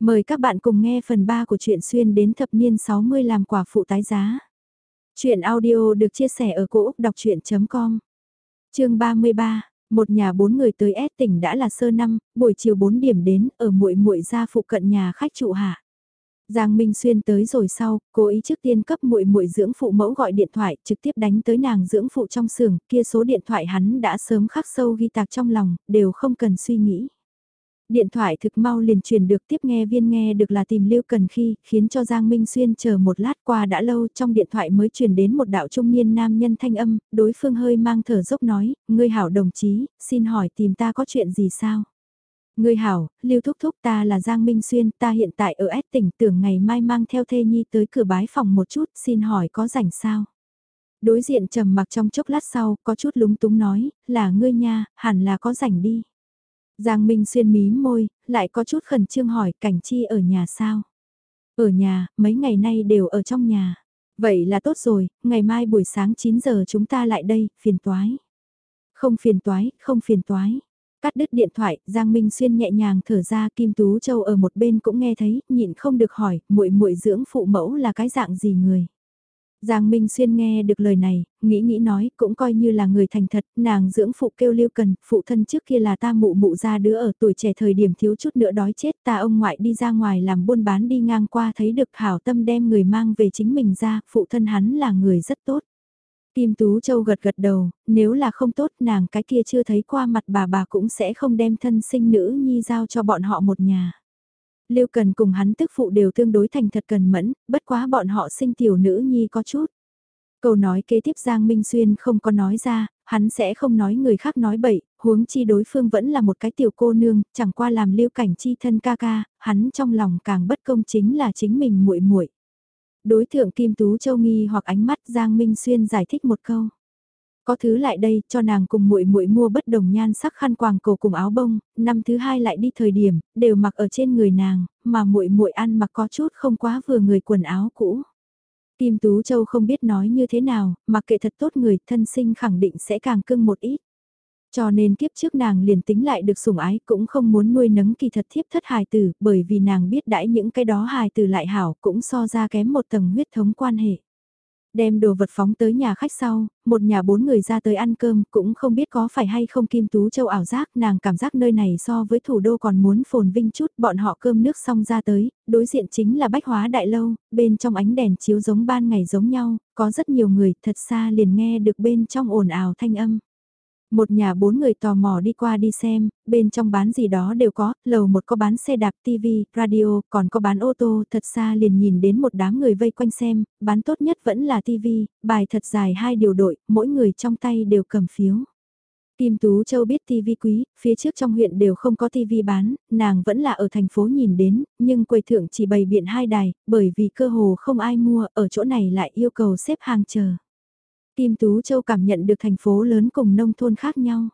Mời các bạn cùng nghe phần 3 của truyện xuyên đến thập niên 60 làm quả phụ tái giá. Chuyện audio được chia sẻ ở cỗ đọc chuyện.com Chương 33 một nhà bốn người tới S tỉnh đã là sơ năm, buổi chiều 4 điểm đến, ở muội muội ra phụ cận nhà khách trụ hạ. Giang Minh Xuyên tới rồi sau, cố ý trước tiên cấp muội muội dưỡng phụ mẫu gọi điện thoại, trực tiếp đánh tới nàng dưỡng phụ trong xưởng, kia số điện thoại hắn đã sớm khắc sâu ghi tạc trong lòng, đều không cần suy nghĩ. Điện thoại thực mau liền truyền được tiếp nghe viên nghe được là tìm Lưu Cần khi, khiến cho Giang Minh Xuyên chờ một lát qua đã lâu trong điện thoại mới truyền đến một đạo trung niên nam nhân thanh âm, đối phương hơi mang thở dốc nói, ngươi hảo đồng chí, xin hỏi tìm ta có chuyện gì sao? Ngươi hảo, Lưu Thúc Thúc ta là Giang Minh Xuyên, ta hiện tại ở S tỉnh tưởng ngày mai mang theo thê nhi tới cửa bái phòng một chút, xin hỏi có rảnh sao? Đối diện trầm mặc trong chốc lát sau, có chút lúng túng nói, là ngươi nha, hẳn là có rảnh đi. Giang Minh xuyên mí môi, lại có chút khẩn trương hỏi cảnh chi ở nhà sao? Ở nhà, mấy ngày nay đều ở trong nhà. Vậy là tốt rồi, ngày mai buổi sáng 9 giờ chúng ta lại đây, phiền toái. Không phiền toái, không phiền toái. Cắt đứt điện thoại, Giang Minh Xuyên nhẹ nhàng thở ra, Kim Tú Châu ở một bên cũng nghe thấy, nhịn không được hỏi, muội muội dưỡng phụ mẫu là cái dạng gì người. Giang Minh Xuyên nghe được lời này, nghĩ nghĩ nói cũng coi như là người thành thật, nàng dưỡng phụ kêu lưu cần, phụ thân trước kia là ta mụ mụ ra đứa ở tuổi trẻ thời điểm thiếu chút nữa đói chết ta ông ngoại đi ra ngoài làm buôn bán đi ngang qua thấy được hảo tâm đem người mang về chính mình ra, phụ thân hắn là người rất tốt. Kim Tú Châu gật gật đầu, nếu là không tốt nàng cái kia chưa thấy qua mặt bà bà cũng sẽ không đem thân sinh nữ nhi giao cho bọn họ một nhà. Lưu Cần cùng hắn tức phụ đều tương đối thành thật cần mẫn, bất quá bọn họ sinh tiểu nữ nhi có chút. Câu nói kế tiếp Giang Minh Xuyên không có nói ra, hắn sẽ không nói người khác nói bậy, huống chi đối phương vẫn là một cái tiểu cô nương, chẳng qua làm lưu cảnh chi thân ca ca, hắn trong lòng càng bất công chính là chính mình muội muội. Đối thượng Kim Tú Châu nghi hoặc ánh mắt Giang Minh Xuyên giải thích một câu. Có thứ lại đây, cho nàng cùng muội muội mua bất đồng nhan sắc khăn quàng cổ cùng áo bông, năm thứ hai lại đi thời điểm, đều mặc ở trên người nàng, mà muội muội ăn mặc có chút không quá vừa người quần áo cũ. Kim Tú Châu không biết nói như thế nào, mặc kệ thật tốt người thân sinh khẳng định sẽ càng cưng một ít. Cho nên kiếp trước nàng liền tính lại được sủng ái cũng không muốn nuôi nấng kỳ thật thiếp thất hài tử bởi vì nàng biết đãi những cái đó hài tử lại hảo cũng so ra kém một tầng huyết thống quan hệ. Đem đồ vật phóng tới nhà khách sau, một nhà bốn người ra tới ăn cơm, cũng không biết có phải hay không Kim Tú Châu ảo giác, nàng cảm giác nơi này so với thủ đô còn muốn phồn vinh chút, bọn họ cơm nước xong ra tới, đối diện chính là bách hóa đại lâu, bên trong ánh đèn chiếu giống ban ngày giống nhau, có rất nhiều người thật xa liền nghe được bên trong ồn ào thanh âm. Một nhà bốn người tò mò đi qua đi xem, bên trong bán gì đó đều có, lầu một có bán xe đạp TV, radio, còn có bán ô tô, thật xa liền nhìn đến một đám người vây quanh xem, bán tốt nhất vẫn là TV, bài thật dài hai điều đội, mỗi người trong tay đều cầm phiếu. Kim Tú Châu biết TV quý, phía trước trong huyện đều không có TV bán, nàng vẫn là ở thành phố nhìn đến, nhưng quầy thượng chỉ bày biện hai đài, bởi vì cơ hồ không ai mua, ở chỗ này lại yêu cầu xếp hàng chờ. Kim Tú Châu cảm nhận được thành phố lớn cùng nông thôn khác nhau.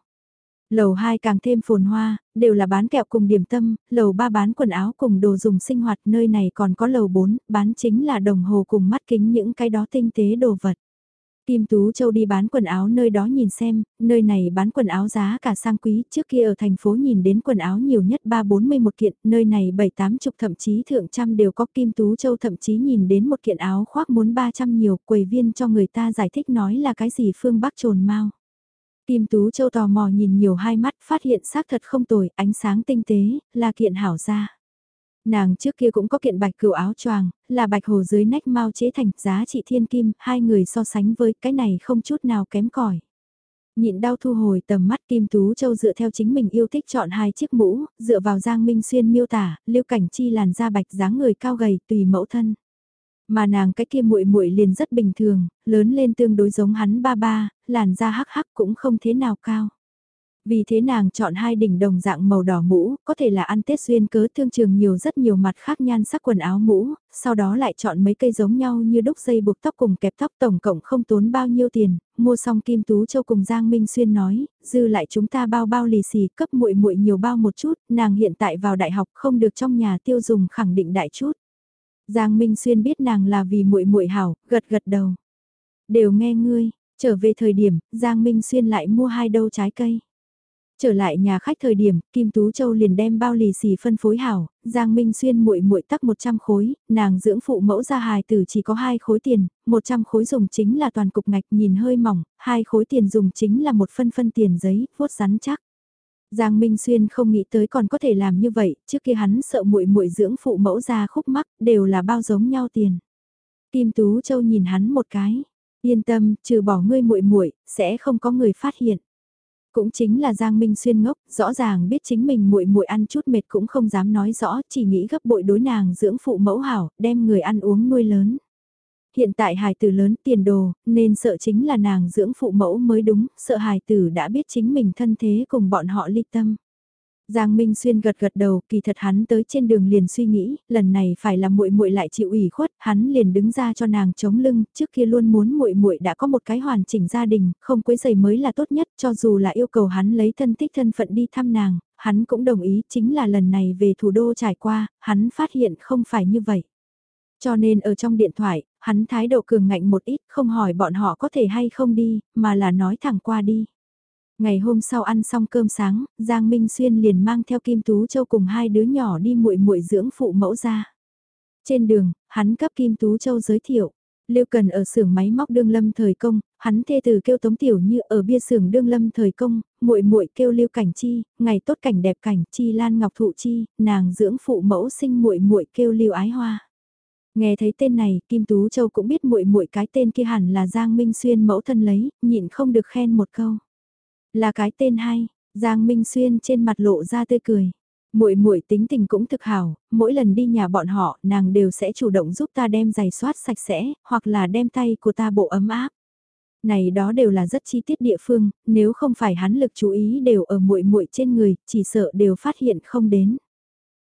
Lầu 2 càng thêm phồn hoa, đều là bán kẹo cùng điểm tâm, lầu 3 bán quần áo cùng đồ dùng sinh hoạt, nơi này còn có lầu 4, bán chính là đồng hồ cùng mắt kính những cái đó tinh tế đồ vật. Kim Tú Châu đi bán quần áo nơi đó nhìn xem, nơi này bán quần áo giá cả sang quý, trước kia ở thành phố nhìn đến quần áo nhiều nhất 3-40 một kiện, nơi này 7-8 chục thậm chí thượng trăm đều có Kim Tú Châu thậm chí nhìn đến một kiện áo khoác muốn 300 nhiều, quầy viên cho người ta giải thích nói là cái gì phương Bắc trồn mau. Kim Tú Châu tò mò nhìn nhiều hai mắt, phát hiện xác thật không tồi, ánh sáng tinh tế, là kiện hảo gia. Nàng trước kia cũng có kiện bạch cửu áo choàng, là bạch hồ dưới nách mau chế thành giá trị thiên kim, hai người so sánh với cái này không chút nào kém cỏi. Nhịn đau thu hồi tầm mắt Kim Tú Châu dựa theo chính mình yêu thích chọn hai chiếc mũ, dựa vào Giang Minh Xuyên miêu tả, Lưu Cảnh Chi làn da bạch dáng người cao gầy tùy mẫu thân. Mà nàng cái kia muội muội liền rất bình thường, lớn lên tương đối giống hắn ba ba, làn da hắc hắc cũng không thế nào cao. Vì thế nàng chọn hai đỉnh đồng dạng màu đỏ mũ, có thể là ăn Tết xuyên cớ thương trường nhiều rất nhiều mặt khác nhan sắc quần áo mũ, sau đó lại chọn mấy cây giống nhau như đúc dây buộc tóc cùng kẹp tóc tổng cộng không tốn bao nhiêu tiền, mua xong Kim Tú Châu cùng Giang Minh Xuyên nói, dư lại chúng ta bao bao lì xì cấp muội muội nhiều bao một chút, nàng hiện tại vào đại học không được trong nhà tiêu dùng khẳng định đại chút. Giang Minh Xuyên biết nàng là vì muội muội hảo, gật gật đầu. Đều nghe ngươi, trở về thời điểm, Giang Minh Xuyên lại mua hai đâu trái cây. Trở lại nhà khách thời điểm, Kim Tú Châu liền đem bao lì xì phân phối hảo, Giang Minh Xuyên muội muội tắc 100 khối, nàng dưỡng phụ mẫu ra hài tử chỉ có 2 khối tiền, 100 khối dùng chính là toàn cục ngạch nhìn hơi mỏng, 2 khối tiền dùng chính là một phân phân tiền giấy, vuốt rắn chắc. Giang Minh Xuyên không nghĩ tới còn có thể làm như vậy, trước kia hắn sợ muội muội dưỡng phụ mẫu ra khúc mắc, đều là bao giống nhau tiền. Kim Tú Châu nhìn hắn một cái, yên tâm, trừ bỏ ngươi muội muội, sẽ không có người phát hiện. Cũng chính là Giang Minh Xuyên ngốc, rõ ràng biết chính mình muội muội ăn chút mệt cũng không dám nói rõ, chỉ nghĩ gấp bội đối nàng dưỡng phụ mẫu hảo, đem người ăn uống nuôi lớn. Hiện tại hài tử lớn tiền đồ, nên sợ chính là nàng dưỡng phụ mẫu mới đúng, sợ hài tử đã biết chính mình thân thế cùng bọn họ ly tâm. Giang Minh Xuyên gật gật đầu, kỳ thật hắn tới trên đường liền suy nghĩ, lần này phải là muội muội lại chịu ủy khuất, hắn liền đứng ra cho nàng chống lưng, trước kia luôn muốn muội muội đã có một cái hoàn chỉnh gia đình, không quấy giày mới là tốt nhất, cho dù là yêu cầu hắn lấy thân tích thân phận đi thăm nàng, hắn cũng đồng ý, chính là lần này về thủ đô trải qua, hắn phát hiện không phải như vậy. Cho nên ở trong điện thoại, hắn thái độ cường ngạnh một ít, không hỏi bọn họ có thể hay không đi, mà là nói thẳng qua đi. Ngày hôm sau ăn xong cơm sáng, Giang Minh Xuyên liền mang theo Kim Tú Châu cùng hai đứa nhỏ đi muội muội dưỡng phụ mẫu ra. Trên đường, hắn cấp Kim Tú Châu giới thiệu. Lưu Cần ở xưởng máy móc đương lâm thời công, hắn thê từ kêu Tống Tiểu Như ở bia xưởng đương lâm thời công, muội muội kêu Lưu Cảnh Chi, ngày tốt cảnh đẹp cảnh Chi Lan Ngọc Thụ Chi, nàng dưỡng phụ mẫu sinh muội muội kêu Lưu Ái Hoa. Nghe thấy tên này, Kim Tú Châu cũng biết muội muội cái tên kia hẳn là Giang Minh Xuyên mẫu thân lấy, nhịn không được khen một câu. Là cái tên hay, Giang Minh Xuyên trên mặt lộ ra tươi cười. Muội muội tính tình cũng thực hảo, mỗi lần đi nhà bọn họ, nàng đều sẽ chủ động giúp ta đem giày soát sạch sẽ, hoặc là đem tay của ta bộ ấm áp. Này đó đều là rất chi tiết địa phương, nếu không phải hắn lực chú ý đều ở muội muội trên người, chỉ sợ đều phát hiện không đến.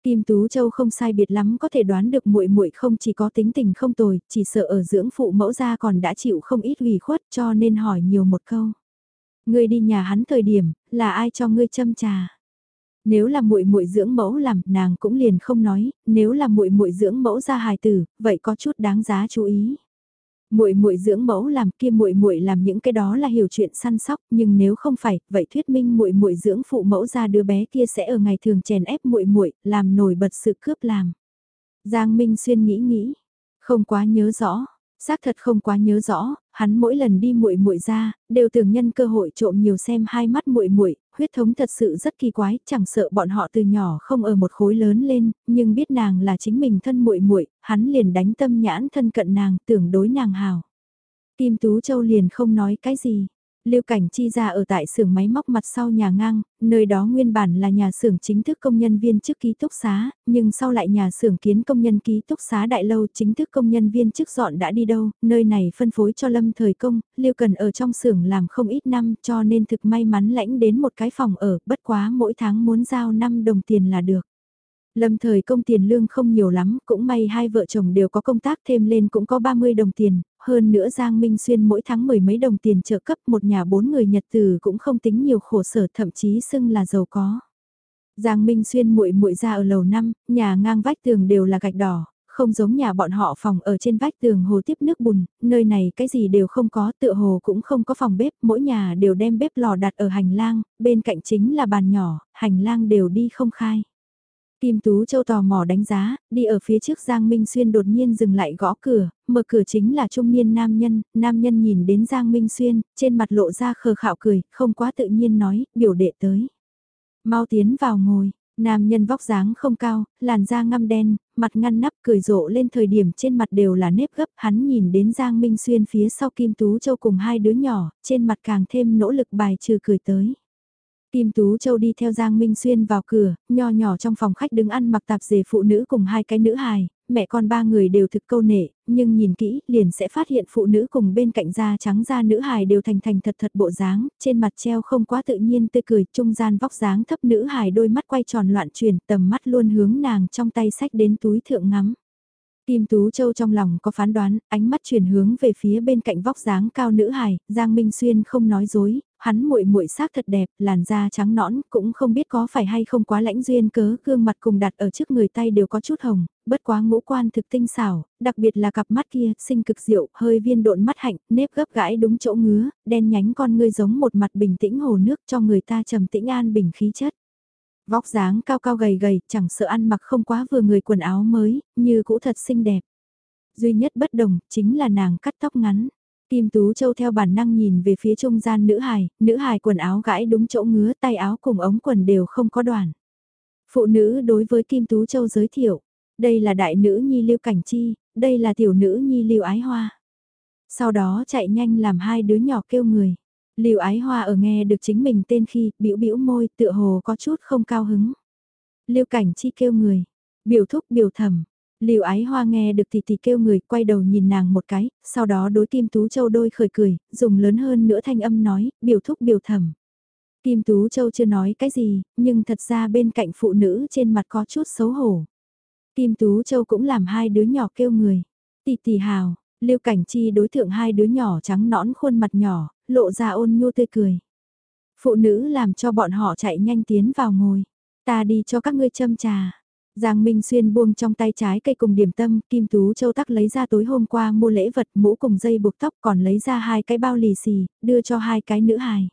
Kim Tú Châu không sai biệt lắm có thể đoán được muội muội không chỉ có tính tình không tồi, chỉ sợ ở dưỡng phụ mẫu gia còn đã chịu không ít ủy khuất cho nên hỏi nhiều một câu. Ngươi đi nhà hắn thời điểm, là ai cho ngươi châm trà? Nếu là muội muội dưỡng mẫu làm, nàng cũng liền không nói, nếu là muội muội dưỡng mẫu ra hài tử, vậy có chút đáng giá chú ý. Muội muội dưỡng mẫu làm kia muội muội làm những cái đó là hiểu chuyện săn sóc, nhưng nếu không phải, vậy thuyết minh muội muội dưỡng phụ mẫu ra đứa bé kia sẽ ở ngày thường chèn ép muội muội, làm nổi bật sự cướp làm. Giang Minh xuyên nghĩ nghĩ, không quá nhớ rõ, Xác thật không quá nhớ rõ, hắn mỗi lần đi muội muội ra, đều tưởng nhân cơ hội trộm nhiều xem hai mắt muội muội, huyết thống thật sự rất kỳ quái, chẳng sợ bọn họ từ nhỏ không ở một khối lớn lên, nhưng biết nàng là chính mình thân muội muội, hắn liền đánh tâm nhãn thân cận nàng, tưởng đối nàng hào. Kim Tú Châu liền không nói cái gì. Lưu Cảnh Chi ra ở tại xưởng máy móc mặt sau nhà ngang, nơi đó nguyên bản là nhà xưởng chính thức công nhân viên chức ký túc xá, nhưng sau lại nhà xưởng kiến công nhân ký túc xá đại lâu chính thức công nhân viên chức dọn đã đi đâu, nơi này phân phối cho Lâm thời công, Lưu Cần ở trong xưởng làm không ít năm cho nên thực may mắn lãnh đến một cái phòng ở, bất quá mỗi tháng muốn giao 5 đồng tiền là được. Lâm thời công tiền lương không nhiều lắm, cũng may hai vợ chồng đều có công tác thêm lên cũng có 30 đồng tiền, hơn nữa Giang Minh Xuyên mỗi tháng mười mấy đồng tiền trợ cấp một nhà bốn người Nhật từ cũng không tính nhiều khổ sở thậm chí xưng là giàu có. Giang Minh Xuyên muội muội ra ở lầu 5, nhà ngang vách tường đều là gạch đỏ, không giống nhà bọn họ phòng ở trên vách tường hồ tiếp nước bùn, nơi này cái gì đều không có, tựa hồ cũng không có phòng bếp, mỗi nhà đều đem bếp lò đặt ở hành lang, bên cạnh chính là bàn nhỏ, hành lang đều đi không khai. Kim Tú Châu tò mò đánh giá, đi ở phía trước Giang Minh Xuyên đột nhiên dừng lại gõ cửa, mở cửa chính là trung niên nam nhân, nam nhân nhìn đến Giang Minh Xuyên, trên mặt lộ ra khờ khạo cười, không quá tự nhiên nói, biểu đệ tới. Mau tiến vào ngồi, nam nhân vóc dáng không cao, làn da ngăm đen, mặt ngăn nắp cười rộ lên thời điểm trên mặt đều là nếp gấp, hắn nhìn đến Giang Minh Xuyên phía sau Kim Tú Châu cùng hai đứa nhỏ, trên mặt càng thêm nỗ lực bài trừ cười tới. Kim Tú Châu đi theo Giang Minh Xuyên vào cửa, nho nhỏ trong phòng khách đứng ăn mặc tạp dề phụ nữ cùng hai cái nữ hài, mẹ con ba người đều thực câu nệ, nhưng nhìn kỹ liền sẽ phát hiện phụ nữ cùng bên cạnh da trắng da nữ hài đều thành thành thật thật bộ dáng, trên mặt treo không quá tự nhiên tươi cười, trung gian vóc dáng thấp nữ hài đôi mắt quay tròn loạn chuyển, tầm mắt luôn hướng nàng trong tay sách đến túi thượng ngắm. Kim Tú Châu trong lòng có phán đoán, ánh mắt chuyển hướng về phía bên cạnh vóc dáng cao nữ hài, Giang Minh Xuyên không nói dối, hắn muội muội xác thật đẹp, làn da trắng nõn, cũng không biết có phải hay không quá lãnh duyên cớ, gương mặt cùng đặt ở trước người tay đều có chút hồng, bất quá ngũ quan thực tinh xảo, đặc biệt là cặp mắt kia, sinh cực diệu, hơi viên độn mắt hạnh, nếp gấp gãi đúng chỗ ngứa, đen nhánh con ngươi giống một mặt bình tĩnh hồ nước cho người ta trầm tĩnh an bình khí chất. Vóc dáng cao cao gầy gầy, chẳng sợ ăn mặc không quá vừa người quần áo mới, như cũ thật xinh đẹp. Duy nhất bất đồng, chính là nàng cắt tóc ngắn. Kim Tú Châu theo bản năng nhìn về phía trung gian nữ hài, nữ hài quần áo gãi đúng chỗ ngứa tay áo cùng ống quần đều không có đoàn. Phụ nữ đối với Kim Tú Châu giới thiệu, đây là đại nữ nhi lưu cảnh chi, đây là tiểu nữ nhi lưu ái hoa. Sau đó chạy nhanh làm hai đứa nhỏ kêu người. Lưu ái hoa ở nghe được chính mình tên khi, biểu biểu môi, tựa hồ có chút không cao hứng. Lưu cảnh chi kêu người, biểu thúc biểu thầm, Lưu ái hoa nghe được tỷ tỷ kêu người quay đầu nhìn nàng một cái, sau đó đối Kim Tú Châu đôi khởi cười, dùng lớn hơn nữa thanh âm nói, biểu thúc biểu thẩm. Kim Tú Châu chưa nói cái gì, nhưng thật ra bên cạnh phụ nữ trên mặt có chút xấu hổ. Kim Tú Châu cũng làm hai đứa nhỏ kêu người. Tỷ tỷ hào, Lưu Cảnh Chi đối thượng hai đứa nhỏ trắng nõn khuôn mặt nhỏ, lộ ra ôn nhu tươi cười. Phụ nữ làm cho bọn họ chạy nhanh tiến vào ngồi. Ta đi cho các ngươi châm trà. Giang Minh Xuyên buông trong tay trái cây cùng điểm tâm, Kim Tú Châu tắc lấy ra tối hôm qua mua lễ vật mũ cùng dây buộc tóc còn lấy ra hai cái bao lì xì, đưa cho hai cái nữ hài.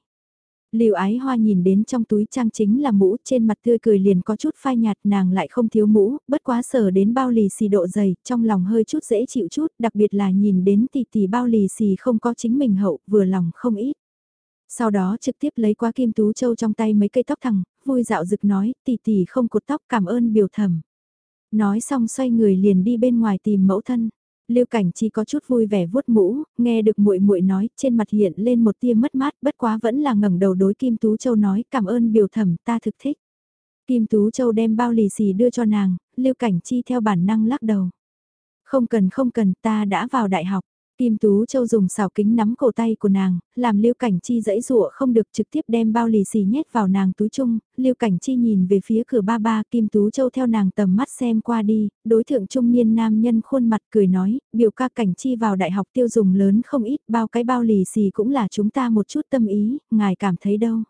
Liều ái hoa nhìn đến trong túi trang chính là mũ trên mặt tươi cười liền có chút phai nhạt nàng lại không thiếu mũ, bất quá sở đến bao lì xì độ dày, trong lòng hơi chút dễ chịu chút, đặc biệt là nhìn đến tỷ tỷ bao lì xì không có chính mình hậu, vừa lòng không ít. Sau đó trực tiếp lấy qua kim tú châu trong tay mấy cây tóc thẳng, vui dạo rực nói, tỷ tỷ không cột tóc cảm ơn biểu thẩm. Nói xong xoay người liền đi bên ngoài tìm mẫu thân. Lưu Cảnh Chi có chút vui vẻ vuốt mũ, nghe được muội muội nói, trên mặt hiện lên một tia mất mát, bất quá vẫn là ngẩng đầu đối Kim Tú Châu nói, cảm ơn biểu thẩm, ta thực thích. Kim Tú Châu đem bao lì xì đưa cho nàng, Lưu Cảnh Chi theo bản năng lắc đầu. Không cần không cần, ta đã vào đại học. Kim Tú Châu dùng xào kính nắm cổ tay của nàng, làm Lưu Cảnh Chi dãy rụa không được trực tiếp đem bao lì xì nhét vào nàng túi chung, Lưu Cảnh Chi nhìn về phía cửa ba ba, Kim Tú Châu theo nàng tầm mắt xem qua đi, đối thượng trung niên nam nhân khuôn mặt cười nói, biểu ca Cảnh Chi vào đại học tiêu dùng lớn không ít, bao cái bao lì xì cũng là chúng ta một chút tâm ý, ngài cảm thấy đâu.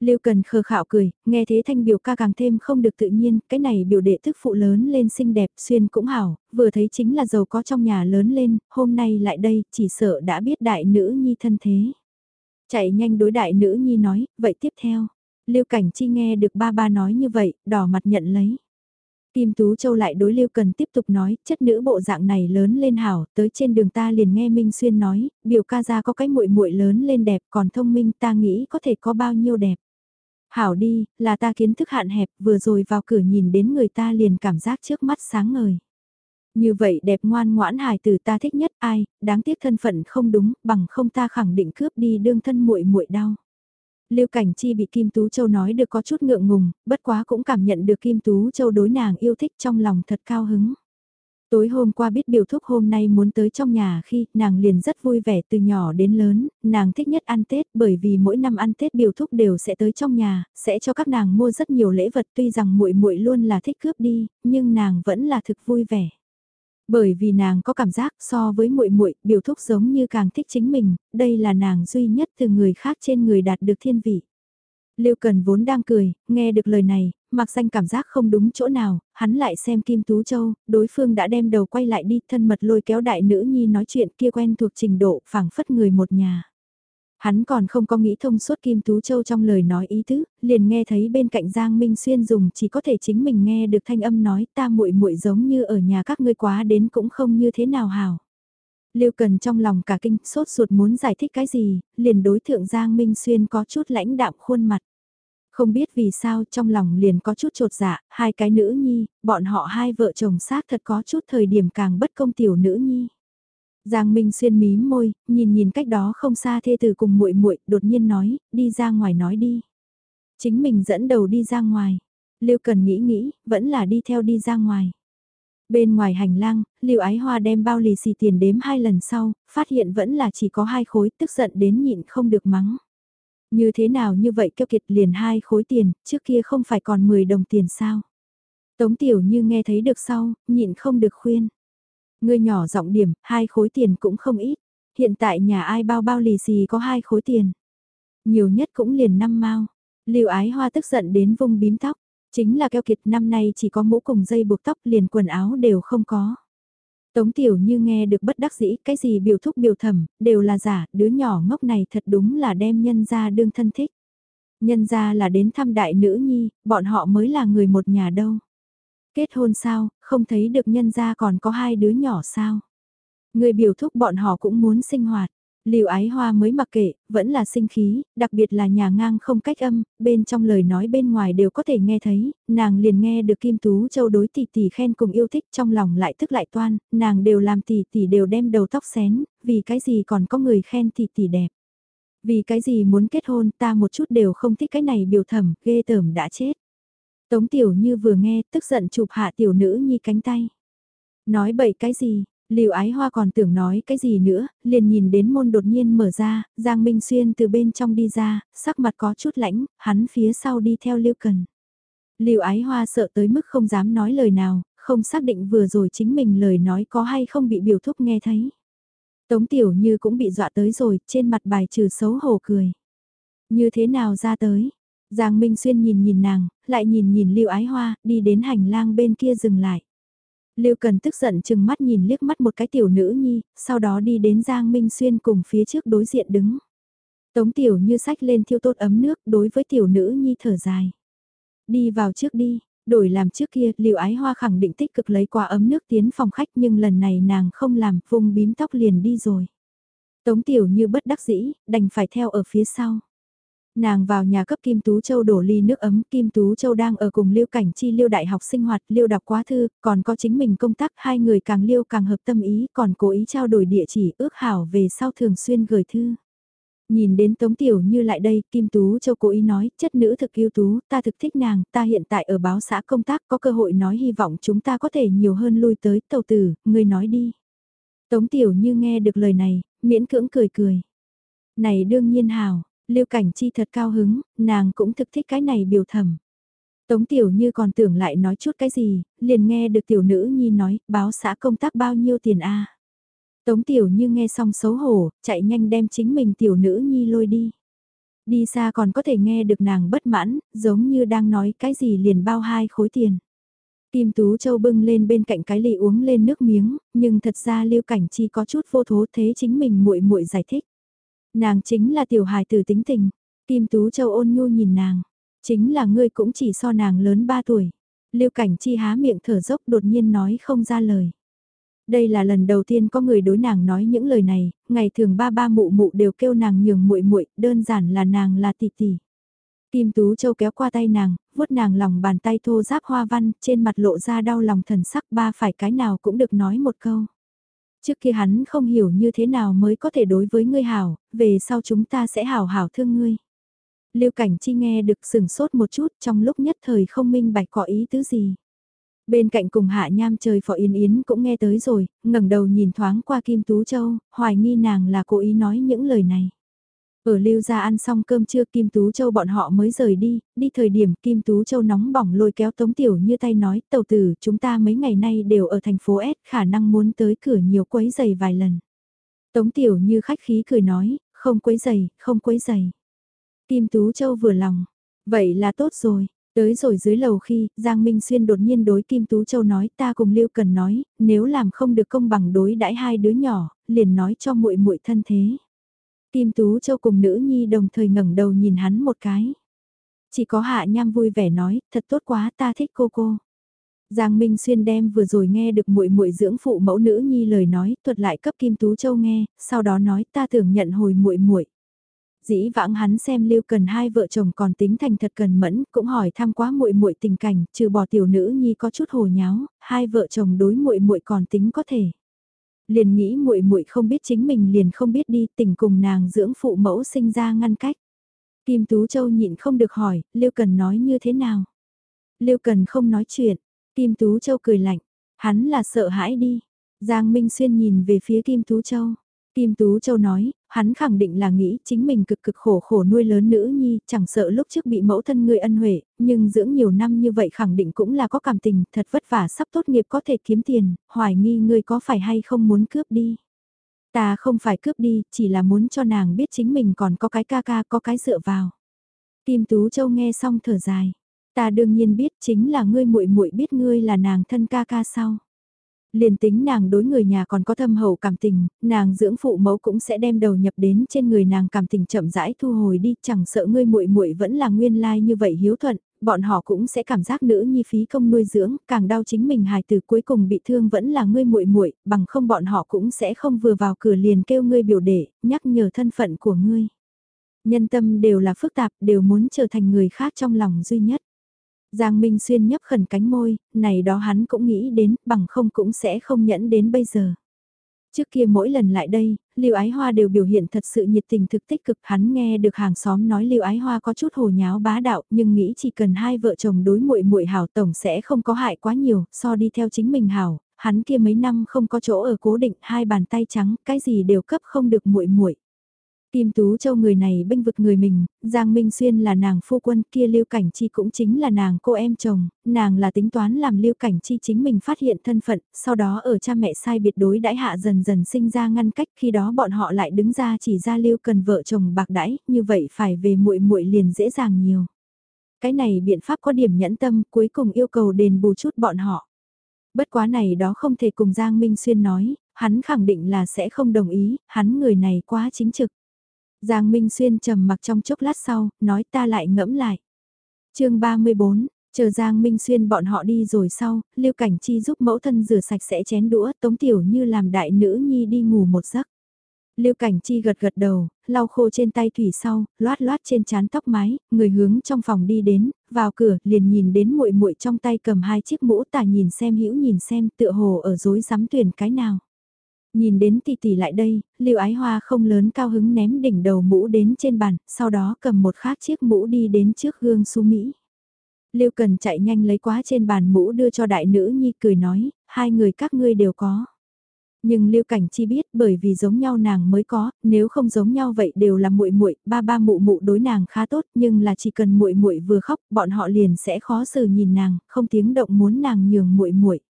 Lưu Cần khờ khạo cười, nghe thế thanh biểu ca càng thêm không được tự nhiên, cái này biểu đệ thức phụ lớn lên xinh đẹp, xuyên cũng hảo, vừa thấy chính là giàu có trong nhà lớn lên, hôm nay lại đây, chỉ sợ đã biết đại nữ nhi thân thế. Chạy nhanh đối đại nữ nhi nói, vậy tiếp theo. Lưu Cảnh Chi nghe được ba ba nói như vậy, đỏ mặt nhận lấy. Kim Tú Châu lại đối Lưu Cần tiếp tục nói, chất nữ bộ dạng này lớn lên hảo, tới trên đường ta liền nghe Minh Xuyên nói, biểu ca ra có cái muội muội lớn lên đẹp, còn thông minh ta nghĩ có thể có bao nhiêu đẹp. Hảo đi, là ta kiến thức hạn hẹp, vừa rồi vào cửa nhìn đến người ta liền cảm giác trước mắt sáng ngời. Như vậy đẹp ngoan ngoãn hài tử ta thích nhất ai, đáng tiếc thân phận không đúng, bằng không ta khẳng định cướp đi đương thân muội muội đau. Lưu Cảnh Chi bị Kim Tú Châu nói được có chút ngượng ngùng, bất quá cũng cảm nhận được Kim Tú Châu đối nàng yêu thích trong lòng thật cao hứng. Tối hôm qua biết biểu thúc hôm nay muốn tới trong nhà khi nàng liền rất vui vẻ từ nhỏ đến lớn, nàng thích nhất ăn Tết bởi vì mỗi năm ăn Tết biểu thúc đều sẽ tới trong nhà, sẽ cho các nàng mua rất nhiều lễ vật tuy rằng muội muội luôn là thích cướp đi, nhưng nàng vẫn là thực vui vẻ. Bởi vì nàng có cảm giác so với muội muội biểu thúc giống như càng thích chính mình, đây là nàng duy nhất từ người khác trên người đạt được thiên vị. Lưu Cần vốn đang cười, nghe được lời này, mặc danh cảm giác không đúng chỗ nào, hắn lại xem Kim Tú Châu, đối phương đã đem đầu quay lại đi thân mật lôi kéo đại nữ nhi nói chuyện kia quen thuộc trình độ phảng phất người một nhà. Hắn còn không có nghĩ thông suốt Kim Tú Châu trong lời nói ý tứ, liền nghe thấy bên cạnh Giang Minh Xuyên dùng chỉ có thể chính mình nghe được thanh âm nói ta muội muội giống như ở nhà các ngươi quá đến cũng không như thế nào hảo. Lưu Cần trong lòng cả kinh, sốt ruột muốn giải thích cái gì, liền đối thượng Giang Minh Xuyên có chút lãnh đạm khuôn mặt. Không biết vì sao trong lòng liền có chút trột dạ, hai cái nữ nhi, bọn họ hai vợ chồng xác thật có chút thời điểm càng bất công tiểu nữ nhi. Giang Minh Xuyên mím môi, nhìn nhìn cách đó không xa thê từ cùng muội muội, đột nhiên nói, đi ra ngoài nói đi. Chính mình dẫn đầu đi ra ngoài. Lưu Cần nghĩ nghĩ, vẫn là đi theo đi ra ngoài. Bên ngoài hành lang, Lưu Ái Hoa đem bao lì xì tiền đếm hai lần sau, phát hiện vẫn là chỉ có hai khối, tức giận đến nhịn không được mắng. Như thế nào như vậy kêu kiệt liền hai khối tiền, trước kia không phải còn 10 đồng tiền sao? Tống Tiểu Như nghe thấy được sau, nhịn không được khuyên. Người nhỏ giọng điểm, hai khối tiền cũng không ít. Hiện tại nhà ai bao bao lì xì có hai khối tiền. Nhiều nhất cũng liền năm mao. Lưu ái hoa tức giận đến vung bím tóc. Chính là keo kiệt năm nay chỉ có mũ cùng dây buộc tóc liền quần áo đều không có. Tống tiểu như nghe được bất đắc dĩ, cái gì biểu thúc biểu thẩm, đều là giả, đứa nhỏ ngốc này thật đúng là đem nhân ra đương thân thích. Nhân ra là đến thăm đại nữ nhi, bọn họ mới là người một nhà đâu. Kết hôn sao, không thấy được nhân ra còn có hai đứa nhỏ sao. Người biểu thúc bọn họ cũng muốn sinh hoạt. Lưu ái hoa mới mặc kệ, vẫn là sinh khí, đặc biệt là nhà ngang không cách âm, bên trong lời nói bên ngoài đều có thể nghe thấy, nàng liền nghe được Kim Tú Châu đối tỷ tỷ khen cùng yêu thích trong lòng lại tức lại toan, nàng đều làm tỷ tỷ đều đem đầu tóc xén, vì cái gì còn có người khen tỷ tỷ đẹp. Vì cái gì muốn kết hôn ta một chút đều không thích cái này biểu thẩm, ghê tởm đã chết. Tống tiểu như vừa nghe, tức giận chụp hạ tiểu nữ nhi cánh tay. Nói bậy cái gì, Lưu ái hoa còn tưởng nói cái gì nữa, liền nhìn đến môn đột nhiên mở ra, Giang Minh Xuyên từ bên trong đi ra, sắc mặt có chút lãnh, hắn phía sau đi theo Lưu Cần. Lưu ái hoa sợ tới mức không dám nói lời nào, không xác định vừa rồi chính mình lời nói có hay không bị biểu thúc nghe thấy. Tống tiểu như cũng bị dọa tới rồi, trên mặt bài trừ xấu hổ cười. Như thế nào ra tới? Giang Minh Xuyên nhìn nhìn nàng, lại nhìn nhìn Lưu ái hoa, đi đến hành lang bên kia dừng lại. Lưu Cần tức giận chừng mắt nhìn liếc mắt một cái tiểu nữ nhi, sau đó đi đến Giang Minh Xuyên cùng phía trước đối diện đứng. Tống tiểu như sách lên thiêu tốt ấm nước đối với tiểu nữ nhi thở dài. Đi vào trước đi, đổi làm trước kia, Lưu Ái Hoa khẳng định tích cực lấy qua ấm nước tiến phòng khách nhưng lần này nàng không làm, vùng bím tóc liền đi rồi. Tống tiểu như bất đắc dĩ, đành phải theo ở phía sau. Nàng vào nhà cấp Kim Tú Châu đổ ly nước ấm, Kim Tú Châu đang ở cùng Liêu Cảnh Chi Liêu đại học sinh hoạt, Liêu đọc quá thư, còn có chính mình công tác, hai người càng Liêu càng hợp tâm ý, còn cố ý trao đổi địa chỉ ước hảo về sau thường xuyên gửi thư. Nhìn đến Tống Tiểu Như lại đây, Kim Tú Châu cố ý nói, chất nữ thực yêu tú, ta thực thích nàng, ta hiện tại ở báo xã công tác có cơ hội nói hy vọng chúng ta có thể nhiều hơn lui tới tàu tử, người nói đi. Tống Tiểu Như nghe được lời này, miễn cưỡng cười cười. Này đương nhiên hào, Lưu Cảnh Chi thật cao hứng, nàng cũng thực thích cái này biểu thẩm. Tống Tiểu Như còn tưởng lại nói chút cái gì, liền nghe được tiểu nữ nhi nói, báo xã công tác bao nhiêu tiền a Tống Tiểu Như nghe xong xấu hổ, chạy nhanh đem chính mình tiểu nữ nhi lôi đi. Đi xa còn có thể nghe được nàng bất mãn, giống như đang nói cái gì liền bao hai khối tiền. Kim Tú Châu bưng lên bên cạnh cái ly uống lên nước miếng, nhưng thật ra Lưu Cảnh Chi có chút vô thố thế chính mình muội muội giải thích. Nàng chính là tiểu hài tử tính tình. Kim Tú Châu ôn nhu nhìn nàng. Chính là ngươi cũng chỉ so nàng lớn 3 tuổi. Lưu Cảnh Chi há miệng thở dốc đột nhiên nói không ra lời. Đây là lần đầu tiên có người đối nàng nói những lời này, ngày thường ba ba mụ mụ đều kêu nàng nhường muội muội, đơn giản là nàng là tỷ tỷ. Kim Tú Châu kéo qua tay nàng, vuốt nàng lòng bàn tay thô ráp hoa văn, trên mặt lộ ra đau lòng thần sắc ba phải cái nào cũng được nói một câu. Trước kia hắn không hiểu như thế nào mới có thể đối với ngươi hảo, về sau chúng ta sẽ hảo hảo thương ngươi. Lưu Cảnh Chi nghe được sừng sốt một chút trong lúc nhất thời không minh bạch có ý tứ gì. Bên cạnh cùng hạ nham trời phò yên yến cũng nghe tới rồi, ngẩng đầu nhìn thoáng qua Kim Tú Châu, hoài nghi nàng là cố ý nói những lời này. Ở lưu gia ăn xong cơm trưa Kim Tú Châu bọn họ mới rời đi, đi thời điểm Kim Tú Châu nóng bỏng lôi kéo Tống Tiểu như tay nói, tàu tử chúng ta mấy ngày nay đều ở thành phố S khả năng muốn tới cửa nhiều quấy giày vài lần. Tống Tiểu như khách khí cười nói, không quấy giày, không quấy giày. Kim Tú Châu vừa lòng, vậy là tốt rồi. Tới rồi dưới lầu khi, Giang Minh Xuyên đột nhiên đối Kim Tú Châu nói ta cùng Lưu Cần nói, nếu làm không được công bằng đối đãi hai đứa nhỏ, liền nói cho muội muội thân thế. Kim Tú Châu cùng nữ nhi đồng thời ngẩng đầu nhìn hắn một cái. Chỉ có hạ nham vui vẻ nói, thật tốt quá ta thích cô cô. Giang Minh Xuyên đem vừa rồi nghe được muội muội dưỡng phụ mẫu nữ nhi lời nói, thuật lại cấp Kim Tú Châu nghe, sau đó nói ta tưởng nhận hồi muội muội. Dĩ vãng hắn xem Lưu Cần hai vợ chồng còn tính thành thật cần mẫn, cũng hỏi thăm quá muội muội tình cảnh, trừ bỏ tiểu nữ nhi có chút hồ nháo, hai vợ chồng đối muội muội còn tính có thể liền nghĩ muội muội không biết chính mình liền không biết đi tình cùng nàng dưỡng phụ mẫu sinh ra ngăn cách. Kim Tú Châu nhịn không được hỏi, Liêu Cần nói như thế nào? Liêu Cần không nói chuyện, Kim Tú Châu cười lạnh, hắn là sợ hãi đi. Giang Minh Xuyên nhìn về phía Kim Tú Châu. Kim Tú Châu nói, hắn khẳng định là nghĩ chính mình cực cực khổ khổ nuôi lớn nữ nhi, chẳng sợ lúc trước bị mẫu thân người ân huệ, nhưng dưỡng nhiều năm như vậy khẳng định cũng là có cảm tình, thật vất vả sắp tốt nghiệp có thể kiếm tiền, hoài nghi ngươi có phải hay không muốn cướp đi. Ta không phải cướp đi, chỉ là muốn cho nàng biết chính mình còn có cái ca ca có cái dựa vào. Kim Tú Châu nghe xong thở dài. Ta đương nhiên biết chính là ngươi muội muội biết ngươi là nàng thân ca ca sau. Liền tính nàng đối người nhà còn có thâm hậu cảm tình, nàng dưỡng phụ mẫu cũng sẽ đem đầu nhập đến trên người nàng cảm tình chậm rãi thu hồi đi, chẳng sợ ngươi muội muội vẫn là nguyên lai như vậy hiếu thuận, bọn họ cũng sẽ cảm giác nữ nhi phí công nuôi dưỡng, càng đau chính mình hài từ cuối cùng bị thương vẫn là ngươi muội muội, bằng không bọn họ cũng sẽ không vừa vào cửa liền kêu ngươi biểu đệ, nhắc nhở thân phận của ngươi. Nhân tâm đều là phức tạp, đều muốn trở thành người khác trong lòng duy nhất. Giang Minh Xuyên nhấp khẩn cánh môi, này đó hắn cũng nghĩ đến, bằng không cũng sẽ không nhẫn đến bây giờ. Trước kia mỗi lần lại đây, Lưu Ái Hoa đều biểu hiện thật sự nhiệt tình thực tích cực, hắn nghe được hàng xóm nói Lưu Ái Hoa có chút hồ nháo bá đạo, nhưng nghĩ chỉ cần hai vợ chồng đối muội muội hảo tổng sẽ không có hại quá nhiều, so đi theo chính mình hảo, hắn kia mấy năm không có chỗ ở cố định, hai bàn tay trắng, cái gì đều cấp không được muội muội. Kim Tú Châu người này bênh vực người mình, Giang Minh Xuyên là nàng phu quân kia Lưu Cảnh Chi cũng chính là nàng cô em chồng, nàng là tính toán làm Lưu Cảnh Chi chính mình phát hiện thân phận, sau đó ở cha mẹ sai biệt đối đãi hạ dần dần sinh ra ngăn cách khi đó bọn họ lại đứng ra chỉ ra Lưu cần vợ chồng bạc đãi, như vậy phải về muội muội liền dễ dàng nhiều. Cái này biện pháp có điểm nhẫn tâm cuối cùng yêu cầu đền bù chút bọn họ. Bất quá này đó không thể cùng Giang Minh Xuyên nói, hắn khẳng định là sẽ không đồng ý, hắn người này quá chính trực. Giang Minh Xuyên trầm mặc trong chốc lát sau, nói ta lại ngẫm lại. chương 34, chờ Giang Minh Xuyên bọn họ đi rồi sau, Lưu Cảnh Chi giúp mẫu thân rửa sạch sẽ chén đũa, Tống Tiểu như làm đại nữ nhi đi ngủ một giấc. Lưu Cảnh Chi gật gật đầu, lau khô trên tay thủy sau, loát loát trên chán tóc mái, người hướng trong phòng đi đến, vào cửa, liền nhìn đến muội muội trong tay cầm hai chiếc mũ tả nhìn xem hữu nhìn xem tựa hồ ở dối rắm tuyển cái nào. Nhìn đến tỷ tỷ lại đây, Lưu Ái Hoa không lớn cao hứng ném đỉnh đầu mũ đến trên bàn, sau đó cầm một khác chiếc mũ đi đến trước gương su Mỹ. Lưu Cần chạy nhanh lấy quá trên bàn mũ đưa cho đại nữ nhi cười nói, hai người các ngươi đều có. Nhưng Lưu Cảnh Chi biết bởi vì giống nhau nàng mới có, nếu không giống nhau vậy đều là muội muội, ba ba mụ mụ đối nàng khá tốt, nhưng là chỉ cần muội muội vừa khóc, bọn họ liền sẽ khó xử nhìn nàng, không tiếng động muốn nàng nhường muội muội.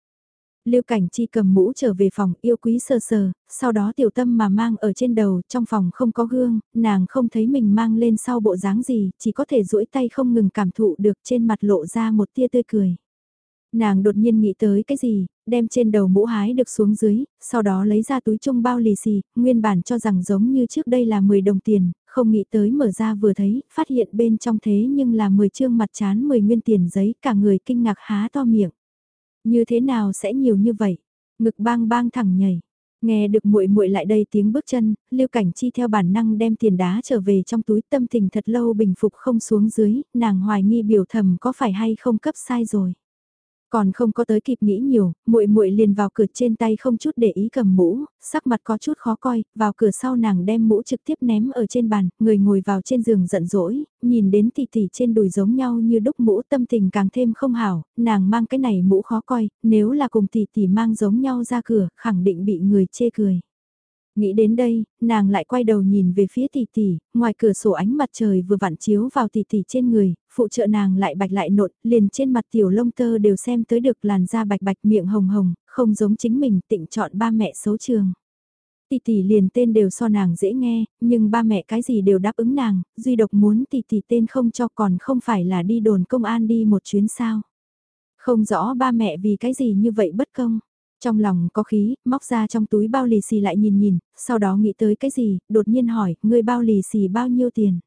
Lưu Cảnh Chi cầm mũ trở về phòng yêu quý sờ sờ, sau đó tiểu tâm mà mang ở trên đầu, trong phòng không có gương, nàng không thấy mình mang lên sau bộ dáng gì, chỉ có thể duỗi tay không ngừng cảm thụ được trên mặt lộ ra một tia tươi cười. Nàng đột nhiên nghĩ tới cái gì, đem trên đầu mũ hái được xuống dưới, sau đó lấy ra túi chung bao lì xì, nguyên bản cho rằng giống như trước đây là 10 đồng tiền, không nghĩ tới mở ra vừa thấy, phát hiện bên trong thế nhưng là 10 chương mặt chán 10 nguyên tiền giấy, cả người kinh ngạc há to miệng. Như thế nào sẽ nhiều như vậy? Ngực bang bang thẳng nhảy. Nghe được muội muội lại đây tiếng bước chân, Lưu Cảnh Chi theo bản năng đem tiền đá trở về trong túi tâm tình thật lâu bình phục không xuống dưới, nàng hoài nghi biểu thầm có phải hay không cấp sai rồi. Còn không có tới kịp nghĩ nhiều, muội muội liền vào cửa trên tay không chút để ý cầm mũ, sắc mặt có chút khó coi, vào cửa sau nàng đem mũ trực tiếp ném ở trên bàn, người ngồi vào trên giường giận dỗi, nhìn đến tỷ tỷ trên đùi giống nhau như đúc mũ tâm tình càng thêm không hảo, nàng mang cái này mũ khó coi, nếu là cùng tỷ tỷ mang giống nhau ra cửa, khẳng định bị người chê cười. Nghĩ đến đây, nàng lại quay đầu nhìn về phía tỷ tỷ, ngoài cửa sổ ánh mặt trời vừa vặn chiếu vào tỷ tỷ trên người, phụ trợ nàng lại bạch lại nộn, liền trên mặt tiểu lông tơ đều xem tới được làn da bạch bạch miệng hồng hồng, không giống chính mình tịnh chọn ba mẹ xấu trường. Tỷ tỷ liền tên đều so nàng dễ nghe, nhưng ba mẹ cái gì đều đáp ứng nàng, duy độc muốn tỷ tỷ tên không cho còn không phải là đi đồn công an đi một chuyến sao. Không rõ ba mẹ vì cái gì như vậy bất công. Trong lòng có khí, móc ra trong túi bao lì xì lại nhìn nhìn, sau đó nghĩ tới cái gì, đột nhiên hỏi, người bao lì xì bao nhiêu tiền?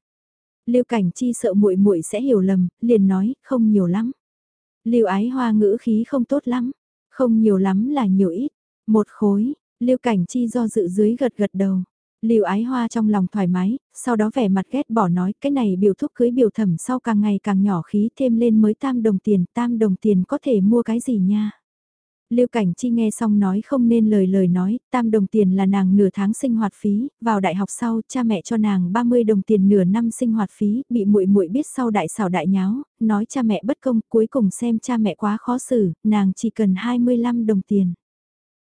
Lưu Cảnh Chi sợ muội muội sẽ hiểu lầm, liền nói, không nhiều lắm. Lưu Ái Hoa ngữ khí không tốt lắm, không nhiều lắm là nhiều ít, một khối, Lưu Cảnh Chi do dự dưới gật gật đầu. Lưu Ái Hoa trong lòng thoải mái, sau đó vẻ mặt ghét bỏ nói cái này biểu thúc cưới biểu thẩm sau càng ngày càng nhỏ khí thêm lên mới tam đồng tiền, tam đồng tiền có thể mua cái gì nha. Lưu Cảnh Chi nghe xong nói không nên lời lời nói, tam đồng tiền là nàng nửa tháng sinh hoạt phí, vào đại học sau cha mẹ cho nàng 30 đồng tiền nửa năm sinh hoạt phí, bị muội muội biết sau đại xảo đại nháo, nói cha mẹ bất công, cuối cùng xem cha mẹ quá khó xử, nàng chỉ cần 25 đồng tiền.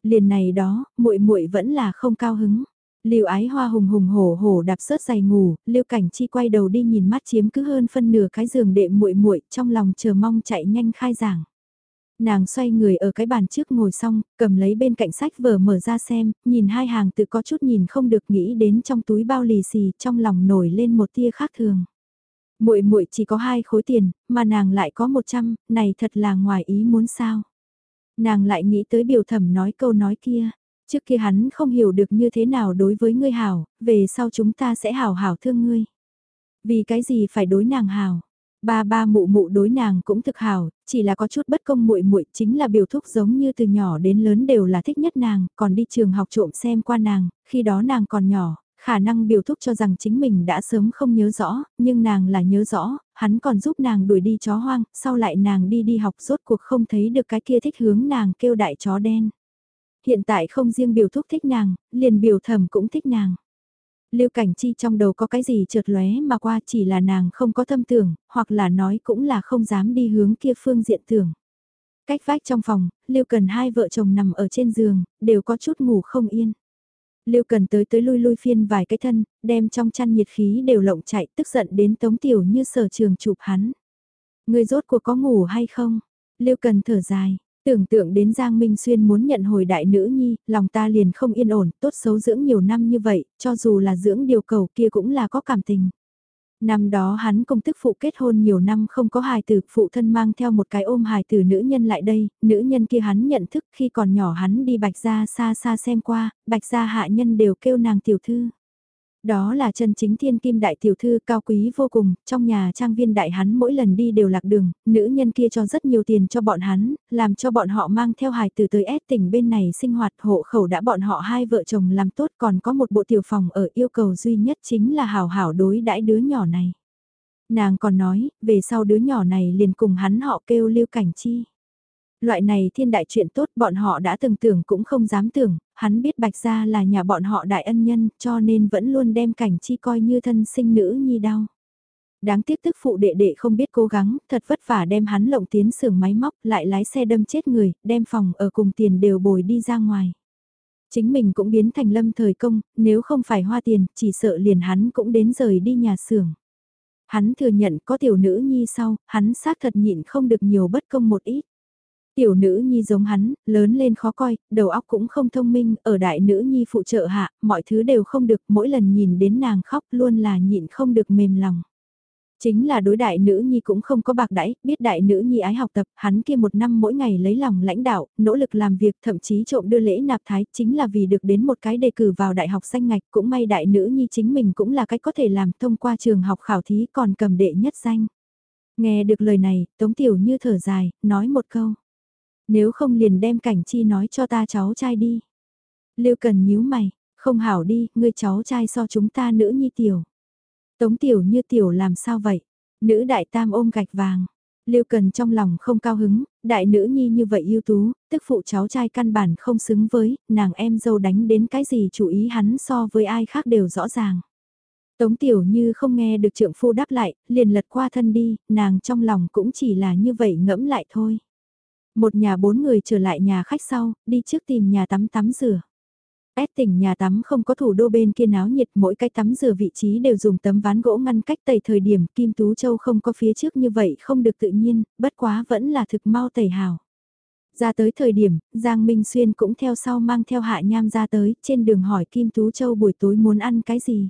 Liền này đó, muội muội vẫn là không cao hứng. Lưu Ái Hoa hùng hùng hổ hổ đạp sớt giày ngủ, Lưu Cảnh Chi quay đầu đi nhìn mắt chiếm cứ hơn phân nửa cái giường đệm muội muội, trong lòng chờ mong chạy nhanh khai giảng. Nàng xoay người ở cái bàn trước ngồi xong, cầm lấy bên cạnh sách vở mở ra xem, nhìn hai hàng tự có chút nhìn không được nghĩ đến trong túi bao lì xì, trong lòng nổi lên một tia khác thường. Muội muội chỉ có hai khối tiền, mà nàng lại có một trăm, này thật là ngoài ý muốn sao. Nàng lại nghĩ tới biểu thẩm nói câu nói kia, trước kia hắn không hiểu được như thế nào đối với ngươi hảo, về sau chúng ta sẽ hảo hảo thương ngươi. Vì cái gì phải đối nàng hảo? Ba ba mụ mụ đối nàng cũng thực hảo, chỉ là có chút bất công muội muội chính là biểu thúc giống như từ nhỏ đến lớn đều là thích nhất nàng, còn đi trường học trộm xem qua nàng, khi đó nàng còn nhỏ, khả năng biểu thúc cho rằng chính mình đã sớm không nhớ rõ, nhưng nàng là nhớ rõ, hắn còn giúp nàng đuổi đi chó hoang, sau lại nàng đi đi học rốt cuộc không thấy được cái kia thích hướng nàng kêu đại chó đen. Hiện tại không riêng biểu thúc thích nàng, liền biểu thẩm cũng thích nàng. Lưu Cảnh Chi trong đầu có cái gì chợt lóe mà qua chỉ là nàng không có thâm tưởng, hoặc là nói cũng là không dám đi hướng kia phương diện tưởng. Cách vách trong phòng, Lưu Cần hai vợ chồng nằm ở trên giường, đều có chút ngủ không yên. Lưu Cần tới tới lui lui phiên vài cái thân, đem trong chăn nhiệt khí đều lộng chạy, tức giận đến Tống Tiểu như sở trường chụp hắn. Người rốt cuộc có ngủ hay không? Lưu Cần thở dài, Tưởng tượng đến Giang Minh Xuyên muốn nhận hồi đại nữ nhi, lòng ta liền không yên ổn, tốt xấu dưỡng nhiều năm như vậy, cho dù là dưỡng điều cầu kia cũng là có cảm tình. Năm đó hắn công tức phụ kết hôn nhiều năm không có hài tử, phụ thân mang theo một cái ôm hài tử nữ nhân lại đây, nữ nhân kia hắn nhận thức khi còn nhỏ hắn đi bạch gia xa xa xem qua, bạch gia hạ nhân đều kêu nàng tiểu thư. Đó là chân chính thiên kim đại tiểu thư cao quý vô cùng, trong nhà trang viên đại hắn mỗi lần đi đều lạc đường, nữ nhân kia cho rất nhiều tiền cho bọn hắn, làm cho bọn họ mang theo hài từ tới S tỉnh bên này sinh hoạt hộ khẩu đã bọn họ hai vợ chồng làm tốt còn có một bộ tiểu phòng ở yêu cầu duy nhất chính là hảo hảo đối đãi đứa nhỏ này. Nàng còn nói, về sau đứa nhỏ này liền cùng hắn họ kêu lưu cảnh chi. Loại này thiên đại chuyện tốt bọn họ đã từng tưởng cũng không dám tưởng, hắn biết Bạch Gia là nhà bọn họ đại ân nhân cho nên vẫn luôn đem cảnh chi coi như thân sinh nữ nhi đau. Đáng tiếc tức phụ đệ đệ không biết cố gắng, thật vất vả đem hắn lộng tiến xưởng máy móc lại lái xe đâm chết người, đem phòng ở cùng tiền đều bồi đi ra ngoài. Chính mình cũng biến thành lâm thời công, nếu không phải hoa tiền, chỉ sợ liền hắn cũng đến rời đi nhà xưởng. Hắn thừa nhận có tiểu nữ nhi sau, hắn xác thật nhịn không được nhiều bất công một ít. Tiểu nữ nhi giống hắn, lớn lên khó coi, đầu óc cũng không thông minh, ở đại nữ nhi phụ trợ hạ, mọi thứ đều không được, mỗi lần nhìn đến nàng khóc luôn là nhịn không được mềm lòng. Chính là đối đại nữ nhi cũng không có bạc đãi, biết đại nữ nhi ái học tập, hắn kia một năm mỗi ngày lấy lòng lãnh đạo, nỗ lực làm việc, thậm chí trộm đưa lễ nạp thái, chính là vì được đến một cái đề cử vào đại học danh ngạch, cũng may đại nữ nhi chính mình cũng là cách có thể làm thông qua trường học khảo thí còn cầm đệ nhất danh. Nghe được lời này, Tống Tiểu Như thở dài, nói một câu. Nếu không liền đem cảnh chi nói cho ta cháu trai đi. Lưu cần nhíu mày, không hảo đi, ngươi cháu trai so chúng ta nữ nhi tiểu. Tống tiểu như tiểu làm sao vậy? Nữ đại tam ôm gạch vàng. Lưu Cần trong lòng không cao hứng, đại nữ nhi như vậy ưu tú, tức phụ cháu trai căn bản không xứng với, nàng em dâu đánh đến cái gì chủ ý hắn so với ai khác đều rõ ràng. Tống tiểu như không nghe được trượng phu đáp lại, liền lật qua thân đi, nàng trong lòng cũng chỉ là như vậy ngẫm lại thôi. Một nhà bốn người trở lại nhà khách sau, đi trước tìm nhà tắm tắm rửa. Ép tỉnh nhà tắm không có thủ đô bên kia náo nhiệt mỗi cái tắm rửa vị trí đều dùng tấm ván gỗ ngăn cách tẩy thời điểm Kim Tú Châu không có phía trước như vậy không được tự nhiên, bất quá vẫn là thực mau tẩy hào. Ra tới thời điểm, Giang Minh Xuyên cũng theo sau mang theo hạ nham ra tới, trên đường hỏi Kim Tú Châu buổi tối muốn ăn cái gì.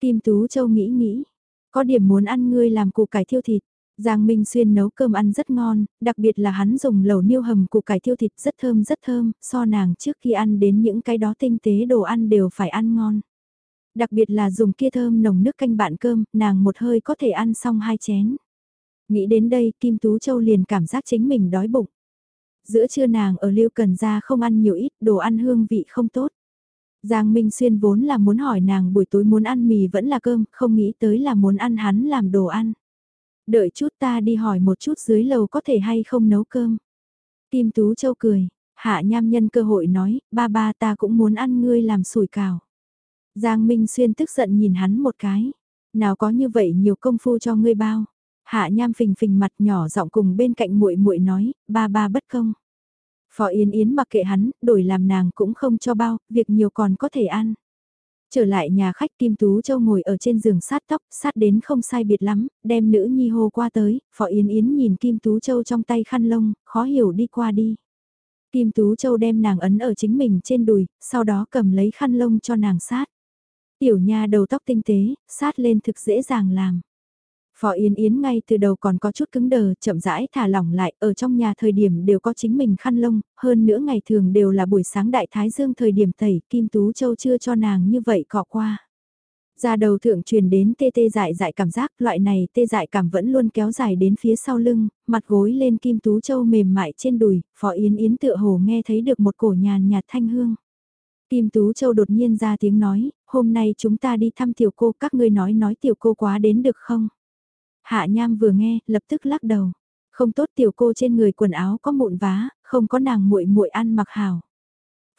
Kim Tú Châu nghĩ nghĩ, có điểm muốn ăn ngươi làm củ cải thiêu thịt, Giang Minh Xuyên nấu cơm ăn rất ngon, đặc biệt là hắn dùng lẩu niêu hầm củ cải thiêu thịt rất thơm rất thơm, so nàng trước khi ăn đến những cái đó tinh tế đồ ăn đều phải ăn ngon. Đặc biệt là dùng kia thơm nồng nước canh bạn cơm, nàng một hơi có thể ăn xong hai chén. Nghĩ đến đây Kim Tú Châu liền cảm giác chính mình đói bụng. Giữa trưa nàng ở Lưu Cần ra không ăn nhiều ít, đồ ăn hương vị không tốt. Giang Minh Xuyên vốn là muốn hỏi nàng buổi tối muốn ăn mì vẫn là cơm, không nghĩ tới là muốn ăn hắn làm đồ ăn. Đợi chút ta đi hỏi một chút dưới lầu có thể hay không nấu cơm. Kim Tú Châu cười, hạ nham nhân cơ hội nói, ba ba ta cũng muốn ăn ngươi làm sủi cào. Giang Minh Xuyên tức giận nhìn hắn một cái. Nào có như vậy nhiều công phu cho ngươi bao. Hạ nham phình phình mặt nhỏ giọng cùng bên cạnh muội muội nói, ba ba bất công. Phó Yến Yến mặc kệ hắn, đổi làm nàng cũng không cho bao, việc nhiều còn có thể ăn. Trở lại nhà khách Kim Tú Châu ngồi ở trên giường sát tóc, sát đến không sai biệt lắm, đem nữ nhi hô qua tới, Phó Yến Yến nhìn Kim Tú Châu trong tay khăn lông, khó hiểu đi qua đi. Kim Tú Châu đem nàng ấn ở chính mình trên đùi, sau đó cầm lấy khăn lông cho nàng sát. Tiểu nha đầu tóc tinh tế, sát lên thực dễ dàng làm. Phò Yến Yến ngay từ đầu còn có chút cứng đờ, chậm rãi thả lỏng lại, ở trong nhà thời điểm đều có chính mình khăn lông, hơn nữa ngày thường đều là buổi sáng đại thái dương thời điểm tẩy, Kim Tú Châu chưa cho nàng như vậy cọ qua. Ra đầu thượng truyền đến tê tê dại dại cảm giác, loại này tê dại cảm vẫn luôn kéo dài đến phía sau lưng, mặt gối lên Kim Tú Châu mềm mại trên đùi, Phó Yến Yến tựa hồ nghe thấy được một cổ nhàn nhạt thanh hương. Kim Tú Châu đột nhiên ra tiếng nói, hôm nay chúng ta đi thăm tiểu cô, các ngươi nói nói tiểu cô quá đến được không? Hạ Nham vừa nghe, lập tức lắc đầu. Không tốt tiểu cô trên người quần áo có mụn vá, không có nàng muội muội ăn mặc hào.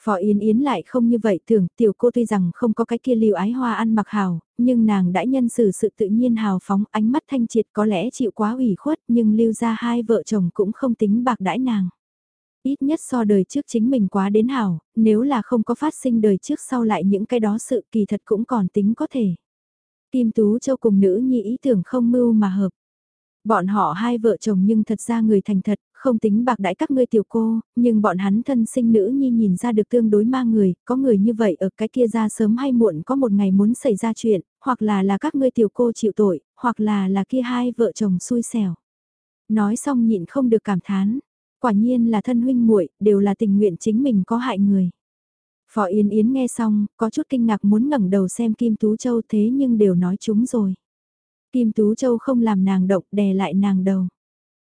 Phó Yến Yến lại không như vậy tưởng tiểu cô tuy rằng không có cái kia liều ái hoa ăn mặc hào, nhưng nàng đã nhân xử sự tự nhiên hào phóng ánh mắt thanh triệt có lẽ chịu quá ủy khuất nhưng lưu ra hai vợ chồng cũng không tính bạc đãi nàng. Ít nhất so đời trước chính mình quá đến hào, nếu là không có phát sinh đời trước sau lại những cái đó sự kỳ thật cũng còn tính có thể. Kim Tú Châu cùng nữ nhi ý tưởng không mưu mà hợp. Bọn họ hai vợ chồng nhưng thật ra người thành thật, không tính bạc đãi các ngươi tiểu cô, nhưng bọn hắn thân sinh nữ nhi nhìn ra được tương đối ma người, có người như vậy ở cái kia ra sớm hay muộn có một ngày muốn xảy ra chuyện, hoặc là là các ngươi tiểu cô chịu tội, hoặc là là kia hai vợ chồng xui xẻo. Nói xong nhịn không được cảm thán, quả nhiên là thân huynh muội đều là tình nguyện chính mình có hại người phò Yến Yến nghe xong, có chút kinh ngạc muốn ngẩng đầu xem Kim Tú Châu thế nhưng đều nói chúng rồi. Kim Tú Châu không làm nàng động đè lại nàng đầu.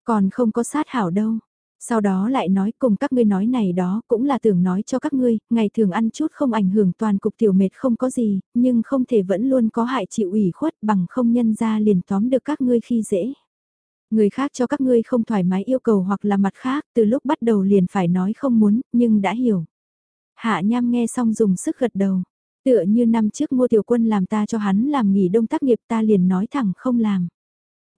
Còn không có sát hảo đâu. Sau đó lại nói cùng các ngươi nói này đó cũng là tưởng nói cho các ngươi, ngày thường ăn chút không ảnh hưởng toàn cục tiểu mệt không có gì, nhưng không thể vẫn luôn có hại chịu ủy khuất bằng không nhân ra liền tóm được các ngươi khi dễ. Người khác cho các ngươi không thoải mái yêu cầu hoặc là mặt khác, từ lúc bắt đầu liền phải nói không muốn, nhưng đã hiểu. Hạ Nham nghe xong dùng sức gật đầu. Tựa như năm trước Ngô Tiểu Quân làm ta cho hắn làm nghỉ đông tác nghiệp ta liền nói thẳng không làm.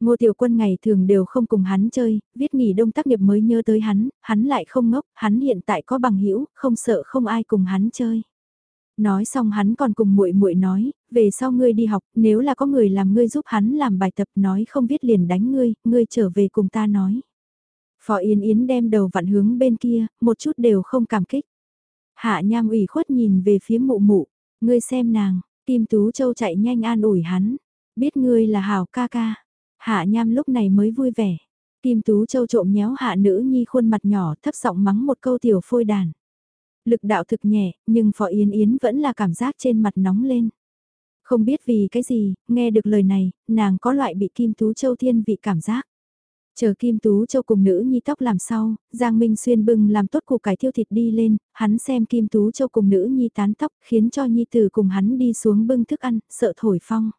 Ngô Tiểu Quân ngày thường đều không cùng hắn chơi, viết nghỉ đông tác nghiệp mới nhớ tới hắn, hắn lại không ngốc, hắn hiện tại có bằng hữu, không sợ không ai cùng hắn chơi. Nói xong hắn còn cùng muội muội nói, về sau ngươi đi học, nếu là có người làm ngươi giúp hắn làm bài tập nói không viết liền đánh ngươi, ngươi trở về cùng ta nói. Phó Yến Yến đem đầu vặn hướng bên kia, một chút đều không cảm kích. Hạ nham ủy khuất nhìn về phía mụ mụ, ngươi xem nàng, Kim Tú Châu chạy nhanh an ủi hắn, biết ngươi là hảo ca ca. Hạ nham lúc này mới vui vẻ. Kim Tú Châu trộm nhéo hạ nữ nhi khuôn mặt nhỏ thấp giọng mắng một câu tiểu phôi đàn. Lực đạo thực nhẹ, nhưng Phó Yến Yến vẫn là cảm giác trên mặt nóng lên. Không biết vì cái gì, nghe được lời này, nàng có loại bị Kim Tú Châu thiên vị cảm giác. Chờ Kim Tú Châu cùng nữ nhi tóc làm sau, Giang Minh Xuyên bưng làm tốt củ cải thiêu thịt đi lên, hắn xem Kim Tú Châu cùng nữ nhi tán tóc khiến cho nhi tử cùng hắn đi xuống bưng thức ăn, sợ thổi phong.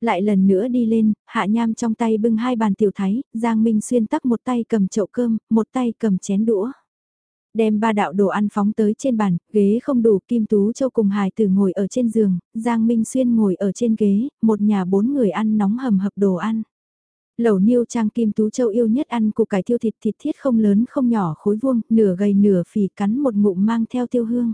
Lại lần nữa đi lên, hạ nham trong tay bưng hai bàn tiểu thái, Giang Minh Xuyên tắc một tay cầm chậu cơm, một tay cầm chén đũa. Đem ba đạo đồ ăn phóng tới trên bàn, ghế không đủ, Kim Tú Châu cùng hài tử ngồi ở trên giường, Giang Minh Xuyên ngồi ở trên ghế, một nhà bốn người ăn nóng hầm hập đồ ăn. Lẩu niêu trang kim tú châu yêu nhất ăn củ cải thiêu thịt thịt thiết không lớn không nhỏ khối vuông, nửa gầy nửa phì cắn một ngụm mang theo tiêu hương.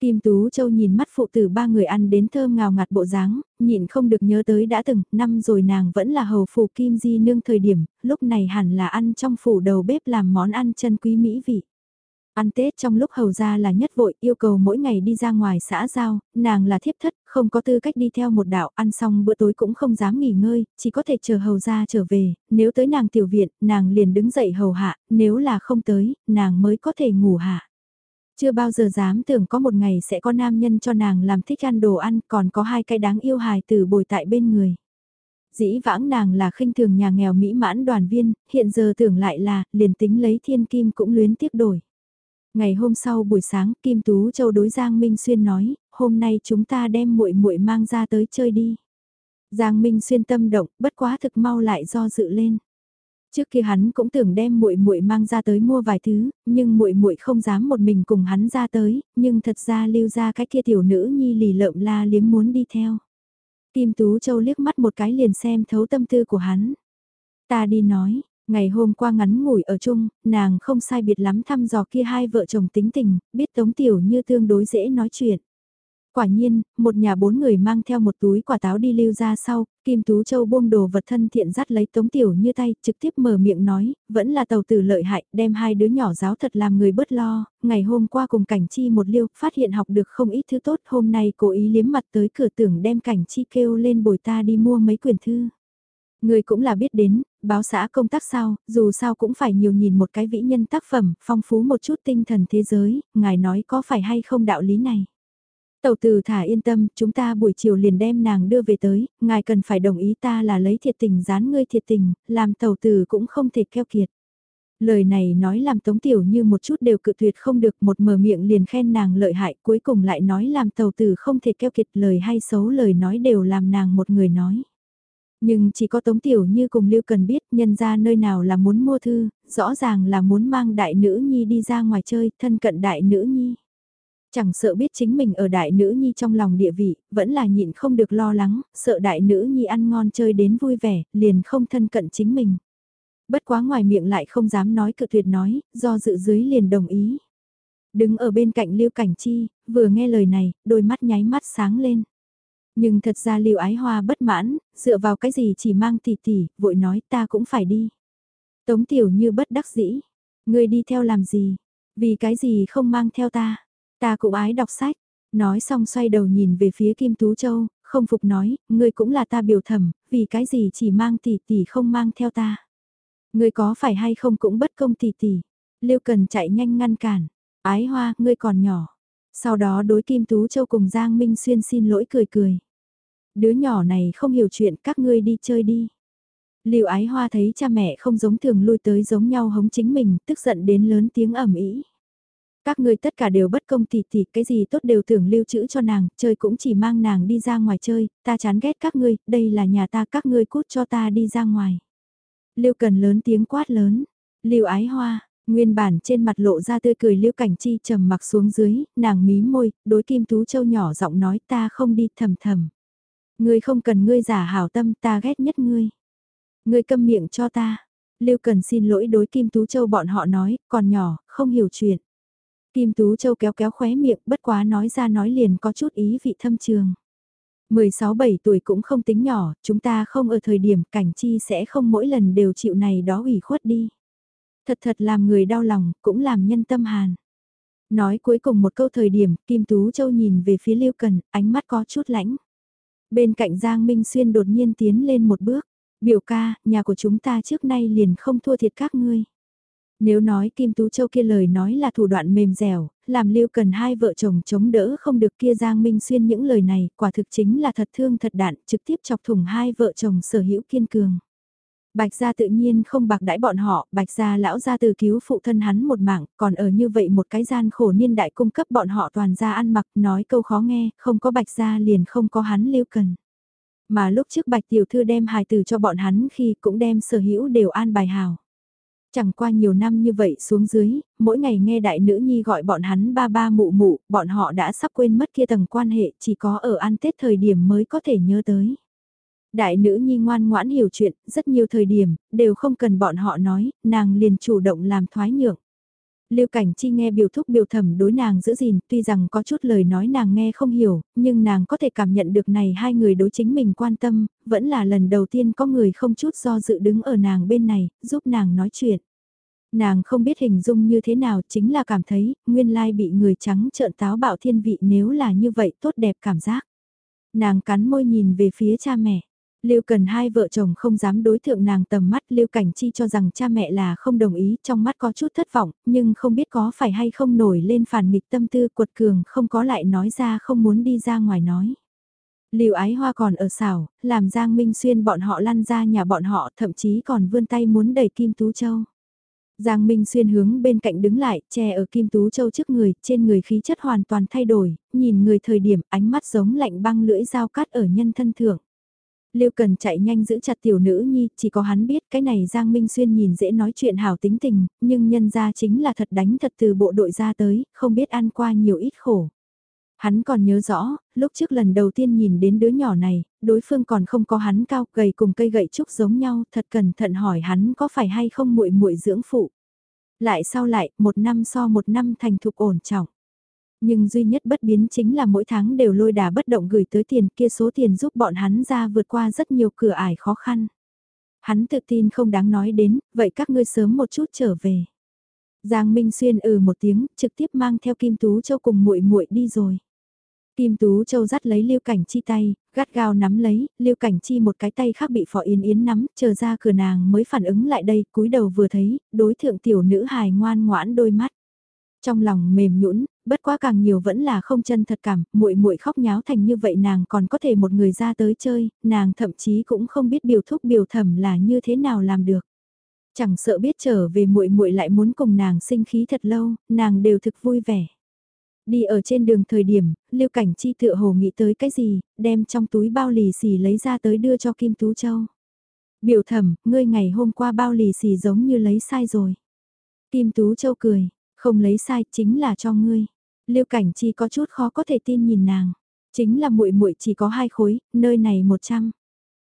Kim Tú Châu nhìn mắt phụ tử ba người ăn đến thơm ngào ngạt bộ dáng, nhịn không được nhớ tới đã từng, năm rồi nàng vẫn là hầu phủ Kim Di nương thời điểm, lúc này hẳn là ăn trong phủ đầu bếp làm món ăn chân quý mỹ vị. Ăn Tết trong lúc hầu ra là nhất vội yêu cầu mỗi ngày đi ra ngoài xã giao, nàng là thiếp thất, không có tư cách đi theo một đạo, ăn xong bữa tối cũng không dám nghỉ ngơi, chỉ có thể chờ hầu ra trở về, nếu tới nàng tiểu viện, nàng liền đứng dậy hầu hạ, nếu là không tới, nàng mới có thể ngủ hạ. Chưa bao giờ dám tưởng có một ngày sẽ có nam nhân cho nàng làm thích ăn đồ ăn, còn có hai cái đáng yêu hài từ bồi tại bên người. Dĩ vãng nàng là khinh thường nhà nghèo mỹ mãn đoàn viên, hiện giờ tưởng lại là, liền tính lấy thiên kim cũng luyến tiếc đổi. Ngày hôm sau buổi sáng, Kim Tú Châu đối Giang Minh Xuyên nói, hôm nay chúng ta đem muội muội mang ra tới chơi đi. Giang Minh Xuyên tâm động, bất quá thực mau lại do dự lên. Trước kia hắn cũng tưởng đem muội muội mang ra tới mua vài thứ, nhưng muội muội không dám một mình cùng hắn ra tới, nhưng thật ra lưu ra cái kia tiểu nữ nhi lì lợm la liếm muốn đi theo. Kim Tú Châu liếc mắt một cái liền xem thấu tâm tư của hắn. Ta đi nói, Ngày hôm qua ngắn ngủi ở chung, nàng không sai biệt lắm thăm dò kia hai vợ chồng tính tình, biết Tống Tiểu Như tương đối dễ nói chuyện. Quả nhiên, một nhà bốn người mang theo một túi quả táo đi lưu ra sau, Kim Tú Châu buông đồ vật thân thiện dắt lấy Tống Tiểu như tay, trực tiếp mở miệng nói, vẫn là tàu tử lợi hại, đem hai đứa nhỏ giáo thật làm người bớt lo, ngày hôm qua cùng cảnh chi một liêu, phát hiện học được không ít thứ tốt, hôm nay cố ý liếm mặt tới cửa tưởng đem cảnh chi kêu lên bồi ta đi mua mấy quyển thư. Người cũng là biết đến, báo xã công tác sao, dù sao cũng phải nhiều nhìn một cái vĩ nhân tác phẩm, phong phú một chút tinh thần thế giới, ngài nói có phải hay không đạo lý này. Tàu từ thả yên tâm, chúng ta buổi chiều liền đem nàng đưa về tới, ngài cần phải đồng ý ta là lấy thiệt tình dán ngươi thiệt tình, làm tàu từ cũng không thể keo kiệt. Lời này nói làm Tống Tiểu như một chút đều cự tuyệt không được một mở miệng liền khen nàng lợi hại cuối cùng lại nói làm tàu từ không thể keo kiệt lời hay xấu lời nói đều làm nàng một người nói. Nhưng chỉ có Tống Tiểu Như cùng Lưu Cần biết nhân ra nơi nào là muốn mua thư, rõ ràng là muốn mang đại nữ nhi đi ra ngoài chơi, thân cận đại nữ nhi. Chẳng sợ biết chính mình ở đại nữ nhi trong lòng địa vị, vẫn là nhịn không được lo lắng, sợ đại nữ nhi ăn ngon chơi đến vui vẻ, liền không thân cận chính mình. Bất quá ngoài miệng lại không dám nói cự tuyệt nói, do dự dưới liền đồng ý. Đứng ở bên cạnh Lưu Cảnh Chi, vừa nghe lời này, đôi mắt nháy mắt sáng lên. Nhưng thật ra Lưu Ái Hoa bất mãn, dựa vào cái gì chỉ mang tỷ tỷ, vội nói ta cũng phải đi. Tống Tiểu Như bất đắc dĩ, ngươi đi theo làm gì, vì cái gì không mang theo ta. Ta cũng ái đọc sách, nói xong xoay đầu nhìn về phía Kim Tú Châu, không phục nói, ngươi cũng là ta biểu thẩm, vì cái gì chỉ mang tỷ tỷ không mang theo ta. Ngươi có phải hay không cũng bất công tỷ tỷ. Lưu Cần chạy nhanh ngăn cản, ái hoa, ngươi còn nhỏ. Sau đó đối Kim Tú Châu cùng Giang Minh Xuyên xin lỗi cười cười. Đứa nhỏ này không hiểu chuyện các ngươi đi chơi đi. Lưu ái hoa thấy cha mẹ không giống thường lui tới giống nhau hống chính mình, tức giận đến lớn tiếng ẩm ý. Các ngươi tất cả đều bất công tỷ tỷ, cái gì tốt đều tưởng lưu trữ cho nàng, chơi cũng chỉ mang nàng đi ra ngoài chơi, ta chán ghét các ngươi, đây là nhà ta các ngươi cút cho ta đi ra ngoài. Lưu cần lớn tiếng quát lớn, Lưu ái hoa, nguyên bản trên mặt lộ ra tươi cười Lưu cảnh chi trầm mặc xuống dưới, nàng mí môi, đối kim tú châu nhỏ giọng nói ta không đi thầm thầm. Ngươi không cần ngươi giả hảo tâm ta ghét nhất ngươi. Ngươi câm miệng cho ta. Lưu cần xin lỗi đối Kim Tú Châu bọn họ nói, còn nhỏ, không hiểu chuyện. Kim Tú Châu kéo kéo khóe miệng, bất quá nói ra nói liền có chút ý vị thâm trường. 16-7 tuổi cũng không tính nhỏ, chúng ta không ở thời điểm cảnh chi sẽ không mỗi lần đều chịu này đó ủy khuất đi. Thật thật làm người đau lòng, cũng làm nhân tâm hàn. Nói cuối cùng một câu thời điểm, Kim Tú Châu nhìn về phía Lưu Cần, ánh mắt có chút lãnh. Bên cạnh Giang Minh Xuyên đột nhiên tiến lên một bước, biểu ca, nhà của chúng ta trước nay liền không thua thiệt các ngươi. Nếu nói Kim Tú Châu kia lời nói là thủ đoạn mềm dẻo, làm lưu cần hai vợ chồng chống đỡ không được kia Giang Minh Xuyên những lời này, quả thực chính là thật thương thật đạn, trực tiếp chọc thủng hai vợ chồng sở hữu kiên cường. Bạch gia tự nhiên không bạc đãi bọn họ, bạch gia lão gia từ cứu phụ thân hắn một mạng, còn ở như vậy một cái gian khổ niên đại cung cấp bọn họ toàn gia ăn mặc, nói câu khó nghe, không có bạch gia liền không có hắn lưu cần. Mà lúc trước bạch tiểu thư đem hài từ cho bọn hắn khi cũng đem sở hữu đều an bài hào. Chẳng qua nhiều năm như vậy xuống dưới, mỗi ngày nghe đại nữ nhi gọi bọn hắn ba ba mụ mụ, bọn họ đã sắp quên mất kia tầng quan hệ chỉ có ở ăn Tết thời điểm mới có thể nhớ tới. Đại nữ nhi ngoan ngoãn hiểu chuyện, rất nhiều thời điểm, đều không cần bọn họ nói, nàng liền chủ động làm thoái nhượng. Lưu Cảnh Chi nghe biểu thúc biểu thẩm đối nàng giữ gìn, tuy rằng có chút lời nói nàng nghe không hiểu, nhưng nàng có thể cảm nhận được này hai người đối chính mình quan tâm, vẫn là lần đầu tiên có người không chút do dự đứng ở nàng bên này, giúp nàng nói chuyện. Nàng không biết hình dung như thế nào, chính là cảm thấy, nguyên lai bị người trắng trợn táo bạo thiên vị nếu là như vậy tốt đẹp cảm giác. Nàng cắn môi nhìn về phía cha mẹ. Lưu Cần hai vợ chồng không dám đối thượng nàng tầm mắt Lưu Cảnh Chi cho rằng cha mẹ là không đồng ý trong mắt có chút thất vọng, nhưng không biết có phải hay không nổi lên phản nghịch tâm tư cuột cường không có lại nói ra không muốn đi ra ngoài nói. Lưu Ái Hoa còn ở xảo, làm Giang Minh Xuyên bọn họ lăn ra nhà bọn họ thậm chí còn vươn tay muốn đẩy Kim Tú Châu. Giang Minh Xuyên hướng bên cạnh đứng lại, che ở Kim Tú Châu trước người, trên người khí chất hoàn toàn thay đổi, nhìn người thời điểm ánh mắt giống lạnh băng lưỡi dao cắt ở nhân thân thượng. Lưu Cần chạy nhanh giữ chặt tiểu nữ nhi, chỉ có hắn biết cái này Giang Minh Xuyên nhìn dễ nói chuyện hảo tính tình, nhưng nhân ra chính là thật đánh thật từ bộ đội ra tới, không biết ăn qua nhiều ít khổ. Hắn còn nhớ rõ, lúc trước lần đầu tiên nhìn đến đứa nhỏ này, đối phương còn không có hắn cao gầy cùng cây gậy trúc giống nhau, thật cẩn thận hỏi hắn có phải hay không muội muội dưỡng phụ. Lại sau lại, một năm so một năm thành thục ổn trọng. Nhưng duy nhất bất biến chính là mỗi tháng đều lôi đà bất động gửi tới tiền kia số tiền giúp bọn hắn ra vượt qua rất nhiều cửa ải khó khăn. Hắn tự tin không đáng nói đến, vậy các ngươi sớm một chút trở về. Giang Minh Xuyên ừ một tiếng, trực tiếp mang theo Kim Tú Châu cùng muội muội đi rồi. Kim Tú Châu dắt lấy Lưu Cảnh Chi tay, gắt gao nắm lấy, Lưu Cảnh Chi một cái tay khác bị Phó Yến Yến nắm, chờ ra cửa nàng mới phản ứng lại đây, cúi đầu vừa thấy, đối thượng tiểu nữ hài ngoan ngoãn đôi mắt. Trong lòng mềm nhũn, bất quá càng nhiều vẫn là không chân thật cảm, muội muội khóc nháo thành như vậy nàng còn có thể một người ra tới chơi, nàng thậm chí cũng không biết biểu thúc biểu thẩm là như thế nào làm được. Chẳng sợ biết trở về muội muội lại muốn cùng nàng sinh khí thật lâu, nàng đều thực vui vẻ. Đi ở trên đường thời điểm, Lưu Cảnh Chi tựa hồ nghĩ tới cái gì, đem trong túi bao lì xì lấy ra tới đưa cho Kim Tú Châu. Biểu thẩm, ngươi ngày hôm qua bao lì xì giống như lấy sai rồi. Kim Tú Châu cười, không lấy sai chính là cho ngươi. Lưu Cảnh Chi có chút khó có thể tin nhìn nàng. Chính là muội muội chỉ có hai khối, nơi này một trăm.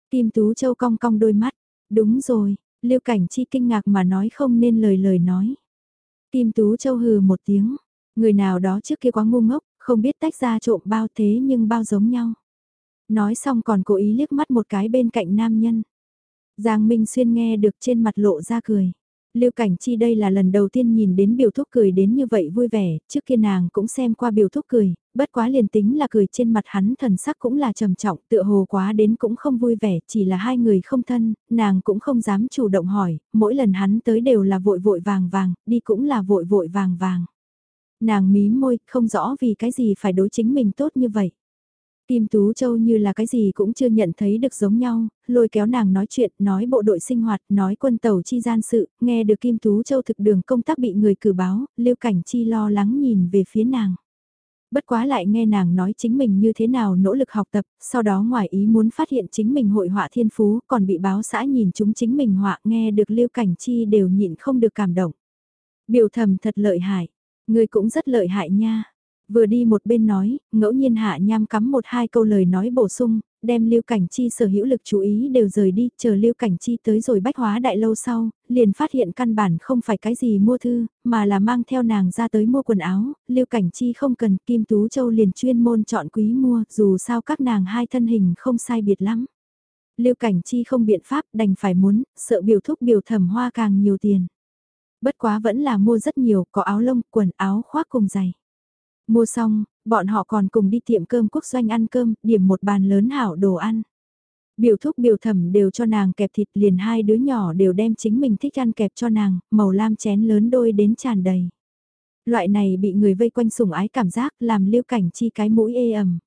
Kim Tú Châu cong cong đôi mắt. Đúng rồi, Lưu Cảnh Chi kinh ngạc mà nói không nên lời lời nói. Kim Tú Châu hừ một tiếng. Người nào đó trước kia quá ngu ngốc, không biết tách ra trộm bao thế nhưng bao giống nhau. Nói xong còn cố ý liếc mắt một cái bên cạnh nam nhân. Giang Minh Xuyên nghe được trên mặt lộ ra cười. Lưu Cảnh Chi đây là lần đầu tiên nhìn đến biểu thúc cười đến như vậy vui vẻ, trước kia nàng cũng xem qua biểu thúc cười, bất quá liền tính là cười trên mặt hắn thần sắc cũng là trầm trọng, tựa hồ quá đến cũng không vui vẻ, chỉ là hai người không thân, nàng cũng không dám chủ động hỏi, mỗi lần hắn tới đều là vội vội vàng vàng, đi cũng là vội vội vàng vàng. Nàng mí môi, không rõ vì cái gì phải đối chính mình tốt như vậy. Kim Tú Châu như là cái gì cũng chưa nhận thấy được giống nhau, lôi kéo nàng nói chuyện, nói bộ đội sinh hoạt, nói quân tàu chi gian sự, nghe được Kim Tú Châu thực đường công tác bị người cử báo, Lưu Cảnh Chi lo lắng nhìn về phía nàng. Bất quá lại nghe nàng nói chính mình như thế nào nỗ lực học tập, sau đó ngoài ý muốn phát hiện chính mình hội họa thiên phú, còn bị báo xã nhìn chúng chính mình họa nghe được Lưu Cảnh Chi đều nhịn không được cảm động. Biểu thầm thật lợi hại, người cũng rất lợi hại nha. Vừa đi một bên nói, ngẫu nhiên hạ nham cắm một hai câu lời nói bổ sung, đem Lưu Cảnh Chi sở hữu lực chú ý đều rời đi, chờ Lưu Cảnh Chi tới rồi bách hóa đại lâu sau, liền phát hiện căn bản không phải cái gì mua thư, mà là mang theo nàng ra tới mua quần áo, Lưu Cảnh Chi không cần, Kim Tú Châu liền chuyên môn chọn quý mua, dù sao các nàng hai thân hình không sai biệt lắm. Lưu Cảnh Chi không biện pháp đành phải muốn, sợ biểu thúc biểu thẩm hoa càng nhiều tiền. Bất quá vẫn là mua rất nhiều, có áo lông, quần áo khoác cùng giày. Mua xong, bọn họ còn cùng đi tiệm cơm quốc doanh ăn cơm, điểm một bàn lớn hảo đồ ăn. Biểu thúc biểu thẩm đều cho nàng kẹp thịt liền hai đứa nhỏ đều đem chính mình thích ăn kẹp cho nàng, màu lam chén lớn đôi đến tràn đầy. Loại này bị người vây quanh sủng ái cảm giác làm liêu cảnh chi cái mũi ê ẩm.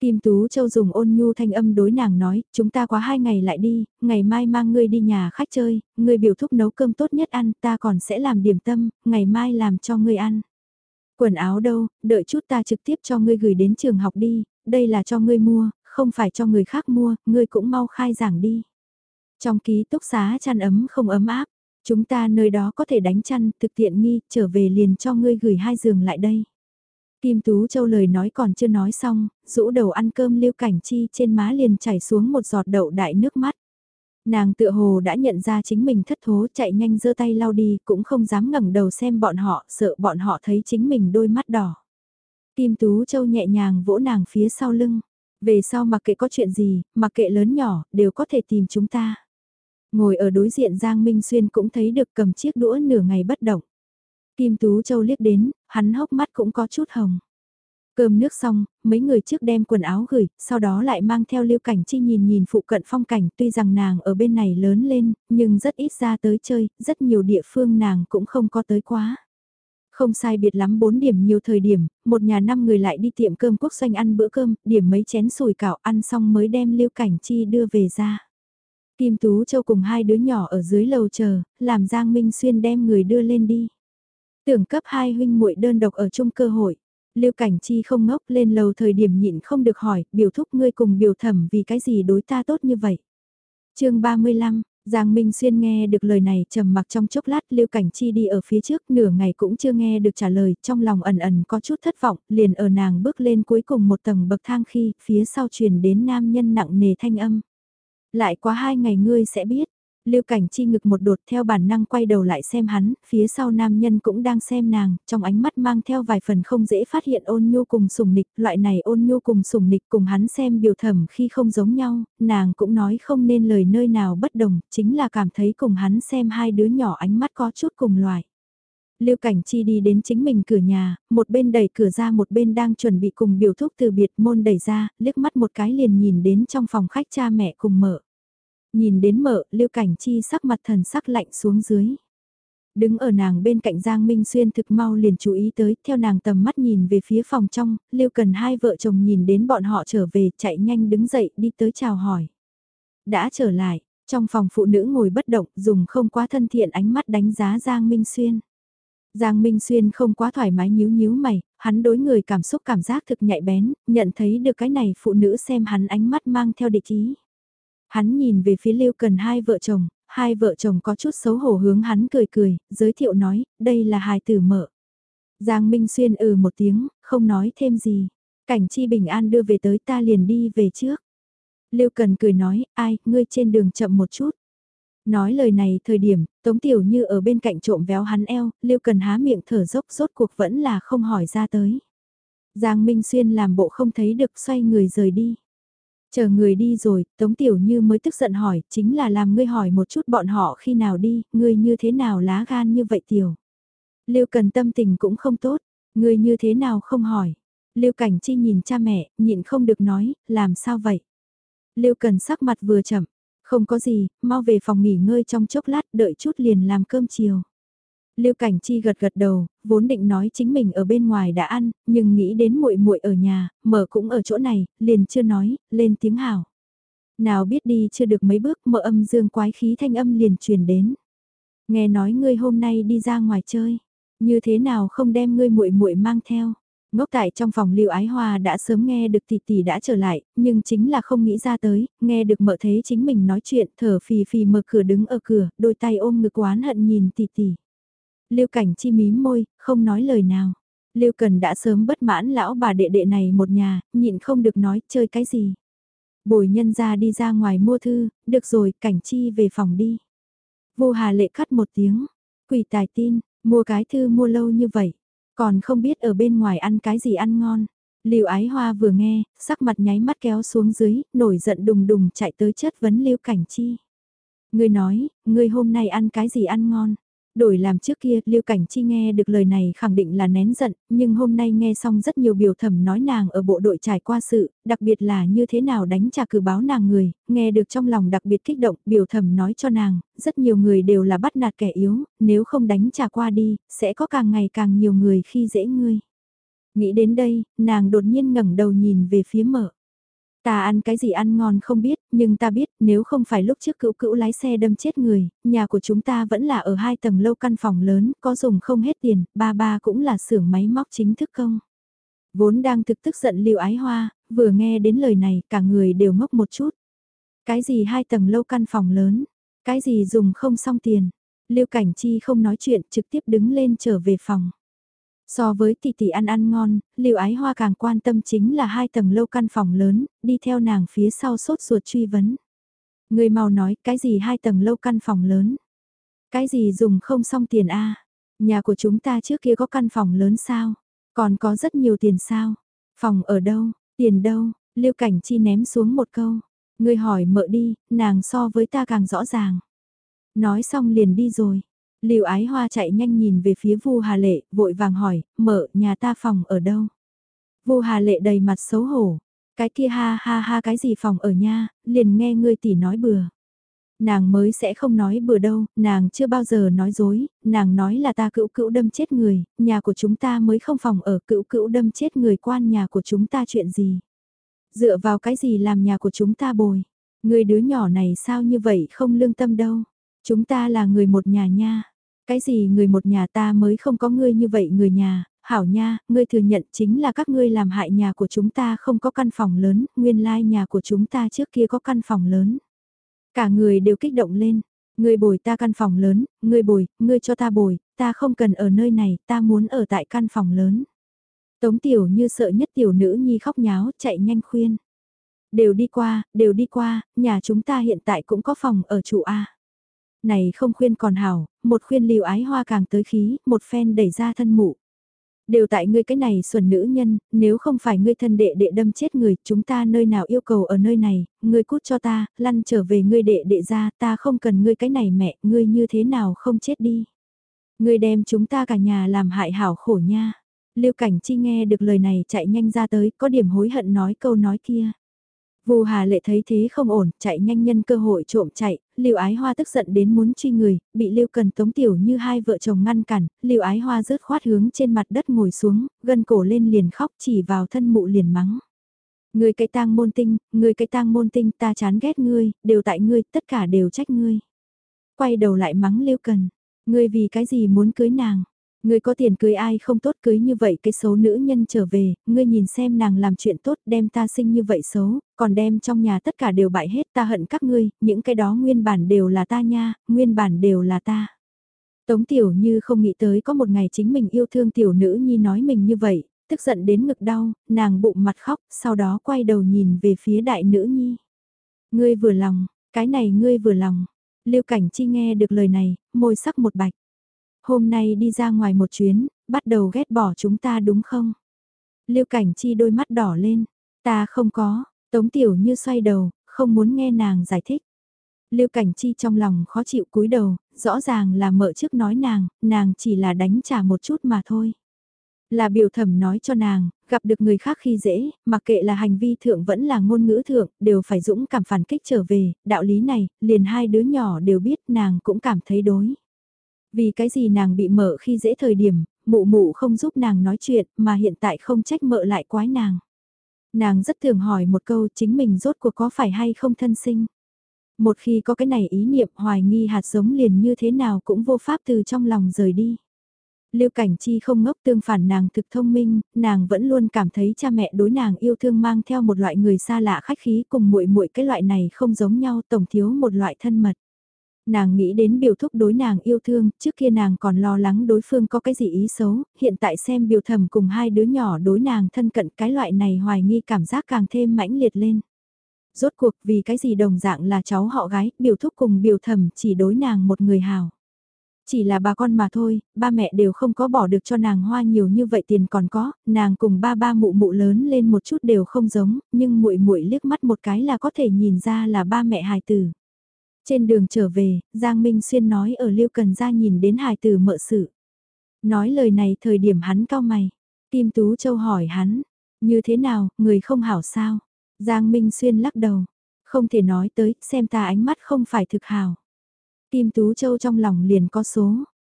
Kim Tú Châu dùng ôn nhu thanh âm đối nàng nói, chúng ta quá hai ngày lại đi, ngày mai mang ngươi đi nhà khách chơi, ngươi biểu thúc nấu cơm tốt nhất ăn, ta còn sẽ làm điểm tâm, ngày mai làm cho ngươi ăn. Quần áo đâu, đợi chút ta trực tiếp cho ngươi gửi đến trường học đi, đây là cho ngươi mua, không phải cho người khác mua, ngươi cũng mau khai giảng đi. Trong ký túc xá chăn ấm không ấm áp, chúng ta nơi đó có thể đánh chăn, thực tiện nghi, trở về liền cho ngươi gửi hai giường lại đây. Kim Tú Châu lời nói còn chưa nói xong, rũ đầu ăn cơm liêu cảnh chi trên má liền chảy xuống một giọt đậu đại nước mắt. Nàng tựa hồ đã nhận ra chính mình thất thố chạy nhanh giơ tay lau đi cũng không dám ngẩng đầu xem bọn họ sợ bọn họ thấy chính mình đôi mắt đỏ. Kim Tú Châu nhẹ nhàng vỗ nàng phía sau lưng. Về sau mặc kệ có chuyện gì, mặc kệ lớn nhỏ, đều có thể tìm chúng ta. Ngồi ở đối diện Giang Minh Xuyên cũng thấy được cầm chiếc đũa nửa ngày bất động. Kim Tú Châu liếc đến, hắn hốc mắt cũng có chút hồng. Cơm nước xong, mấy người trước đem quần áo gửi, sau đó lại mang theo Lưu Cảnh Chi nhìn nhìn phụ cận phong cảnh tuy rằng nàng ở bên này lớn lên, nhưng rất ít ra tới chơi, rất nhiều địa phương nàng cũng không có tới quá. Không sai biệt lắm 4 điểm nhiều thời điểm, một nhà năm người lại đi tiệm cơm quốc doanh ăn bữa cơm, điểm mấy chén sùi cảo ăn xong mới đem Lưu Cảnh Chi đưa về ra. Kim Tú Châu cùng hai đứa nhỏ ở dưới lầu chờ, làm Giang Minh Xuyên đem người đưa lên đi. Tưởng cấp hai huynh muội đơn độc ở chung cơ hội. Lưu Cảnh Chi không ngốc lên lầu thời điểm nhịn không được hỏi, biểu thúc ngươi cùng biểu thẩm vì cái gì đối ta tốt như vậy. chương 35, Giang Minh Xuyên nghe được lời này trầm mặc trong chốc lát Lưu Cảnh Chi đi ở phía trước nửa ngày cũng chưa nghe được trả lời, trong lòng ẩn ẩn có chút thất vọng, liền ở nàng bước lên cuối cùng một tầng bậc thang khi phía sau truyền đến nam nhân nặng nề thanh âm. Lại quá hai ngày ngươi sẽ biết, Lưu Cảnh Chi ngực một đột theo bản năng quay đầu lại xem hắn, phía sau nam nhân cũng đang xem nàng, trong ánh mắt mang theo vài phần không dễ phát hiện ôn nhu cùng sùng nịch, loại này ôn nhu cùng sùng nịch cùng hắn xem biểu thẩm khi không giống nhau, nàng cũng nói không nên lời nơi nào bất đồng, chính là cảm thấy cùng hắn xem hai đứa nhỏ ánh mắt có chút cùng loại. Lưu Cảnh Chi đi đến chính mình cửa nhà, một bên đẩy cửa ra một bên đang chuẩn bị cùng biểu thúc từ biệt môn đẩy ra, liếc mắt một cái liền nhìn đến trong phòng khách cha mẹ cùng mở. Nhìn đến mợ, Lưu Cảnh Chi sắc mặt thần sắc lạnh xuống dưới. Đứng ở nàng bên cạnh Giang Minh Xuyên thực mau liền chú ý tới, theo nàng tầm mắt nhìn về phía phòng trong, Lưu Cần hai vợ chồng nhìn đến bọn họ trở về, chạy nhanh đứng dậy đi tới chào hỏi. Đã trở lại, trong phòng phụ nữ ngồi bất động, dùng không quá thân thiện ánh mắt đánh giá Giang Minh Xuyên. Giang Minh Xuyên không quá thoải mái nhíu nhíu mày, hắn đối người cảm xúc cảm giác thực nhạy bén, nhận thấy được cái này phụ nữ xem hắn ánh mắt mang theo địch ý. Hắn nhìn về phía Lưu Cần hai vợ chồng, hai vợ chồng có chút xấu hổ hướng hắn cười cười, giới thiệu nói, đây là hài tử mợ. Giang Minh Xuyên ừ một tiếng, không nói thêm gì. Cảnh chi bình an đưa về tới ta liền đi về trước. Lưu Cần cười nói, ai, ngươi trên đường chậm một chút. Nói lời này thời điểm, Tống Tiểu Như ở bên cạnh trộm véo hắn eo, Lưu Cần há miệng thở dốc rốt cuộc vẫn là không hỏi ra tới. Giang Minh Xuyên làm bộ không thấy được xoay người rời đi. Chờ người đi rồi, Tống Tiểu Như mới tức giận hỏi, chính là làm ngươi hỏi một chút bọn họ khi nào đi, ngươi như thế nào lá gan như vậy Tiểu. Lưu Cần tâm tình cũng không tốt, ngươi như thế nào không hỏi. Lưu Cảnh Chi nhìn cha mẹ, nhịn không được nói, làm sao vậy? Lưu Cần sắc mặt vừa chậm, không có gì, mau về phòng nghỉ ngơi trong chốc lát đợi chút liền làm cơm chiều. Lưu Cảnh Chi gật gật đầu, vốn định nói chính mình ở bên ngoài đã ăn, nhưng nghĩ đến muội muội ở nhà, mở cũng ở chỗ này, liền chưa nói, lên tiếng hảo. Nào biết đi chưa được mấy bước, mở âm dương quái khí thanh âm liền truyền đến. Nghe nói ngươi hôm nay đi ra ngoài chơi, như thế nào không đem ngươi muội muội mang theo? Ngốc tại trong phòng Lưu Ái Hoa đã sớm nghe được tỷ tỷ đã trở lại, nhưng chính là không nghĩ ra tới, nghe được mợ thế chính mình nói chuyện, thở phì phì mở cửa đứng ở cửa, đôi tay ôm ngực oán hận nhìn tỷ tỷ. Lưu Cảnh Chi mím môi, không nói lời nào. Lưu Cần đã sớm bất mãn lão bà đệ đệ này một nhà, nhịn không được nói chơi cái gì. Bồi nhân ra đi ra ngoài mua thư, được rồi, Cảnh Chi về phòng đi. Vô Hà Lệ cắt một tiếng, quỷ tài tin, mua cái thư mua lâu như vậy, còn không biết ở bên ngoài ăn cái gì ăn ngon. Lưu Ái Hoa vừa nghe, sắc mặt nháy mắt kéo xuống dưới, nổi giận đùng đùng chạy tới chất vấn Lưu Cảnh Chi. Ngươi nói, ngươi hôm nay ăn cái gì ăn ngon? Đổi làm trước kia, Lưu Cảnh Chi nghe được lời này khẳng định là nén giận, nhưng hôm nay nghe xong rất nhiều biểu thẩm nói nàng ở bộ đội trải qua sự, đặc biệt là như thế nào đánh trả cử báo nàng người, nghe được trong lòng đặc biệt kích động, biểu thẩm nói cho nàng, rất nhiều người đều là bắt nạt kẻ yếu, nếu không đánh trả qua đi, sẽ có càng ngày càng nhiều người khi dễ ngươi. Nghĩ đến đây, nàng đột nhiên ngẩng đầu nhìn về phía mở. Ta ăn cái gì ăn ngon không biết, nhưng ta biết nếu không phải lúc trước cữu cữu lái xe đâm chết người, nhà của chúng ta vẫn là ở hai tầng lâu căn phòng lớn, có dùng không hết tiền, ba ba cũng là xưởng máy móc chính thức công. Vốn đang thực tức giận liều ái hoa, vừa nghe đến lời này cả người đều ngốc một chút. Cái gì hai tầng lâu căn phòng lớn, cái gì dùng không xong tiền. liêu Cảnh Chi không nói chuyện trực tiếp đứng lên trở về phòng. So với tỷ tỷ ăn ăn ngon, Lưu Ái Hoa càng quan tâm chính là hai tầng lâu căn phòng lớn, đi theo nàng phía sau sốt ruột truy vấn. Người mau nói cái gì hai tầng lâu căn phòng lớn? Cái gì dùng không xong tiền a? Nhà của chúng ta trước kia có căn phòng lớn sao? Còn có rất nhiều tiền sao? Phòng ở đâu? Tiền đâu? Lưu Cảnh Chi ném xuống một câu. Người hỏi mợ đi, nàng so với ta càng rõ ràng. Nói xong liền đi rồi. Lưu Ái Hoa chạy nhanh nhìn về phía Vu Hà Lệ, vội vàng hỏi, mở, nhà ta phòng ở đâu? Vu Hà Lệ đầy mặt xấu hổ, cái kia ha ha ha cái gì phòng ở nha, liền nghe ngươi tỷ nói bừa. Nàng mới sẽ không nói bừa đâu, nàng chưa bao giờ nói dối, nàng nói là ta cữu cữu đâm chết người, nhà của chúng ta mới không phòng ở cữu cữu đâm chết người quan nhà của chúng ta chuyện gì. Dựa vào cái gì làm nhà của chúng ta bồi, người đứa nhỏ này sao như vậy không lương tâm đâu, chúng ta là người một nhà nha. Cái gì người một nhà ta mới không có ngươi như vậy người nhà, hảo nha, ngươi thừa nhận chính là các ngươi làm hại nhà của chúng ta không có căn phòng lớn, nguyên lai nhà của chúng ta trước kia có căn phòng lớn. Cả người đều kích động lên, ngươi bồi ta căn phòng lớn, ngươi bồi, ngươi cho ta bồi, ta không cần ở nơi này, ta muốn ở tại căn phòng lớn. Tống tiểu như sợ nhất tiểu nữ nhi khóc nháo, chạy nhanh khuyên. Đều đi qua, đều đi qua, nhà chúng ta hiện tại cũng có phòng ở trụ A. Này không khuyên còn hảo, một khuyên lưu ái hoa càng tới khí, một phen đẩy ra thân mụ. Đều tại ngươi cái này xuẩn nữ nhân, nếu không phải ngươi thân đệ đệ đâm chết người, chúng ta nơi nào yêu cầu ở nơi này, ngươi cút cho ta, lăn trở về ngươi đệ đệ ra, ta không cần ngươi cái này mẹ, ngươi như thế nào không chết đi. Ngươi đem chúng ta cả nhà làm hại hảo khổ nha. Lưu Cảnh Chi nghe được lời này chạy nhanh ra tới, có điểm hối hận nói câu nói kia. Vù Hà Lệ thấy thế không ổn, chạy nhanh nhân cơ hội trộm chạy, Lưu Ái Hoa tức giận đến muốn truy người, bị Lưu Cần Tống Tiểu như hai vợ chồng ngăn cản, Lưu Ái Hoa rớt khoát hướng trên mặt đất ngồi xuống, gân cổ lên liền khóc chỉ vào thân mụ liền mắng. Người cái tang môn tinh, người cái tang môn tinh ta chán ghét ngươi, đều tại ngươi, tất cả đều trách ngươi. Quay đầu lại mắng Lưu Cần, ngươi vì cái gì muốn cưới nàng? Ngươi có tiền cưới ai không tốt cưới như vậy cái xấu nữ nhân trở về, ngươi nhìn xem nàng làm chuyện tốt đem ta sinh như vậy xấu, còn đem trong nhà tất cả đều bại hết ta hận các ngươi, những cái đó nguyên bản đều là ta nha, nguyên bản đều là ta. Tống tiểu như không nghĩ tới có một ngày chính mình yêu thương tiểu nữ nhi nói mình như vậy, tức giận đến ngực đau, nàng bụng mặt khóc, sau đó quay đầu nhìn về phía đại nữ nhi. Ngươi vừa lòng, cái này ngươi vừa lòng. Lưu Cảnh Chi nghe được lời này, môi sắc một bạch. Hôm nay đi ra ngoài một chuyến, bắt đầu ghét bỏ chúng ta đúng không? Lưu Cảnh Chi đôi mắt đỏ lên, ta không có, Tống Tiểu Như xoay đầu, không muốn nghe nàng giải thích. Lưu Cảnh Chi trong lòng khó chịu cúi đầu, rõ ràng là mợ trước nói nàng, nàng chỉ là đánh trả một chút mà thôi. Là biểu thẩm nói cho nàng, gặp được người khác khi dễ, mặc kệ là hành vi thượng vẫn là ngôn ngữ thượng, đều phải dũng cảm phản kích trở về, đạo lý này, liền hai đứa nhỏ đều biết nàng cũng cảm thấy đối. Vì cái gì nàng bị mợ khi dễ thời điểm, mụ mụ không giúp nàng nói chuyện mà hiện tại không trách mợ lại quái nàng. Nàng rất thường hỏi một câu chính mình rốt cuộc có phải hay không thân sinh. Một khi có cái này ý niệm hoài nghi hạt giống liền như thế nào cũng vô pháp từ trong lòng rời đi. Lưu Cảnh Chi không ngốc tương phản nàng thực thông minh, nàng vẫn luôn cảm thấy cha mẹ đối nàng yêu thương mang theo một loại người xa lạ khách khí cùng muội muội cái loại này không giống nhau tổng thiếu một loại thân mật. Nàng nghĩ đến biểu thúc đối nàng yêu thương, trước kia nàng còn lo lắng đối phương có cái gì ý xấu, hiện tại xem biểu thẩm cùng hai đứa nhỏ đối nàng thân cận cái loại này hoài nghi cảm giác càng thêm mãnh liệt lên. Rốt cuộc vì cái gì đồng dạng là cháu họ gái, biểu thúc cùng biểu thẩm chỉ đối nàng một người hào. Chỉ là bà con mà thôi, ba mẹ đều không có bỏ được cho nàng hoa nhiều như vậy tiền còn có, nàng cùng ba ba mụ mụ lớn lên một chút đều không giống, nhưng muội muội liếc mắt một cái là có thể nhìn ra là ba mẹ hài tử. Trên đường trở về, Giang Minh Xuyên nói ở Liêu Cần ra nhìn đến hài tử mợ sự. Nói lời này thời điểm hắn cao mày. Kim Tú Châu hỏi hắn, như thế nào, người không hảo sao? Giang Minh Xuyên lắc đầu, không thể nói tới, xem ta ánh mắt không phải thực hảo. Kim Tú Châu trong lòng liền có số,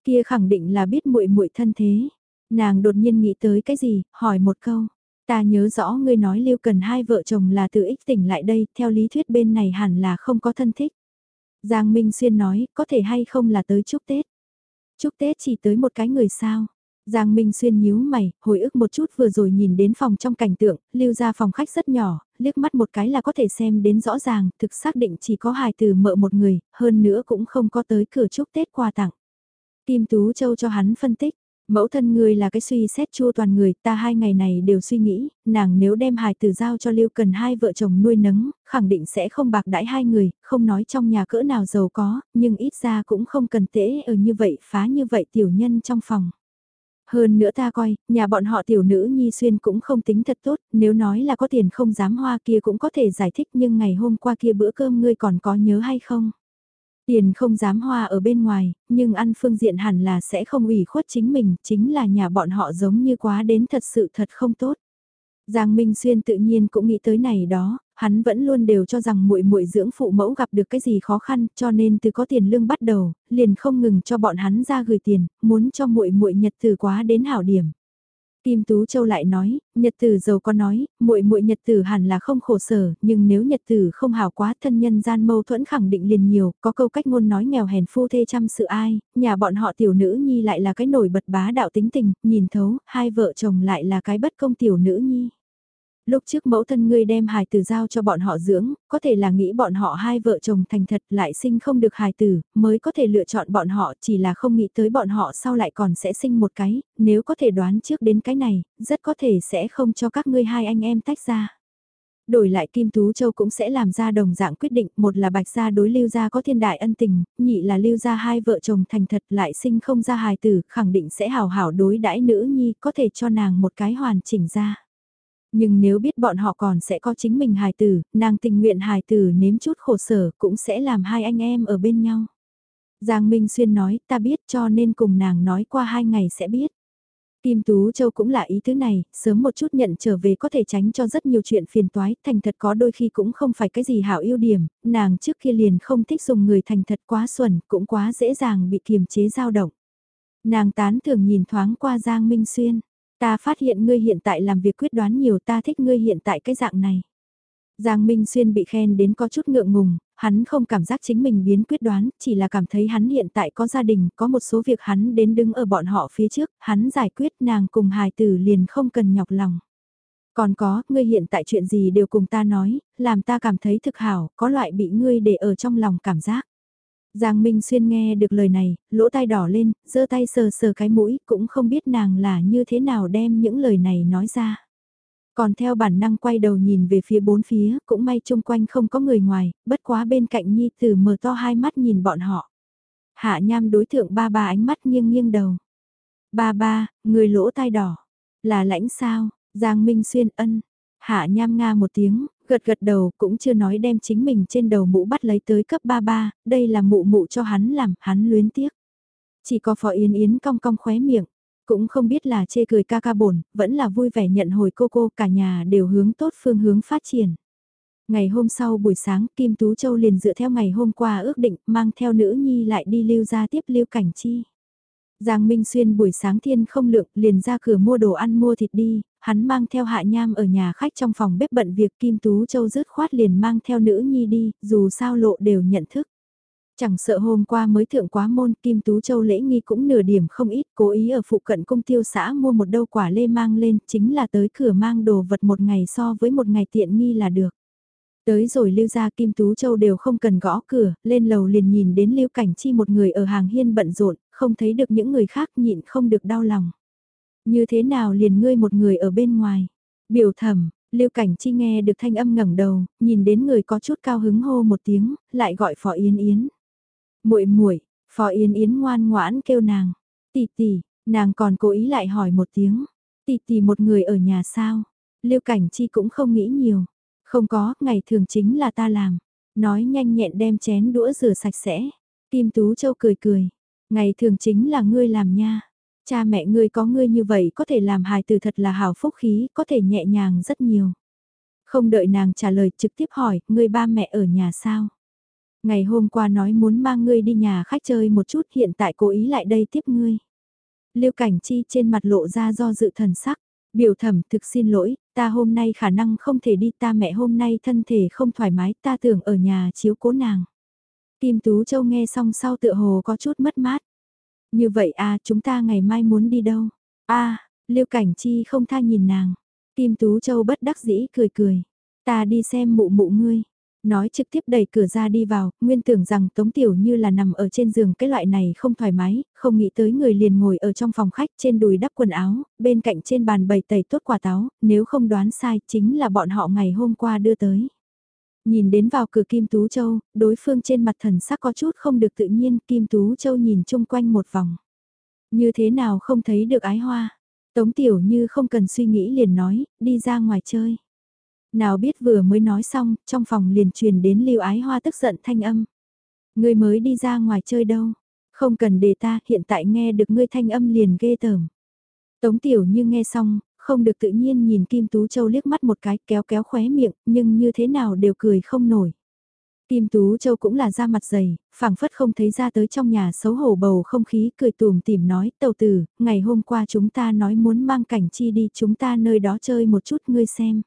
kia khẳng định là biết muội muội thân thế. Nàng đột nhiên nghĩ tới cái gì, hỏi một câu. Ta nhớ rõ ngươi nói Lưu Cần hai vợ chồng là từ ích tỉnh lại đây, theo lý thuyết bên này hẳn là không có thân thích. Giang Minh Xuyên nói, có thể hay không là tới chúc Tết. Chúc Tết chỉ tới một cái người sao. Giang Minh Xuyên nhíu mày, hồi ức một chút vừa rồi nhìn đến phòng trong cảnh tượng, lưu ra phòng khách rất nhỏ, liếc mắt một cái là có thể xem đến rõ ràng, thực xác định chỉ có hài từ mợ một người, hơn nữa cũng không có tới cửa chúc Tết quà tặng. Kim Tú Châu cho hắn phân tích, Mẫu thân ngươi là cái suy xét chua toàn người, ta hai ngày này đều suy nghĩ, nàng nếu đem hài tử giao cho Lưu Cần hai vợ chồng nuôi nấng, khẳng định sẽ không bạc đãi hai người, không nói trong nhà cỡ nào giàu có, nhưng ít ra cũng không cần tễ ở như vậy phá như vậy tiểu nhân trong phòng. Hơn nữa ta coi, nhà bọn họ tiểu nữ nhi xuyên cũng không tính thật tốt, nếu nói là có tiền không dám hoa kia cũng có thể giải thích nhưng ngày hôm qua kia bữa cơm ngươi còn có nhớ hay không? Tiền không dám hoa ở bên ngoài, nhưng ăn phương diện hẳn là sẽ không ủy khuất chính mình, chính là nhà bọn họ giống như quá đến thật sự thật không tốt. Giang Minh Xuyên tự nhiên cũng nghĩ tới này đó, hắn vẫn luôn đều cho rằng muội muội dưỡng phụ mẫu gặp được cái gì khó khăn, cho nên từ có tiền lương bắt đầu, liền không ngừng cho bọn hắn ra gửi tiền, muốn cho muội muội nhật từ quá đến hảo điểm. Kim Tú Châu lại nói, Nhật Tử giàu có nói, muội muội Nhật Tử hẳn là không khổ sở, nhưng nếu Nhật Tử không hảo quá thân nhân gian mâu thuẫn khẳng định liền nhiều, có câu cách ngôn nói nghèo hèn phu thê chăm sự ai, nhà bọn họ tiểu nữ nhi lại là cái nổi bật bá đạo tính tình, nhìn thấu, hai vợ chồng lại là cái bất công tiểu nữ nhi. Lúc trước mẫu thân ngươi đem hài tử giao cho bọn họ dưỡng, có thể là nghĩ bọn họ hai vợ chồng thành thật lại sinh không được hài tử, mới có thể lựa chọn bọn họ chỉ là không nghĩ tới bọn họ sau lại còn sẽ sinh một cái, nếu có thể đoán trước đến cái này, rất có thể sẽ không cho các ngươi hai anh em tách ra. Đổi lại Kim Tú Châu cũng sẽ làm ra đồng dạng quyết định, một là bạch gia đối lưu gia có thiên đại ân tình, nhị là lưu gia hai vợ chồng thành thật lại sinh không ra hài tử, khẳng định sẽ hào hảo đối đãi nữ nhi, có thể cho nàng một cái hoàn chỉnh ra. Nhưng nếu biết bọn họ còn sẽ có chính mình hài tử, nàng tình nguyện hài tử nếm chút khổ sở cũng sẽ làm hai anh em ở bên nhau. Giang Minh Xuyên nói ta biết cho nên cùng nàng nói qua hai ngày sẽ biết. Kim Tú Châu cũng là ý thứ này, sớm một chút nhận trở về có thể tránh cho rất nhiều chuyện phiền toái, thành thật có đôi khi cũng không phải cái gì hảo ưu điểm, nàng trước kia liền không thích dùng người thành thật quá xuẩn, cũng quá dễ dàng bị kiềm chế dao động. Nàng tán thường nhìn thoáng qua Giang Minh Xuyên, ta phát hiện ngươi hiện tại làm việc quyết đoán nhiều ta thích ngươi hiện tại cái dạng này. Giang Minh Xuyên bị khen đến có chút ngượng ngùng, hắn không cảm giác chính mình biến quyết đoán, chỉ là cảm thấy hắn hiện tại có gia đình, có một số việc hắn đến đứng ở bọn họ phía trước, hắn giải quyết nàng cùng hài tử liền không cần nhọc lòng. Còn có, ngươi hiện tại chuyện gì đều cùng ta nói, làm ta cảm thấy thực hảo, có loại bị ngươi để ở trong lòng cảm giác. Giang Minh Xuyên nghe được lời này, lỗ tai đỏ lên, giơ tay sờ sờ cái mũi, cũng không biết nàng là như thế nào đem những lời này nói ra. Còn theo bản năng quay đầu nhìn về phía bốn phía, cũng may chung quanh không có người ngoài, bất quá bên cạnh Nhi Tử mở to hai mắt nhìn bọn họ. Hạ Nham đối thượng ba ba ánh mắt nghiêng nghiêng đầu. Ba ba, người lỗ tai đỏ. Là lãnh sao, Giang Minh Xuyên ân. Hạ Nham nga một tiếng, gật gật đầu cũng chưa nói đem chính mình trên đầu mũ bắt lấy tới cấp ba ba, đây là mụ mụ cho hắn làm, hắn luyến tiếc. Chỉ có Phó Yến Yến cong cong khóe miệng, cũng không biết là chê cười ca ca bổn, vẫn là vui vẻ nhận hồi cô cô cả nhà đều hướng tốt phương hướng phát triển. Ngày hôm sau buổi sáng Kim Tú Châu liền dựa theo ngày hôm qua ước định mang theo nữ nhi lại đi lưu ra tiếp lưu cảnh chi. Giang Minh Xuyên buổi sáng thiên không lượng liền ra cửa mua đồ ăn mua thịt đi, hắn mang theo hạ nham ở nhà khách trong phòng bếp bận việc Kim Tú Châu rứt khoát liền mang theo nữ nhi đi, dù sao lộ đều nhận thức. Chẳng sợ hôm qua mới thượng quá môn Kim Tú Châu lễ nghi cũng nửa điểm không ít cố ý ở phụ cận cung tiêu xã mua một đâu quả lê mang lên chính là tới cửa mang đồ vật một ngày so với một ngày tiện nghi là được. Tới rồi lưu ra Kim Tú Châu đều không cần gõ cửa, lên lầu liền nhìn đến lưu cảnh chi một người ở hàng hiên bận rộn, không thấy được những người khác nhịn không được đau lòng. Như thế nào liền ngươi một người ở bên ngoài? Biểu thẩm, lưu cảnh chi nghe được thanh âm ngẩng đầu, nhìn đến người có chút cao hứng hô một tiếng, lại gọi phó yến yến. Muội muội phó yến yến ngoan ngoãn kêu nàng, tỷ tỷ, nàng còn cố ý lại hỏi một tiếng, tỷ tỷ một người ở nhà sao, Lưu Cảnh Chi cũng không nghĩ nhiều, không có, ngày thường chính là ta làm, nói nhanh nhẹn đem chén đũa rửa sạch sẽ, Kim Tú Châu cười cười, ngày thường chính là ngươi làm nha, cha mẹ ngươi có ngươi như vậy có thể làm hài từ thật là hào phúc khí, có thể nhẹ nhàng rất nhiều. Không đợi nàng trả lời trực tiếp hỏi, ngươi ba mẹ ở nhà sao? Ngày hôm qua nói muốn mang ngươi đi nhà khách chơi một chút hiện tại cố ý lại đây tiếp ngươi. Lưu Cảnh Chi trên mặt lộ ra do dự thần sắc, biểu thẩm thực xin lỗi, ta hôm nay khả năng không thể đi ta mẹ hôm nay thân thể không thoải mái ta tưởng ở nhà chiếu cố nàng. Kim Tú Châu nghe xong sau tựa hồ có chút mất mát. Như vậy à chúng ta ngày mai muốn đi đâu? a à, Lưu Cảnh Chi không tha nhìn nàng. Kim Tú Châu bất đắc dĩ cười cười. Ta đi xem mụ mụ ngươi. Nói trực tiếp đẩy cửa ra đi vào, nguyên tưởng rằng Tống Tiểu như là nằm ở trên giường cái loại này không thoải mái, không nghĩ tới người liền ngồi ở trong phòng khách trên đùi đắp quần áo, bên cạnh trên bàn bày tẩy tốt quả táo, nếu không đoán sai chính là bọn họ ngày hôm qua đưa tới. Nhìn đến vào cửa Kim Tú Châu, đối phương trên mặt thần sắc có chút không được tự nhiên, Kim Tú Châu nhìn chung quanh một vòng. Như thế nào không thấy được ái hoa? Tống Tiểu như không cần suy nghĩ liền nói, đi ra ngoài chơi. Nào biết vừa mới nói xong, trong phòng liền truyền đến lưu ái hoa tức giận thanh âm. Ngươi mới đi ra ngoài chơi đâu, không cần để ta, hiện tại nghe được ngươi thanh âm liền ghê tởm. Tống tiểu như nghe xong, không được tự nhiên nhìn Kim Tú Châu liếc mắt một cái kéo kéo khóe miệng, nhưng như thế nào đều cười không nổi. Kim Tú Châu cũng là da mặt dày, phảng phất không thấy ra tới trong nhà xấu hổ bầu không khí cười tùm tìm nói, tàu tử, ngày hôm qua chúng ta nói muốn mang cảnh chi đi chúng ta nơi đó chơi một chút ngươi xem.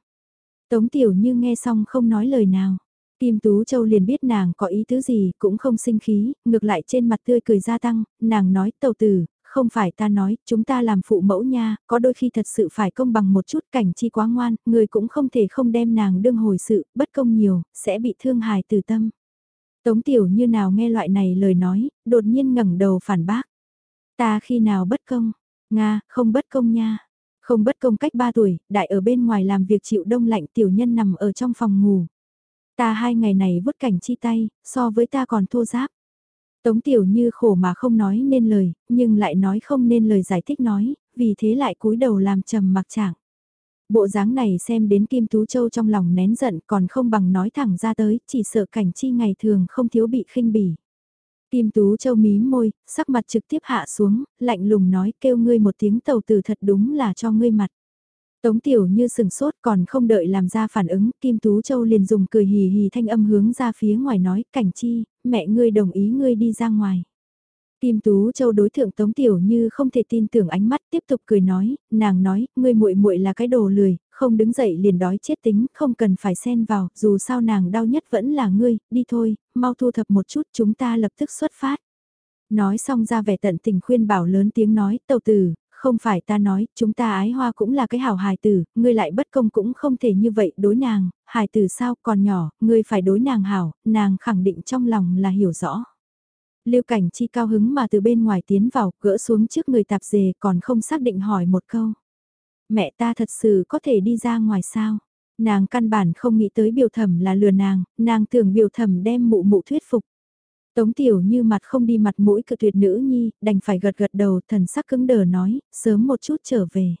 Tống Tiểu Như nghe xong không nói lời nào. Kim Tú Châu liền biết nàng có ý tứ gì, cũng không sinh khí, ngược lại trên mặt tươi cười gia tăng, nàng nói tàu tử, không phải ta nói, chúng ta làm phụ mẫu nha, có đôi khi thật sự phải công bằng một chút cảnh chi quá ngoan, người cũng không thể không đem nàng đương hồi sự, bất công nhiều, sẽ bị thương hài từ tâm. Tống Tiểu như nào nghe loại này lời nói, đột nhiên ngẩng đầu phản bác. Ta khi nào bất công? Nga, không bất công nha. Không bất công cách 3 tuổi, đại ở bên ngoài làm việc chịu đông lạnh tiểu nhân nằm ở trong phòng ngủ. Ta hai ngày này vứt cảnh chi tay, so với ta còn thô giáp. Tống tiểu như khổ mà không nói nên lời, nhưng lại nói không nên lời giải thích nói, vì thế lại cúi đầu làm trầm mặc trạng. Bộ dáng này xem đến Kim Tú Châu trong lòng nén giận còn không bằng nói thẳng ra tới, chỉ sợ cảnh chi ngày thường không thiếu bị khinh bỉ. Kim Tú Châu mí môi, sắc mặt trực tiếp hạ xuống, lạnh lùng nói kêu ngươi một tiếng tàu từ thật đúng là cho ngươi mặt. Tống Tiểu như sừng sốt còn không đợi làm ra phản ứng, Kim Tú Châu liền dùng cười hì hì thanh âm hướng ra phía ngoài nói, cảnh chi, mẹ ngươi đồng ý ngươi đi ra ngoài. Kim Tú Châu đối thượng Tống Tiểu Như không thể tin tưởng ánh mắt tiếp tục cười nói, nàng nói, ngươi muội muội là cái đồ lười, không đứng dậy liền đói chết tính, không cần phải xen vào, dù sao nàng đau nhất vẫn là ngươi, đi thôi, mau thu thập một chút chúng ta lập tức xuất phát. Nói xong ra vẻ tận tình khuyên bảo lớn tiếng nói, tàu tử, không phải ta nói, chúng ta ái hoa cũng là cái hảo hài tử, ngươi lại bất công cũng không thể như vậy đối nàng, hài tử sao còn nhỏ, ngươi phải đối nàng hảo, nàng khẳng định trong lòng là hiểu rõ. Lưu Cảnh Chi cao hứng mà từ bên ngoài tiến vào, gỡ xuống trước người tạp dề còn không xác định hỏi một câu. Mẹ ta thật sự có thể đi ra ngoài sao? Nàng căn bản không nghĩ tới biểu thẩm là lừa nàng, nàng tưởng biểu thẩm đem mụ mụ thuyết phục. Tống tiểu như mặt không đi mặt mũi cự tuyệt nữ nhi, đành phải gật gật đầu thần sắc cứng đờ nói, sớm một chút trở về.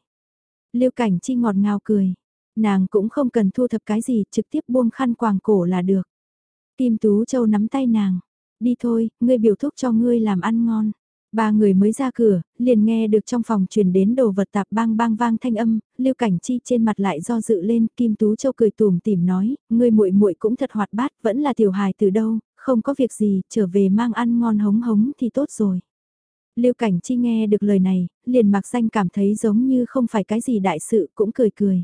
Lưu cảnh chi ngọt ngào cười, nàng cũng không cần thu thập cái gì, trực tiếp buông khăn quàng cổ là được. Kim Tú Châu nắm tay nàng, đi thôi, ngươi biểu thúc cho ngươi làm ăn ngon. Ba người mới ra cửa, liền nghe được trong phòng truyền đến đồ vật tạp bang bang vang thanh âm, Lưu Cảnh Chi trên mặt lại do dự lên, Kim Tú Châu cười tùm tìm nói, ngươi muội muội cũng thật hoạt bát, vẫn là tiểu hài từ đâu, không có việc gì, trở về mang ăn ngon hống hống thì tốt rồi. Lưu Cảnh Chi nghe được lời này, liền mặc danh cảm thấy giống như không phải cái gì đại sự, cũng cười cười.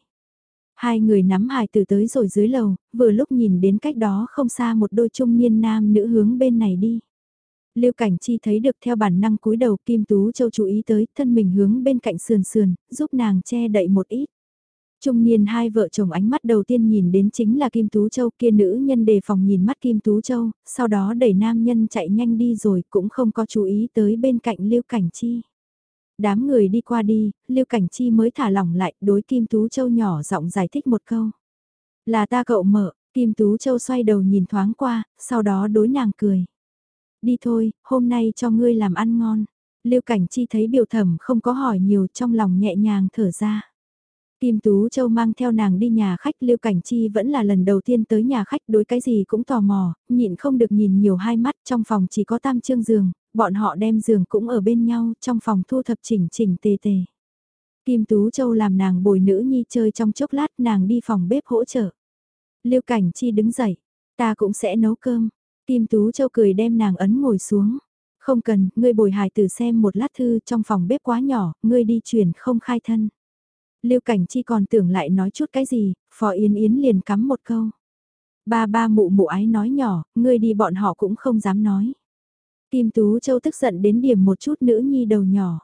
Hai người nắm hài từ tới rồi dưới lầu, vừa lúc nhìn đến cách đó không xa một đôi trung niên nam nữ hướng bên này đi. Lưu Cảnh Chi thấy được theo bản năng cúi đầu Kim Tú Châu chú ý tới thân mình hướng bên cạnh sườn sườn, giúp nàng che đậy một ít. Trung niên hai vợ chồng ánh mắt đầu tiên nhìn đến chính là Kim Tú Châu kia nữ nhân đề phòng nhìn mắt Kim Tú Châu, sau đó đẩy nam nhân chạy nhanh đi rồi cũng không có chú ý tới bên cạnh Lưu Cảnh Chi. Đám người đi qua đi, Lưu Cảnh Chi mới thả lỏng lại đối Kim Tú Châu nhỏ giọng giải thích một câu. Là ta cậu mở, Kim Tú Châu xoay đầu nhìn thoáng qua, sau đó đối nàng cười. Đi thôi, hôm nay cho ngươi làm ăn ngon. Lưu Cảnh Chi thấy biểu thẩm không có hỏi nhiều trong lòng nhẹ nhàng thở ra. Kim Tú Châu mang theo nàng đi nhà khách Lưu Cảnh Chi vẫn là lần đầu tiên tới nhà khách đối cái gì cũng tò mò, nhịn không được nhìn nhiều hai mắt trong phòng chỉ có tam trương giường, bọn họ đem giường cũng ở bên nhau trong phòng thu thập chỉnh chỉnh tề tề. Kim Tú Châu làm nàng bồi nữ nhi chơi trong chốc lát nàng đi phòng bếp hỗ trợ. Lưu Cảnh Chi đứng dậy, ta cũng sẽ nấu cơm. Kim Tú Châu cười đem nàng ấn ngồi xuống. Không cần, ngươi bồi hài tử xem một lát thư trong phòng bếp quá nhỏ, ngươi đi chuyển không khai thân. Lưu Cảnh Chi còn tưởng lại nói chút cái gì, Phó Yến Yến liền cắm một câu. Ba ba mụ mụ ái nói nhỏ, ngươi đi bọn họ cũng không dám nói. Kim Tú Châu tức giận đến điểm một chút nữ nhi đầu nhỏ.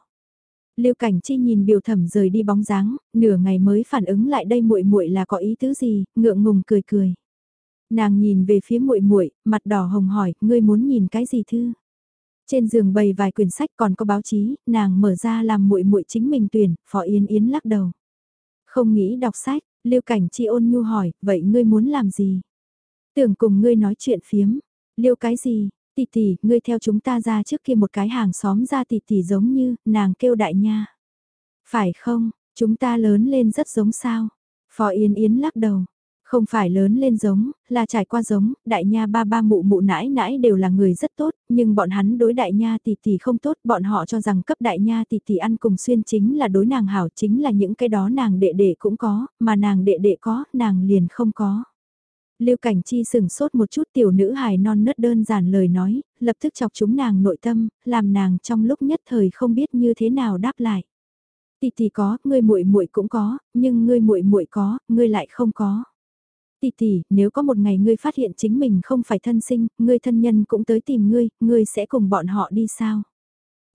Lưu Cảnh Chi nhìn biểu thẩm rời đi bóng dáng, nửa ngày mới phản ứng lại đây muội muội là có ý tứ gì, ngượng ngùng cười cười. Nàng nhìn về phía muội muội, mặt đỏ hồng hỏi, ngươi muốn nhìn cái gì thư? Trên giường bày vài quyển sách còn có báo chí, nàng mở ra làm muội muội chính mình tuyển, Phó Yến Yến lắc đầu. Không nghĩ đọc sách, Lưu Cảnh Chi ôn nhu hỏi, vậy ngươi muốn làm gì? Tưởng cùng ngươi nói chuyện phiếm. Lưu cái gì? Tỷ tỷ, ngươi theo chúng ta ra trước kia một cái hàng xóm ra tỷ tỷ giống như, nàng kêu đại nha. Phải không, chúng ta lớn lên rất giống sao? phò Yến Yến lắc đầu. Không phải lớn lên giống, là trải qua giống, đại nha ba ba mụ mụ nãi nãi đều là người rất tốt, nhưng bọn hắn đối đại nha tỷ tỷ không tốt, bọn họ cho rằng cấp đại nha tỷ tỷ ăn cùng xuyên chính là đối nàng hảo chính là những cái đó nàng đệ đệ cũng có, mà nàng đệ đệ có, nàng liền không có. Lưu Cảnh Chi sừng sốt một chút tiểu nữ hài non nớt đơn giản lời nói, lập tức chọc chúng nàng nội tâm, làm nàng trong lúc nhất thời không biết như thế nào đáp lại. Tỷ tỷ có, ngươi muội muội cũng có, nhưng ngươi muội muội có, ngươi lại không có. Tỷ tỷ, nếu có một ngày ngươi phát hiện chính mình không phải thân sinh, ngươi thân nhân cũng tới tìm ngươi, ngươi sẽ cùng bọn họ đi sao?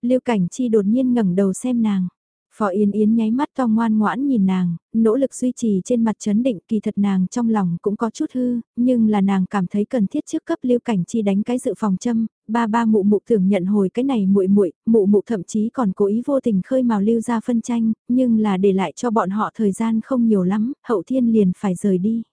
Lưu Cảnh Chi đột nhiên ngẩng đầu xem nàng. Phó Yến Yến nháy mắt to ngoan ngoãn nhìn nàng, nỗ lực duy trì trên mặt chấn định kỳ thật nàng trong lòng cũng có chút hư, nhưng là nàng cảm thấy cần thiết trước cấp Lưu Cảnh Chi đánh cái dự phòng châm, ba ba mụ mụ thường nhận hồi cái này muội muội, mụ mụ thậm chí còn cố ý vô tình khơi mào lưu ra phân tranh, nhưng là để lại cho bọn họ thời gian không nhiều lắm, hậu thiên liền phải rời đi.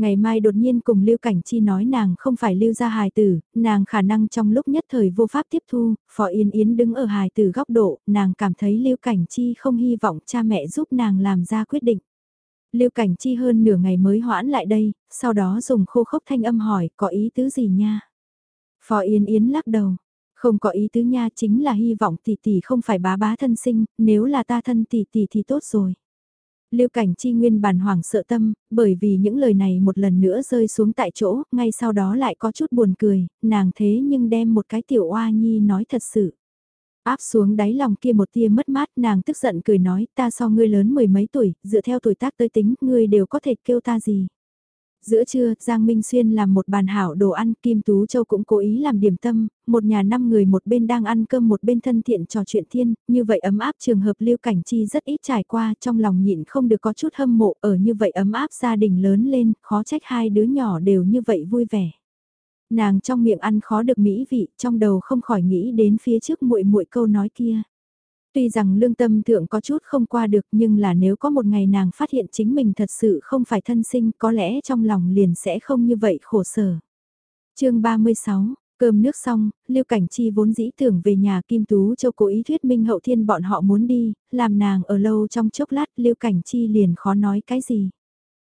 Ngày mai đột nhiên cùng Lưu Cảnh Chi nói nàng không phải lưu ra hài tử, nàng khả năng trong lúc nhất thời vô pháp tiếp thu, Phó Yên Yến đứng ở hài tử góc độ, nàng cảm thấy Lưu Cảnh Chi không hy vọng cha mẹ giúp nàng làm ra quyết định. Lưu Cảnh Chi hơn nửa ngày mới hoãn lại đây, sau đó dùng khô khốc thanh âm hỏi có ý tứ gì nha. Phó Yên Yến lắc đầu, không có ý tứ nha chính là hy vọng tỷ tỷ không phải bá bá thân sinh, nếu là ta thân tỷ tỷ thì tốt rồi. Lưu Cảnh Chi nguyên bản hoảng sợ tâm, bởi vì những lời này một lần nữa rơi xuống tại chỗ, ngay sau đó lại có chút buồn cười, nàng thế nhưng đem một cái tiểu oa nhi nói thật sự. Áp xuống đáy lòng kia một tia mất mát, nàng tức giận cười nói, ta so ngươi lớn mười mấy tuổi, dựa theo tuổi tác tới tính, ngươi đều có thể kêu ta gì. Giữa trưa, Giang Minh Xuyên làm một bàn hảo đồ ăn, Kim Tú Châu cũng cố ý làm điểm tâm, một nhà năm người một bên đang ăn cơm một bên thân thiện trò chuyện thiên, như vậy ấm áp trường hợp lưu cảnh chi rất ít trải qua, trong lòng nhịn không được có chút hâm mộ, ở như vậy ấm áp gia đình lớn lên, khó trách hai đứa nhỏ đều như vậy vui vẻ. Nàng trong miệng ăn khó được mỹ vị, trong đầu không khỏi nghĩ đến phía trước muội muội câu nói kia. Tuy rằng lương tâm thượng có chút không qua được nhưng là nếu có một ngày nàng phát hiện chính mình thật sự không phải thân sinh có lẽ trong lòng liền sẽ không như vậy khổ sở. chương 36, cơm nước xong, Lưu Cảnh Chi vốn dĩ tưởng về nhà Kim Tú Châu cố ý thuyết minh hậu thiên bọn họ muốn đi, làm nàng ở lâu trong chốc lát Lưu Cảnh Chi liền khó nói cái gì.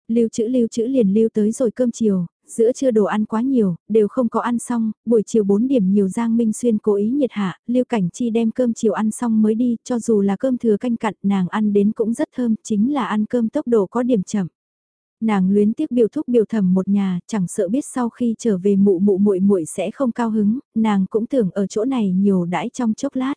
Lưu chữ lưu chữ liền lưu tới rồi cơm chiều, giữa trưa đồ ăn quá nhiều, đều không có ăn xong, buổi chiều 4 điểm nhiều Giang Minh Xuyên cố ý nhiệt hạ, Lưu Cảnh Chi đem cơm chiều ăn xong mới đi, cho dù là cơm thừa canh cặn nàng ăn đến cũng rất thơm, chính là ăn cơm tốc độ có điểm chậm. Nàng luyến tiếc biểu thúc biểu thầm một nhà, chẳng sợ biết sau khi trở về mụ mụ muội muội sẽ không cao hứng, nàng cũng tưởng ở chỗ này nhiều đãi trong chốc lát.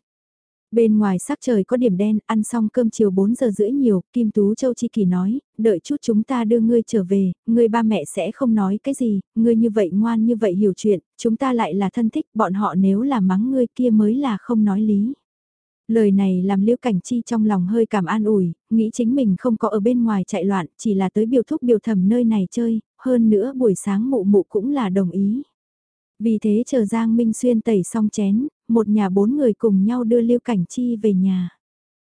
Bên ngoài sắc trời có điểm đen, ăn xong cơm chiều 4 giờ rưỡi nhiều, Kim Tú Châu Chi Kỳ nói, đợi chút chúng ta đưa ngươi trở về, ngươi ba mẹ sẽ không nói cái gì, ngươi như vậy ngoan như vậy hiểu chuyện, chúng ta lại là thân thích, bọn họ nếu là mắng ngươi kia mới là không nói lý. Lời này làm Liễu Cảnh Chi trong lòng hơi cảm an ủi, nghĩ chính mình không có ở bên ngoài chạy loạn, chỉ là tới biểu thúc biểu thầm nơi này chơi, hơn nữa buổi sáng mụ mụ cũng là đồng ý. Vì thế chờ Giang Minh Xuyên tẩy xong chén, một nhà bốn người cùng nhau đưa Lưu Cảnh Chi về nhà.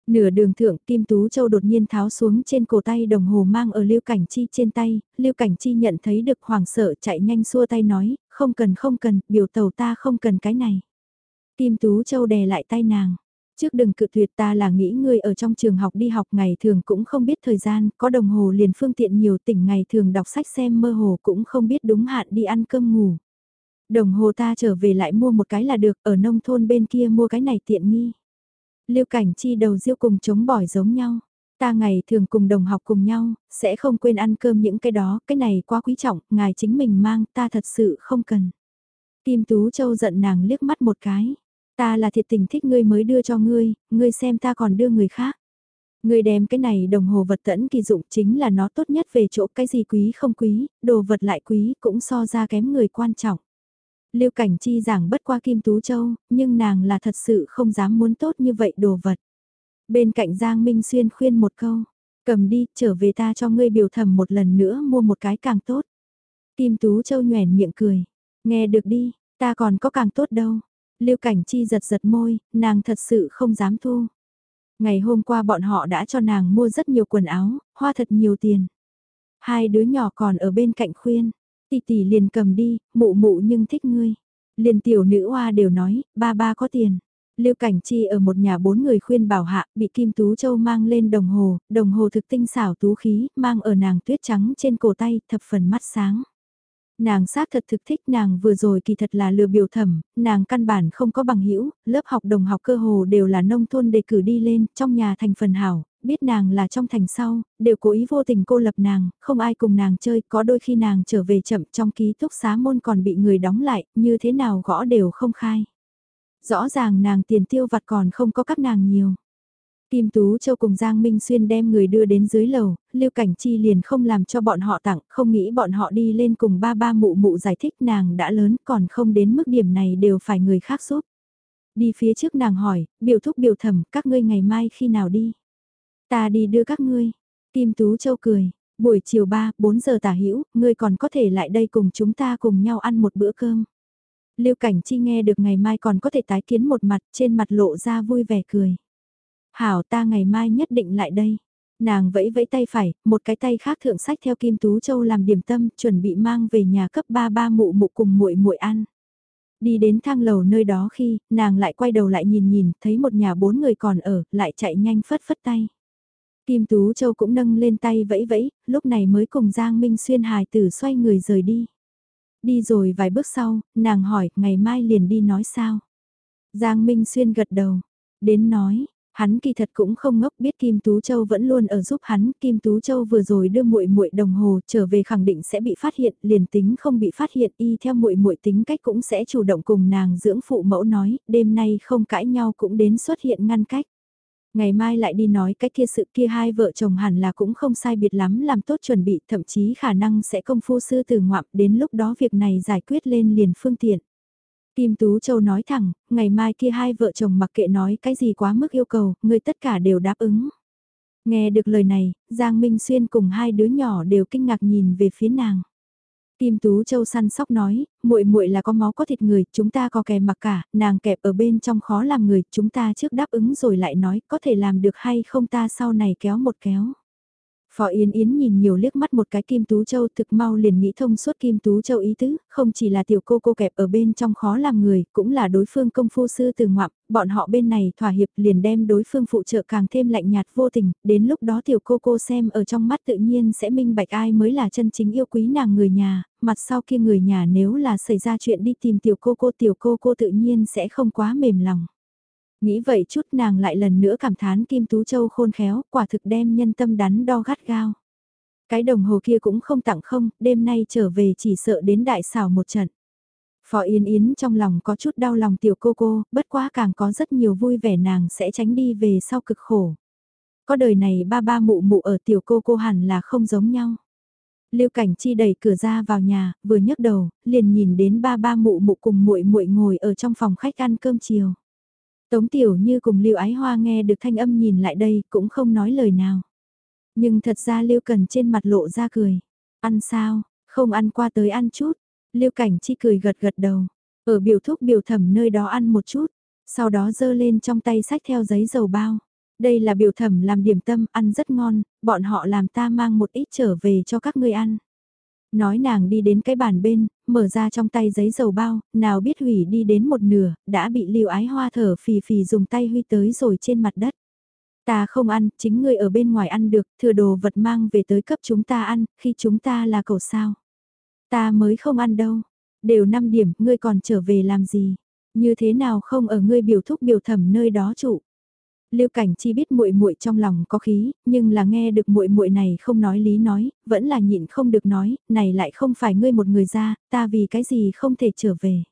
Nửa đường thượng Kim Tú Châu đột nhiên tháo xuống trên cổ tay đồng hồ mang ở Lưu Cảnh Chi trên tay, Lưu Cảnh Chi nhận thấy được hoàng sợ chạy nhanh xua tay nói, không cần không cần, biểu tàu ta không cần cái này. Kim Tú Châu đè lại tay nàng. Trước đừng cự tuyệt ta là nghĩ ngươi ở trong trường học đi học ngày thường cũng không biết thời gian, có đồng hồ liền phương tiện nhiều tỉnh ngày thường đọc sách xem mơ hồ cũng không biết đúng hạn đi ăn cơm ngủ. Đồng hồ ta trở về lại mua một cái là được, ở nông thôn bên kia mua cái này tiện nghi. Lưu cảnh chi đầu diêu cùng chống bỏi giống nhau. Ta ngày thường cùng đồng học cùng nhau, sẽ không quên ăn cơm những cái đó, cái này quá quý trọng, ngài chính mình mang, ta thật sự không cần. Kim Tú Châu giận nàng liếc mắt một cái. Ta là thiệt tình thích ngươi mới đưa cho ngươi, ngươi xem ta còn đưa người khác. Ngươi đem cái này đồng hồ vật tẫn kỳ dụng chính là nó tốt nhất về chỗ cái gì quý không quý, đồ vật lại quý cũng so ra kém người quan trọng. Lưu Cảnh Chi giảng bất qua Kim Tú Châu, nhưng nàng là thật sự không dám muốn tốt như vậy đồ vật. Bên cạnh Giang Minh Xuyên khuyên một câu, cầm đi, trở về ta cho ngươi biểu thầm một lần nữa mua một cái càng tốt. Kim Tú Châu nhoèn miệng cười, nghe được đi, ta còn có càng tốt đâu. Lưu Cảnh Chi giật giật môi, nàng thật sự không dám thu. Ngày hôm qua bọn họ đã cho nàng mua rất nhiều quần áo, hoa thật nhiều tiền. Hai đứa nhỏ còn ở bên cạnh khuyên, tỷ tỷ liền cầm đi, mụ mụ nhưng thích ngươi. Liền tiểu nữ hoa đều nói, ba ba có tiền. Lưu Cảnh Chi ở một nhà bốn người khuyên bảo hạ, bị Kim Tú Châu mang lên đồng hồ, đồng hồ thực tinh xảo tú khí, mang ở nàng tuyết trắng trên cổ tay, thập phần mắt sáng. Nàng xác thật thực thích nàng vừa rồi kỳ thật là lừa biểu thẩm, nàng căn bản không có bằng hữu lớp học đồng học cơ hồ đều là nông thôn đề cử đi lên, trong nhà thành phần hảo, biết nàng là trong thành sau, đều cố ý vô tình cô lập nàng, không ai cùng nàng chơi, có đôi khi nàng trở về chậm trong ký túc xá môn còn bị người đóng lại, như thế nào gõ đều không khai. Rõ ràng nàng tiền tiêu vặt còn không có các nàng nhiều. Kim Tú Châu cùng Giang Minh Xuyên đem người đưa đến dưới lầu, Lưu Cảnh Chi liền không làm cho bọn họ tặng, không nghĩ bọn họ đi lên cùng ba ba mụ mụ giải thích nàng đã lớn còn không đến mức điểm này đều phải người khác giúp. Đi phía trước nàng hỏi, biểu thúc biểu thẩm các ngươi ngày mai khi nào đi? Ta đi đưa các ngươi. Kim Tú Châu cười, buổi chiều 3, 4 giờ tả hữu ngươi còn có thể lại đây cùng chúng ta cùng nhau ăn một bữa cơm. Lưu Cảnh Chi nghe được ngày mai còn có thể tái kiến một mặt, trên mặt lộ ra vui vẻ cười. Hảo ta ngày mai nhất định lại đây. Nàng vẫy vẫy tay phải, một cái tay khác thượng sách theo Kim Tú Châu làm điểm tâm, chuẩn bị mang về nhà cấp ba ba mụ mụ cùng muội muội ăn. Đi đến thang lầu nơi đó khi, nàng lại quay đầu lại nhìn nhìn, thấy một nhà bốn người còn ở, lại chạy nhanh phất phất tay. Kim Tú Châu cũng nâng lên tay vẫy vẫy, lúc này mới cùng Giang Minh Xuyên hài tử xoay người rời đi. Đi rồi vài bước sau, nàng hỏi, ngày mai liền đi nói sao? Giang Minh Xuyên gật đầu, đến nói, Hắn kỳ thật cũng không ngốc biết Kim Tú Châu vẫn luôn ở giúp hắn, Kim Tú Châu vừa rồi đưa muội muội đồng hồ trở về khẳng định sẽ bị phát hiện, liền tính không bị phát hiện y theo muội muội tính cách cũng sẽ chủ động cùng nàng dưỡng phụ mẫu nói, đêm nay không cãi nhau cũng đến xuất hiện ngăn cách. Ngày mai lại đi nói cái kia sự kia hai vợ chồng hẳn là cũng không sai biệt lắm làm tốt chuẩn bị thậm chí khả năng sẽ công phu sư từ ngoạm đến lúc đó việc này giải quyết lên liền phương tiện. Kim Tú Châu nói thẳng, ngày mai kia hai vợ chồng mặc kệ nói cái gì quá mức yêu cầu, người tất cả đều đáp ứng. Nghe được lời này, Giang Minh Xuyên cùng hai đứa nhỏ đều kinh ngạc nhìn về phía nàng. Kim Tú Châu săn sóc nói, muội muội là có máu có thịt người, chúng ta có kèm mặc cả, nàng kẹp ở bên trong khó làm người, chúng ta trước đáp ứng rồi lại nói có thể làm được hay không ta sau này kéo một kéo. Phó Yến Yến nhìn nhiều liếc mắt một cái Kim Tú Châu thực mau liền nghĩ thông suốt Kim Tú Châu ý tứ, không chỉ là tiểu cô cô kẹp ở bên trong khó làm người, cũng là đối phương công phu sư từ ngoạm, bọn họ bên này thỏa hiệp liền đem đối phương phụ trợ càng thêm lạnh nhạt vô tình, đến lúc đó tiểu cô cô xem ở trong mắt tự nhiên sẽ minh bạch ai mới là chân chính yêu quý nàng người nhà, mặt sau kia người nhà nếu là xảy ra chuyện đi tìm tiểu cô cô tiểu cô cô tự nhiên sẽ không quá mềm lòng. Nghĩ vậy chút nàng lại lần nữa cảm thán Kim Tú Châu khôn khéo, quả thực đem nhân tâm đắn đo gắt gao. Cái đồng hồ kia cũng không tặng không, đêm nay trở về chỉ sợ đến đại xảo một trận. Phó Yên Yến trong lòng có chút đau lòng tiểu cô cô, bất quá càng có rất nhiều vui vẻ nàng sẽ tránh đi về sau cực khổ. Có đời này ba ba mụ mụ ở tiểu cô cô hẳn là không giống nhau. Lưu Cảnh Chi đẩy cửa ra vào nhà, vừa nhấc đầu, liền nhìn đến ba ba mụ mụ cùng muội muội ngồi ở trong phòng khách ăn cơm chiều. Tống Tiểu Như cùng Lưu Ái Hoa nghe được thanh âm nhìn lại đây cũng không nói lời nào. Nhưng thật ra Lưu Cần trên mặt lộ ra cười. Ăn sao, không ăn qua tới ăn chút. Lưu Cảnh Chi cười gật gật đầu. Ở biểu thúc biểu thẩm nơi đó ăn một chút. Sau đó dơ lên trong tay sách theo giấy dầu bao. Đây là biểu thẩm làm điểm tâm ăn rất ngon, bọn họ làm ta mang một ít trở về cho các ngươi ăn. Nói nàng đi đến cái bàn bên, mở ra trong tay giấy dầu bao, nào biết hủy đi đến một nửa, đã bị lưu ái hoa thở phì phì dùng tay huy tới rồi trên mặt đất. Ta không ăn, chính ngươi ở bên ngoài ăn được, thừa đồ vật mang về tới cấp chúng ta ăn, khi chúng ta là cầu sao. Ta mới không ăn đâu, đều 5 điểm, ngươi còn trở về làm gì, như thế nào không ở ngươi biểu thúc biểu thẩm nơi đó trụ. Lưu Cảnh Chi biết muội muội trong lòng có khí, nhưng là nghe được muội muội này không nói lý nói, vẫn là nhịn không được nói, này lại không phải ngươi một người ra, ta vì cái gì không thể trở về.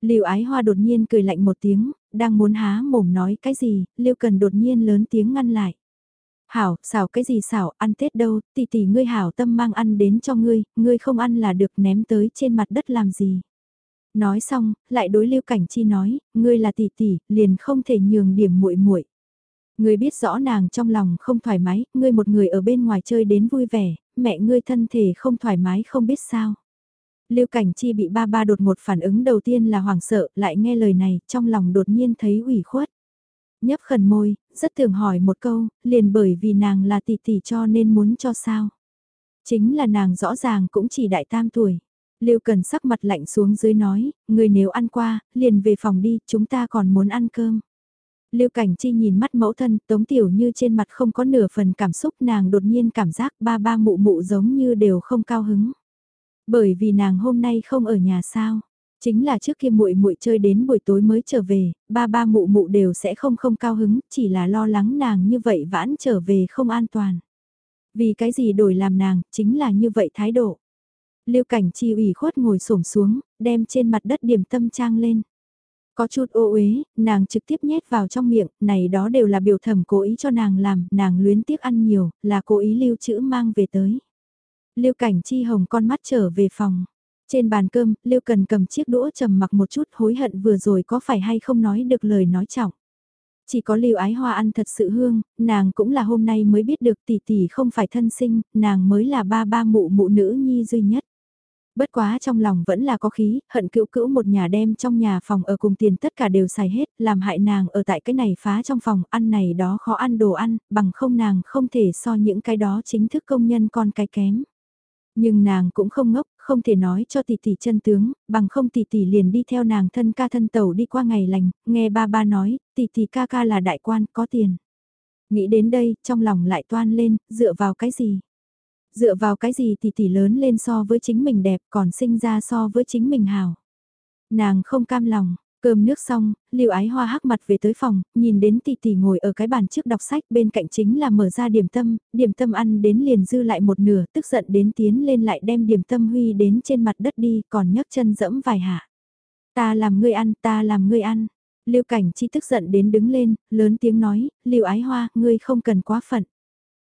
Lưu Ái Hoa đột nhiên cười lạnh một tiếng, đang muốn há mồm nói cái gì, Lưu Cần đột nhiên lớn tiếng ngăn lại. Hảo, xảo cái gì xảo, ăn Tết đâu, tỷ tỷ ngươi hảo tâm mang ăn đến cho ngươi, ngươi không ăn là được ném tới trên mặt đất làm gì. Nói xong, lại đối Lưu Cảnh Chi nói, ngươi là tỷ tỷ, liền không thể nhường điểm muội muội. Ngươi biết rõ nàng trong lòng không thoải mái, ngươi một người ở bên ngoài chơi đến vui vẻ, mẹ ngươi thân thể không thoải mái không biết sao. Lưu Cảnh Chi bị ba ba đột một phản ứng đầu tiên là hoảng sợ, lại nghe lời này, trong lòng đột nhiên thấy ủy khuất. Nhấp khẩn môi, rất thường hỏi một câu, liền bởi vì nàng là tỷ tỷ cho nên muốn cho sao. Chính là nàng rõ ràng cũng chỉ đại tam tuổi. Lưu Cần sắc mặt lạnh xuống dưới nói, người nếu ăn qua, liền về phòng đi, chúng ta còn muốn ăn cơm. Lưu Cảnh Chi nhìn mắt mẫu thân, Tống Tiểu Như trên mặt không có nửa phần cảm xúc nàng đột nhiên cảm giác ba ba mụ mụ giống như đều không cao hứng. Bởi vì nàng hôm nay không ở nhà sao. Chính là trước kia muội muội chơi đến buổi tối mới trở về, ba ba mụ mụ đều sẽ không không cao hứng, chỉ là lo lắng nàng như vậy vãn trở về không an toàn. Vì cái gì đổi làm nàng, chính là như vậy thái độ. Lưu cảnh chi ủy khuất ngồi xổm xuống, đem trên mặt đất điểm tâm trang lên. Có chút ô uế, nàng trực tiếp nhét vào trong miệng, này đó đều là biểu thẩm cố ý cho nàng làm, nàng luyến tiếc ăn nhiều, là cố ý lưu trữ mang về tới. Lưu cảnh chi hồng con mắt trở về phòng. Trên bàn cơm, Lưu cần cầm chiếc đũa trầm mặc một chút hối hận vừa rồi có phải hay không nói được lời nói trọng. Chỉ có Lưu ái hoa ăn thật sự hương, nàng cũng là hôm nay mới biết được tỷ tỷ không phải thân sinh, nàng mới là ba ba mụ mụ nữ nhi duy nhất. Bất quá trong lòng vẫn là có khí, hận cữu cữu một nhà đem trong nhà phòng ở cùng tiền tất cả đều xài hết, làm hại nàng ở tại cái này phá trong phòng, ăn này đó khó ăn đồ ăn, bằng không nàng không thể so những cái đó chính thức công nhân con cái kém. Nhưng nàng cũng không ngốc, không thể nói cho tỷ tỷ chân tướng, bằng không tỷ tỷ liền đi theo nàng thân ca thân tàu đi qua ngày lành, nghe ba ba nói, tỷ tỷ ca ca là đại quan, có tiền. Nghĩ đến đây, trong lòng lại toan lên, dựa vào cái gì? Dựa vào cái gì thì tỷ lớn lên so với chính mình đẹp còn sinh ra so với chính mình hào. Nàng không cam lòng, Cơm nước xong, Lưu Ái Hoa hắc mặt về tới phòng, nhìn đến tỷ tỷ ngồi ở cái bàn trước đọc sách, bên cạnh chính là mở ra điểm tâm, điểm tâm ăn đến liền dư lại một nửa, tức giận đến tiến lên lại đem điểm tâm huy đến trên mặt đất đi, còn nhấc chân dẫm vài hạ. Ta làm ngươi ăn, ta làm ngươi ăn. Lưu Cảnh Chi tức giận đến đứng lên, lớn tiếng nói, Lưu Ái Hoa, ngươi không cần quá phận.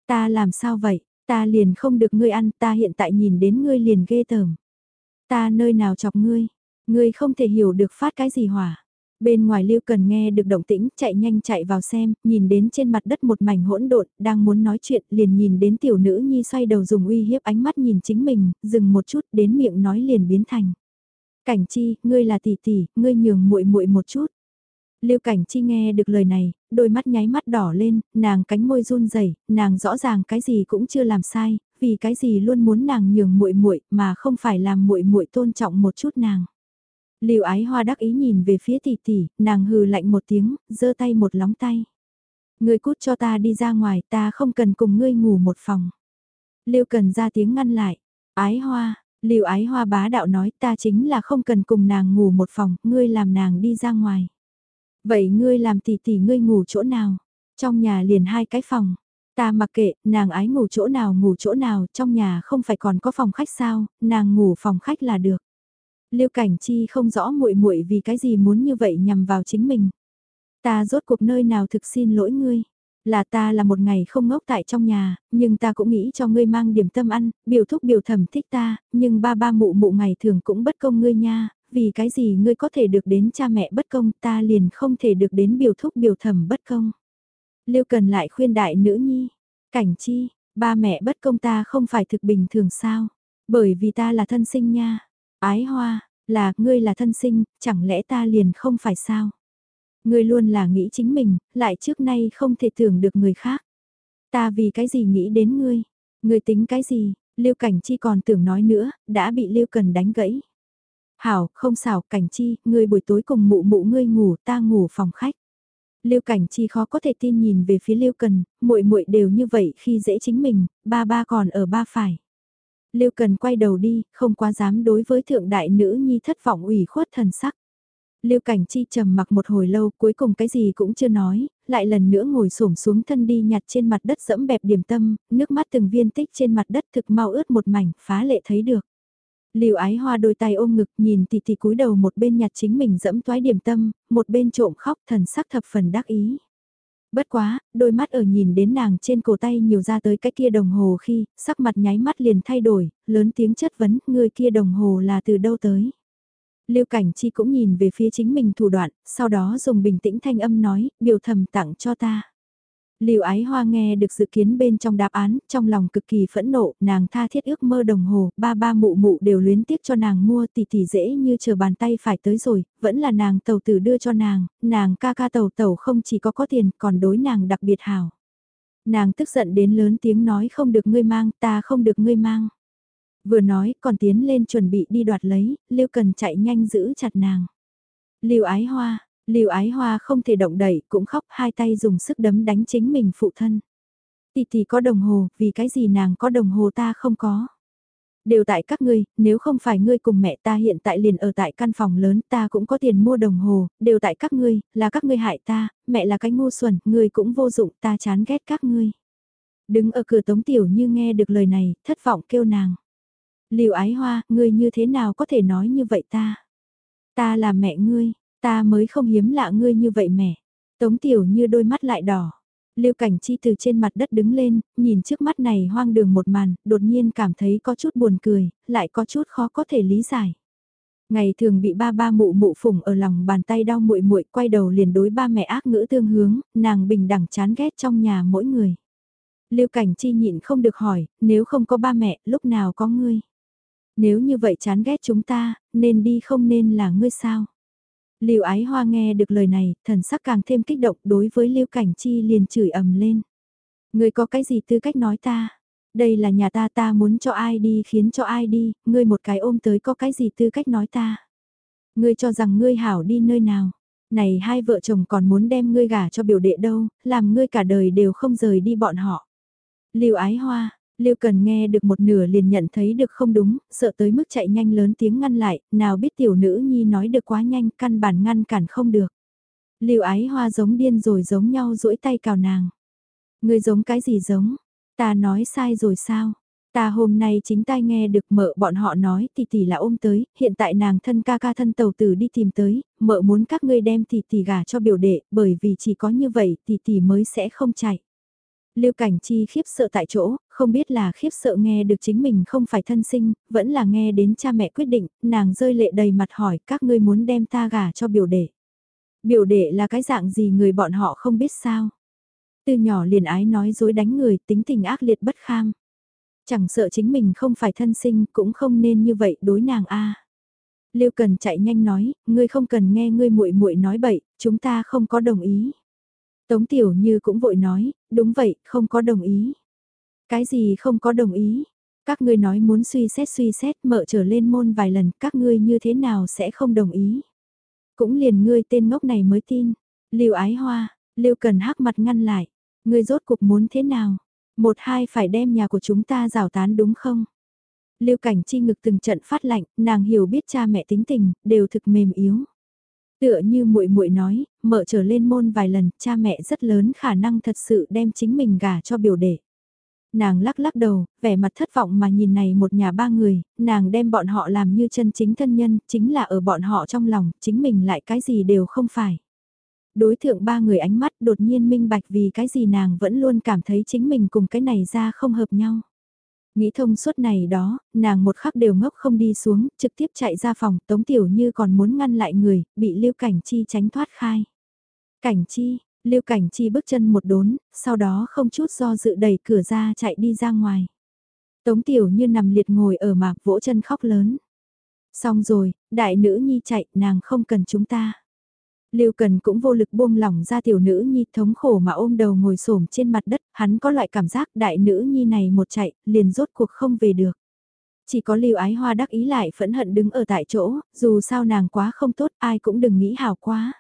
Ta làm sao vậy, ta liền không được ngươi ăn, ta hiện tại nhìn đến ngươi liền ghê tởm. Ta nơi nào chọc ngươi, Ngươi không thể hiểu được phát cái gì hỏa. Bên ngoài Lưu Cần nghe được động tĩnh, chạy nhanh chạy vào xem, nhìn đến trên mặt đất một mảnh hỗn độn, đang muốn nói chuyện, liền nhìn đến tiểu nữ nhi xoay đầu dùng uy hiếp ánh mắt nhìn chính mình, dừng một chút, đến miệng nói liền biến thành. Cảnh Chi, ngươi là tỷ tỷ, ngươi nhường muội muội một chút. Lưu Cảnh Chi nghe được lời này, đôi mắt nháy mắt đỏ lên, nàng cánh môi run rẩy, nàng rõ ràng cái gì cũng chưa làm sai, vì cái gì luôn muốn nàng nhường muội muội mà không phải làm muội muội tôn trọng một chút nàng. Lưu ái hoa đắc ý nhìn về phía tỷ tỷ, nàng hừ lạnh một tiếng, giơ tay một lóng tay. Ngươi cút cho ta đi ra ngoài, ta không cần cùng ngươi ngủ một phòng. Lưu cần ra tiếng ngăn lại. Ái hoa, Lưu ái hoa bá đạo nói ta chính là không cần cùng nàng ngủ một phòng, ngươi làm nàng đi ra ngoài. Vậy ngươi làm tỷ tỷ ngươi ngủ chỗ nào? Trong nhà liền hai cái phòng. Ta mặc kệ, nàng ái ngủ chỗ nào ngủ chỗ nào, trong nhà không phải còn có phòng khách sao, nàng ngủ phòng khách là được. Lưu Cảnh Chi không rõ muội muội vì cái gì muốn như vậy nhằm vào chính mình. Ta rốt cuộc nơi nào thực xin lỗi ngươi. Là ta là một ngày không ngốc tại trong nhà, nhưng ta cũng nghĩ cho ngươi mang điểm tâm ăn, biểu thúc biểu thẩm thích ta, nhưng ba ba mụ mụ ngày thường cũng bất công ngươi nha, vì cái gì ngươi có thể được đến cha mẹ bất công ta liền không thể được đến biểu thúc biểu thẩm bất công. Lưu cần lại khuyên đại nữ nhi, cảnh chi, ba mẹ bất công ta không phải thực bình thường sao, bởi vì ta là thân sinh nha. Ái hoa, là, ngươi là thân sinh, chẳng lẽ ta liền không phải sao? Ngươi luôn là nghĩ chính mình, lại trước nay không thể tưởng được người khác. Ta vì cái gì nghĩ đến ngươi? Ngươi tính cái gì? Lưu Cảnh Chi còn tưởng nói nữa, đã bị Lưu Cần đánh gãy. Hảo, không xảo, Cảnh Chi, ngươi buổi tối cùng mụ mụ ngươi ngủ, ta ngủ phòng khách. Lưu Cảnh Chi khó có thể tin nhìn về phía Lưu Cần, muội muội đều như vậy khi dễ chính mình, ba ba còn ở ba phải. Lưu Cần quay đầu đi, không quá dám đối với thượng đại nữ nhi thất vọng ủy khuất thần sắc. Lưu Cảnh Chi trầm mặc một hồi lâu, cuối cùng cái gì cũng chưa nói, lại lần nữa ngồi xổm xuống thân đi nhặt trên mặt đất dẫm bẹp điểm tâm, nước mắt từng viên tích trên mặt đất thực mau ướt một mảnh, phá lệ thấy được. Lưu Ái Hoa đôi tay ôm ngực, nhìn tỷ tỷ cúi đầu một bên nhặt chính mình dẫm toái điểm tâm, một bên trộm khóc, thần sắc thập phần đắc ý. Bất quá, đôi mắt ở nhìn đến nàng trên cổ tay nhiều ra tới cái kia đồng hồ khi, sắc mặt nháy mắt liền thay đổi, lớn tiếng chất vấn, người kia đồng hồ là từ đâu tới. Lưu Cảnh Chi cũng nhìn về phía chính mình thủ đoạn, sau đó dùng bình tĩnh thanh âm nói, biểu thầm tặng cho ta. Lưu ái hoa nghe được dự kiến bên trong đáp án, trong lòng cực kỳ phẫn nộ, nàng tha thiết ước mơ đồng hồ, ba ba mụ mụ đều luyến tiếc cho nàng mua tỷ tỷ dễ như chờ bàn tay phải tới rồi, vẫn là nàng tàu tử đưa cho nàng, nàng ca ca tàu tàu không chỉ có có tiền còn đối nàng đặc biệt hảo. Nàng tức giận đến lớn tiếng nói không được ngươi mang, ta không được ngươi mang. Vừa nói còn tiến lên chuẩn bị đi đoạt lấy, Lưu Cần chạy nhanh giữ chặt nàng. Lưu ái hoa, Lưu ái hoa không thể động đẩy, cũng khóc hai tay dùng sức đấm đánh chính mình phụ thân. Tỷ tỷ có đồng hồ, vì cái gì nàng có đồng hồ ta không có. Đều tại các ngươi, nếu không phải ngươi cùng mẹ ta hiện tại liền ở tại căn phòng lớn ta cũng có tiền mua đồng hồ, đều tại các ngươi, là các ngươi hại ta, mẹ là cái ngu xuẩn, ngươi cũng vô dụng ta chán ghét các ngươi. Đứng ở cửa tống tiểu như nghe được lời này, thất vọng kêu nàng. Liều ái hoa, ngươi như thế nào có thể nói như vậy ta? Ta là mẹ ngươi, Ta mới không hiếm lạ ngươi như vậy mẹ. Tống tiểu như đôi mắt lại đỏ. Lưu Cảnh Chi từ trên mặt đất đứng lên, nhìn trước mắt này hoang đường một màn, đột nhiên cảm thấy có chút buồn cười, lại có chút khó có thể lý giải. Ngày thường bị ba ba mụ mụ phủng ở lòng bàn tay đau muội muội quay đầu liền đối ba mẹ ác ngữ tương hướng, nàng bình đẳng chán ghét trong nhà mỗi người. Lưu Cảnh Chi nhịn không được hỏi, nếu không có ba mẹ, lúc nào có ngươi? Nếu như vậy chán ghét chúng ta, nên đi không nên là ngươi sao? Lưu Ái Hoa nghe được lời này, thần sắc càng thêm kích động đối với Lưu Cảnh Chi liền chửi ầm lên. Ngươi có cái gì tư cách nói ta? Đây là nhà ta ta muốn cho ai đi khiến cho ai đi, ngươi một cái ôm tới có cái gì tư cách nói ta? Ngươi cho rằng ngươi hảo đi nơi nào? Này hai vợ chồng còn muốn đem ngươi gả cho biểu đệ đâu, làm ngươi cả đời đều không rời đi bọn họ. Lưu Ái Hoa, Lưu Cần nghe được một nửa liền nhận thấy được không đúng, sợ tới mức chạy nhanh lớn tiếng ngăn lại, nào biết tiểu nữ nhi nói được quá nhanh, căn bản ngăn cản không được. Lưu Ái Hoa giống điên rồi giống nhau duỗi tay cào nàng. Người giống cái gì giống? Ta nói sai rồi sao? Ta hôm nay chính tai nghe được mợ bọn họ nói tỷ tỷ là ôm tới, hiện tại nàng thân ca ca thân tàu tử đi tìm tới, mợ muốn các ngươi đem tỷ tỷ gả cho biểu đệ, bởi vì chỉ có như vậy tỷ tỷ mới sẽ không chạy. Lưu Cảnh Chi khiếp sợ tại chỗ, không biết là khiếp sợ nghe được chính mình không phải thân sinh, vẫn là nghe đến cha mẹ quyết định, nàng rơi lệ đầy mặt hỏi các ngươi muốn đem ta gả cho biểu đệ. Biểu đệ là cái dạng gì người bọn họ không biết sao. Từ nhỏ liền ái nói dối đánh người tính tình ác liệt bất kham. Chẳng sợ chính mình không phải thân sinh cũng không nên như vậy đối nàng a. Lưu Cần chạy nhanh nói, ngươi không cần nghe ngươi muội muội nói bậy, chúng ta không có đồng ý. Tống Tiểu Như cũng vội nói, đúng vậy, không có đồng ý. Cái gì không có đồng ý? Các ngươi nói muốn suy xét suy xét mở trở lên môn vài lần, các ngươi như thế nào sẽ không đồng ý? Cũng liền ngươi tên ngốc này mới tin. Lưu Ái Hoa, Lưu Cần hắc mặt ngăn lại. Ngươi rốt cuộc muốn thế nào? Một hai phải đem nhà của chúng ta rào tán đúng không? Lưu Cảnh Chi ngực từng trận phát lạnh, nàng hiểu biết cha mẹ tính tình, đều thực mềm yếu. Tựa như muội muội nói, mở trở lên môn vài lần, cha mẹ rất lớn khả năng thật sự đem chính mình gả cho biểu đệ. Nàng lắc lắc đầu, vẻ mặt thất vọng mà nhìn này một nhà ba người, nàng đem bọn họ làm như chân chính thân nhân, chính là ở bọn họ trong lòng, chính mình lại cái gì đều không phải. Đối thượng ba người ánh mắt đột nhiên minh bạch vì cái gì nàng vẫn luôn cảm thấy chính mình cùng cái này ra không hợp nhau. Nghĩ thông suốt này đó, nàng một khắc đều ngốc không đi xuống, trực tiếp chạy ra phòng, Tống Tiểu Như còn muốn ngăn lại người, bị Lưu Cảnh Chi tránh thoát khai. Cảnh Chi, Lưu Cảnh Chi bước chân một đốn, sau đó không chút do dự đẩy cửa ra chạy đi ra ngoài. Tống Tiểu Như nằm liệt ngồi ở mạc vỗ chân khóc lớn. Xong rồi, đại nữ nhi chạy, nàng không cần chúng ta. Lưu Cần cũng vô lực buông lỏng ra tiểu nữ nhi thống khổ mà ôm đầu ngồi xổm trên mặt đất, hắn có loại cảm giác đại nữ nhi này một chạy, liền rốt cuộc không về được. Chỉ có Lưu Ái Hoa đắc ý lại phẫn hận đứng ở tại chỗ, dù sao nàng quá không tốt ai cũng đừng nghĩ hào quá.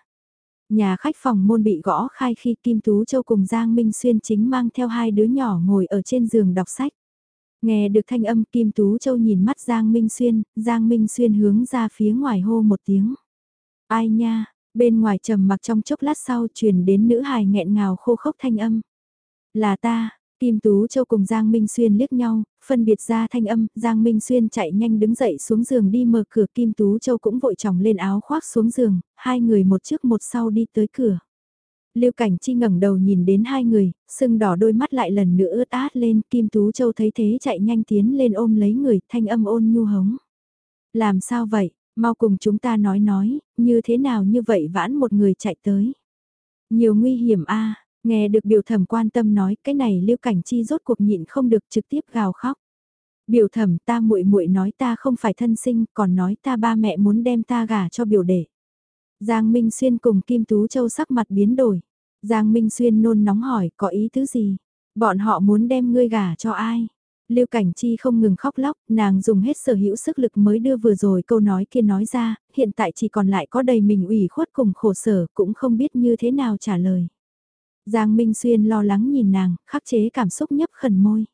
Nhà khách phòng môn bị gõ khai khi Kim Tú Châu cùng Giang Minh Xuyên chính mang theo hai đứa nhỏ ngồi ở trên giường đọc sách. Nghe được thanh âm Kim Tú Châu nhìn mắt Giang Minh Xuyên, Giang Minh Xuyên hướng ra phía ngoài hô một tiếng. Ai nha, Bên ngoài trầm mặc trong chốc lát sau truyền đến nữ hài nghẹn ngào khô khốc thanh âm. Là ta, Kim Tú Châu cùng Giang Minh Xuyên liếc nhau, phân biệt ra thanh âm, Giang Minh Xuyên chạy nhanh đứng dậy xuống giường đi mở cửa Kim Tú Châu cũng vội chồng lên áo khoác xuống giường, hai người một trước một sau đi tới cửa. Lưu Cảnh Chi ngẩng đầu nhìn đến hai người, sưng đỏ đôi mắt lại lần nữa ướt át lên, Kim Tú Châu thấy thế chạy nhanh tiến lên ôm lấy người, thanh âm ôn nhu hống. Làm sao vậy, Mau cùng chúng ta nói nói, như thế nào như vậy vãn một người chạy tới. Nhiều nguy hiểm a nghe được biểu thẩm quan tâm nói cái này lưu cảnh chi rốt cuộc nhịn không được trực tiếp gào khóc. Biểu thẩm ta muội muội nói ta không phải thân sinh còn nói ta ba mẹ muốn đem ta gả cho biểu đệ. Giang Minh Xuyên cùng Kim Tú Châu sắc mặt biến đổi. Giang Minh Xuyên nôn nóng hỏi có ý tứ gì? Bọn họ muốn đem ngươi gả cho ai? Lưu Cảnh Chi không ngừng khóc lóc, nàng dùng hết sở hữu sức lực mới đưa vừa rồi câu nói kia nói ra, hiện tại chỉ còn lại có đầy mình ủy khuất cùng khổ sở, cũng không biết như thế nào trả lời. Giang Minh Xuyên lo lắng nhìn nàng, khắc chế cảm xúc nhấp khẩn môi.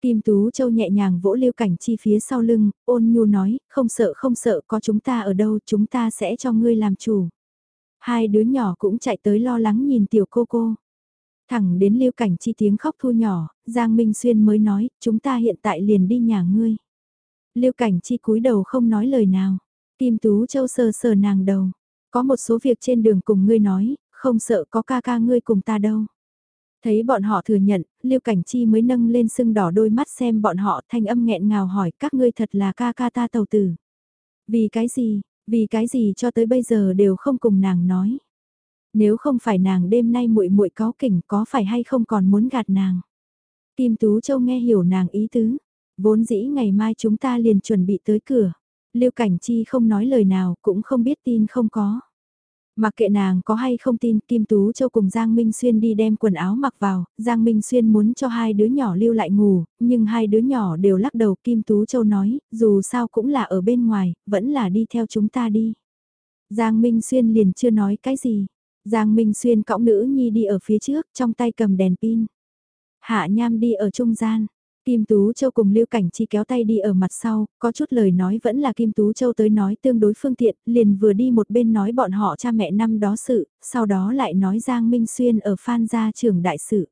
Kim Tú Châu nhẹ nhàng vỗ Lưu Cảnh Chi phía sau lưng, ôn nhu nói, không sợ không sợ có chúng ta ở đâu, chúng ta sẽ cho ngươi làm chủ. Hai đứa nhỏ cũng chạy tới lo lắng nhìn tiểu cô cô. Thẳng đến lưu cảnh chi tiếng khóc thu nhỏ, Giang Minh Xuyên mới nói, chúng ta hiện tại liền đi nhà ngươi. Lưu cảnh chi cúi đầu không nói lời nào, Kim Tú Châu sờ sờ nàng đầu. Có một số việc trên đường cùng ngươi nói, không sợ có ca ca ngươi cùng ta đâu. Thấy bọn họ thừa nhận, Lưu Cảnh Chi mới nâng lên sưng đỏ đôi mắt xem bọn họ thanh âm nghẹn ngào hỏi các ngươi thật là ca ca ta tàu tử. Vì cái gì, vì cái gì cho tới bây giờ đều không cùng nàng nói. Nếu không phải nàng đêm nay muội muội có kỉnh có phải hay không còn muốn gạt nàng. Kim Tú Châu nghe hiểu nàng ý tứ. Vốn dĩ ngày mai chúng ta liền chuẩn bị tới cửa. Lưu Cảnh Chi không nói lời nào, cũng không biết tin không có. Mặc kệ nàng có hay không tin, Kim Tú Châu cùng Giang Minh Xuyên đi đem quần áo mặc vào, Giang Minh Xuyên muốn cho hai đứa nhỏ lưu lại ngủ, nhưng hai đứa nhỏ đều lắc đầu Kim Tú Châu nói, dù sao cũng là ở bên ngoài, vẫn là đi theo chúng ta đi. Giang Minh Xuyên liền chưa nói cái gì. Giang Minh Xuyên cõng nữ nhi đi ở phía trước, trong tay cầm đèn pin. Hạ Nham đi ở trung gian. Kim Tú Châu cùng Lưu Cảnh Chi kéo tay đi ở mặt sau, có chút lời nói vẫn là Kim Tú Châu tới nói tương đối phương tiện, liền vừa đi một bên nói bọn họ cha mẹ năm đó sự, sau đó lại nói Giang Minh Xuyên ở Phan gia trưởng đại sự.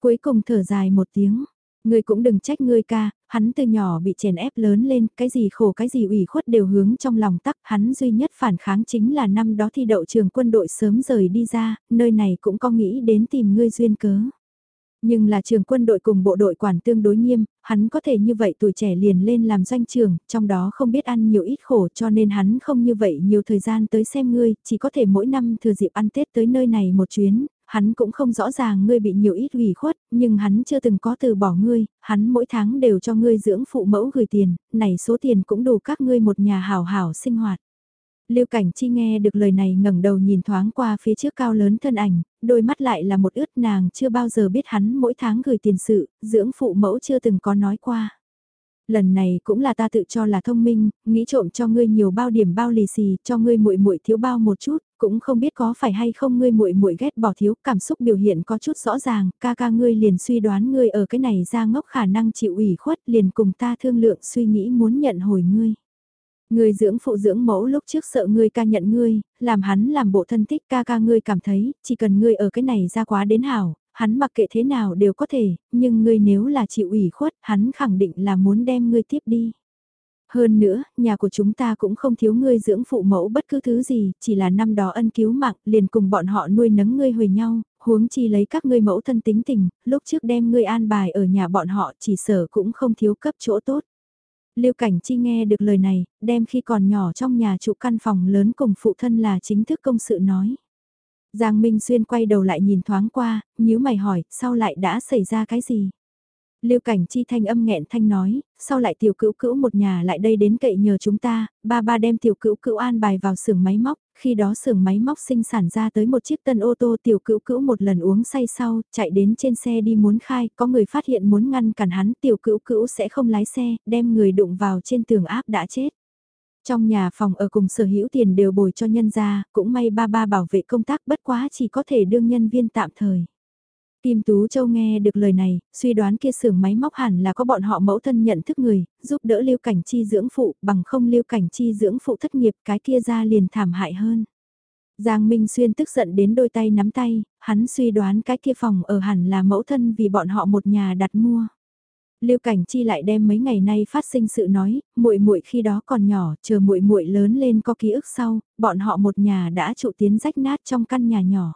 Cuối cùng thở dài một tiếng, Ngươi cũng đừng trách ngươi ca, hắn từ nhỏ bị chèn ép lớn lên, cái gì khổ cái gì ủy khuất đều hướng trong lòng tắc, hắn duy nhất phản kháng chính là năm đó thi đậu trường quân đội sớm rời đi ra, nơi này cũng có nghĩ đến tìm ngươi duyên cớ. Nhưng là trường quân đội cùng bộ đội quản tương đối nghiêm, hắn có thể như vậy tuổi trẻ liền lên làm doanh trường, trong đó không biết ăn nhiều ít khổ cho nên hắn không như vậy nhiều thời gian tới xem ngươi, chỉ có thể mỗi năm thừa dịp ăn Tết tới nơi này một chuyến, hắn cũng không rõ ràng ngươi bị nhiều ít ủy khuất, nhưng hắn chưa từng có từ bỏ ngươi, hắn mỗi tháng đều cho ngươi dưỡng phụ mẫu gửi tiền, này số tiền cũng đủ các ngươi một nhà hảo hảo sinh hoạt. Lưu Cảnh Chi nghe được lời này ngẩng đầu nhìn thoáng qua phía trước cao lớn thân ảnh, đôi mắt lại là một ướt nàng chưa bao giờ biết hắn mỗi tháng gửi tiền sự, dưỡng phụ mẫu chưa từng có nói qua. Lần này cũng là ta tự cho là thông minh, nghĩ trộm cho ngươi nhiều bao điểm bao lì xì, cho ngươi muội muội thiếu bao một chút, cũng không biết có phải hay không ngươi muội muội ghét bỏ thiếu, cảm xúc biểu hiện có chút rõ ràng, ca ca ngươi liền suy đoán ngươi ở cái này ra ngốc khả năng chịu ủy khuất, liền cùng ta thương lượng suy nghĩ muốn nhận hồi ngươi. Ngươi dưỡng phụ dưỡng mẫu lúc trước sợ ngươi ca nhận ngươi, làm hắn làm bộ thân thích ca ca ngươi cảm thấy, chỉ cần ngươi ở cái này ra quá đến hảo, hắn mặc kệ thế nào đều có thể, nhưng ngươi nếu là chịu ủy khuất, hắn khẳng định là muốn đem ngươi tiếp đi. Hơn nữa, nhà của chúng ta cũng không thiếu ngươi dưỡng phụ mẫu bất cứ thứ gì, chỉ là năm đó ân cứu mạng, liền cùng bọn họ nuôi nấng ngươi hồi nhau, huống chi lấy các ngươi mẫu thân tính tình, lúc trước đem ngươi an bài ở nhà bọn họ chỉ sở cũng không thiếu cấp chỗ tốt. Lưu Cảnh Chi nghe được lời này, đem khi còn nhỏ trong nhà trụ căn phòng lớn cùng phụ thân là chính thức công sự nói. Giang Minh Xuyên quay đầu lại nhìn thoáng qua, nhíu mày hỏi, sau lại đã xảy ra cái gì? Lưu Cảnh Chi thanh âm nghẹn thanh nói, sau lại tiểu cữu cữu một nhà lại đây đến cậy nhờ chúng ta, ba ba đem tiểu cữu cữu an bài vào xưởng máy móc, khi đó xưởng máy móc sinh sản ra tới một chiếc tân ô tô tiểu cữu cữu một lần uống say sau, chạy đến trên xe đi muốn khai, có người phát hiện muốn ngăn cản hắn, tiểu cữu cữu sẽ không lái xe, đem người đụng vào trên tường áp đã chết. Trong nhà phòng ở cùng sở hữu tiền đều bồi cho nhân gia, cũng may ba ba bảo vệ công tác bất quá chỉ có thể đương nhân viên tạm thời. Kim Tú Châu nghe được lời này, suy đoán kia xưởng máy móc hẳn là có bọn họ mẫu thân nhận thức người, giúp đỡ Lưu Cảnh Chi dưỡng phụ, bằng không Lưu Cảnh Chi dưỡng phụ thất nghiệp cái kia ra liền thảm hại hơn. Giang Minh Xuyên tức giận đến đôi tay nắm tay, hắn suy đoán cái kia phòng ở hẳn là mẫu thân vì bọn họ một nhà đặt mua. Lưu Cảnh Chi lại đem mấy ngày nay phát sinh sự nói, muội muội khi đó còn nhỏ, chờ muội muội lớn lên có ký ức sau, bọn họ một nhà đã trụ tiến rách nát trong căn nhà nhỏ.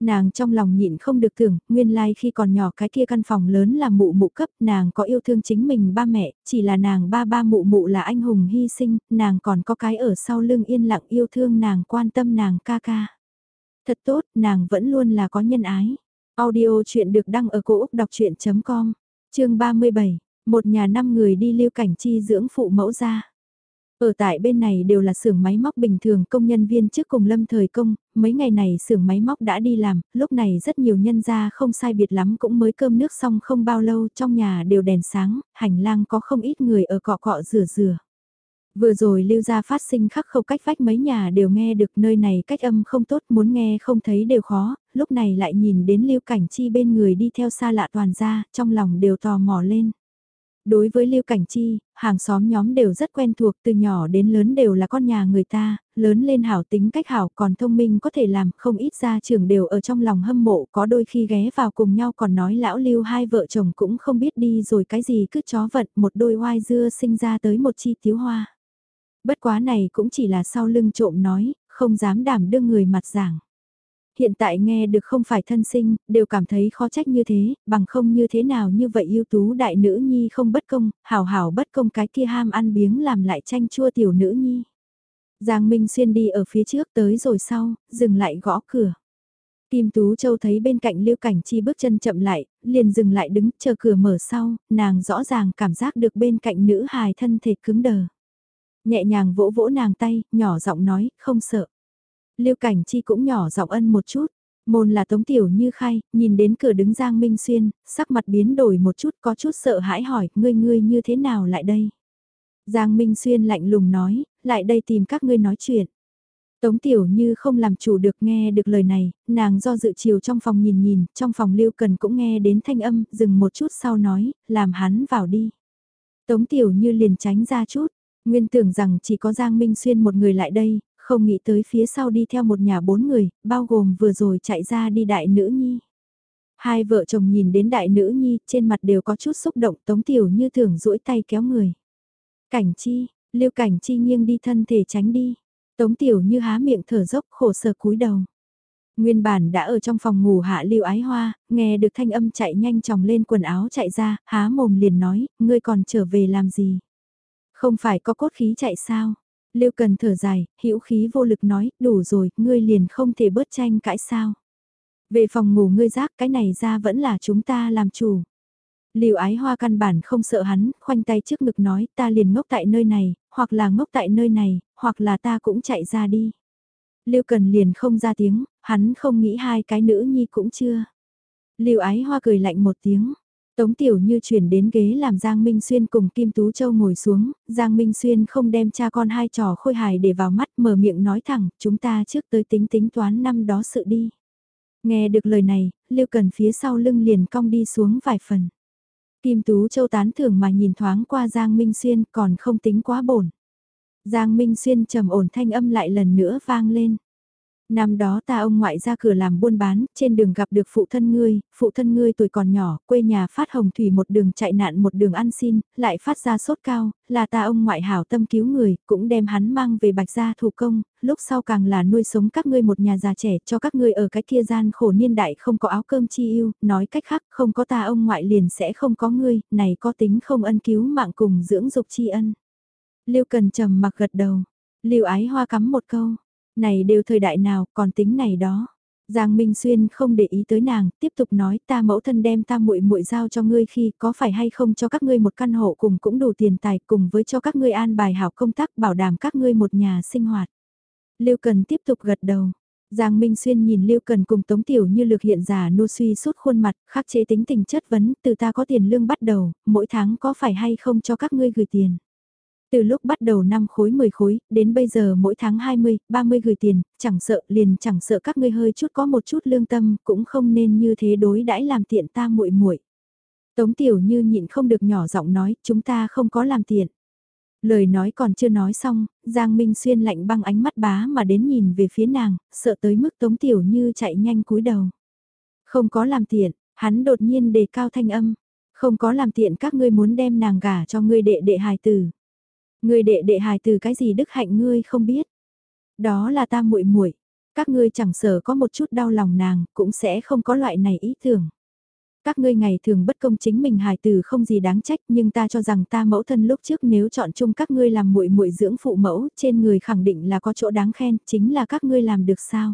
Nàng trong lòng nhịn không được tưởng, nguyên lai like khi còn nhỏ cái kia căn phòng lớn là mụ mụ cấp, nàng có yêu thương chính mình ba mẹ, chỉ là nàng ba ba mụ mụ là anh hùng hy sinh, nàng còn có cái ở sau lưng yên lặng yêu thương nàng quan tâm nàng ca ca. Thật tốt, nàng vẫn luôn là có nhân ái. Audio chuyện được đăng ở cổ Úc đọc chuyện.com, chương 37, một nhà năm người đi lưu cảnh chi dưỡng phụ mẫu ra. Ở tại bên này đều là xưởng máy móc bình thường công nhân viên trước cùng lâm thời công, mấy ngày này xưởng máy móc đã đi làm, lúc này rất nhiều nhân gia không sai biệt lắm cũng mới cơm nước xong không bao lâu trong nhà đều đèn sáng, hành lang có không ít người ở cọ cọ rửa rửa. Vừa rồi lưu ra phát sinh khắc khâu cách vách mấy nhà đều nghe được nơi này cách âm không tốt muốn nghe không thấy đều khó, lúc này lại nhìn đến lưu cảnh chi bên người đi theo xa lạ toàn ra, trong lòng đều tò mò lên. Đối với Lưu Cảnh Chi, hàng xóm nhóm đều rất quen thuộc từ nhỏ đến lớn đều là con nhà người ta, lớn lên hảo tính cách hảo còn thông minh có thể làm không ít gia trưởng đều ở trong lòng hâm mộ có đôi khi ghé vào cùng nhau còn nói lão Lưu hai vợ chồng cũng không biết đi rồi cái gì cứ chó vận một đôi oai dưa sinh ra tới một chi tiếu hoa. Bất quá này cũng chỉ là sau lưng trộm nói, không dám đảm đương người mặt giảng hiện tại nghe được không phải thân sinh, đều cảm thấy khó trách như thế, bằng không như thế nào như vậy ưu tú đại nữ nhi không bất công, hảo hảo bất công cái kia ham ăn biếng làm lại tranh chua tiểu nữ nhi. Giang Minh Xuyên đi ở phía trước tới rồi sau, dừng lại gõ cửa. Kim Tú Châu thấy bên cạnh Lưu Cảnh Chi bước chân chậm lại, liền dừng lại đứng chờ cửa mở sau, nàng rõ ràng cảm giác được bên cạnh nữ hài thân thể cứng đờ. Nhẹ nhàng vỗ vỗ nàng tay, nhỏ giọng nói, không sợ. Lưu Cảnh Chi cũng nhỏ giọng ân một chút. Môn là Tống Tiểu Như khai, nhìn đến cửa đứng Giang Minh Xuyên, sắc mặt biến đổi một chút có chút sợ hãi hỏi, ngươi ngươi như thế nào lại đây? Giang Minh Xuyên lạnh lùng nói, lại đây tìm các ngươi nói chuyện. Tống Tiểu Như không làm chủ được nghe được lời này, nàng do dự chiều trong phòng nhìn nhìn, trong phòng Lưu Cần cũng nghe đến thanh âm, dừng một chút sau nói, làm hắn vào đi. Tống Tiểu Như liền tránh ra chút, nguyên tưởng rằng chỉ có Giang Minh Xuyên một người lại đây, không nghĩ tới phía sau đi theo một nhà bốn người, bao gồm vừa rồi chạy ra đi đại nữ nhi. Hai vợ chồng nhìn đến đại nữ nhi, trên mặt đều có chút xúc động, Tống Tiểu Như thường duỗi tay kéo người. Cảnh chi, Lưu Cảnh chi nghiêng đi thân thể tránh đi. Tống Tiểu Như há miệng thở dốc khổ sở cúi đầu. Nguyên bản đã ở trong phòng ngủ hạ lưu ái hoa, nghe được thanh âm chạy nhanh chóng lên quần áo chạy ra, há mồm liền nói, ngươi còn trở về làm gì? Không phải có cốt khí chạy sao? Lưu cần thở dài, hữu khí vô lực nói, đủ rồi, ngươi liền không thể bớt tranh cãi sao? Về phòng ngủ ngươi rác cái này ra vẫn là chúng ta làm chủ. Lưu ái hoa căn bản không sợ hắn, khoanh tay trước ngực nói ta liền ngốc tại nơi này, hoặc là ngốc tại nơi này, hoặc là ta cũng chạy ra đi. Lưu Cần liền không ra tiếng, hắn không nghĩ hai cái nữ nhi cũng chưa. Lưu Ái Hoa cười lạnh một tiếng. Tống Tiểu Như chuyển đến ghế làm Giang Minh Xuyên cùng Kim Tú Châu ngồi xuống, Giang Minh Xuyên không đem cha con hai trò khôi hài để vào mắt mở miệng nói thẳng, chúng ta trước tới tính tính toán năm đó sự đi. Nghe được lời này, Lưu Cần phía sau lưng liền cong đi xuống vài phần. Kim Tú Châu tán thưởng mà nhìn thoáng qua Giang Minh Xuyên còn không tính quá bổn. Giang Minh Xuyên trầm ổn thanh âm lại lần nữa vang lên. Năm đó ta ông ngoại ra cửa làm buôn bán, trên đường gặp được phụ thân ngươi, phụ thân ngươi tuổi còn nhỏ, quê nhà phát hồng thủy một đường chạy nạn một đường ăn xin, lại phát ra sốt cao, là ta ông ngoại hảo tâm cứu người, cũng đem hắn mang về bạch gia thủ công, lúc sau càng là nuôi sống các ngươi một nhà già trẻ cho các ngươi ở cái kia gian khổ niên đại không có áo cơm chi yêu, nói cách khác không có ta ông ngoại liền sẽ không có ngươi, này có tính không ân cứu mạng cùng dưỡng dục chi ân. Lưu Cần trầm mặc gật đầu. Lưu Ái Hoa cắm một câu. Này đều thời đại nào, còn tính này đó. Giang Minh Xuyên không để ý tới nàng, tiếp tục nói ta mẫu thân đem ta muội muội giao cho ngươi khi có phải hay không cho các ngươi một căn hộ cùng cũng đủ tiền tài cùng với cho các ngươi an bài hảo công tác bảo đảm các ngươi một nhà sinh hoạt. Lưu Cần tiếp tục gật đầu. Giang Minh Xuyên nhìn Lưu Cần cùng Tống Tiểu như lực hiện giả nô suy suốt khuôn mặt, khắc chế tính tình chất vấn, từ ta có tiền lương bắt đầu, mỗi tháng có phải hay không cho các ngươi gửi tiền. Từ lúc bắt đầu năm khối 10 khối, đến bây giờ mỗi tháng 20, 30 gửi tiền, chẳng sợ liền chẳng sợ các ngươi hơi chút có một chút lương tâm, cũng không nên như thế đối đãi làm tiện ta muội muội. Tống tiểu như nhịn không được nhỏ giọng nói, chúng ta không có làm tiện. Lời nói còn chưa nói xong, Giang Minh Xuyên lạnh băng ánh mắt bá mà đến nhìn về phía nàng, sợ tới mức Tống Tiểu Như chạy nhanh cúi đầu. Không có làm tiện, hắn đột nhiên đề cao thanh âm. Không có làm tiện các ngươi muốn đem nàng gả cho ngươi đệ đệ hài tử. Ngươi đệ đệ hài từ cái gì đức hạnh ngươi không biết. Đó là ta muội muội, các ngươi chẳng sợ có một chút đau lòng nàng, cũng sẽ không có loại này ý tưởng. Các ngươi ngày thường bất công chính mình hài từ không gì đáng trách, nhưng ta cho rằng ta mẫu thân lúc trước nếu chọn chung các ngươi làm muội muội dưỡng phụ mẫu, trên người khẳng định là có chỗ đáng khen, chính là các ngươi làm được sao?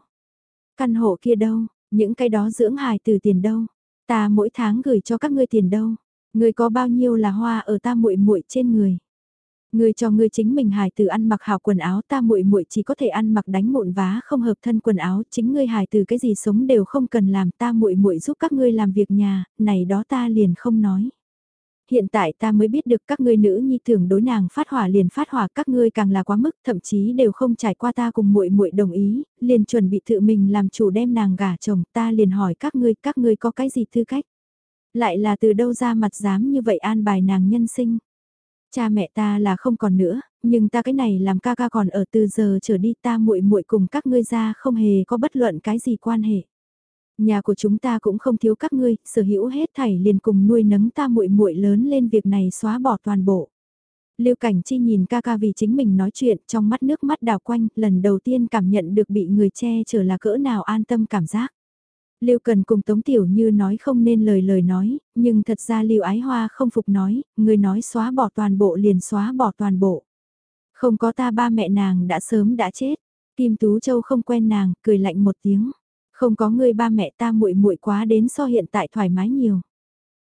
Căn hộ kia đâu, những cái đó dưỡng hài từ tiền đâu? Ta mỗi tháng gửi cho các ngươi tiền đâu? Ngươi có bao nhiêu là hoa ở ta muội muội trên người? Ngươi cho ngươi chính mình hài từ ăn mặc hào quần áo ta muội muội chỉ có thể ăn mặc đánh mụn vá không hợp thân quần áo, chính ngươi hài từ cái gì sống đều không cần làm, ta muội muội giúp các ngươi làm việc nhà, này đó ta liền không nói. Hiện tại ta mới biết được các ngươi nữ nhi tưởng đối nàng phát hỏa liền phát hỏa, các ngươi càng là quá mức, thậm chí đều không trải qua ta cùng muội muội đồng ý, liền chuẩn bị tự mình làm chủ đem nàng gả chồng, ta liền hỏi các ngươi, các ngươi có cái gì tư cách? Lại là từ đâu ra mặt dám như vậy an bài nàng nhân sinh? Cha mẹ ta là không còn nữa, nhưng ta cái này làm ca ca còn ở từ giờ trở đi ta muội muội cùng các ngươi ra không hề có bất luận cái gì quan hệ. Nhà của chúng ta cũng không thiếu các ngươi, sở hữu hết thảy liền cùng nuôi nấng ta muội muội lớn lên việc này xóa bỏ toàn bộ. Lưu Cảnh Chi nhìn ca ca vì chính mình nói chuyện trong mắt nước mắt đào quanh, lần đầu tiên cảm nhận được bị người che chở là cỡ nào an tâm cảm giác. Lưu Cần cùng Tống Tiểu Như nói không nên lời lời nói, nhưng thật ra Lưu Ái Hoa không phục nói, người nói xóa bỏ toàn bộ liền xóa bỏ toàn bộ. Không có ta ba mẹ nàng đã sớm đã chết. Kim Tú Châu không quen nàng, cười lạnh một tiếng. Không có người ba mẹ ta muội muội quá đến so hiện tại thoải mái nhiều.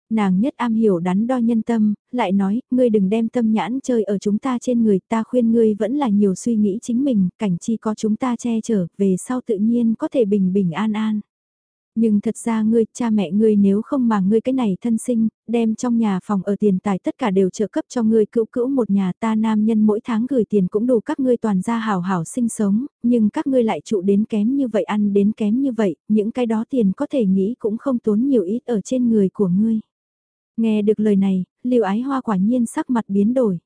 Nàng nhất am hiểu đắn đo nhân tâm, lại nói, ngươi đừng đem tâm nhãn chơi ở chúng ta trên người, ta khuyên ngươi vẫn là nhiều suy nghĩ chính mình, cảnh chi có chúng ta che chở, về sau tự nhiên có thể bình bình an an. Nhưng thật ra ngươi, cha mẹ ngươi nếu không mà ngươi cái này thân sinh, đem trong nhà phòng ở tiền tài tất cả đều trợ cấp cho ngươi cữu cữu một nhà ta nam nhân mỗi tháng gửi tiền cũng đủ các ngươi toàn ra hảo hảo sinh sống, nhưng các ngươi lại trụ đến kém như vậy ăn đến kém như vậy, những cái đó tiền có thể nghĩ cũng không tốn nhiều ít ở trên người của ngươi. Nghe được lời này, Lưu Ái Hoa quả nhiên sắc mặt biến đổi.